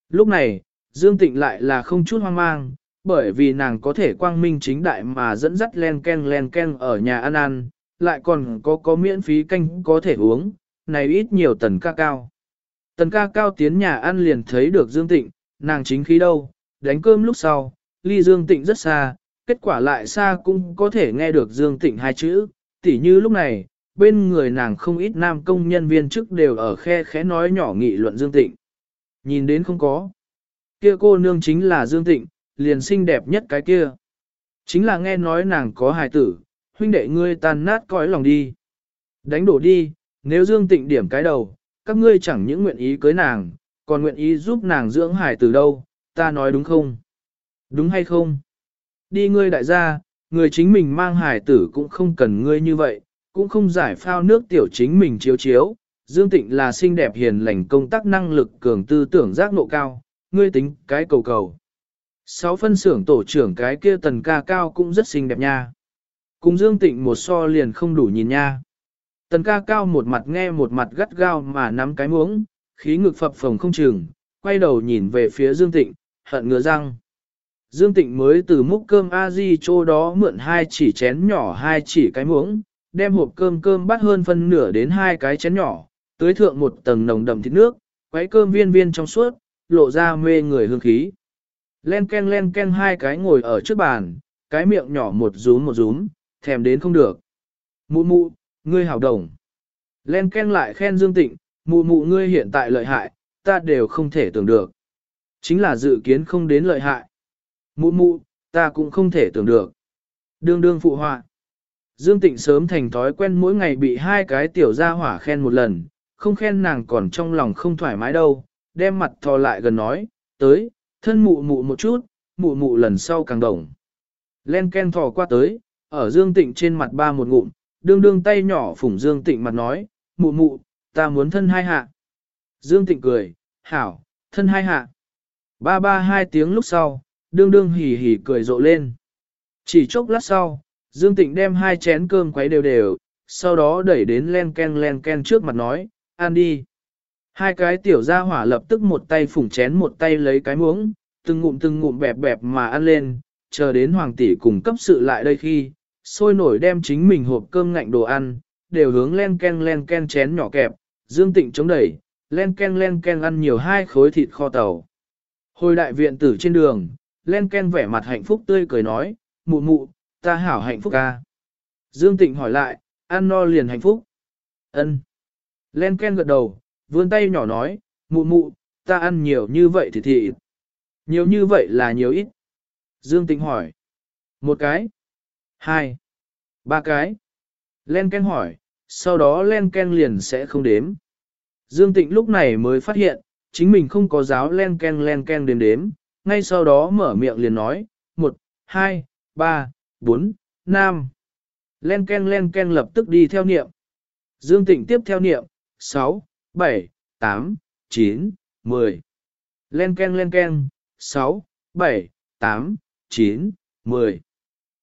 [SPEAKER 1] Lúc này, Dương Tịnh lại là không chút hoang mang, bởi vì nàng có thể quang minh chính đại mà dẫn dắt len ken len ken ở nhà ăn ăn, lại còn có có miễn phí canh có thể uống, này ít nhiều tần ca cao. Tần ca cao tiến nhà ăn liền thấy được Dương Tịnh, nàng chính khí đâu, đánh cơm lúc sau, ly Dương Tịnh rất xa, kết quả lại xa cũng có thể nghe được Dương Tịnh hai chữ, tỉ như lúc này, bên người nàng không ít nam công nhân viên chức đều ở khe khẽ nói nhỏ nghị luận Dương Tịnh. Nhìn đến không có. Kia cô nương chính là Dương Tịnh, liền xinh đẹp nhất cái kia. Chính là nghe nói nàng có hài tử, huynh đệ ngươi tan nát cõi lòng đi. Đánh đổ đi, nếu Dương Tịnh điểm cái đầu, các ngươi chẳng những nguyện ý cưới nàng, còn nguyện ý giúp nàng dưỡng hài tử đâu, ta nói đúng không? Đúng hay không? Đi ngươi đại gia, người chính mình mang hài tử cũng không cần ngươi như vậy, cũng không giải phao nước tiểu chính mình chiếu chiếu. Dương Tịnh là xinh đẹp hiền lành công tác năng lực cường tư tưởng giác nộ cao, ngươi tính cái cầu cầu. Sáu phân xưởng tổ trưởng cái kia tần ca cao cũng rất xinh đẹp nha. Cùng Dương Tịnh một so liền không đủ nhìn nha. Tần ca cao một mặt nghe một mặt gắt gao mà nắm cái muỗng, khí ngực phập phồng không chừng, quay đầu nhìn về phía Dương Tịnh, hận ngứa răng. Dương Tịnh mới từ múc cơm A-di chỗ đó mượn hai chỉ chén nhỏ hai chỉ cái muỗng, đem hộp cơm cơm bắt hơn phân nửa đến hai cái chén nhỏ, tưới thượng một tầng nồng đậm thịt nước, quấy cơm viên viên trong suốt, lộ ra mê người hương khí. Len ken len ken hai cái ngồi ở trước bàn, cái miệng nhỏ một rúm một rúm, thèm đến không được. Mụ mụ, ngươi hảo đồng. Len ken lại khen Dương Tịnh, mụ mụ ngươi hiện tại lợi hại, ta đều không thể tưởng được. Chính là dự kiến không đến lợi hại. Mụ mụ, ta cũng không thể tưởng được. Đương đương phụ họa. Dương Tịnh sớm thành thói quen mỗi ngày bị hai cái tiểu gia hỏa khen một lần, không khen nàng còn trong lòng không thoải mái đâu, đem mặt thò lại gần nói, tới, thân mụ mụ một chút, mụ mụ lần sau càng đồng. Len ken thò qua tới, ở Dương Tịnh trên mặt ba một ngụm, đương đương tay nhỏ phủng Dương Tịnh mặt nói, mụ mụ, ta muốn thân hai hạ. Dương Tịnh cười, hảo, thân hai hạ. Ba ba hai tiếng lúc sau, đương đương hỉ hỉ cười rộ lên. Chỉ chốc lát sau, Dương Tịnh đem hai chén cơm quấy đều đều, sau đó đẩy đến len ken len ken trước mặt nói, ăn đi. Hai cái tiểu gia hỏa lập tức một tay phủng chén một tay lấy cái muỗng, từng ngụm từng ngụm bẹp bẹp mà ăn lên, chờ đến hoàng tỷ cùng cấp sự lại đây khi, sôi nổi đem chính mình hộp cơm ngạnh đồ ăn, đều hướng len ken len ken chén nhỏ kẹp, Dương Tịnh chống đẩy, len ken len ken ăn nhiều hai khối thịt kho tàu. Hồi đại viện tử trên đường, len ken vẻ mặt hạnh phúc tươi cười nói, mụ mụ, ta hảo hạnh phúc ca. Dương Tịnh hỏi lại, ăn no liền hạnh phúc. Ân. Len ken gật đầu, vươn tay nhỏ nói, mụ mụ, ta ăn nhiều như vậy thì thịt. Nhiều như vậy là nhiều ít. Dương Tịnh hỏi. Một cái. Hai. Ba cái. Len ken hỏi, sau đó len ken liền sẽ không đếm. Dương Tịnh lúc này mới phát hiện, chính mình không có giáo len ken len ken đếm đếm, ngay sau đó mở miệng liền nói, một, hai, ba, bốn, năm. Len ken len ken lập tức đi theo niệm. Dương Tịnh tiếp theo niệm, sáu, bảy, tám, chín, mười. Len ken len ken, sáu, bảy, tám, chín, mười.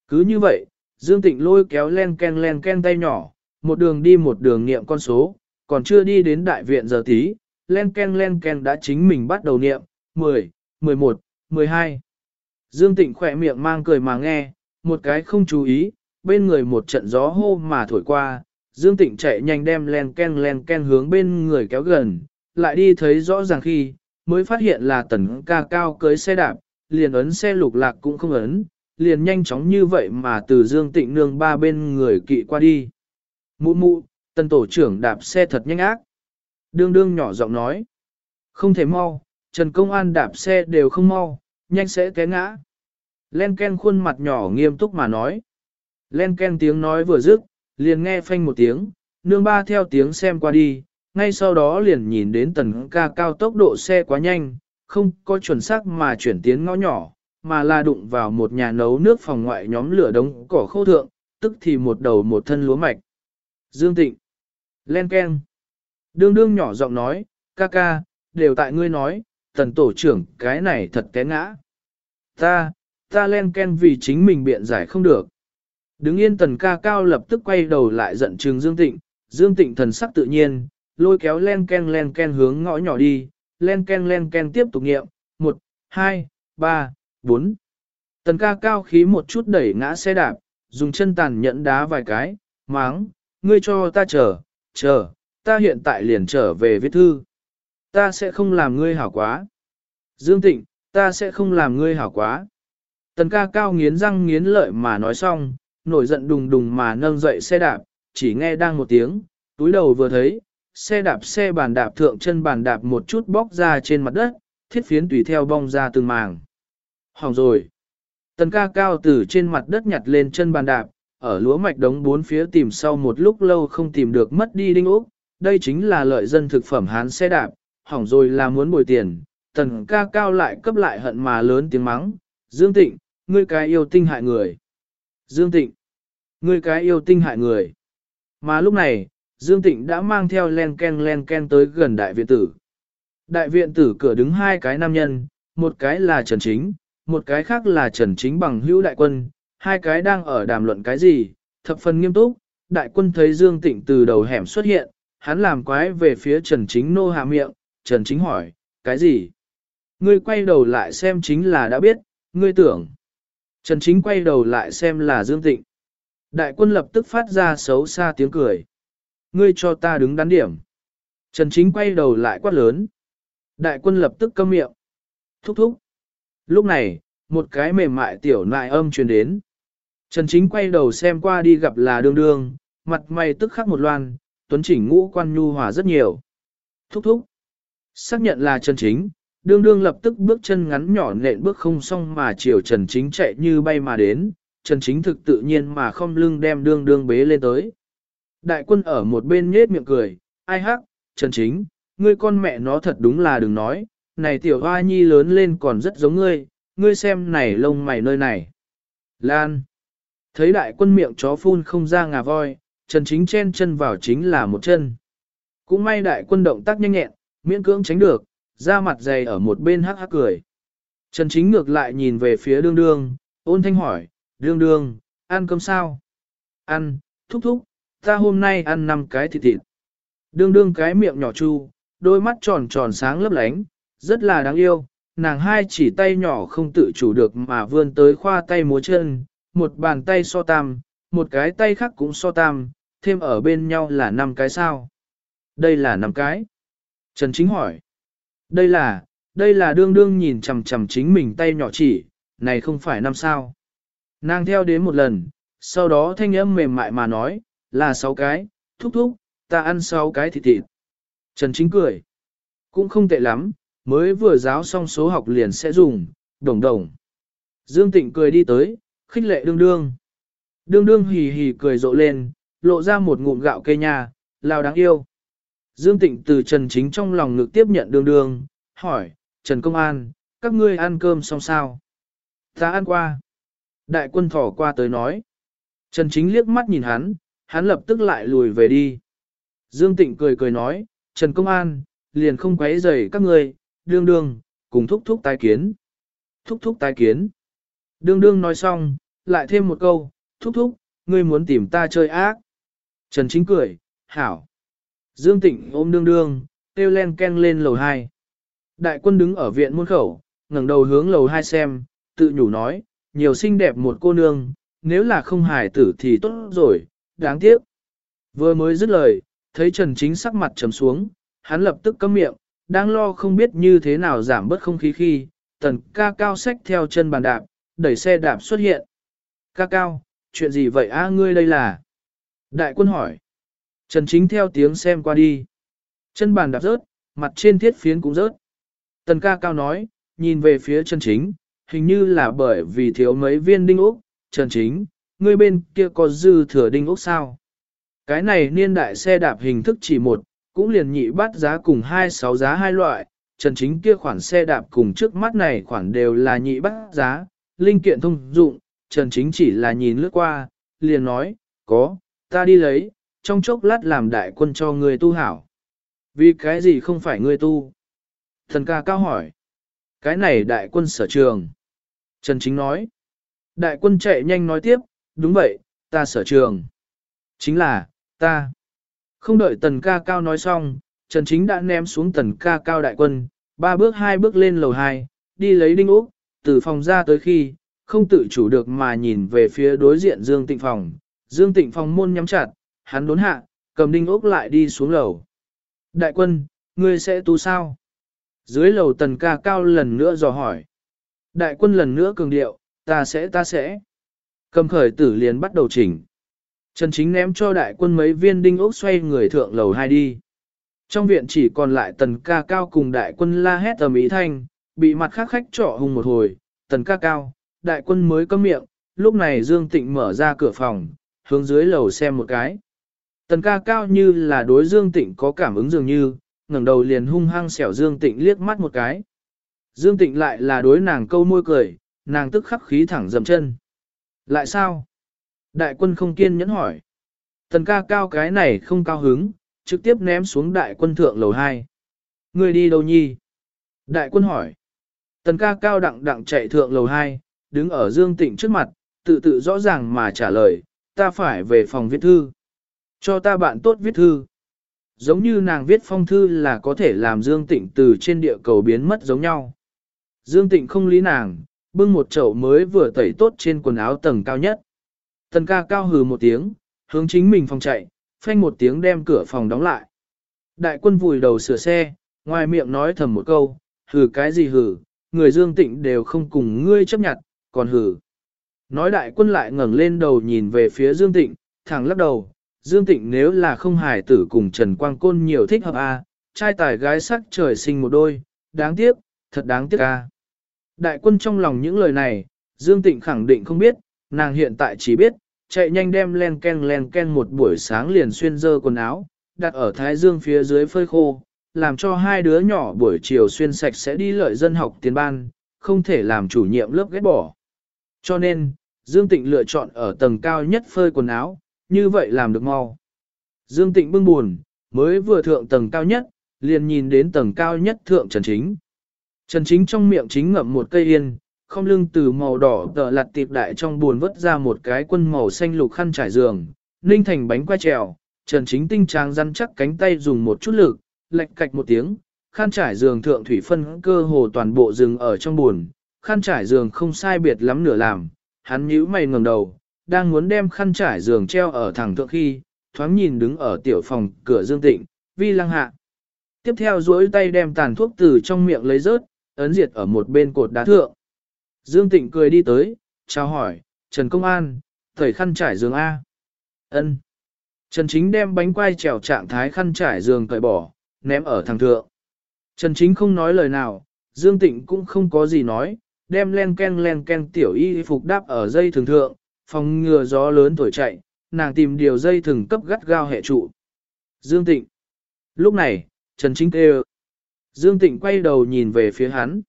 [SPEAKER 1] Cứ như vậy, Dương Tịnh lôi kéo len ken len ken tay nhỏ, một đường đi một đường niệm con số, còn chưa đi đến đại viện giờ tí, len ken len ken đã chính mình bắt đầu niệm, 10, 11, 12. Dương Tịnh khỏe miệng mang cười mà nghe, một cái không chú ý, bên người một trận gió hô mà thổi qua, Dương Tịnh chạy nhanh đem len ken len ken hướng bên người kéo gần, lại đi thấy rõ ràng khi, mới phát hiện là tần ca cao cưới xe đạp, liền ấn xe lục lạc cũng không ấn, liền nhanh chóng như vậy mà từ Dương Tịnh nương ba bên người kỵ qua đi. Mụ mụ, tần tổ trưởng đạp xe thật nhanh ác. Đương đương nhỏ giọng nói. Không thể mau, Trần Công An đạp xe đều không mau, nhanh sẽ té ngã. Len Ken khuôn mặt nhỏ nghiêm túc mà nói. Len Ken tiếng nói vừa dứt, liền nghe phanh một tiếng, nương ba theo tiếng xem qua đi, ngay sau đó liền nhìn đến tần ca cao tốc độ xe quá nhanh, không có chuẩn xác mà chuyển tiến ngõ nhỏ, mà là đụng vào một nhà nấu nước phòng ngoại nhóm lửa đống cỏ khô thượng, tức thì một đầu một thân lúa mạch. Dương Tịnh. Len Ken. Đương đương nhỏ giọng nói, ca ca, đều tại ngươi nói, tần tổ trưởng cái này thật té ngã. Ta, ta Len Ken vì chính mình biện giải không được. Đứng yên tần ca cao lập tức quay đầu lại giận trừng Dương Tịnh, Dương Tịnh thần sắc tự nhiên, lôi kéo Len Ken Len Ken hướng ngõ nhỏ đi, Len Ken Len Ken tiếp tục nghiệm, 1, 2, 3, 4. Tần ca cao khí một chút đẩy ngã xe đạp, dùng chân tàn nhẫn đá vài cái, máng, ngươi cho ta chờ, chờ, ta hiện tại liền trở về viết thư. Ta sẽ không làm ngươi hảo quá. Dương Tịnh, ta sẽ không làm ngươi hảo quá. Tần ca cao nghiến răng nghiến lợi mà nói xong, nổi giận đùng đùng mà nâng dậy xe đạp, chỉ nghe đang một tiếng, túi đầu vừa thấy, xe đạp xe bàn đạp thượng chân bàn đạp một chút bóc ra trên mặt đất, thiết phiến tùy theo bong ra từng màng. Hỏng rồi. Tần ca cao từ trên mặt đất nhặt lên chân bàn đạp, ở lúa mạch đống bốn phía tìm sau một lúc lâu không tìm được mất đi đinh ốc, đây chính là lợi dân thực phẩm hán xe đạp, hỏng rồi là muốn bồi tiền, tần ca cao lại cấp lại hận mà lớn tiếng mắng, Dương Tịnh, ngươi cái yêu tinh hại người. Dương Tịnh, ngươi cái yêu tinh hại người. Mà lúc này, Dương Tịnh đã mang theo len ken len ken tới gần đại viện tử. Đại viện tử cửa đứng hai cái nam nhân, một cái là Trần Chính, một cái khác là Trần Chính bằng hữu đại quân, hai cái đang ở đàm luận cái gì, thập phần nghiêm túc, đại quân thấy Dương Tịnh từ đầu hẻm xuất hiện, hắn làm quái về phía Trần Chính nô hạ miệng, Trần Chính hỏi, cái gì? Ngươi quay đầu lại xem chính là đã biết, ngươi tưởng. Trần Chính quay đầu lại xem là Dương Tịnh. Đại quân lập tức phát ra xấu xa tiếng cười. Ngươi cho ta đứng đắn điểm. Trần Chính quay đầu lại quát lớn. Đại quân lập tức câm miệng. Thúc thúc. Lúc này, một cái mềm mại tiểu nại âm truyền đến. Trần Chính quay đầu xem qua đi gặp là đương đương, mặt mày tức khắc một loan, tuấn chỉnh ngũ quan nhu hòa rất nhiều. Thúc thúc. Xác nhận là Trần Chính, đương đương lập tức bước chân ngắn nhỏ nện bước không xong mà chiều Trần Chính chạy như bay mà đến, Trần Chính thực tự nhiên mà không lưng đem đương đương bế lên tới. Đại quân ở một bên nhết miệng cười, ai hắc, Trần Chính, ngươi con mẹ nó thật đúng là đừng nói, này tiểu hoa nhi lớn lên còn rất giống ngươi, ngươi xem này lông mày nơi này. Lan. Thấy đại quân miệng chó phun không ra ngà voi, Trần Chính chen chân vào chính là một chân. Cũng may đại quân động tác nhanh nhẹn, miễn cưỡng tránh được, ra mặt dày ở một bên hắc hắc cười. Trần Chính ngược lại nhìn về phía đương đương, ôn thanh hỏi, đương đương, ăn cơm sao? Ăn, thúc thúc, ta hôm nay ăn 5 cái thịt thịt. Đương đương cái miệng nhỏ chu, đôi mắt tròn tròn sáng lấp lánh, rất là đáng yêu, nàng hai chỉ tay nhỏ không tự chủ được mà vươn tới khoa tay múa chân, một bàn tay so tam, một cái tay khác cũng so tam, thêm ở bên nhau là năm cái sao. Đây là năm cái. Trần Chính hỏi. Đây là, đây là đương đương nhìn chằm chằm chính mình tay nhỏ chỉ, này không phải năm sao. Nàng theo đến một lần, sau đó thanh âm mềm mại mà nói, là sáu cái, thúc thúc, ta ăn sáu cái thịt thịt. Trần Chính cười. Cũng không tệ lắm, mới vừa giáo xong số học liền sẽ dùng, đồng đồng. Dương Tịnh cười đi tới, khích lệ đương đương. Đương đương hì hì cười rộ lên, lộ ra một ngụm gạo cây nhà, lao đáng yêu. Dương Tịnh từ Trần Chính trong lòng ngực tiếp nhận đương đương, hỏi, Trần Công An, các ngươi ăn cơm xong sao? Ta ăn qua. Đại quân thỏ qua tới nói. Trần Chính liếc mắt nhìn hắn, hắn lập tức lại lùi về đi. Dương Tịnh cười cười nói, Trần Công An, liền không quấy rầy các ngươi, đương đương, cùng thúc thúc tái kiến. Thúc thúc tái kiến. Đương đương nói xong, lại thêm một câu, thúc thúc, ngươi muốn tìm ta chơi ác. Trần Chính cười, hảo. Dương Tịnh ôm đương đương, tiêu len ken lên lầu 2. Đại quân đứng ở viện muôn khẩu, ngẩng đầu hướng lầu 2 xem, tự nhủ nói, nhiều xinh đẹp một cô nương, nếu là không hài tử thì tốt rồi, đáng tiếc. Vừa mới dứt lời, thấy Trần Chính sắc mặt trầm xuống, hắn lập tức cấm miệng, đang lo không biết như thế nào giảm bớt không khí khi, tần ca cao xách theo chân bàn đạp, đẩy xe đạp xuất hiện. Ca cao, chuyện gì vậy a ngươi đây là? Đại quân hỏi. Trần Chính theo tiếng xem qua đi. Chân bàn đạp rớt, mặt trên thiết phiến cũng rớt. Tần ca cao nói, nhìn về phía Trần Chính, hình như là bởi vì thiếu mấy viên đinh ốc. Trần Chính, ngươi bên kia có dư thừa đinh ốc sao? Cái này niên đại xe đạp hình thức chỉ một, cũng liền nhị bắt giá cùng hai sáu giá hai loại. Trần Chính kia khoản xe đạp cùng trước mắt này khoản đều là nhị bắt giá, linh kiện thông dụng, Trần Chính chỉ là nhìn lướt qua, liền nói, có, ta đi lấy, trong chốc lát làm đại quân cho người tu hảo. Vì cái gì không phải người tu? Thần ca cao hỏi. Cái này đại quân sở trường. Trần Chính nói. Đại quân chạy nhanh nói tiếp, đúng vậy, ta sở trường. Chính là, ta. Không đợi tần ca cao nói xong, Trần Chính đã ném xuống tần ca cao đại quân, ba bước hai bước lên lầu hai, đi lấy đinh úc, từ phòng ra tới khi, không tự chủ được mà nhìn về phía đối diện Dương Tịnh phòng. Dương Tịnh phòng môn nhắm chặt, hắn đốn hạ, cầm đinh úp lại đi xuống lầu. Đại quân, ngươi sẽ tu sao? Dưới lầu tần ca cao lần nữa dò hỏi. Đại quân lần nữa cường điệu, ta sẽ ta sẽ. Cầm khởi tử liền bắt đầu chỉnh. Trần Chính ném cho đại quân mấy viên đinh ốc xoay người thượng lầu hai đi. Trong viện chỉ còn lại tần ca cao cùng đại quân la hét tầm ý thanh, bị mặt khác khách trọ hùng một hồi, tần ca cao, đại quân mới cấm miệng, lúc này Dương Tịnh mở ra cửa phòng, hướng dưới lầu xem một cái. Tần ca cao như là đối Dương Tịnh có cảm ứng dường như, ngẩng đầu liền hung hăng xẻo Dương Tịnh liếc mắt một cái. Dương Tịnh lại là đối nàng câu môi cười, nàng tức khắc khí thẳng dầm chân. Lại sao? Đại quân không kiên nhẫn hỏi. Tần ca cao cái này không cao hứng, trực tiếp ném xuống đại quân thượng lầu 2. Người đi đâu nhi? Đại quân hỏi. Tần ca cao đặng đặng chạy thượng lầu 2, đứng ở Dương Tịnh trước mặt, tự tự rõ ràng mà trả lời, ta phải về phòng viết thư. Cho ta bạn tốt viết thư. Giống như nàng viết phong thư là có thể làm Dương Tịnh từ trên địa cầu biến mất giống nhau. Dương Tịnh không lý nàng, bưng một chậu mới vừa tẩy tốt trên quần áo tầng cao nhất. Tần ca cao hừ một tiếng, hướng chính mình phòng chạy, phanh một tiếng đem cửa phòng đóng lại. Đại quân vùi đầu sửa xe, ngoài miệng nói thầm một câu, hừ cái gì hừ, người Dương Tịnh đều không cùng ngươi chấp nhận, còn hừ. Nói đại quân lại ngẩng lên đầu nhìn về phía Dương Tịnh, thẳng lắc đầu, Dương Tịnh nếu là không hài tử cùng Trần Quang Côn nhiều thích hợp a, à, trai tài gái sắc trời sinh một đôi, đáng tiếc, thật đáng tiếc a. Đại quân trong lòng những lời này, Dương Tịnh khẳng định không biết, nàng hiện tại chỉ biết, chạy nhanh đem len ken len ken một buổi sáng liền xuyên dơ quần áo, đặt ở thái dương phía dưới phơi khô, làm cho hai đứa nhỏ buổi chiều xuyên sạch sẽ đi lợi dân học tiền ban, không thể làm chủ nhiệm lớp ghét bỏ. Cho nên, Dương Tịnh lựa chọn ở tầng cao nhất phơi quần áo, như vậy làm được mau. Dương Tịnh bưng buồn, mới vừa thượng tầng cao nhất, liền nhìn đến tầng cao nhất thượng Trần Chính. Trần Chính trong miệng chính ngậm một cây yên, không lưng từ màu đỏ tờ lặt tiệp đại trong buồn vớt ra một cái quân màu xanh lục khăn trải giường, ninh thành bánh quay trèo, Trần Chính tinh tráng rắn chắc cánh tay dùng một chút lực, lệch cạch một tiếng, khăn trải giường thượng thủy phân cơ hồ toàn bộ rừng ở trong buồn, khăn trải giường không sai biệt lắm nửa làm, hắn nhíu mày ngẩng đầu, đang muốn đem khăn trải giường treo ở thẳng thượng khi, thoáng nhìn đứng ở tiểu phòng cửa Dương Tịnh, vi lăng hạ. Tiếp theo duỗi tay đem tàn thuốc từ trong miệng lấy rớt, ấn diệt ở một bên cột đá thượng. Dương Tịnh cười đi tới, chào hỏi, Trần Công An, thầy khăn trải giường A. ân Trần Chính đem bánh quai trèo trạng thái khăn trải giường cởi bỏ, ném ở thằng thượng. Trần Chính không nói lời nào, Dương Tịnh cũng không có gì nói, đem len ken len ken tiểu y phục đáp ở dây thường thượng, phòng ngừa gió lớn thổi chạy, nàng tìm điều dây thường cấp gắt gao hệ trụ. Dương Tịnh. Lúc này, Trần Chính kêu. Dương Tịnh quay đầu nhìn về phía hắn.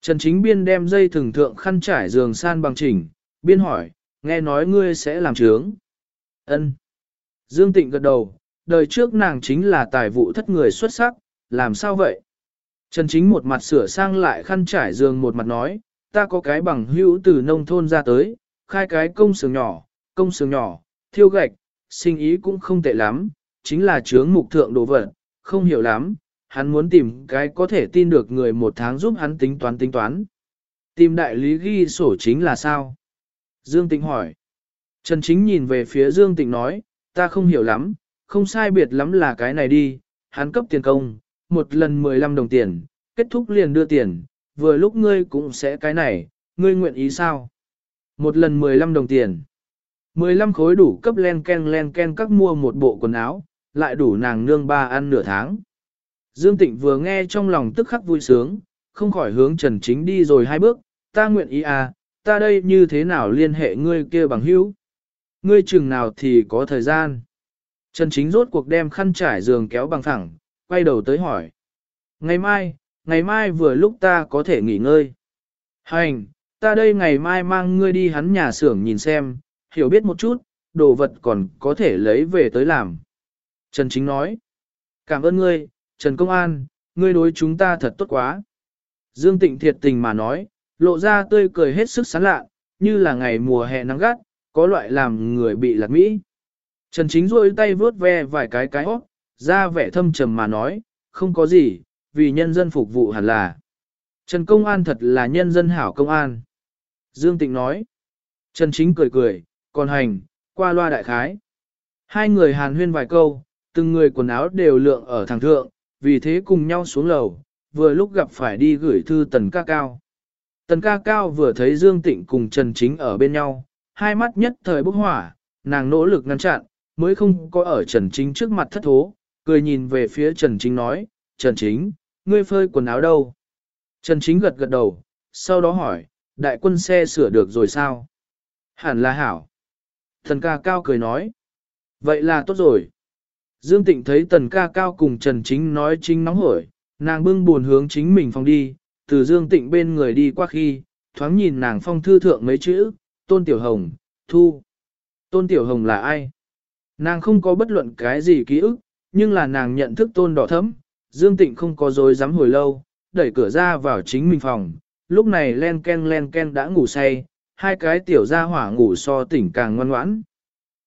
[SPEAKER 1] Trần Chính Biên đem dây thường thượng khăn trải giường san bằng chỉnh, Biên hỏi, nghe nói ngươi sẽ làm trướng. Ân. Dương Tịnh gật đầu, đời trước nàng chính là tài vụ thất người xuất sắc, làm sao vậy? Trần Chính một mặt sửa sang lại khăn trải giường một mặt nói, ta có cái bằng hữu từ nông thôn ra tới, khai cái công xưởng nhỏ, công xưởng nhỏ, thiêu gạch, sinh ý cũng không tệ lắm, chính là chướng mục thượng đồ vật, không hiểu lắm, hắn muốn tìm cái có thể tin được người một tháng giúp hắn tính toán tính toán. Tìm đại lý ghi sổ chính là sao? Dương Tịnh hỏi. Trần Chính nhìn về phía Dương Tịnh nói, ta không hiểu lắm, không sai biệt lắm là cái này đi, hắn cấp tiền công, một lần 15 đồng tiền, kết thúc liền đưa tiền, vừa lúc ngươi cũng sẽ cái này, ngươi nguyện ý sao? Một lần 15 đồng tiền. 15 khối đủ cấp len ken len ken các mua một bộ quần áo, lại đủ nàng nương ba ăn nửa tháng. Dương Tịnh vừa nghe trong lòng tức khắc vui sướng, không khỏi hướng Trần Chính đi rồi hai bước, ta nguyện ý à, ta đây như thế nào liên hệ ngươi kia bằng hữu? Ngươi chừng nào thì có thời gian. Trần Chính rốt cuộc đem khăn trải giường kéo bằng thẳng, quay đầu tới hỏi. Ngày mai, ngày mai vừa lúc ta có thể nghỉ ngơi. Hành, ta đây ngày mai mang ngươi đi hắn nhà xưởng nhìn xem, hiểu biết một chút, đồ vật còn có thể lấy về tới làm. Trần Chính nói. Cảm ơn ngươi, Trần Công An, ngươi đối chúng ta thật tốt quá. Dương Tịnh thiệt tình mà nói, lộ ra tươi cười hết sức sán lạ, như là ngày mùa hè nắng gắt, có loại làm người bị lạc mỹ. Trần Chính rôi tay vướt ve vài cái cái hót, ra vẻ thâm trầm mà nói, không có gì, vì nhân dân phục vụ hẳn là. Trần Công An thật là nhân dân hảo công an. Dương Tịnh nói. Trần Chính cười cười, còn hành, qua loa đại khái. Hai người hàn huyên vài câu, từng người quần áo đều lượng ở thẳng thượng, vì thế cùng nhau xuống lầu, vừa lúc gặp phải đi gửi thư tần ca cao. Tần ca cao vừa thấy Dương Tịnh cùng Trần Chính ở bên nhau, hai mắt nhất thời bốc hỏa, nàng nỗ lực ngăn chặn, mới không có ở Trần Chính trước mặt thất thố, cười nhìn về phía Trần Chính nói, Trần Chính, ngươi phơi quần áo đâu? Trần Chính gật gật đầu, sau đó hỏi, đại quân xe sửa được rồi sao? Hẳn là hảo. Thần ca cao cười nói, vậy là tốt rồi. Dương Tịnh thấy tần ca cao cùng Trần Chính nói chính nóng hổi, nàng bưng buồn hướng chính mình phòng đi, từ Dương Tịnh bên người đi qua khi, thoáng nhìn nàng phong thư thượng mấy chữ, Tôn Tiểu Hồng, Thu. Tôn Tiểu Hồng là ai? Nàng không có bất luận cái gì ký ức, nhưng là nàng nhận thức Tôn Đỏ Thấm, Dương Tịnh không có dối dám hồi lâu, đẩy cửa ra vào chính mình phòng, lúc này len ken len ken đã ngủ say, hai cái tiểu gia hỏa ngủ so tỉnh càng ngoan ngoãn.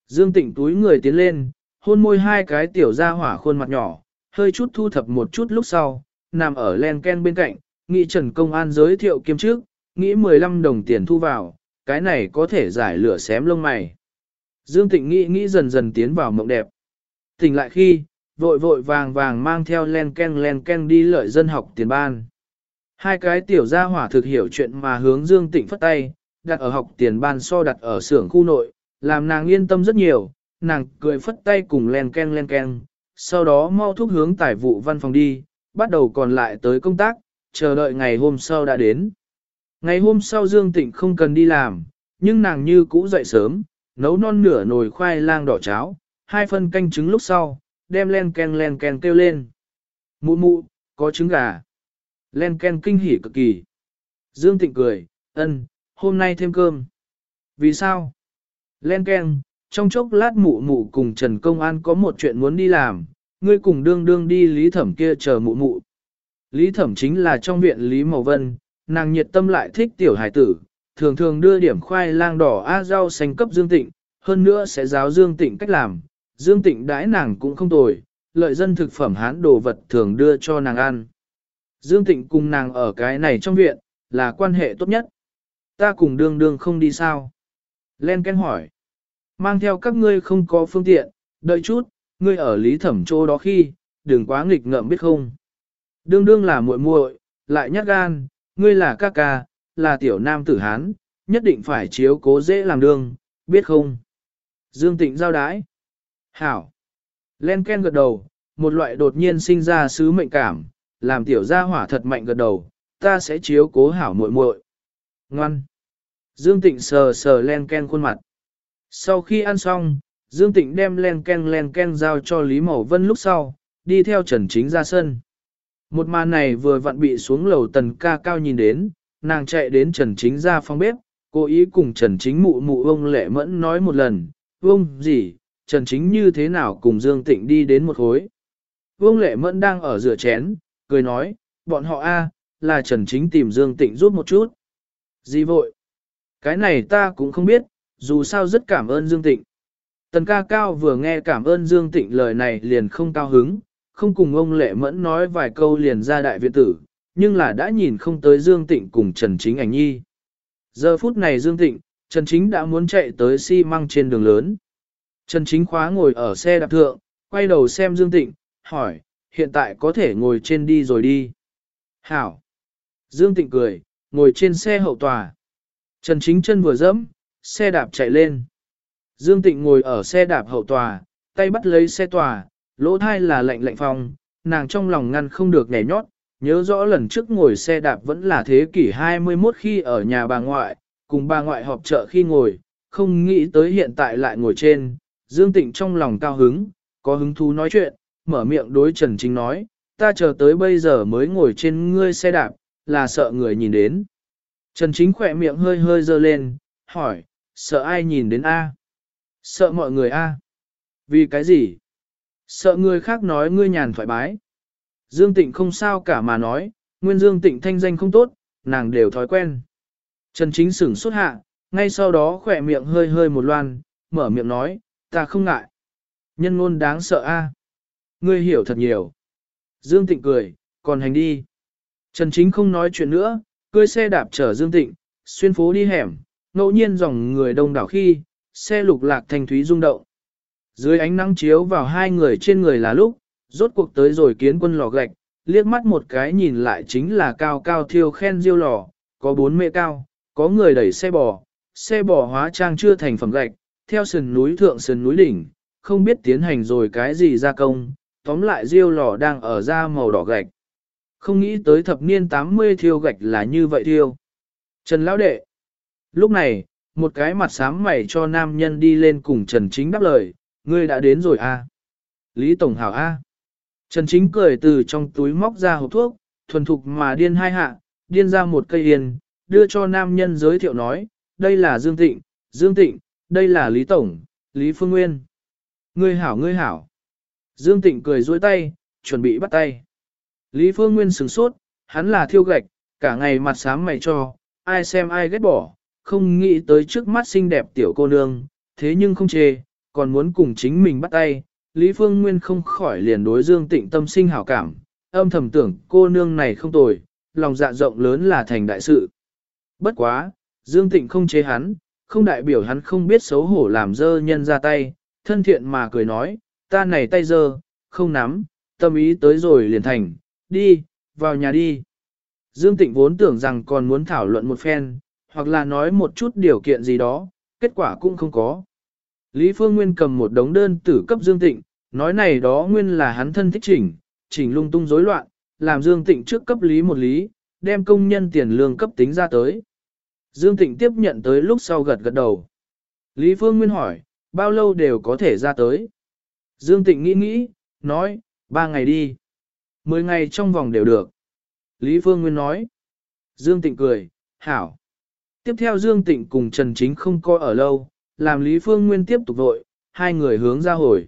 [SPEAKER 1] Dương Tịnh túi người tiến lên, hôn môi hai cái tiểu gia hỏa khuôn mặt nhỏ, hơi chút thu thập một chút lúc sau, nằm ở len ken bên cạnh, nghĩ Trần Công An giới thiệu kiêm trước, nghĩ 15 đồng tiền thu vào, cái này có thể giải lửa xém lông mày. Dương Tịnh nghĩ nghĩ dần dần tiến vào mộng đẹp. Tỉnh lại khi, vội vội vàng vàng mang theo len ken len ken đi lợi dân học tiền ban. Hai cái tiểu gia hỏa thực hiểu chuyện mà hướng Dương Tịnh phất tay, đặt ở học tiền ban so đặt ở xưởng khu nội, làm nàng yên tâm rất nhiều, nàng cười phất tay cùng len ken len ken, sau đó mau thúc hướng tài vụ văn phòng đi, bắt đầu còn lại tới công tác, chờ đợi ngày hôm sau đã đến. Ngày hôm sau Dương Tịnh không cần đi làm, nhưng nàng như cũ dậy sớm, nấu non nửa nồi khoai lang đỏ cháo, hai phân canh trứng lúc sau, đem len ken len ken kêu lên. Mụ mụ, có trứng gà. Len ken kinh hỉ cực kỳ. Dương Tịnh cười, ân, hôm nay thêm cơm. Vì sao? Len ken, trong chốc lát mụ mụ cùng Trần Công An có một chuyện muốn đi làm, ngươi cùng đương đương đi lý thẩm kia chờ mụ mụ. Lý thẩm chính là trong viện Lý Mậu Vân, nàng nhiệt tâm lại thích tiểu hải tử, thường thường đưa điểm khoai lang đỏ a rau xanh cấp Dương Tịnh, hơn nữa sẽ giáo Dương Tịnh cách làm, Dương Tịnh đãi nàng cũng không tồi, lợi dân thực phẩm hán đồ vật thường đưa cho nàng ăn. Dương Tịnh cùng nàng ở cái này trong viện, là quan hệ tốt nhất. Ta cùng đương đương không đi sao? Len Ken hỏi. Mang theo các ngươi không có phương tiện, đợi chút, ngươi ở lý thẩm chỗ đó khi, đừng quá nghịch ngợm biết không. Đương đương là muội muội, lại nhát gan, ngươi là ca ca, là tiểu nam tử hán, nhất định phải chiếu cố dễ làm đương, biết không? Dương Tịnh giao đái. Hảo. Len Ken gật đầu, một loại đột nhiên sinh ra sứ mệnh cảm, làm tiểu gia hỏa thật mạnh gật đầu, ta sẽ chiếu cố hảo muội muội. Ngoan. Dương Tịnh sờ sờ Len Ken khuôn mặt. Sau khi ăn xong, Dương Tịnh đem Len Ken Len Ken giao cho Lý Mậu Vân lúc sau, đi theo Trần Chính ra sân. Một màn này vừa vặn bị xuống lầu tần ca cao nhìn đến, nàng chạy đến Trần Chính ra phòng bếp, cố ý cùng Trần Chính mụ mụ ông lệ mẫn nói một lần, ông gì, Trần Chính như thế nào cùng Dương Tịnh đi đến một khối. Vương Lệ Mẫn đang ở rửa chén, cười nói, bọn họ a là Trần Chính tìm Dương Tịnh giúp một chút. Gì vội? Cái này ta cũng không biết, dù sao rất cảm ơn Dương Tịnh. Tần ca cao vừa nghe cảm ơn Dương Tịnh lời này liền không cao hứng, không cùng ông Lệ Mẫn nói vài câu liền ra đại viện tử, nhưng là đã nhìn không tới Dương Tịnh cùng Trần Chính ảnh nhi. Giờ phút này Dương Tịnh, Trần Chính đã muốn chạy tới xi si măng trên đường lớn. Trần Chính Khóa ngồi ở xe đạp thượng, quay đầu xem Dương Tịnh, hỏi, hiện tại có thể ngồi trên đi rồi đi. Hảo. Dương Tịnh cười, ngồi trên xe hậu tòa. Trần Chính chân vừa dẫm, xe đạp chạy lên. Dương Tịnh ngồi ở xe đạp hậu tòa, tay bắt lấy xe tòa, lỗ thai là lạnh lạnh phong, nàng trong lòng ngăn không được nhảy nhót, nhớ rõ lần trước ngồi xe đạp vẫn là thế kỷ 21 khi ở nhà bà ngoại, cùng bà ngoại họp chợ khi ngồi, không nghĩ tới hiện tại lại ngồi trên, Dương Tịnh trong lòng cao hứng, có hứng thú nói chuyện, mở miệng đối Trần Chính nói, ta chờ tới bây giờ mới ngồi trên ngươi xe đạp, là sợ người nhìn đến. Trần Chính khỏe miệng hơi hơi dơ lên, hỏi, sợ ai nhìn đến A? Sợ mọi người A? Vì cái gì? Sợ người khác nói ngươi nhàn thoải bái. Dương Tịnh không sao cả mà nói, nguyên Dương Tịnh thanh danh không tốt, nàng đều thói quen. Trần Chính sửng xuất hạ, ngay sau đó khỏe miệng hơi hơi một loan, mở miệng nói, ta không ngại. Nhân ngôn đáng sợ a. Ngươi hiểu thật nhiều. Dương Tịnh cười, còn hành đi. Trần Chính không nói chuyện nữa, cưỡi xe đạp chở Dương Tịnh, xuyên phố đi hẻm, ngẫu nhiên dòng người đông đảo khi, xe lục lạc thanh thúy rung động. Dưới ánh nắng chiếu vào hai người trên người là lúc, rốt cuộc tới rồi kiến quân lò gạch, liếc mắt một cái nhìn lại chính là cao cao thiêu khen diêu lò, có bốn mẹ cao, có người đẩy xe bò, xe bò hóa trang chưa thành phẩm gạch, theo sườn núi thượng sườn núi đỉnh, không biết tiến hành rồi cái gì gia công, tóm lại diêu lò đang ở da màu đỏ gạch. Không nghĩ tới thập niên 80 thiêu gạch là như vậy thiêu. Trần Lão Đệ. Lúc này, một cái mặt sám mày cho nam nhân đi lên cùng Trần Chính đáp lời, ngươi đã đến rồi à? Lý Tổng Hảo A. Trần Chính cười từ trong túi móc ra hộp thuốc, thuần thục mà điên hai hạ, điên ra một cây yên, đưa cho nam nhân giới thiệu nói, đây là Dương Tịnh, Dương Tịnh, đây là Lý Tổng, Lý Phương Nguyên. Ngươi hảo ngươi hảo. Dương Tịnh cười dối tay, chuẩn bị bắt tay. Lý Phương Nguyên sửng sốt, hắn là thiêu gạch, cả ngày mặt sám mày cho, ai xem ai ghét bỏ, không nghĩ tới trước mắt xinh đẹp tiểu cô nương, thế nhưng không chê, còn muốn cùng chính mình bắt tay. Lý Phương Nguyên không khỏi liền đối Dương Tịnh tâm sinh hảo cảm, âm thầm tưởng cô nương này không tồi, lòng dạ rộng lớn là thành đại sự. Bất quá, Dương Tịnh không chế hắn, không đại biểu hắn không biết xấu hổ làm dơ nhân ra tay, thân thiện mà cười nói, ta này tay dơ, không nắm, tâm ý tới rồi liền thành, đi, vào nhà đi. Dương Tịnh vốn tưởng rằng còn muốn thảo luận một phen, hoặc là nói một chút điều kiện gì đó, kết quả cũng không có. Lý Phương Nguyên cầm một đống đơn tử cấp Dương Tịnh, nói này đó nguyên là hắn thân thích chỉnh, chỉnh lung tung rối loạn, làm Dương Tịnh trước cấp lý một lý, đem công nhân tiền lương cấp tính ra tới. Dương Tịnh tiếp nhận tới lúc sau gật gật đầu. Lý Phương Nguyên hỏi, bao lâu đều có thể ra tới? Dương Tịnh nghĩ nghĩ, nói, ba ngày đi. Mười ngày trong vòng đều được. Lý Phương Nguyên nói. Dương Tịnh cười, hảo. Tiếp theo Dương Tịnh cùng Trần Chính không coi ở lâu, làm Lý Phương Nguyên tiếp tục vội, hai người hướng ra hồi.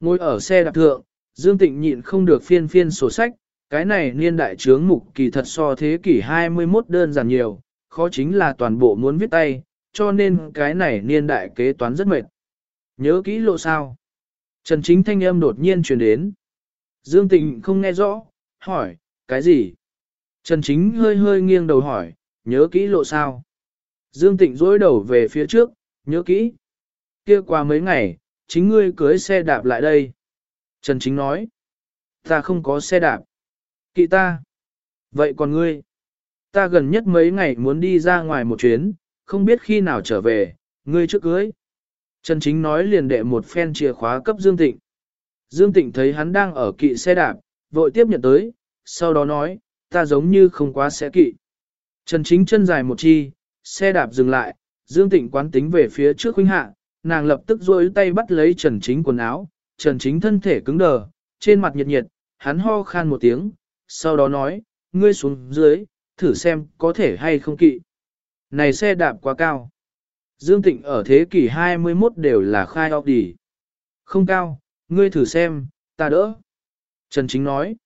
[SPEAKER 1] Ngồi ở xe đạp thượng, Dương Tịnh nhịn không được phiên phiên sổ sách, cái này niên đại trướng mục kỳ thật so thế kỷ 21 đơn giản nhiều, khó chính là toàn bộ muốn viết tay, cho nên cái này niên đại kế toán rất mệt. Nhớ kỹ lộ sao? Trần Chính thanh âm đột nhiên truyền đến. Dương Tịnh không nghe rõ, hỏi, cái gì? Trần Chính hơi hơi nghiêng đầu hỏi, nhớ kỹ lộ sao? Dương Tịnh dối đầu về phía trước, nhớ kỹ. Kia qua mấy ngày, chính ngươi cưới xe đạp lại đây. Trần Chính nói, ta không có xe đạp. Kỵ ta. Vậy còn ngươi? Ta gần nhất mấy ngày muốn đi ra ngoài một chuyến, không biết khi nào trở về, ngươi trước cưới. Trần Chính nói liền đệ một phen chìa khóa cấp Dương Tịnh. Dương Tịnh thấy hắn đang ở kỵ xe đạp, vội tiếp nhận tới, sau đó nói, ta giống như không quá sẽ kỵ. Trần Chính chân dài một chi, xe đạp dừng lại, Dương Tịnh quán tính về phía trước huynh hạ, nàng lập tức duỗi tay bắt lấy Trần Chính quần áo, Trần Chính thân thể cứng đờ, trên mặt nhiệt nhiệt, hắn ho khan một tiếng, sau đó nói, ngươi xuống dưới, thử xem có thể hay không kỵ. Này xe đạp quá cao. Dương Tịnh ở thế kỷ 21 đều là khai học đỉ. Không cao, ngươi thử xem, ta đỡ. Trần Chính nói.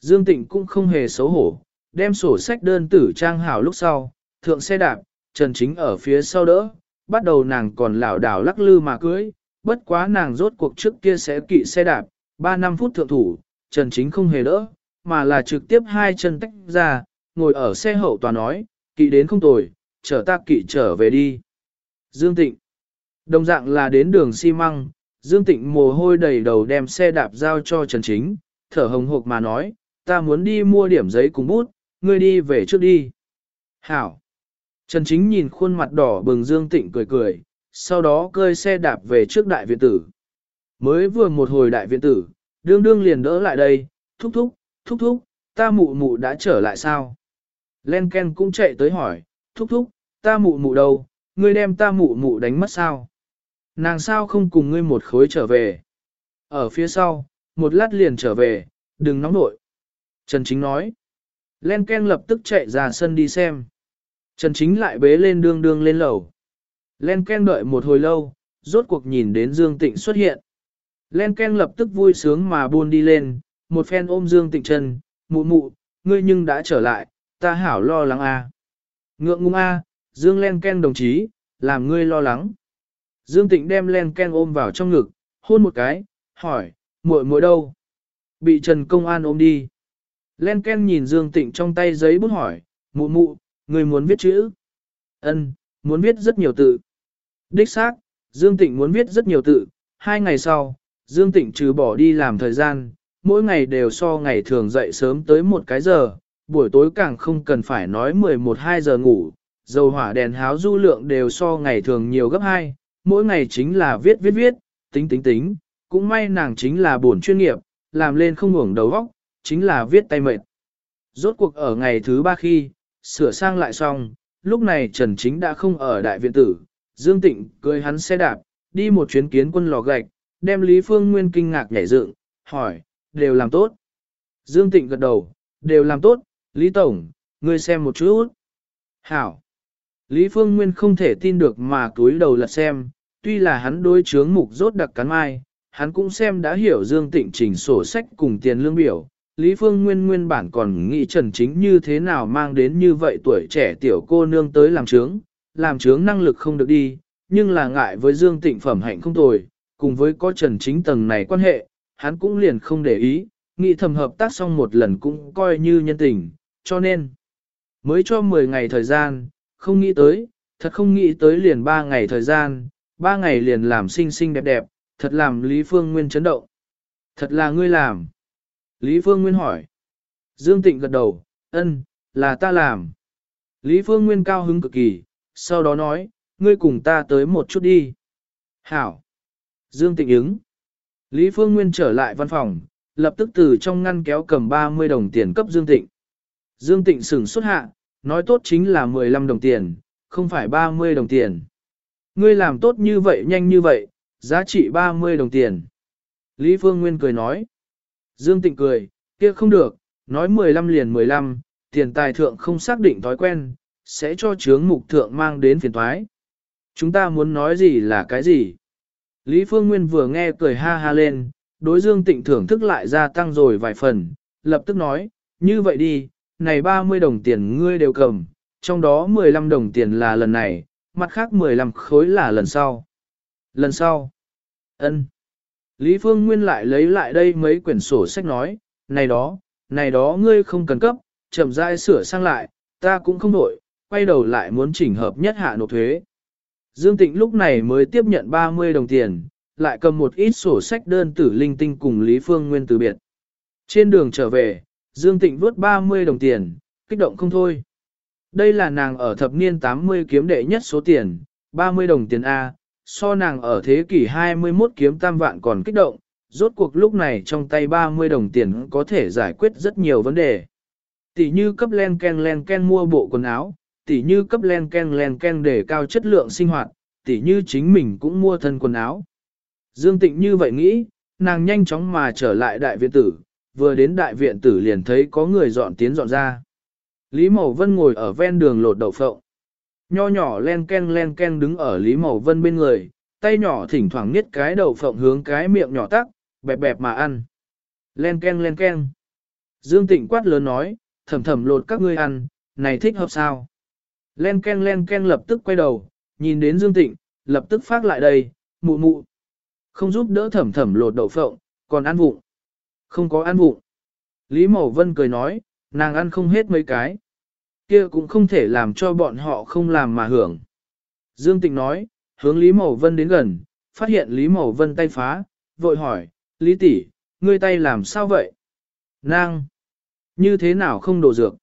[SPEAKER 1] Dương Tịnh cũng không hề xấu hổ, đem sổ sách đơn tử trang hảo lúc sau, thượng xe đạp, Trần Chính ở phía sau đỡ, bắt đầu nàng còn lảo đảo lắc lư mà cưới, bất quá nàng rốt cuộc trước kia sẽ kỵ xe đạp, 3 năm phút thượng thủ, Trần Chính không hề đỡ, mà là trực tiếp hai chân tách ra, ngồi ở xe hậu tòa nói, kỵ đến không tồi, chở ta kỵ trở về đi. Dương Tịnh Đồng dạng là đến đường xi măng, Dương Tịnh mồ hôi đầy đầu đem xe đạp giao cho Trần Chính, thở hồng hộc mà nói, ta muốn đi mua điểm giấy cùng bút, ngươi đi về trước đi. Hảo! Trần Chính nhìn khuôn mặt đỏ bừng Dương Tịnh cười cười, sau đó cơi xe đạp về trước đại viện tử. Mới vừa một hồi đại viện tử, đương đương liền đỡ lại đây, thúc thúc, thúc thúc, ta mụ mụ đã trở lại sao? Len Ken cũng chạy tới hỏi, thúc thúc, ta mụ mụ đâu, ngươi đem ta mụ mụ đánh mất sao? Nàng sao không cùng ngươi một khối trở về? Ở phía sau, một lát liền trở về, đừng nóng nội. Trần Chính nói. Len Ken lập tức chạy ra sân đi xem. Trần Chính lại bế lên đương đương lên lầu. Len Ken đợi một hồi lâu, rốt cuộc nhìn đến Dương Tịnh xuất hiện. Len Ken lập tức vui sướng mà buôn đi lên, một phen ôm Dương Tịnh chân, mụ mụ, ngươi nhưng đã trở lại, ta hảo lo lắng a. À. Ngượng ngung a, à, Dương Len Ken đồng chí, làm ngươi lo lắng. Dương Tịnh đem Len Ken ôm vào trong ngực, hôn một cái, hỏi, muội muội đâu? Bị Trần Công An ôm đi. Len Ken nhìn Dương Tịnh trong tay giấy bút hỏi, mụ mụ, ngươi muốn viết chữ? Ân, muốn viết rất nhiều tự. Đích xác, Dương Tịnh muốn viết rất nhiều tự. Hai ngày sau, Dương Tịnh trừ bỏ đi làm thời gian, mỗi ngày đều so ngày thường dậy sớm tới một cái giờ, buổi tối càng không cần phải nói 11-2 giờ ngủ, dầu hỏa đèn háo du lượng đều so ngày thường nhiều gấp 2, mỗi ngày chính là viết viết viết, tính tính tính, cũng may nàng chính là buồn chuyên nghiệp, làm lên không ngủng đầu óc, chính là viết tay mệt. Rốt cuộc ở ngày thứ ba khi, sửa sang lại xong, lúc này Trần Chính đã không ở đại viện tử, Dương Tịnh cưới hắn xe đạp, đi một chuyến kiến quân lò gạch, đem Lý Phương Nguyên kinh ngạc nhảy dựng, hỏi, đều làm tốt. Dương Tịnh gật đầu, đều làm tốt, Lý Tổng, ngươi xem một chút. Hảo. Lý Phương Nguyên không thể tin được mà túi đầu lật xem, tuy là hắn đối chướng mục rốt đặc cắn mai, hắn cũng xem đã hiểu Dương Tịnh chỉnh sổ sách cùng tiền lương biểu. Lý Phương Nguyên nguyên bản còn nghĩ Trần Chính như thế nào mang đến như vậy tuổi trẻ tiểu cô nương tới làm trướng, làm trướng năng lực không được đi, nhưng là ngại với Dương Tịnh phẩm hạnh không tồi, cùng với có Trần Chính tầng này quan hệ, hắn cũng liền không để ý, nghĩ thầm hợp tác xong một lần cũng coi như nhân tình, cho nên mới cho 10 ngày thời gian, không nghĩ tới, thật không nghĩ tới liền 3 ngày thời gian, 3 ngày liền làm xinh xinh đẹp đẹp, thật làm Lý Phương Nguyên chấn động. Thật là ngươi làm. Lý Phương Nguyên hỏi. Dương Tịnh gật đầu, ân, là ta làm. Lý Phương Nguyên cao hứng cực kỳ, sau đó nói, ngươi cùng ta tới một chút đi. Hảo. Dương Tịnh ứng. Lý Phương Nguyên trở lại văn phòng, lập tức từ trong ngăn kéo cầm 30 đồng tiền cấp Dương Tịnh. Dương Tịnh sửng xuất hạ, nói tốt chính là 15 đồng tiền, không phải 30 đồng tiền. Ngươi làm tốt như vậy nhanh như vậy, giá trị 30 đồng tiền. Lý Phương Nguyên cười nói. Dương Tịnh cười, kia không được, nói 15 liền 15, tiền tài thượng không xác định thói quen, sẽ cho chướng mục thượng mang đến phiền thoái. Chúng ta muốn nói gì là cái gì? Lý Phương Nguyên vừa nghe cười ha ha lên, đối Dương Tịnh thưởng thức lại gia tăng rồi vài phần, lập tức nói, như vậy đi, này 30 đồng tiền ngươi đều cầm, trong đó 15 đồng tiền là lần này, mặt khác 15 khối là lần sau. Lần sau. ân. Lý Phương Nguyên lại lấy lại đây mấy quyển sổ sách nói, này đó, này đó ngươi không cần cấp, chậm rãi sửa sang lại, ta cũng không đổi, quay đầu lại muốn chỉnh hợp nhất hạ nộp thuế. Dương Tịnh lúc này mới tiếp nhận 30 đồng tiền, lại cầm một ít sổ sách đơn tử linh tinh cùng Lý Phương Nguyên từ biệt. Trên đường trở về, Dương Tịnh vớt 30 đồng tiền, kích động không thôi. Đây là nàng ở thập niên 80 kiếm đệ nhất số tiền, 30 đồng tiền A, so nàng ở thế kỷ 21 kiếm tam vạn còn kích động, rốt cuộc lúc này trong tay 30 đồng tiền có thể giải quyết rất nhiều vấn đề. Tỷ như cấp len ken len ken mua bộ quần áo, tỷ như cấp len ken len ken để cao chất lượng sinh hoạt, tỷ như chính mình cũng mua thân quần áo. Dương Tịnh như vậy nghĩ, nàng nhanh chóng mà trở lại đại viện tử, vừa đến đại viện tử liền thấy có người dọn tiến dọn ra. Lý Mậu Vân ngồi ở ven đường lột đậu phộng. Nho nhỏ len ken len ken đứng ở Lý Mậu Vân bên người, tay nhỏ thỉnh thoảng niết cái đầu phộng hướng cái miệng nhỏ tắc, bẹp bẹp mà ăn. Len ken len ken. Dương Tịnh quát lớn nói, thầm thầm lột các ngươi ăn, này thích hợp sao? Len ken len ken lập tức quay đầu, nhìn đến Dương Tịnh, lập tức phát lại đây, mụ mụ. Không giúp đỡ thầm thầm lột đậu phộng, còn ăn vụng. Không có ăn vụng. Lý Mậu Vân cười nói, nàng ăn không hết mấy cái kia cũng không thể làm cho bọn họ không làm mà hưởng. Dương Tịnh nói, hướng Lý Mậu Vân đến gần, phát hiện Lý Mậu Vân tay phá, vội hỏi, Lý tỷ, ngươi tay làm sao vậy? Nang, như thế nào không đổ dược?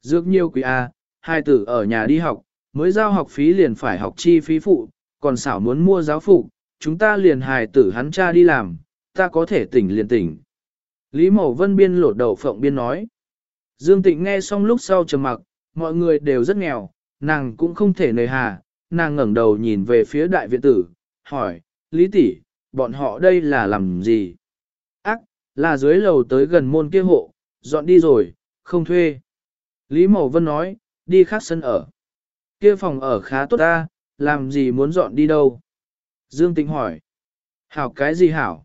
[SPEAKER 1] Dược nhiều quý a, à, hai tử ở nhà đi học, mới giao học phí liền phải học chi phí phụ, còn xảo muốn mua giáo phụ, chúng ta liền hài tử hắn cha đi làm, ta có thể tỉnh liền tỉnh. Lý Mậu Vân biên lột đầu phộng biên nói. Dương Tịnh nghe xong lúc sau trầm mặc, mọi người đều rất nghèo, nàng cũng không thể nề hà, nàng ngẩng đầu nhìn về phía đại viện tử, hỏi, Lý tỷ, bọn họ đây là làm gì? Ác, là dưới lầu tới gần môn kia hộ, dọn đi rồi, không thuê. Lý Mậu Vân nói, đi khác sân ở. Kia phòng ở khá tốt ta, làm gì muốn dọn đi đâu? Dương Tĩnh hỏi. Hảo cái gì hảo?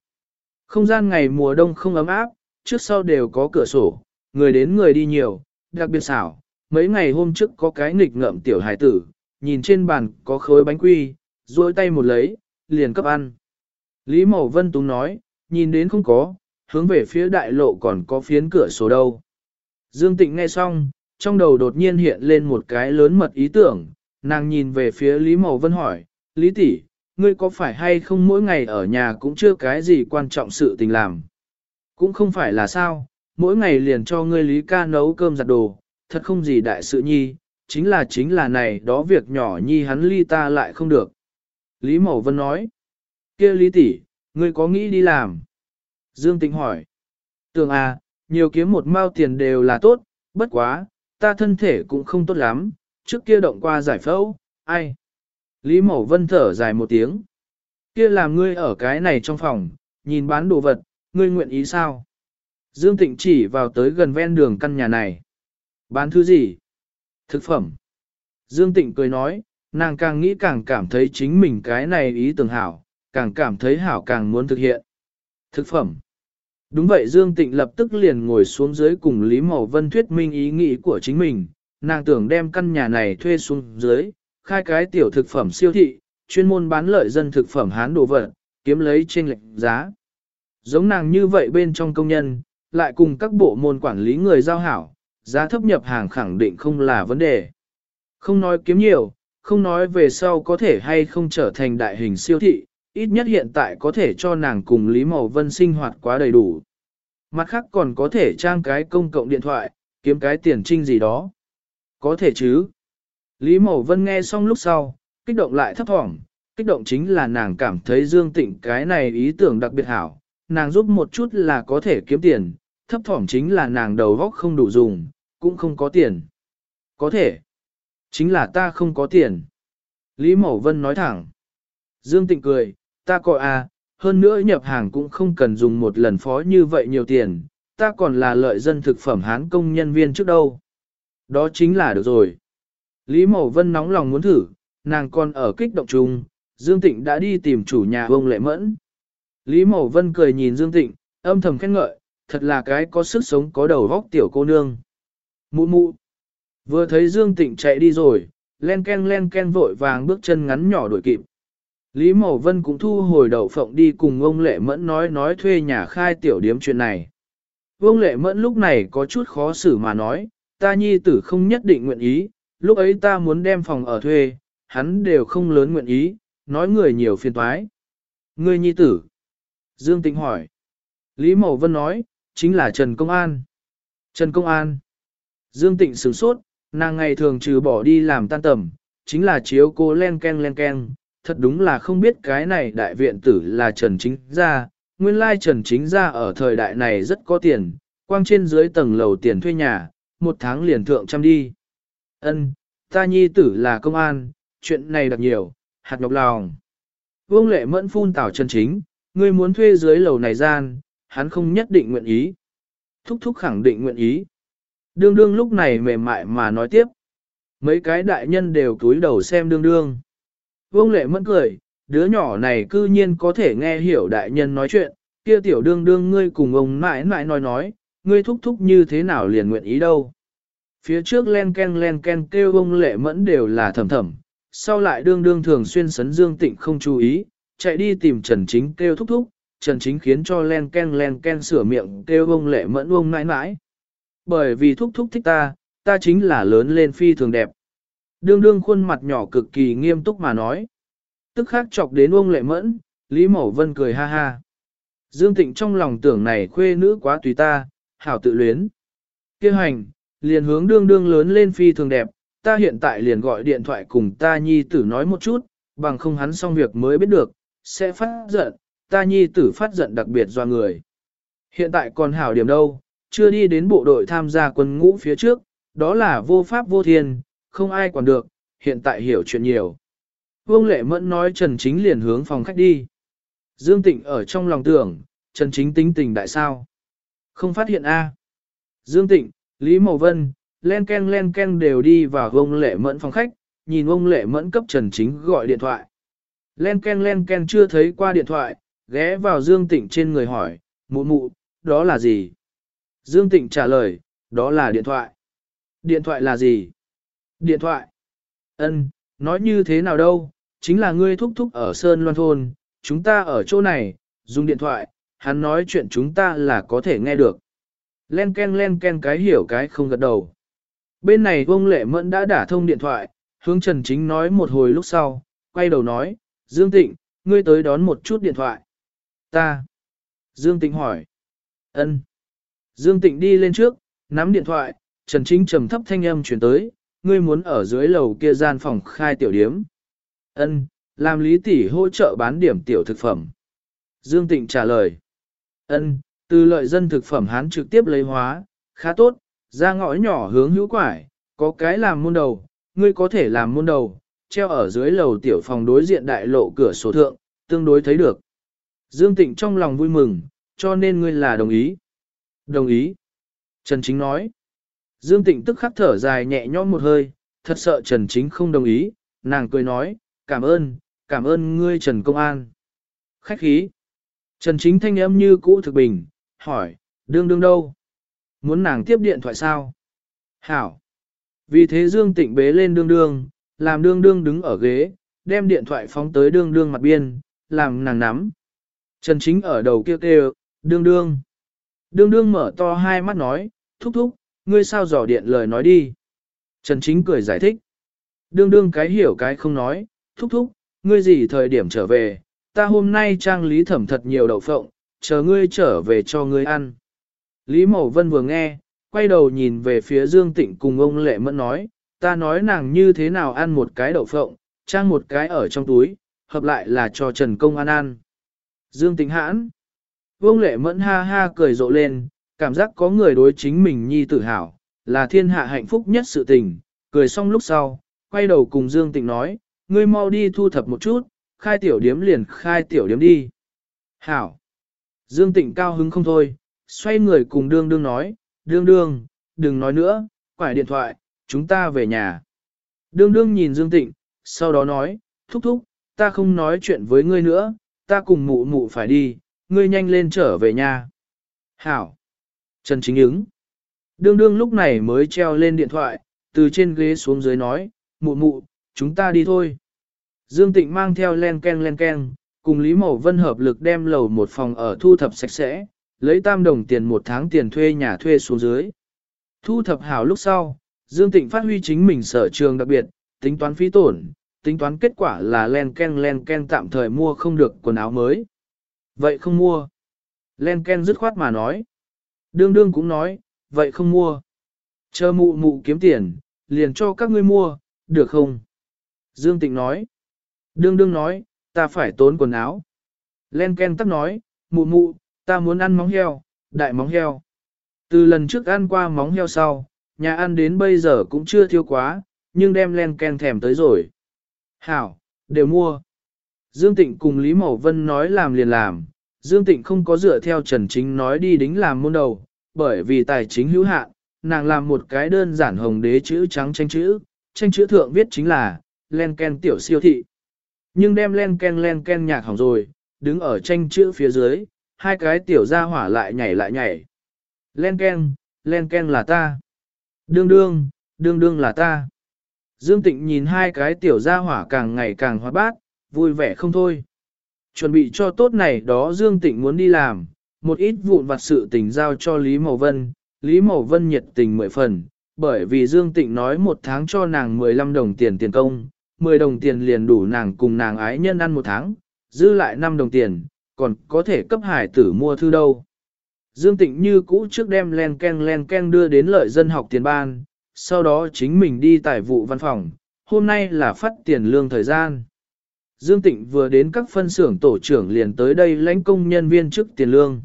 [SPEAKER 1] Không gian ngày mùa đông không ấm áp, trước sau đều có cửa sổ, người đến người đi nhiều, đặc biệt xảo. Mấy ngày hôm trước có cái nghịch ngợm tiểu hải tử, nhìn trên bàn có khối bánh quy, duỗi tay một lấy, liền cấp ăn. Lý Mậu Vân Tú nói, nhìn đến không có, hướng về phía đại lộ còn có phiến cửa sổ đâu. Dương Tịnh nghe xong, trong đầu đột nhiên hiện lên một cái lớn mật ý tưởng, nàng nhìn về phía Lý Mậu Vân hỏi, Lý tỷ, ngươi có phải hay không mỗi ngày ở nhà cũng chưa cái gì quan trọng sự tình làm. Cũng không phải là sao, mỗi ngày liền cho ngươi Lý ca nấu cơm giặt đồ, thật không gì đại sự nhi, chính là chính là này đó việc nhỏ nhi hắn ly ta lại không được. Lý Mậu Vân nói, kia Lý tỷ, ngươi có nghĩ đi làm? Dương Tĩnh hỏi, tưởng à, nhiều kiếm một mao tiền đều là tốt, bất quá, ta thân thể cũng không tốt lắm, trước kia động qua giải phẫu, ai? Lý Mậu Vân thở dài một tiếng. Kia làm ngươi ở cái này trong phòng, nhìn bán đồ vật, ngươi nguyện ý sao? Dương Tịnh chỉ vào tới gần ven đường căn nhà này. Bán thứ gì? Thực phẩm. Dương Tịnh cười nói, nàng càng nghĩ càng cảm thấy chính mình cái này ý tưởng hảo, càng cảm thấy hảo càng muốn thực hiện. Thực phẩm. Đúng vậy Dương Tịnh lập tức liền ngồi xuống dưới cùng Lý Mậu Vân thuyết minh ý nghĩ của chính mình, nàng tưởng đem căn nhà này thuê xuống dưới, khai cái tiểu thực phẩm siêu thị, chuyên môn bán lợi dân thực phẩm hán đồ vật, kiếm lấy trên lệnh giá. Giống nàng như vậy bên trong công nhân, lại cùng các bộ môn quản lý người giao hảo, giá thấp nhập hàng khẳng định không là vấn đề. Không nói kiếm nhiều, không nói về sau có thể hay không trở thành đại hình siêu thị, ít nhất hiện tại có thể cho nàng cùng Lý Mậu Vân sinh hoạt quá đầy đủ. Mặt khác còn có thể trang cái công cộng điện thoại, kiếm cái tiền trinh gì đó. Có thể chứ. Lý Mậu Vân nghe xong lúc sau, kích động lại thấp thỏm, kích động chính là nàng cảm thấy Dương Tịnh cái này ý tưởng đặc biệt hảo, nàng giúp một chút là có thể kiếm tiền, thấp thỏm chính là nàng đầu góc không đủ dùng, cũng không có tiền. Có thể. Chính là ta không có tiền. Lý Mậu Vân nói thẳng. Dương Tịnh cười, ta có à, hơn nữa nhập hàng cũng không cần dùng một lần phó như vậy nhiều tiền, ta còn là lợi dân thực phẩm hán công nhân viên trước đâu. Đó chính là được rồi. Lý Mậu Vân nóng lòng muốn thử, nàng còn ở kích động chung, Dương Tịnh đã đi tìm chủ nhà ông Lệ Mẫn. Lý Mậu Vân cười nhìn Dương Tịnh, âm thầm khen ngợi, thật là cái có sức sống có đầu vóc tiểu cô nương. Mụ mụ. Vừa thấy Dương Tịnh chạy đi rồi, len ken len ken vội vàng bước chân ngắn nhỏ đuổi kịp. Lý Mậu Vân cũng thu hồi đậu phộng đi cùng ông Lệ Mẫn nói nói thuê nhà khai tiểu điếm chuyện này. Ông Lệ Mẫn lúc này có chút khó xử mà nói, ta nhi tử không nhất định nguyện ý, lúc ấy ta muốn đem phòng ở thuê, hắn đều không lớn nguyện ý, nói người nhiều phiền toái. Người nhi tử. Dương Tịnh hỏi. Lý Mậu Vân nói, chính là Trần Công An. Trần Công An. Dương Tịnh sửng sốt, nàng ngày thường trừ bỏ đi làm tan tầm, chính là chiếu cô len ken len ken, thật đúng là không biết cái này đại viện tử là Trần Chính Gia. Nguyên lai Trần Chính Gia ở thời đại này rất có tiền, quang trên dưới tầng lầu tiền thuê nhà, một tháng liền thượng trăm đi. Ân, ta nhi tử là công an, chuyện này đặc nhiều, hạt nhọc lòng. Vương lệ mẫn phun tảo Trần Chính, ngươi muốn thuê dưới lầu này gian, hắn không nhất định nguyện ý. Thúc thúc khẳng định nguyện ý. Đương đương lúc này mềm mại mà nói tiếp. Mấy cái đại nhân đều cúi đầu xem đương đương. Vương lệ mẫn cười, đứa nhỏ này cư nhiên có thể nghe hiểu đại nhân nói chuyện, kia tiểu đương đương ngươi cùng ông mãi mãi nói nói, ngươi thúc thúc như thế nào liền nguyện ý đâu. Phía trước len ken len ken kêu ông lệ mẫn đều là thầm thầm, sau lại đương đương thường xuyên sấn dương tịnh không chú ý, chạy đi tìm Trần Chính kêu thúc thúc, Trần Chính khiến cho len ken len ken sửa miệng kêu ông lệ mẫn ông mãi mãi. Bởi vì thúc thúc thích ta, ta chính là lớn lên phi thường đẹp. Đương đương khuôn mặt nhỏ cực kỳ nghiêm túc mà nói. Tức khắc chọc đến ông lệ mẫn, Lý Mẫu Vân cười ha ha. Dương Tịnh trong lòng tưởng này khuê nữ quá tùy ta, hảo tự luyến. Kêu hành, liền hướng đương đương lớn lên phi thường đẹp, ta hiện tại liền gọi điện thoại cùng ta nhi tử nói một chút, bằng không hắn xong việc mới biết được, sẽ phát giận, ta nhi tử phát giận đặc biệt do người. Hiện tại còn hảo điểm đâu, chưa đi đến bộ đội tham gia quân ngũ phía trước, đó là vô pháp vô thiên, không ai quản được, hiện tại hiểu chuyện nhiều. Vương Lệ Mẫn nói Trần Chính liền hướng phòng khách đi. Dương Tịnh ở trong lòng tưởng, Trần Chính tính tình đại sao? Không phát hiện A. Dương Tịnh, Lý Mậu Vân, len ken len ken đều đi vào ông Lệ Mẫn phòng khách, nhìn ông Lệ Mẫn cấp Trần Chính gọi điện thoại. Len ken len ken chưa thấy qua điện thoại, ghé vào Dương Tịnh trên người hỏi, mụ mụ, đó là gì? Dương Tịnh trả lời, đó là điện thoại. Điện thoại là gì? Điện thoại. Ân, nói như thế nào đâu, chính là ngươi thúc thúc ở Sơn Loan Thôn, chúng ta ở chỗ này, dùng điện thoại, hắn nói chuyện chúng ta là có thể nghe được. Len ken len ken cái hiểu cái không gật đầu. Bên này vông Lệ Mẫn đã đả thông điện thoại, hướng Trần Chính nói một hồi lúc sau, quay đầu nói, Dương Tịnh, ngươi tới đón một chút điện thoại. Ta. Dương Tịnh hỏi. Ân. Dương Tịnh đi lên trước, nắm điện thoại, Trần Chính trầm thấp thanh âm chuyển tới, ngươi muốn ở dưới lầu kia gian phòng khai tiểu điếm. Ân, làm lý tỷ hỗ trợ bán điểm tiểu thực phẩm. Dương Tịnh trả lời. Ân, từ lợi dân thực phẩm hắn trực tiếp lấy hóa, khá tốt, ra ngõ nhỏ hướng hữu quải, có cái làm môn đầu, ngươi có thể làm môn đầu, treo ở dưới lầu tiểu phòng đối diện đại lộ cửa sổ thượng, tương đối thấy được. Dương Tịnh trong lòng vui mừng, cho nên ngươi là đồng ý. Đồng ý. Trần Chính nói. Dương Tịnh tức khắc thở dài nhẹ nhõm một hơi, thật sợ Trần Chính không đồng ý, nàng cười nói, cảm ơn, cảm ơn ngươi Trần Công An. Khách khí. Trần Chính thanh âm như cũ thực bình, hỏi, đương đương đâu? Muốn nàng tiếp điện thoại sao? Hảo. Vì thế Dương Tịnh bế lên đương đương, làm đương đương đứng ở ghế, đem điện thoại phóng tới đương đương mặt biên, làm nàng nắm. Trần Chính ở đầu kêu kêu, đương đương. Đương đương mở to hai mắt nói, thúc thúc, ngươi sao dò điện lời nói đi. Trần Chính cười giải thích. Đương đương cái hiểu cái không nói, thúc thúc, ngươi gì thời điểm trở về, ta hôm nay trang lý thẩm thật nhiều đậu phộng, chờ ngươi trở về cho ngươi ăn. Lý Mậu Vân vừa nghe, quay đầu nhìn về phía Dương Tịnh cùng ông Lệ Mẫn nói, ta nói nàng như thế nào ăn một cái đậu phộng, trang một cái ở trong túi, hợp lại là cho Trần Công ăn ăn. Dương Tịnh hãn. Vương Lệ Mẫn ha ha cười rộ lên, cảm giác có người đối chính mình nhi tự hào, là thiên hạ hạnh phúc nhất sự tình, cười xong lúc sau, quay đầu cùng Dương Tịnh nói, ngươi mau đi thu thập một chút, khai tiểu điếm liền khai tiểu điếm đi. Hảo! Dương Tịnh cao hứng không thôi, xoay người cùng đương đương nói, đương đương, đừng nói nữa, quải điện thoại, chúng ta về nhà. Đương đương nhìn Dương Tịnh, sau đó nói, thúc thúc, ta không nói chuyện với ngươi nữa, ta cùng mụ mụ phải đi, ngươi nhanh lên trở về nhà. Hảo! Trần Chính ứng. Đương đương lúc này mới treo lên điện thoại, từ trên ghế xuống dưới nói, mụ mụ, chúng ta đi thôi. Dương Tịnh mang theo len ken len ken, cùng Lý Mậu Vân hợp lực đem lầu một phòng ở thu thập sạch sẽ, lấy tam đồng tiền một tháng tiền thuê nhà thuê xuống dưới. Thu thập hảo lúc sau, Dương Tịnh phát huy chính mình sở trường đặc biệt, tính toán phí tổn, tính toán kết quả là len ken len ken tạm thời mua không được quần áo mới. Vậy không mua. Len ken dứt khoát mà nói. Đương đương cũng nói, vậy không mua. Chờ mụ mụ kiếm tiền, liền cho các ngươi mua, được không? Dương Tịnh nói. Đương đương nói, ta phải tốn quần áo. Len Ken tắc nói, mụ mụ, ta muốn ăn móng heo, đại móng heo. Từ lần trước ăn qua móng heo sau, nhà ăn đến bây giờ cũng chưa thiếu quá, nhưng đem Len Ken thèm tới rồi. Hảo, đều mua. Dương Tịnh cùng Lý Mậu Vân nói làm liền làm, Dương Tịnh không có dựa theo Trần Chính nói đi đính làm môn đầu, bởi vì tài chính hữu hạn, nàng làm một cái đơn giản hồng đế chữ trắng tranh chữ, tranh chữ thượng viết chính là, len ken tiểu siêu thị. Nhưng đem len ken len ken nhạc hỏng rồi, đứng ở tranh chữ phía dưới, hai cái tiểu ra hỏa lại nhảy lại nhảy. Len ken, len ken là ta. Đương đương, đương đương là ta. Dương Tịnh nhìn hai cái tiểu gia hỏa càng ngày càng hoa bát, vui vẻ không thôi. Chuẩn bị cho tốt này đó Dương Tịnh muốn đi làm, một ít vụn vặt sự tình giao cho Lý Mậu Vân, Lý Mậu Vân nhiệt tình mười phần, bởi vì Dương Tịnh nói một tháng cho nàng 15 đồng tiền tiền công, 10 đồng tiền liền đủ nàng cùng nàng ái nhân ăn một tháng, dư lại 5 đồng tiền, còn có thể cấp hải tử mua thư đâu. Dương Tịnh như cũ trước đem len ken len ken đưa đến lợi dân học tiền ban, sau đó chính mình đi tài vụ văn phòng, hôm nay là phát tiền lương thời gian. Dương Tịnh vừa đến các phân xưởng tổ trưởng liền tới đây lãnh công nhân viên chức tiền lương.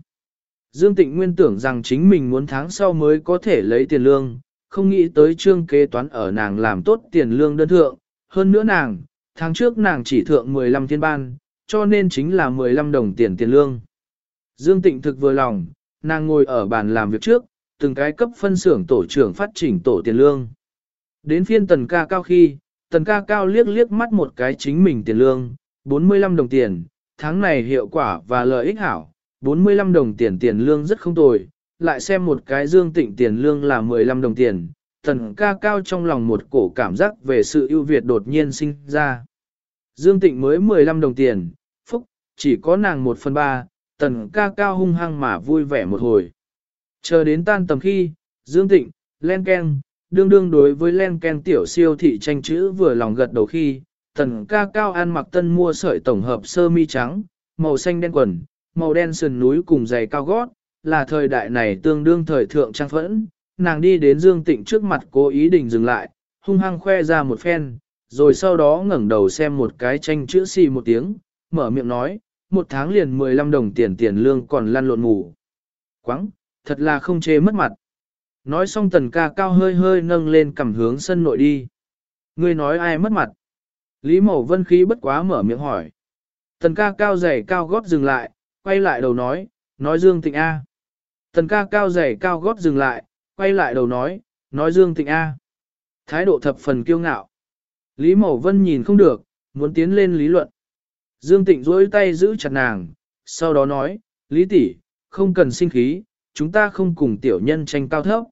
[SPEAKER 1] Dương Tịnh nguyên tưởng rằng chính mình muốn tháng sau mới có thể lấy tiền lương, không nghĩ tới trương kế toán ở nàng làm tốt tiền lương đơn thượng. Hơn nữa nàng, tháng trước nàng chỉ thượng 15 thiên ban, cho nên chính là 15 đồng tiền tiền lương. Dương Tịnh thực vừa lòng, nàng ngồi ở bàn làm việc trước, từng cái cấp phân xưởng tổ trưởng phát chỉnh tổ tiền lương. Đến phiên tần ca cao khi, tần ca cao liếc liếc mắt một cái chính mình tiền lương, 45 đồng tiền, tháng này hiệu quả và lợi ích hảo, 45 đồng tiền tiền lương rất không tồi, lại xem một cái dương tịnh tiền lương là 15 đồng tiền, tần ca cao trong lòng một cổ cảm giác về sự ưu việt đột nhiên sinh ra. Dương tịnh mới 15 đồng tiền, phúc, chỉ có nàng 1 phần 3, tần ca cao hung hăng mà vui vẻ một hồi. Chờ đến tan tầm khi, Dương tịnh, len ken, đương đương đối với len ken tiểu siêu thị tranh chữ vừa lòng gật đầu khi, tần ca cao ăn mặc tân mua sợi tổng hợp sơ mi trắng, màu xanh đen quần, màu đen sườn núi cùng giày cao gót, là thời đại này tương đương thời thượng trang phẫn, nàng đi đến Dương Tịnh trước mặt cố ý định dừng lại, hung hăng khoe ra một phen, rồi sau đó ngẩng đầu xem một cái tranh chữ xì một tiếng, mở miệng nói, một tháng liền 15 đồng tiền tiền lương còn lăn lộn ngủ. Quáng, thật là không chê mất mặt. Nói xong tần ca cao hơi hơi nâng lên cầm hướng sân nội đi. Ngươi nói ai mất mặt? Lý Mậu Vân khí bất quá mở miệng hỏi. Tần ca cao giày cao gót dừng lại, quay lại đầu nói, nói Dương Tịnh A. Tần ca cao giày cao gót dừng lại, quay lại đầu nói, nói Dương Tịnh A. Thái độ thập phần kiêu ngạo. Lý Mậu Vân nhìn không được, muốn tiến lên lý luận. Dương Tịnh duỗi tay giữ chặt nàng, sau đó nói, Lý tỷ, không cần sinh khí, chúng ta không cùng tiểu nhân tranh cao thấp.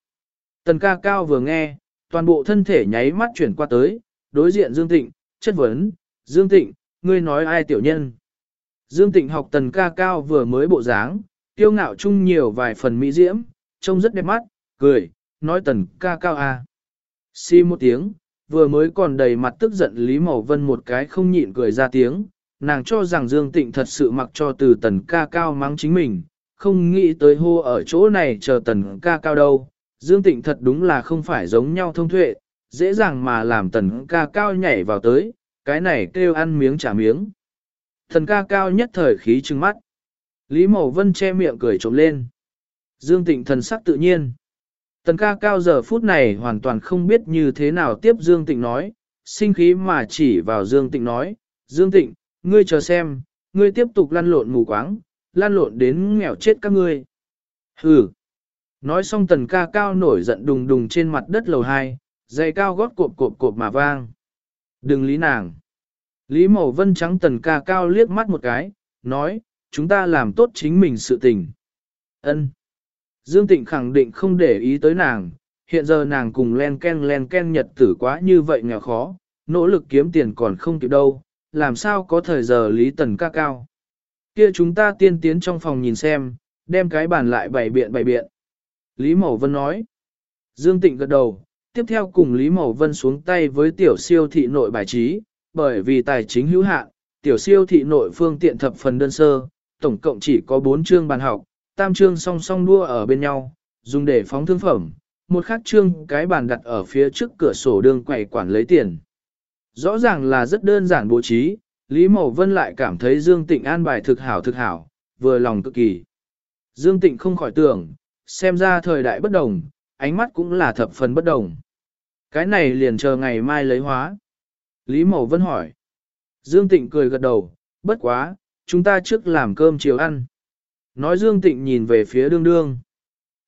[SPEAKER 1] Tần ca cao vừa nghe, toàn bộ thân thể nháy mắt chuyển qua tới, đối diện Dương Tịnh, chất vấn, Dương Tịnh, ngươi nói ai tiểu nhân? Dương Tịnh học tần ca cao vừa mới bộ dáng, tiêu ngạo chung nhiều vài phần mỹ diễm, trông rất đẹp mắt, cười, nói tần ca cao à. Xi một tiếng, vừa mới còn đầy mặt tức giận Lý Mậu Vân một cái không nhịn cười ra tiếng, nàng cho rằng Dương Tịnh thật sự mặc cho từ tần ca cao mắng chính mình, không nghĩ tới hô ở chỗ này chờ tần ca cao đâu. Dương Tịnh thật đúng là không phải giống nhau thông thuệ, dễ dàng mà làm tần ca cao nhảy vào tới, cái này kêu ăn miếng trả miếng. Thần ca cao nhất thời khí trừng mắt. Lý Mậu Vân che miệng cười trộm lên. Dương Tịnh thần sắc tự nhiên. Tần ca cao giờ phút này hoàn toàn không biết như thế nào tiếp Dương Tịnh nói, sinh khí mà chỉ vào Dương Tịnh nói, Dương Tịnh, ngươi chờ xem, ngươi tiếp tục lăn lộn mù quáng, lăn lộn đến nghèo chết các ngươi. Hừ. Nói xong tần ca cao nổi giận đùng đùng trên mặt đất lầu hai, giày cao gót cộp cộp cộp mà vang. Đừng lý nàng. Lý Mậu Vân trắng tần ca cao liếc mắt một cái, nói, chúng ta làm tốt chính mình sự tình. Ân. Dương Tịnh khẳng định không để ý tới nàng, hiện giờ nàng cùng len ken len ken nhật tử quá như vậy nghèo khó, nỗ lực kiếm tiền còn không kịp đâu, làm sao có thời giờ lý tần ca cao. Kia chúng ta tiên tiến trong phòng nhìn xem, đem cái bàn lại bày biện bày biện. Lý Mậu Vân nói. Dương Tịnh gật đầu, tiếp theo cùng Lý Mậu Vân xuống tay với tiểu siêu thị nội bài trí, bởi vì tài chính hữu hạn, tiểu siêu thị nội phương tiện thập phần đơn sơ, tổng cộng chỉ có 4 chương bàn học, tam chương song song đua ở bên nhau, dùng để phóng thương phẩm, một khác chương cái bàn đặt ở phía trước cửa sổ đường quầy quản lấy tiền. Rõ ràng là rất đơn giản bố trí, Lý Mậu Vân lại cảm thấy Dương Tịnh an bài thực hảo thực hảo, vừa lòng cực kỳ. Dương Tịnh không khỏi tưởng, xem ra thời đại bất đồng, ánh mắt cũng là thập phần bất đồng. Cái này liền chờ ngày mai lấy hóa. Lý Mậu Vân hỏi. Dương Tịnh cười gật đầu, bất quá, chúng ta trước làm cơm chiều ăn. Nói Dương Tịnh nhìn về phía đương đương.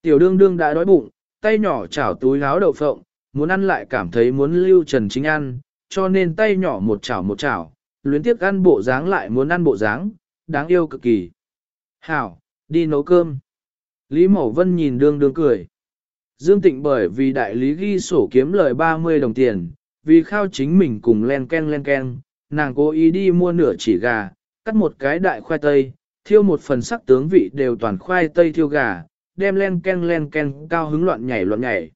[SPEAKER 1] Tiểu đương đương đã đói bụng, tay nhỏ chảo túi láo đậu phộng, muốn ăn lại cảm thấy muốn lưu trần chính ăn, cho nên tay nhỏ một chảo một chảo, luyến tiếc ăn bộ dáng lại muốn ăn bộ dáng, đáng yêu cực kỳ. Hảo, đi nấu cơm. Lý Mậu Vân nhìn đương đương cười. Dương Tịnh bởi vì đại lý ghi sổ kiếm lời 30 đồng tiền, vì khao chính mình cùng len ken len ken, nàng cố ý đi mua nửa chỉ gà, cắt một cái đại khoai tây, thiêu một phần sắc tướng vị đều toàn khoai tây thiêu gà, đem len ken len ken cao hứng loạn nhảy loạn nhảy.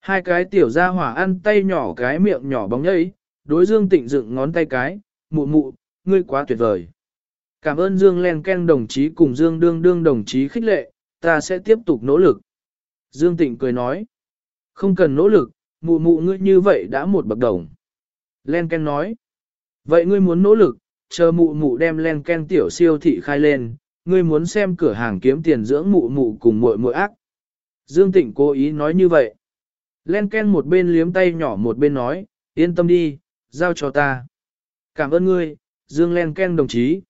[SPEAKER 1] Hai cái tiểu gia hỏa ăn tay nhỏ cái miệng nhỏ bóng nhây, đối Dương Tịnh dựng ngón tay cái, mụ mụ, ngươi quá tuyệt vời. Cảm ơn Dương len ken đồng chí cùng Dương đương đương đồng chí khích lệ, ta sẽ tiếp tục nỗ lực. Dương Tịnh cười nói, không cần nỗ lực, mụ mụ ngươi như vậy đã một bậc đồng. Len ken nói, vậy ngươi muốn nỗ lực, chờ mụ mụ đem len ken tiểu siêu thị khai lên, ngươi muốn xem cửa hàng kiếm tiền dưỡng mụ mụ cùng muội muội ác. Dương Tịnh cố ý nói như vậy. Len Ken một bên liếm tay nhỏ một bên nói, yên tâm đi, giao cho ta. Cảm ơn ngươi, Dương Len Ken đồng chí.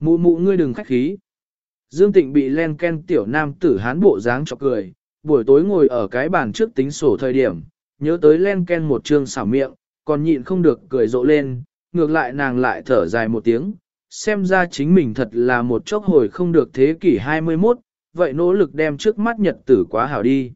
[SPEAKER 1] Mụ mụ ngươi đừng khách khí. Dương Tịnh bị Len Ken tiểu nam tử hán bộ dáng cho cười, buổi tối ngồi ở cái bàn trước tính sổ thời điểm, nhớ tới Len Ken một trương xảo miệng, còn nhịn không được cười rộ lên, ngược lại nàng lại thở dài một tiếng, xem ra chính mình thật là một chốc hồi không được thế kỷ 21, vậy nỗ lực đem trước mắt nhật tử quá hảo đi.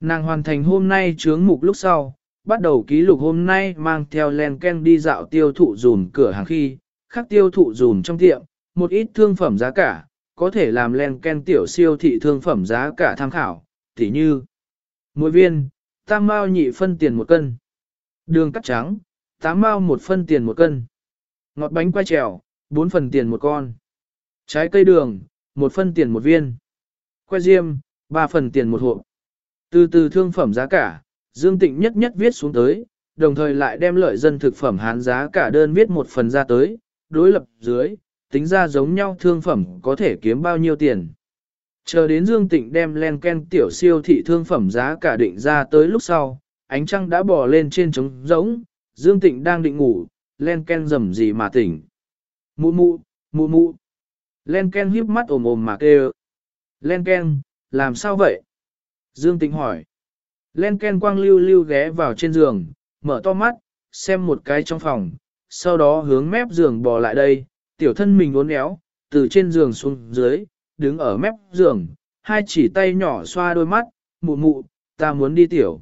[SPEAKER 1] Nàng hoàn thành hôm nay chướng mục lúc sau, bắt đầu ký lục hôm nay mang theo len ken đi dạo tiêu thụ dùn cửa hàng khi, khác tiêu thụ dùn trong tiệm, một ít thương phẩm giá cả, có thể làm len ken tiểu siêu thị thương phẩm giá cả tham khảo, tỉ như mỗi viên, tam mao nhị phân tiền một cân, đường cắt trắng, tám mao một phân tiền một cân, ngọt bánh quay trèo, bốn phần tiền một con. Trái cây đường, một phân tiền một viên. Que diêm, ba phần tiền một hộp. Từ từ thương phẩm giá cả, Dương Tịnh nhất nhất viết xuống tới, đồng thời lại đem lợi dân thực phẩm hán giá cả đơn viết một phần ra tới, đối lập dưới, tính ra giống nhau thương phẩm có thể kiếm bao nhiêu tiền. Chờ đến Dương Tịnh đem len ken tiểu siêu thị thương phẩm giá cả định ra tới lúc sau, ánh trăng đã bò lên trên trống rỗng, Dương Tịnh đang định ngủ, len ken rầm gì mà tỉnh. Mụ mụ, mụ mụ. Len Ken híp mắt ồm ồm mà kêu. Len Ken, làm sao vậy? Dương Tịnh hỏi. Len Ken quang lưu lưu ghé vào trên giường, mở to mắt, xem một cái trong phòng, sau đó hướng mép giường bò lại đây, tiểu thân mình uốn éo, từ trên giường xuống dưới, đứng ở mép giường, hai chỉ tay nhỏ xoa đôi mắt, mụ mụ, ta muốn đi tiểu.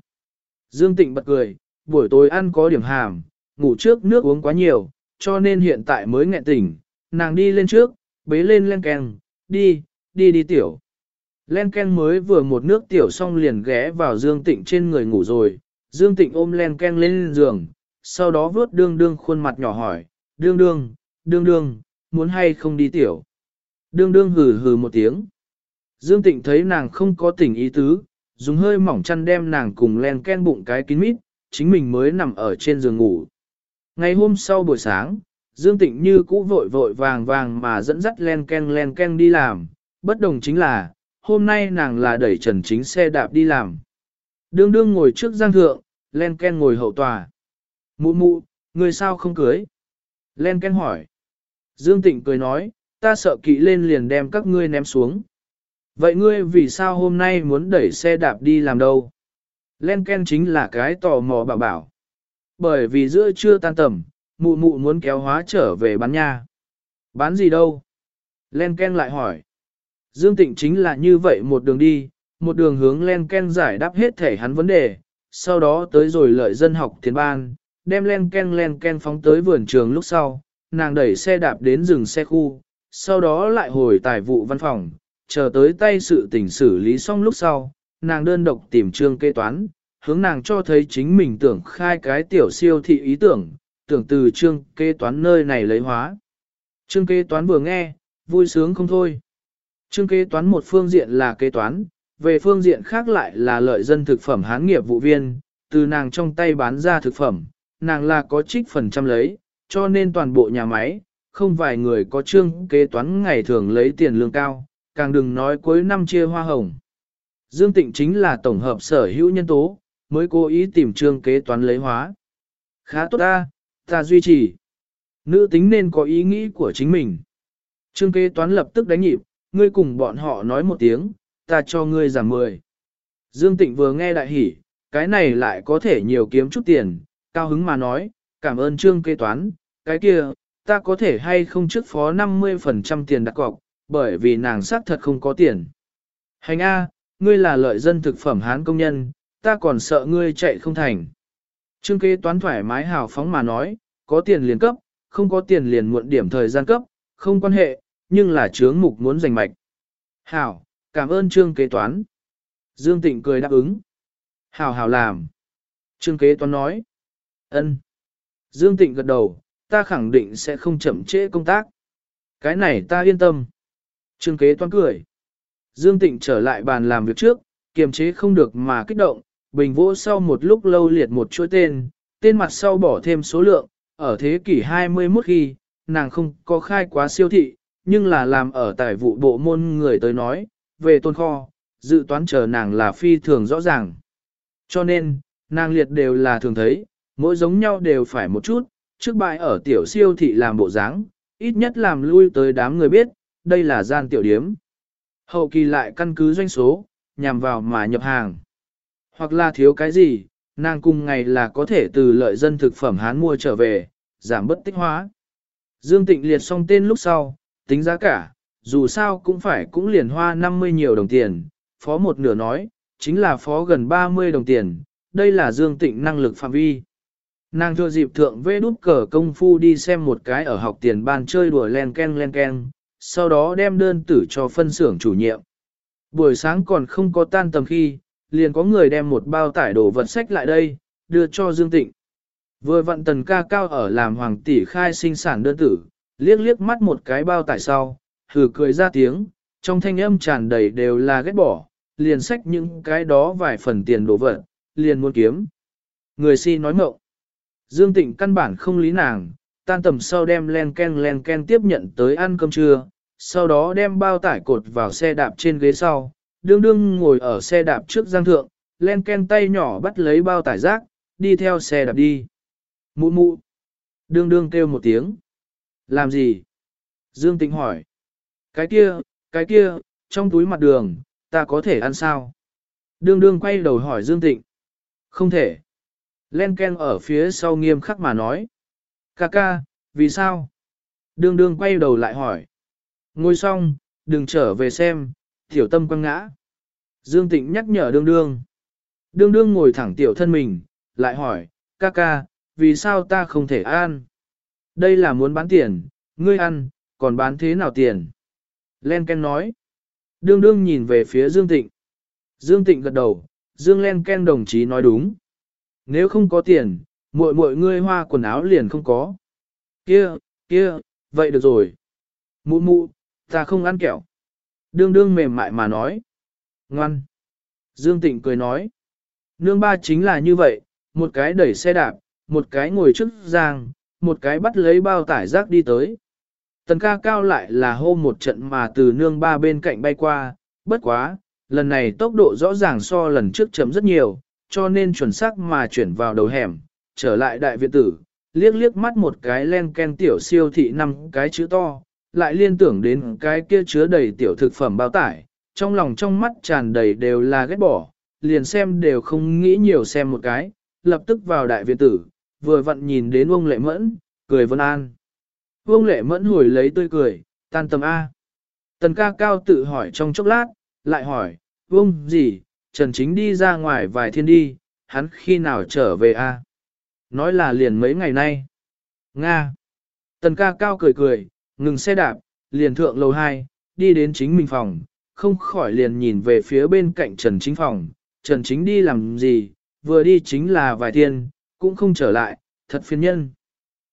[SPEAKER 1] Dương Tịnh bật cười, buổi tối ăn có điểm hàm, ngủ trước nước uống quá nhiều, cho nên hiện tại mới nghẹn tỉnh, nàng đi lên trước, bế lên len ken, đi, đi đi tiểu. Len ken mới vừa một nước tiểu xong liền ghé vào Dương Tịnh trên người ngủ rồi, Dương Tịnh ôm len ken lên giường, sau đó vuốt đương đương khuôn mặt nhỏ hỏi, đương đương, đương đương, muốn hay không đi tiểu. Đương đương hừ hừ một tiếng. Dương Tịnh thấy nàng không có tình ý tứ, dùng hơi mỏng chăn đem nàng cùng len ken bụng cái kín mít, chính mình mới nằm ở trên giường ngủ. Ngày hôm sau buổi sáng, Dương Tịnh như cũ vội vội vàng vàng mà dẫn dắt len ken len ken đi làm, bất đồng chính là, hôm nay nàng là đẩy trần chính xe đạp đi làm. Đương đương ngồi trước giang thượng, len ken ngồi hậu tòa. Mụ mụ, người sao không cưới? Len Ken hỏi. Dương Tịnh cười nói, ta sợ kỵ lên liền đem các ngươi ném xuống. Vậy ngươi vì sao hôm nay muốn đẩy xe đạp đi làm đâu? Len Ken chính là cái tò mò bảo bảo. Bởi vì giữa trưa tan tầm, mụ mụ muốn kéo hóa trở về bán nha. Bán gì đâu? Len Ken lại hỏi. Dương Tịnh chính là như vậy một đường đi, một đường hướng Len Ken giải đáp hết thể hắn vấn đề, sau đó tới rồi lợi dân học tiền ban, đem Len Ken Len Ken phóng tới vườn trường lúc sau, nàng đẩy xe đạp đến rừng xe khu, sau đó lại hồi tài vụ văn phòng, chờ tới tay sự tình xử lý xong lúc sau, nàng đơn độc tìm trương kế toán, hướng nàng cho thấy chính mình tưởng khai cái tiểu siêu thị ý tưởng, tưởng từ trương kế toán nơi này lấy hóa. Trương kế toán vừa nghe, vui sướng không thôi. Trương kế toán một phương diện là kế toán, về phương diện khác lại là lợi dân thực phẩm hán nghiệp vụ viên, từ nàng trong tay bán ra thực phẩm, nàng là có trích phần trăm lấy, cho nên toàn bộ nhà máy, không vài người có trương kế toán ngày thường lấy tiền lương cao, càng đừng nói cuối năm chia hoa hồng. Dương Tịnh chính là tổng hợp sở hữu nhân tố, mới cố ý tìm trương kế toán lấy hóa. Khá tốt ta, ta duy trì. Nữ tính nên có ý nghĩ của chính mình. Trương kế toán lập tức đánh nhịp, ngươi cùng bọn họ nói một tiếng, ta cho ngươi giảm mười. Dương Tịnh vừa nghe đại hỉ, cái này lại có thể nhiều kiếm chút tiền, cao hứng mà nói, cảm ơn trương kế toán, cái kia, ta có thể hay không trước phó 50% tiền đặt cọc, bởi vì nàng xác thật không có tiền. Hành A, ngươi là lợi dân thực phẩm hán công nhân, ta còn sợ ngươi chạy không thành. Trương kế toán thoải mái hào phóng mà nói, có tiền liền cấp, không có tiền liền muộn điểm thời gian cấp, không quan hệ, nhưng là trướng mục muốn giành mạch. Hảo, cảm ơn trương kế toán. Dương Tịnh cười đáp ứng. Hảo hảo làm. Trương kế toán nói. ân. Dương Tịnh gật đầu, ta khẳng định sẽ không chậm trễ công tác. Cái này ta yên tâm. Trương kế toán cười. Dương Tịnh trở lại bàn làm việc trước, kiềm chế không được mà kích động, bình vỗ sau một lúc lâu liệt một chuỗi tên, tên mặt sau bỏ thêm số lượng, ở thế kỷ 21 khi, nàng không có khai quá siêu thị, nhưng là làm ở tài vụ bộ môn người tới nói, về tôn kho, dự toán chờ nàng là phi thường rõ ràng. Cho nên, nàng liệt đều là thường thấy, mỗi giống nhau đều phải một chút, trước bại ở tiểu siêu thị làm bộ dáng, ít nhất làm lui tới đám người biết, đây là gian tiểu điếm. Hậu kỳ lại căn cứ doanh số, nhằm vào mà nhập hàng. Hoặc là thiếu cái gì, nàng cùng ngày là có thể từ lợi dân thực phẩm hán mua trở về, giảm bất tích hóa. Dương Tịnh liệt xong tên lúc sau, tính giá cả, dù sao cũng phải cũng liền hoa 50 nhiều đồng tiền, phó một nửa nói, chính là phó gần 30 đồng tiền, đây là Dương Tịnh năng lực phạm vi. Nàng thừa dịp thượng vê đút cờ công phu đi xem một cái ở học tiền ban chơi đùa len ken len ken, sau đó đem đơn tử cho phân xưởng chủ nhiệm. Buổi sáng còn không có tan tầm khi, liền có người đem một bao tải đồ vật sách lại đây, đưa cho Dương Tịnh. Vừa vận tần ca cao ở làm hoàng tỷ khai sinh sản đơn tử, liếc liếc mắt một cái bao tải sau, hừ cười ra tiếng, trong thanh âm tràn đầy đều là ghét bỏ, liền sách những cái đó vài phần tiền đồ vật, liền muốn kiếm. Người si nói mộng. Dương Tịnh căn bản không lý nàng, tan tầm sau đem len ken len ken tiếp nhận tới ăn cơm trưa, sau đó đem bao tải cột vào xe đạp trên ghế sau, đương đương ngồi ở xe đạp trước giang thượng, len ken tay nhỏ bắt lấy bao tải rác, đi theo xe đạp đi. Mụ mụ. Đương đương kêu một tiếng. Làm gì? Dương Tịnh hỏi. Cái kia, cái kia, trong túi mặt đường, ta có thể ăn sao? Đương đương quay đầu hỏi Dương Tịnh. Không thể. Len Ken ở phía sau nghiêm khắc mà nói. Ca ca, vì sao? Đương đương quay đầu lại hỏi. Ngồi xong, đừng trở về xem, tiểu tâm quăng ngã. Dương Tịnh nhắc nhở đương đương. Đương đương ngồi thẳng tiểu thân mình, lại hỏi, ca ca, vì sao ta không thể ăn? Đây là muốn bán tiền, ngươi ăn, còn bán thế nào tiền? Len Ken nói. Đương đương nhìn về phía Dương Tịnh. Dương Tịnh gật đầu, Dương Len Ken đồng chí nói đúng. Nếu không có tiền, muội muội ngươi hoa quần áo liền không có. Kia, kia, vậy được rồi. Mụ mụ, ta không ăn kẹo. Đương đương mềm mại mà nói. Ngoan. Dương Tịnh cười nói. Nương ba chính là như vậy, một cái đẩy xe đạp, một cái ngồi trước giang, một cái bắt lấy bao tải rác đi tới. Tần ca cao lại là hô một trận mà từ nương ba bên cạnh bay qua, bất quá, lần này tốc độ rõ ràng so lần trước chậm rất nhiều, cho nên chuẩn xác mà chuyển vào đầu hẻm, trở lại đại viện tử, liếc liếc mắt một cái len ken tiểu siêu thị năm cái chữ to, lại liên tưởng đến cái kia chứa đầy tiểu thực phẩm bao tải, trong lòng trong mắt tràn đầy đều là ghét bỏ, liền xem đều không nghĩ nhiều xem một cái, lập tức vào đại viện tử, vừa vặn nhìn đến ông lệ mẫn, cười vân an. vương lệ mẫn hồi lấy tươi cười, tan tầm A. Tần ca cao tự hỏi trong chốc lát, lại hỏi, vương gì, Trần Chính đi ra ngoài vài thiên đi, hắn khi nào trở về A. Nói là liền mấy ngày nay. Nga. Tần ca cao cười cười, ngừng xe đạp, liền thượng lầu 2, đi đến chính mình phòng, không khỏi liền nhìn về phía bên cạnh Trần Chính phòng. Trần Chính đi làm gì, vừa đi chính là vài thiên, cũng không trở lại, thật phiền nhân.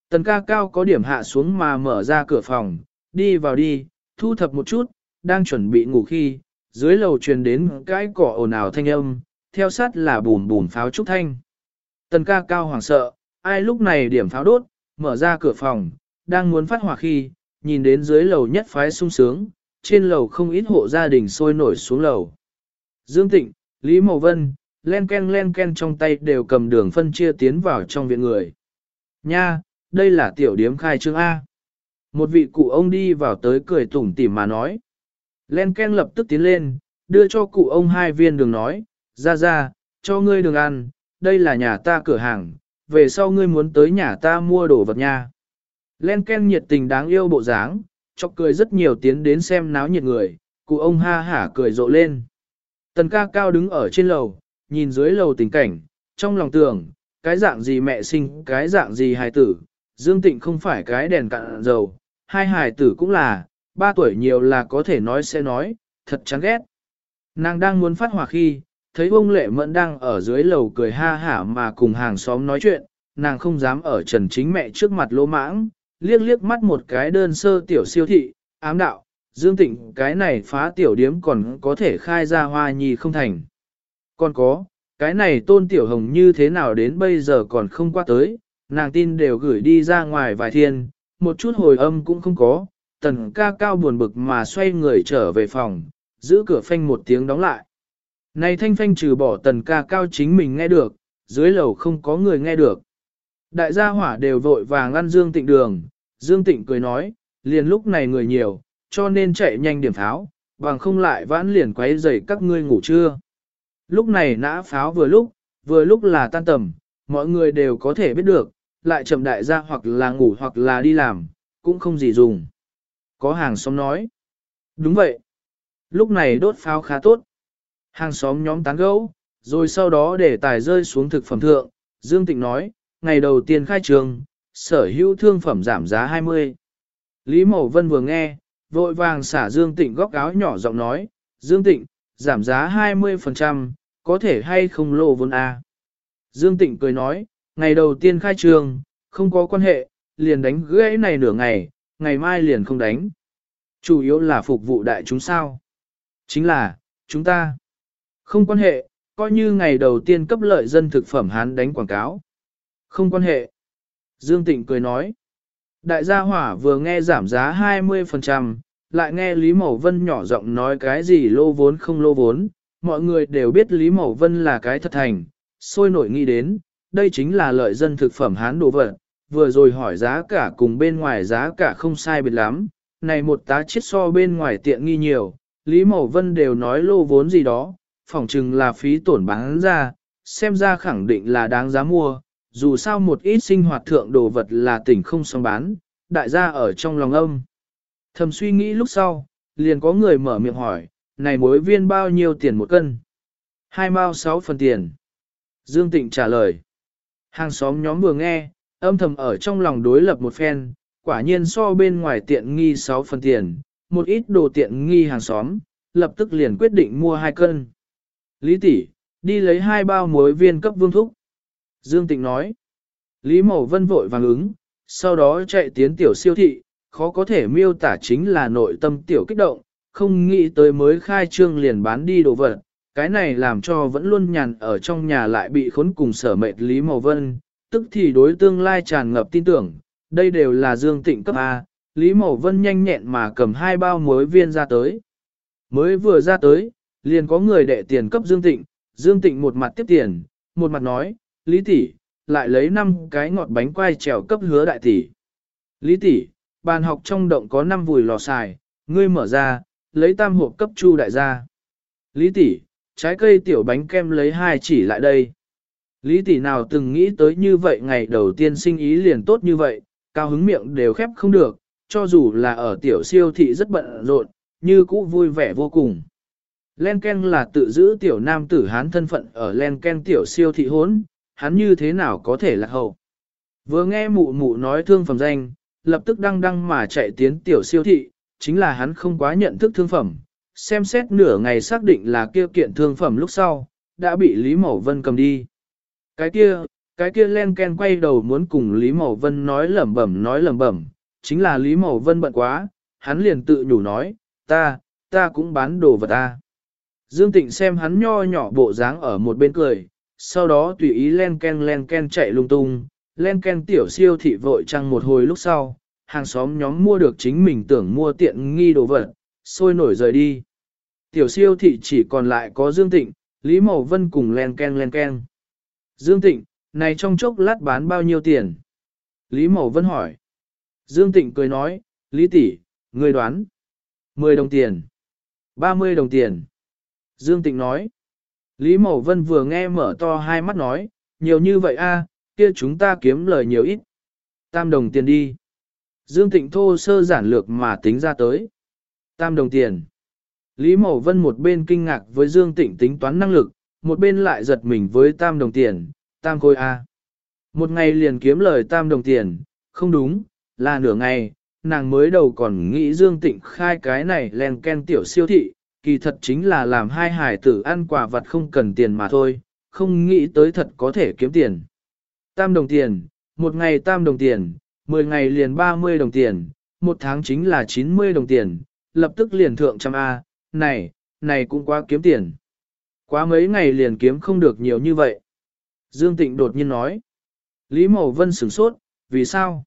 [SPEAKER 1] Tần ca cao có điểm hạ xuống mà mở ra cửa phòng, đi vào đi, thu thập một chút, đang chuẩn bị ngủ khi, dưới lầu truyền đến cái cỏ ồn ào thanh âm, theo sát là bùn bùn pháo trúc thanh. Tần ca cao hoảng sợ, ai lúc này điểm pháo đốt, mở ra cửa phòng, đang muốn phát hỏa khi, nhìn đến dưới lầu nhất phái sung sướng, trên lầu không ít hộ gia đình sôi nổi xuống lầu. Dương Tịnh, Lý Mậu Vân, len ken len ken trong tay đều cầm đường phân chia tiến vào trong viện người. Nha, đây là tiểu điếm khai trương A. Một vị cụ ông đi vào tới cười tủm tỉm mà nói. Len ken lập tức tiến lên, đưa cho cụ ông hai viên đường nói, ra ra, cho ngươi đường ăn, đây là nhà ta cửa hàng, về sau ngươi muốn tới nhà ta mua đồ vật nha. Len ken nhiệt tình đáng yêu bộ dáng, chọc cười rất nhiều tiến đến xem náo nhiệt người, cụ ông ha hả cười rộ lên. Tần ca cao đứng ở trên lầu, nhìn dưới lầu tình cảnh, trong lòng tưởng, cái dạng gì mẹ sinh, cái dạng gì hài tử, Dương Tịnh không phải cái đèn cạn dầu, hai hài tử cũng là, ba tuổi nhiều là có thể nói sẽ nói, thật chán ghét. Nàng đang muốn phát hỏa khi, thấy ông lệ mẫn đang ở dưới lầu cười ha hả mà cùng hàng xóm nói chuyện, nàng không dám ở trần chính mẹ trước mặt lỗ mãng, liếc liếc mắt một cái đơn sơ tiểu siêu thị, ám đạo, Dương Tịnh cái này phá tiểu điếm còn có thể khai ra hoa nhi không thành. Còn có, cái này tôn tiểu hồng như thế nào đến bây giờ còn không qua tới, nàng tin đều gửi đi ra ngoài vài thiên, một chút hồi âm cũng không có, tần ca cao buồn bực mà xoay người trở về phòng, giữ cửa phanh một tiếng đóng lại. Này thanh phanh trừ bỏ tần ca cao chính mình nghe được, dưới lầu không có người nghe được. Đại gia hỏa đều vội vàng ăn Dương Tịnh đường, Dương Tịnh cười nói, liền lúc này người nhiều, cho nên chạy nhanh điểm pháo, bằng không lại vãn liền quấy rầy các ngươi ngủ trưa. Lúc này nã pháo vừa lúc, vừa lúc là tan tầm, mọi người đều có thể biết được, lại chậm đại gia hoặc là ngủ hoặc là đi làm, cũng không gì dùng. Có hàng xóm nói. Đúng vậy. Lúc này đốt pháo khá tốt. Hàng xóm nhóm tán gẫu, rồi sau đó để tài rơi xuống thực phẩm thượng. Dương Tịnh nói, ngày đầu tiên khai trường, sở hữu thương phẩm giảm giá 20. Lý Mậu Vân vừa nghe, vội vàng xả Dương Tịnh góc áo nhỏ giọng nói, Dương Tịnh, giảm giá 20%, có thể hay không lô vốn A. Dương Tịnh cười nói, ngày đầu tiên khai trường, không có quan hệ, liền đánh gãy này nửa ngày, ngày mai liền không đánh. Chủ yếu là phục vụ đại chúng sao. Chính là, chúng ta. Không quan hệ, coi như ngày đầu tiên cấp lợi dân thực phẩm hán đánh quảng cáo. Không quan hệ. Dương Tịnh cười nói. Đại gia hỏa vừa nghe giảm giá 20%, lại nghe Lý Mậu Vân nhỏ giọng nói cái gì lô vốn không lô vốn, mọi người đều biết Lý Mậu Vân là cái thật thành, sôi nổi nghĩ đến, đây chính là lợi dân thực phẩm hán đồ vật, vừa rồi hỏi giá cả cùng bên ngoài giá cả không sai biệt lắm, này một tá chiết so bên ngoài tiện nghi nhiều, Lý Mậu Vân đều nói lô vốn gì đó, phỏng chừng là phí tổn bán ra, xem ra khẳng định là đáng giá mua, dù sao một ít sinh hoạt thượng đồ vật là tỉnh không xong bán, đại gia ở trong lòng âm. Thầm suy nghĩ lúc sau, liền có người mở miệng hỏi, này mối viên bao nhiêu tiền một cân? Hai mao sáu phần tiền. Dương Tịnh trả lời. Hàng xóm nhóm vừa nghe, âm thầm ở trong lòng đối lập một phen, quả nhiên so bên ngoài tiện nghi 6 phần tiền, một ít đồ tiện nghi hàng xóm, lập tức liền quyết định mua hai cân. Lý tỷ, đi lấy hai bao muối viên cấp vương thúc. Dương Tịnh nói. Lý Mậu Vân vội vàng ứng, sau đó chạy tiến tiểu siêu thị, khó có thể miêu tả chính là nội tâm tiểu kích động, không nghĩ tới mới khai trương liền bán đi đồ vật. Cái này làm cho vẫn luôn nhàn ở trong nhà lại bị khốn cùng sở mệt Lý Mậu Vân, tức thì đối tương lai tràn ngập tin tưởng, đây đều là Dương Tịnh cấp A, Lý Mậu Vân nhanh nhẹn mà cầm hai bao muối viên ra tới. Mới vừa ra tới, liền có người đệ tiền cấp Dương Tịnh, Dương Tịnh một mặt tiếp tiền, một mặt nói, Lý tỷ, lại lấy 5 cái ngọt bánh quai trèo cấp hứa đại tỷ. Lý tỷ, bàn học trong động có 5 vùi lò xài, ngươi mở ra, lấy tam hộp cấp chu đại gia. Lý tỷ, trái cây tiểu bánh kem lấy hai chỉ lại đây. Lý tỷ nào từng nghĩ tới như vậy ngày đầu tiên sinh ý liền tốt như vậy, cao hứng miệng đều khép không được, cho dù là ở tiểu siêu thị rất bận rộn, như cũ vui vẻ vô cùng. Lenken là tự giữ tiểu nam tử hán thân phận ở Lenken tiểu siêu thị hốn, hắn như thế nào có thể là hậu. Vừa nghe mụ mụ nói thương phẩm danh, lập tức đăng đăng mà chạy tiến tiểu siêu thị, chính là hắn không quá nhận thức thương phẩm. Xem xét nửa ngày xác định là kia kiện thương phẩm lúc sau, đã bị Lý Mậu Vân cầm đi. Cái kia, cái kia len ken quay đầu muốn cùng Lý Mậu Vân nói lẩm bẩm nói lẩm bẩm, chính là Lý Mậu Vân bận quá, hắn liền tự nhủ nói, ta, ta cũng bán đồ vật ta. Dương Tịnh xem hắn nho nhỏ bộ dáng ở một bên cười, sau đó tùy ý len ken len ken chạy lung tung, len ken tiểu siêu thị vội trăng một hồi lúc sau, hàng xóm nhóm mua được chính mình tưởng mua tiện nghi đồ vật, sôi nổi rời đi. Tiểu siêu thị chỉ còn lại có Dương Tịnh, Lý Mậu Vân cùng len ken len ken. Dương Tịnh, này trong chốc lát bán bao nhiêu tiền? Lý Mậu Vân hỏi. Dương Tịnh cười nói, Lý tỷ, người đoán. 10 đồng tiền. 30 đồng tiền. Dương Tịnh nói. Lý Mậu Vân vừa nghe mở to hai mắt nói, nhiều như vậy a, kia chúng ta kiếm lời nhiều ít. Tam đồng tiền đi. Dương Tịnh thô sơ giản lược mà tính ra tới. Tam đồng tiền. Lý Mậu Vân một bên kinh ngạc với Dương Tịnh tính toán năng lực, một bên lại giật mình với tam đồng tiền, tam khôi A. Một ngày liền kiếm lời tam đồng tiền, không đúng, là nửa ngày, nàng mới đầu còn nghĩ Dương Tịnh khai cái này len ken tiểu siêu thị, kỳ thật chính là làm hai hải tử ăn quả vật không cần tiền mà thôi, không nghĩ tới thật có thể kiếm tiền. Tam đồng tiền, một ngày tam đồng tiền, mười ngày liền ba mươi đồng tiền, một tháng chính là chín mươi đồng tiền, lập tức liền thượng trăm A, này, này cũng quá kiếm tiền. Quá mấy ngày liền kiếm không được nhiều như vậy. Dương Tịnh đột nhiên nói. Lý Mậu Vân sửng sốt, vì sao?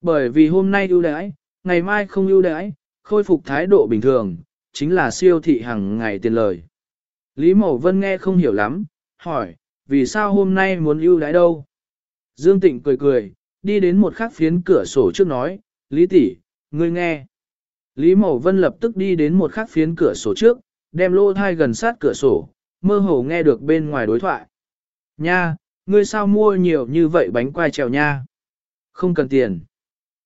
[SPEAKER 1] Bởi vì hôm nay ưu đãi, ngày mai không ưu đãi, khôi phục thái độ bình thường, chính là siêu thị hàng ngày tiền lời. Lý Mậu Vân nghe không hiểu lắm, hỏi, vì sao hôm nay muốn ưu đãi đâu? Dương Tịnh cười cười, đi đến một khắc phiến cửa sổ trước nói, Lý tỷ, ngươi nghe. Lý Mậu Vân lập tức đi đến một khắc phiến cửa sổ trước, đem lô thai gần sát cửa sổ, mơ hồ nghe được bên ngoài đối thoại. Nha, ngươi sao mua nhiều như vậy bánh quai trèo nha? Không cần tiền.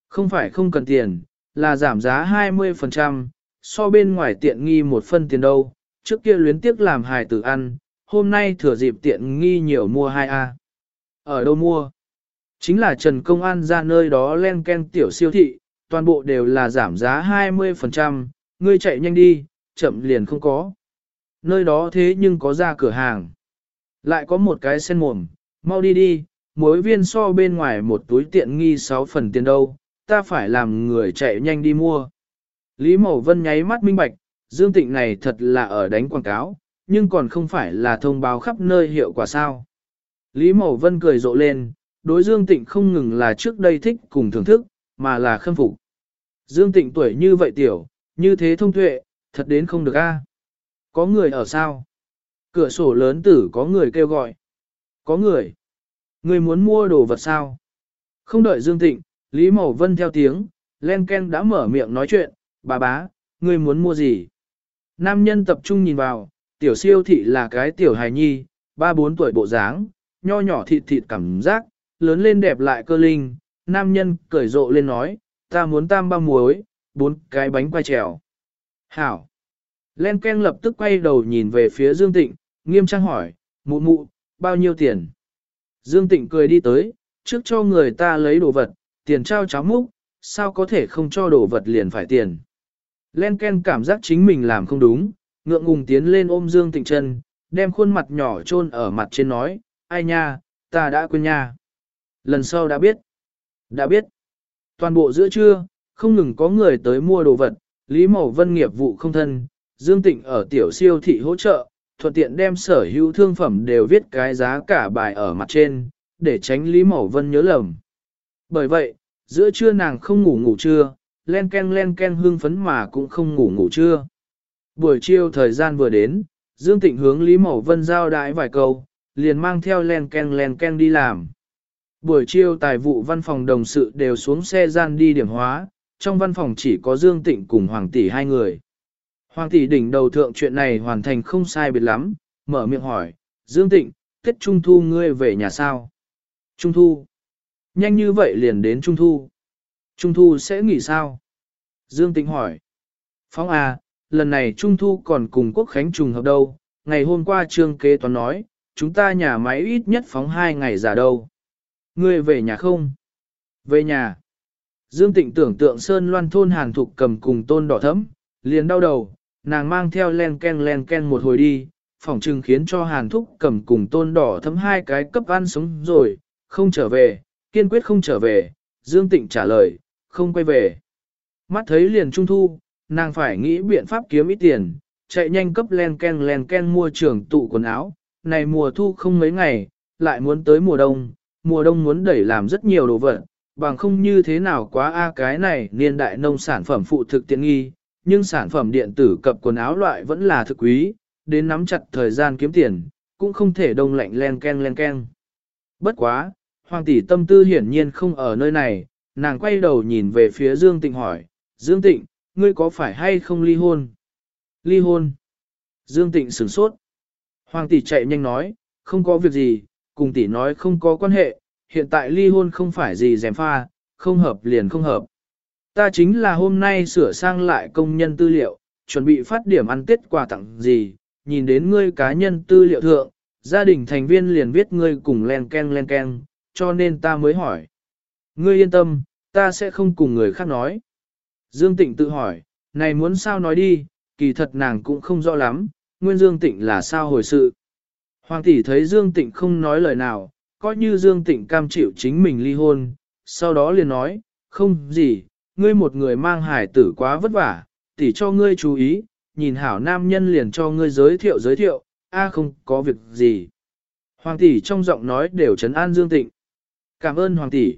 [SPEAKER 1] Không phải không cần tiền, là giảm giá 20%, so bên ngoài tiện nghi một phân tiền đâu. Trước kia luyến tiếc làm hài tử ăn, hôm nay thừa dịp tiện nghi nhiều mua 2A. Ở đâu mua? Chính là Trần Công An ra nơi đó len ken tiểu siêu thị, toàn bộ đều là giảm giá 20%, ngươi chạy nhanh đi, chậm liền không có. Nơi đó thế nhưng có ra cửa hàng. Lại có một cái sen mồm, mau đi đi, mối viên so bên ngoài một túi tiện nghi 6 phần tiền đâu, ta phải làm người chạy nhanh đi mua. Lý Mậu Vân nháy mắt minh bạch, Dương Tịnh này thật là ở đánh quảng cáo, nhưng còn không phải là thông báo khắp nơi hiệu quả sao. Lý Mậu Vân cười rộ lên, đối Dương Tịnh không ngừng là trước đây thích cùng thưởng thức, mà là khâm phục. Dương Tịnh tuổi như vậy tiểu, như thế thông tuệ, thật đến không được a. Có người ở sao? Cửa sổ lớn tử có người kêu gọi. Có người. Người muốn mua đồ vật sao? Không đợi Dương Tịnh, Lý Mậu Vân theo tiếng, Len Ken đã mở miệng nói chuyện, bà bá, người muốn mua gì? Nam nhân tập trung nhìn vào, tiểu siêu thị là cái tiểu hài nhi, ba bốn tuổi bộ dáng, nho nhỏ thịt thịt cảm giác, lớn lên đẹp lại cơ linh. Nam nhân cởi rộ lên nói, ta muốn tam ba muối, bốn cái bánh quay trèo. Hảo. Len Ken lập tức quay đầu nhìn về phía Dương Tịnh, nghiêm trang hỏi, mụ mụ, bao nhiêu tiền? Dương Tịnh cười đi tới, trước cho người ta lấy đồ vật, tiền trao cháo múc, sao có thể không cho đồ vật liền phải tiền. Len Ken cảm giác chính mình làm không đúng, ngượng ngùng tiến lên ôm Dương Tịnh chân, đem khuôn mặt nhỏ chôn ở mặt trên nói, ai nha, ta đã quên nha. Lần sau đã biết. Đã biết. Toàn bộ giữa trưa, không ngừng có người tới mua đồ vật, Lý Mậu Vân nghiệp vụ không thân, Dương Tịnh ở tiểu siêu thị hỗ trợ, thuận tiện đem sở hữu thương phẩm đều viết cái giá cả bài ở mặt trên, để tránh Lý Mẫu Vân nhớ lầm. Bởi vậy, giữa trưa nàng không ngủ ngủ trưa, len ken len ken hương phấn mà cũng không ngủ ngủ trưa. Buổi chiều thời gian vừa đến, Dương Tịnh hướng Lý Mẫu Vân giao đái vài câu, liền mang theo len ken len ken đi làm. Buổi chiều tài vụ văn phòng đồng sự đều xuống xe gian đi điểm hóa, trong văn phòng chỉ có Dương Tịnh cùng Hoàng tỷ hai người. Hoàng tỷ đỉnh đầu thượng chuyện này hoàn thành không sai biệt lắm, mở miệng hỏi, Dương Tịnh, Tết Trung Thu ngươi về nhà sao? Trung Thu. Nhanh như vậy liền đến Trung Thu. Trung Thu sẽ nghỉ sao? Dương Tịnh hỏi. Phóng à, lần này Trung Thu còn cùng Quốc Khánh trùng hợp đâu, ngày hôm qua trương kế toán nói, chúng ta nhà máy ít nhất phóng hai ngày giả đâu. Ngươi về nhà không? Về nhà. Dương Tịnh tưởng tượng Sơn Loan thôn Hàn Thục cầm cùng tôn đỏ thấm, liền đau đầu, nàng mang theo len ken len ken một hồi đi, phỏng trừng khiến cho Hàn Thúc cầm cùng tôn đỏ thấm hai cái cấp ăn sống rồi, không trở về, kiên quyết không trở về, Dương Tịnh trả lời, không quay về. Mắt thấy liền trung thu, nàng phải nghĩ biện pháp kiếm ít tiền, chạy nhanh cấp len ken len ken mua trưởng tụ quần áo, này mùa thu không mấy ngày, lại muốn tới mùa đông, mùa đông muốn đẩy làm rất nhiều đồ vật, bằng không như thế nào quá a cái này niên đại nông sản phẩm phụ thực tiện nghi, nhưng sản phẩm điện tử cập quần áo loại vẫn là thực quý, đến nắm chặt thời gian kiếm tiền, cũng không thể đông lạnh len ken len ken. Bất quá, hoàng tỷ tâm tư hiển nhiên không ở nơi này, nàng quay đầu nhìn về phía Dương Tịnh hỏi, Dương Tịnh, ngươi có phải hay không ly hôn? Ly hôn. Dương Tịnh sửng sốt. Hoàng tỷ chạy nhanh nói, không có việc gì, cùng tỷ nói không có quan hệ, hiện tại ly hôn không phải gì dèm pha, không hợp liền không hợp. Ta chính là hôm nay sửa sang lại công nhân tư liệu, chuẩn bị phát điểm ăn tết quà tặng gì, nhìn đến ngươi cá nhân tư liệu thượng, gia đình thành viên liền viết ngươi cùng len ken len ken, cho nên ta mới hỏi. Ngươi yên tâm, ta sẽ không cùng người khác nói. Dương Tịnh tự hỏi, này muốn sao nói đi, kỳ thật nàng cũng không rõ lắm, nguyên Dương Tịnh là sao hồi sự. Hoàng tỷ thấy Dương Tịnh không nói lời nào, coi như Dương Tịnh cam chịu chính mình ly hôn, sau đó liền nói, không gì, ngươi một người mang hải tử quá vất vả, tỷ cho ngươi chú ý, nhìn hảo nam nhân liền cho ngươi giới thiệu giới thiệu, a không có việc gì. Hoàng tỷ trong giọng nói đều trấn an Dương Tịnh. Cảm ơn Hoàng tỷ.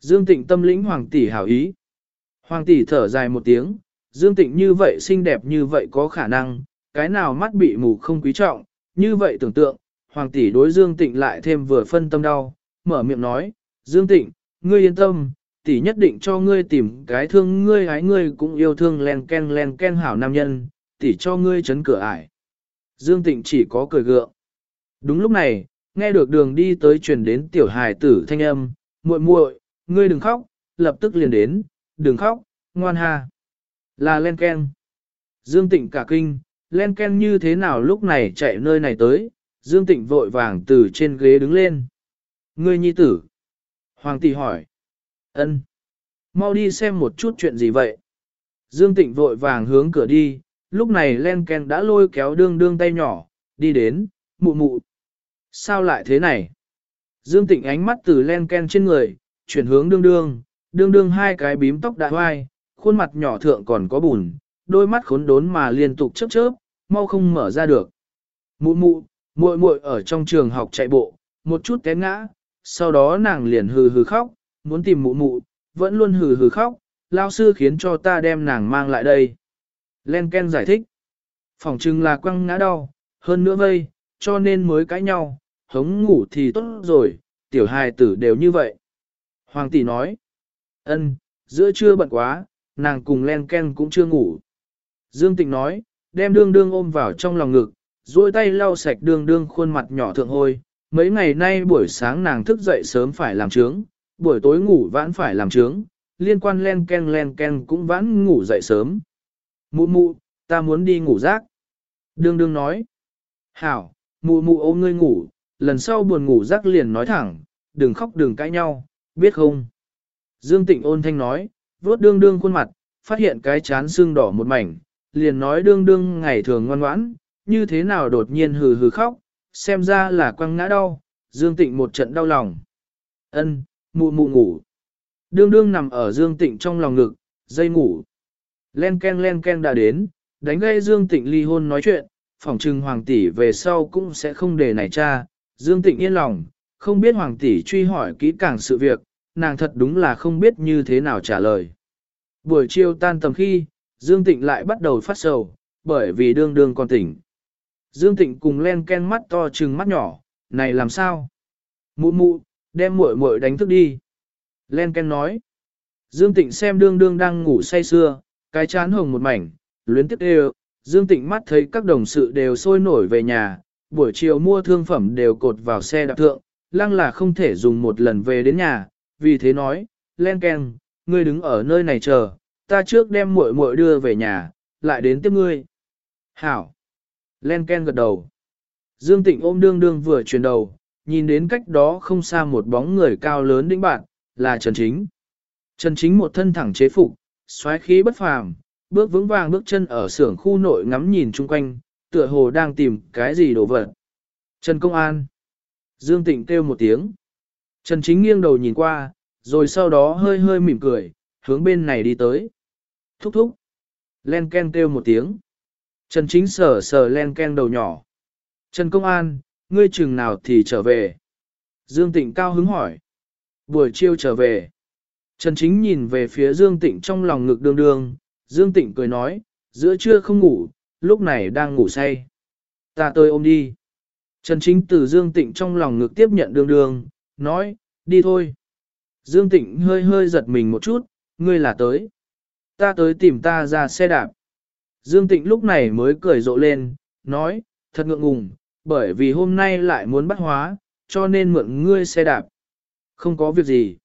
[SPEAKER 1] Dương Tịnh tâm lĩnh Hoàng tỷ hảo ý. Hoàng tỷ thở dài một tiếng, Dương Tịnh như vậy xinh đẹp như vậy có khả năng, cái nào mắt bị mù không quý trọng, như vậy tưởng tượng, Hoàng tỷ đối Dương Tịnh lại thêm vừa phân tâm đau, mở miệng nói, Dương Tịnh, ngươi yên tâm, tỷ nhất định cho ngươi tìm cái thương ngươi hái ngươi cũng yêu thương len ken len ken hảo nam nhân, tỷ cho ngươi chấn cửa ải. Dương Tịnh chỉ có cười gượng. Đúng lúc này, nghe được đường đi tới truyền đến tiểu hài tử thanh âm, muội muội, ngươi đừng khóc, lập tức liền đến, đừng khóc, ngoan ha. Là len ken. Dương Tịnh cả kinh, len ken như thế nào lúc này chạy nơi này tới, Dương Tịnh vội vàng từ trên ghế đứng lên. Ngươi nhi tử. Hoàng tỷ hỏi ân, Mau đi xem một chút chuyện gì vậy. Dương Tịnh vội vàng hướng cửa đi, lúc này len ken đã lôi kéo đương đương tay nhỏ, đi đến, mụ mụ. Sao lại thế này? Dương Tịnh ánh mắt từ len ken trên người, chuyển hướng đương đương, đương đương hai cái bím tóc đại hoai, khuôn mặt nhỏ thượng còn có bùn, đôi mắt khốn đốn mà liên tục chớp chớp, mau không mở ra được. Mụ mụ, muội muội ở trong trường học chạy bộ, một chút té ngã, sau đó nàng liền hừ hừ khóc, muốn tìm mụ mụ, vẫn luôn hừ hừ khóc, lao sư khiến cho ta đem nàng mang lại đây. Len Ken giải thích, phòng trưng là quăng ngã đau, hơn nữa vây, cho nên mới cãi nhau, hống ngủ thì tốt rồi, tiểu hài tử đều như vậy. Hoàng tỷ nói, ân, giữa trưa bận quá, nàng cùng Len Ken cũng chưa ngủ. Dương Tịnh nói, đem đương đương ôm vào trong lòng ngực, duỗi tay lau sạch đương đương khuôn mặt nhỏ thượng hôi. Mấy ngày nay buổi sáng nàng thức dậy sớm phải làm trướng, buổi tối ngủ vãn phải làm trướng, liên quan len ken len ken cũng vãn ngủ dậy sớm. Mụ mụ, ta muốn đi ngủ rác. Đương đương nói. Hảo, mụ mụ ôm ngươi ngủ, lần sau buồn ngủ rác liền nói thẳng, đừng khóc đừng cãi nhau, biết không? Dương Tịnh ôn thanh nói, vuốt đương đương khuôn mặt, phát hiện cái chán xương đỏ một mảnh, liền nói đương đương ngày thường ngoan ngoãn, như thế nào đột nhiên hừ hừ khóc, xem ra là quăng ngã đau, Dương Tịnh một trận đau lòng. Ân, mụ mụ ngủ. Đương đương nằm ở Dương Tịnh trong lòng ngực, dây ngủ. Len ken len ken đã đến, đánh gây Dương Tịnh ly hôn nói chuyện, phỏng trừng hoàng tỷ về sau cũng sẽ không để này cha. Dương Tịnh yên lòng, không biết hoàng tỷ truy hỏi kỹ càng sự việc, nàng thật đúng là không biết như thế nào trả lời. Buổi chiều tan tầm khi, Dương Tịnh lại bắt đầu phát sầu, bởi vì đương đương còn tỉnh. Dương Tịnh cùng len ken mắt to trừng mắt nhỏ, này làm sao? Mụ mụ, đem muội muội đánh thức đi. Len Ken nói. Dương Tịnh xem đương đương đang ngủ say sưa, cái chán hồng một mảnh, luyến tiếp đều. Dương Tịnh mắt thấy các đồng sự đều sôi nổi về nhà, buổi chiều mua thương phẩm đều cột vào xe đạp thượng, lăng là không thể dùng một lần về đến nhà, vì thế nói, Len Ken, ngươi đứng ở nơi này chờ, ta trước đem muội muội đưa về nhà, lại đến tiếp ngươi. Hảo. Len Ken gật đầu. Dương Tịnh ôm đương đương vừa chuyển đầu, nhìn đến cách đó không xa một bóng người cao lớn đĩnh bạn, là Trần Chính. Trần Chính một thân thẳng chế phục, xoáy khí bất phàm, bước vững vàng bước chân ở xưởng khu nội ngắm nhìn chung quanh, tựa hồ đang tìm cái gì đồ vật. Trần Công An. Dương Tịnh kêu một tiếng. Trần Chính nghiêng đầu nhìn qua, rồi sau đó hơi hơi mỉm cười, hướng bên này đi tới. Thúc thúc. Len Ken kêu một tiếng. Trần Chính sờ sờ Len Ken đầu nhỏ. Trần Công An, ngươi chừng nào thì trở về? Dương Tịnh cao hứng hỏi. Buổi chiều trở về. Trần Chính nhìn về phía Dương Tịnh trong lòng ngực đương đương. Dương Tịnh cười nói, giữa trưa không ngủ, lúc này đang ngủ say. Ta tôi ôm đi. Trần Chính từ Dương Tịnh trong lòng ngực tiếp nhận đương đương, nói, đi thôi. Dương Tịnh hơi hơi giật mình một chút, ngươi là tới. Ta tới tìm ta ra xe đạp. Dương Tịnh lúc này mới cười rộ lên, nói, thật ngượng ngùng, bởi vì hôm nay lại muốn bắt hóa, cho nên mượn ngươi xe đạp. Không có việc gì.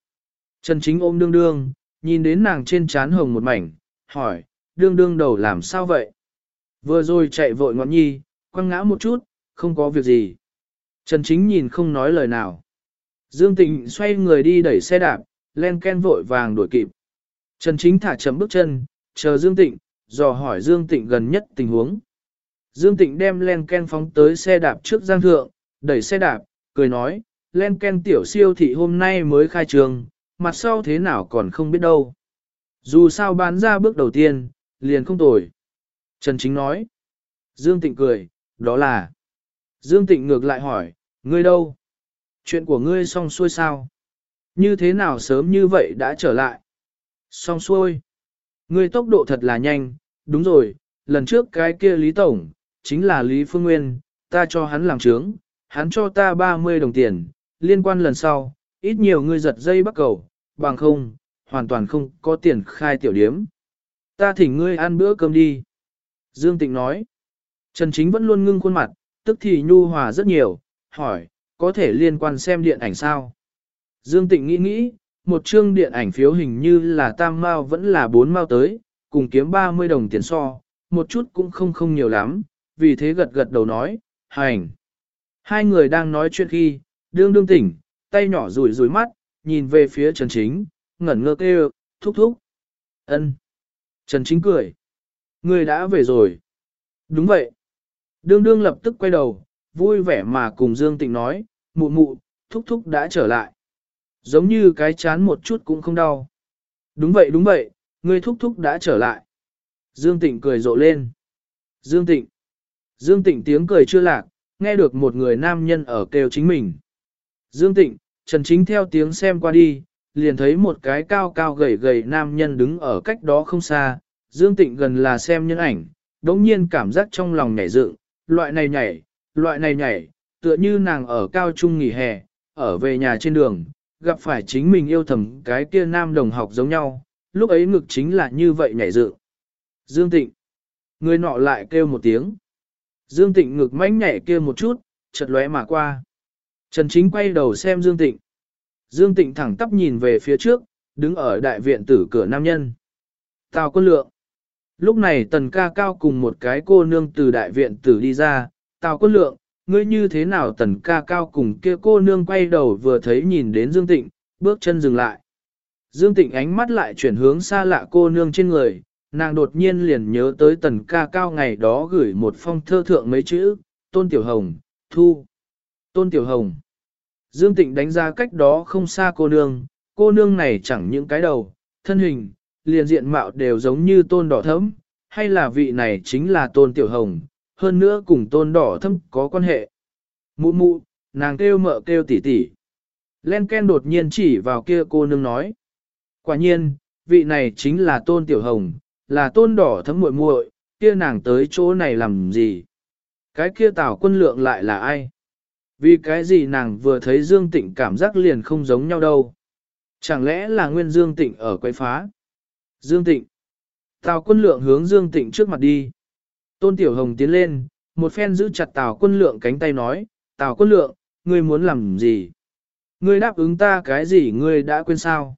[SPEAKER 1] Trần Chính ôm đương đương, nhìn đến nàng trên trán hồng một mảnh, hỏi, đương đương đầu làm sao vậy? Vừa rồi chạy vội ngọn nhi, quăng ngã một chút, không có việc gì. Trần Chính nhìn không nói lời nào. Dương Tịnh xoay người đi đẩy xe đạp, len ken vội vàng đuổi kịp. Trần Chính thả chậm bước chân, chờ Dương Tịnh, dò hỏi Dương Tịnh gần nhất tình huống. Dương Tịnh đem len ken phóng tới xe đạp trước giang thượng, đẩy xe đạp, cười nói, len ken tiểu siêu thị hôm nay mới khai trường, mặt sau thế nào còn không biết đâu. Dù sao bán ra bước đầu tiên, liền không tồi. Trần Chính nói. Dương Tịnh cười, đó là. Dương Tịnh ngược lại hỏi, ngươi đâu? Chuyện của ngươi xong xuôi sao? Như thế nào sớm như vậy đã trở lại? Xong xuôi. Ngươi tốc độ thật là nhanh, đúng rồi, lần trước cái kia Lý Tổng, chính là Lý Phương Nguyên, ta cho hắn làm trướng, hắn cho ta 30 đồng tiền, liên quan lần sau, ít nhiều ngươi giật dây bắt cầu, bằng không, hoàn toàn không có tiền khai tiểu điếm. Ta thỉnh ngươi ăn bữa cơm đi. Dương Tịnh nói. Trần Chính vẫn luôn ngưng khuôn mặt, tức thì nhu hòa rất nhiều, hỏi, có thể liên quan xem điện ảnh sao? Dương Tịnh nghĩ nghĩ, một chương điện ảnh phiếu hình như là tam mao vẫn là bốn mao tới, cùng kiếm 30 đồng tiền so, một chút cũng không không nhiều lắm, vì thế gật gật đầu nói, hành. Hai người đang nói chuyện khi, đương đương tỉnh, tay nhỏ rủi rủi mắt, nhìn về phía Trần Chính, ngẩn ngơ kêu, thúc thúc. ân. Trần Chính cười. Người đã về rồi. Đúng vậy. Đương đương lập tức quay đầu, vui vẻ mà cùng Dương Tịnh nói, mụ mụ, thúc thúc đã trở lại. Giống như cái chán một chút cũng không đau. Đúng vậy đúng vậy, người thúc thúc đã trở lại. Dương Tịnh cười rộ lên. Dương Tịnh. Dương Tịnh tiếng cười chưa lạc, nghe được một người nam nhân ở kêu chính mình. Dương Tịnh, Trần Chính theo tiếng xem qua đi, liền thấy một cái cao cao gầy gầy nam nhân đứng ở cách đó không xa. Dương Tịnh gần là xem nhân ảnh, đống nhiên cảm giác trong lòng nhảy dựng, loại này nhảy, loại này nhảy, tựa như nàng ở cao trung nghỉ hè, ở về nhà trên đường, gặp phải chính mình yêu thầm cái kia nam đồng học giống nhau, lúc ấy ngực chính là như vậy nhảy dựng. Dương Tịnh, người nọ lại kêu một tiếng. Dương Tịnh ngực mãnh nhảy kia một chút, chợt lóe mà qua. Trần Chính quay đầu xem Dương Tịnh. Dương Tịnh thẳng tắp nhìn về phía trước, đứng ở đại viện tử cửa nam nhân. Tào quân lượng. Lúc này tần ca cao cùng một cái cô nương từ đại viện tử đi ra. Tào quân lượng, ngươi như thế nào tần ca cao cùng kia cô nương quay đầu vừa thấy nhìn đến Dương Tịnh, bước chân dừng lại. Dương Tịnh ánh mắt lại chuyển hướng xa lạ cô nương trên người, nàng đột nhiên liền nhớ tới tần ca cao ngày đó gửi một phong thơ thượng mấy chữ, Tôn Tiểu Hồng, Thu. Tôn Tiểu Hồng. Dương Tịnh đánh ra cách đó không xa cô nương, cô nương này chẳng những cái đầu, thân hình, liền diện mạo đều giống như tôn đỏ thẫm, hay là vị này chính là tôn tiểu hồng, hơn nữa cùng tôn đỏ thấm có quan hệ. Mụ mụ, nàng kêu mợ kêu tỉ tỉ Len Ken đột nhiên chỉ vào kia cô nương nói. Quả nhiên, vị này chính là tôn tiểu hồng, là tôn đỏ thấm muội muội, kia nàng tới chỗ này làm gì? Cái kia tào quân lượng lại là ai? Vì cái gì nàng vừa thấy Dương Tịnh cảm giác liền không giống nhau đâu. Chẳng lẽ là nguyên Dương Tịnh ở quay phá? Dương Tịnh. Tào quân lượng hướng Dương Tịnh trước mặt đi. Tôn Tiểu Hồng tiến lên, một phen giữ chặt Tào quân lượng cánh tay nói, Tào quân lượng, ngươi muốn làm gì? Ngươi đáp ứng ta cái gì ngươi đã quên sao?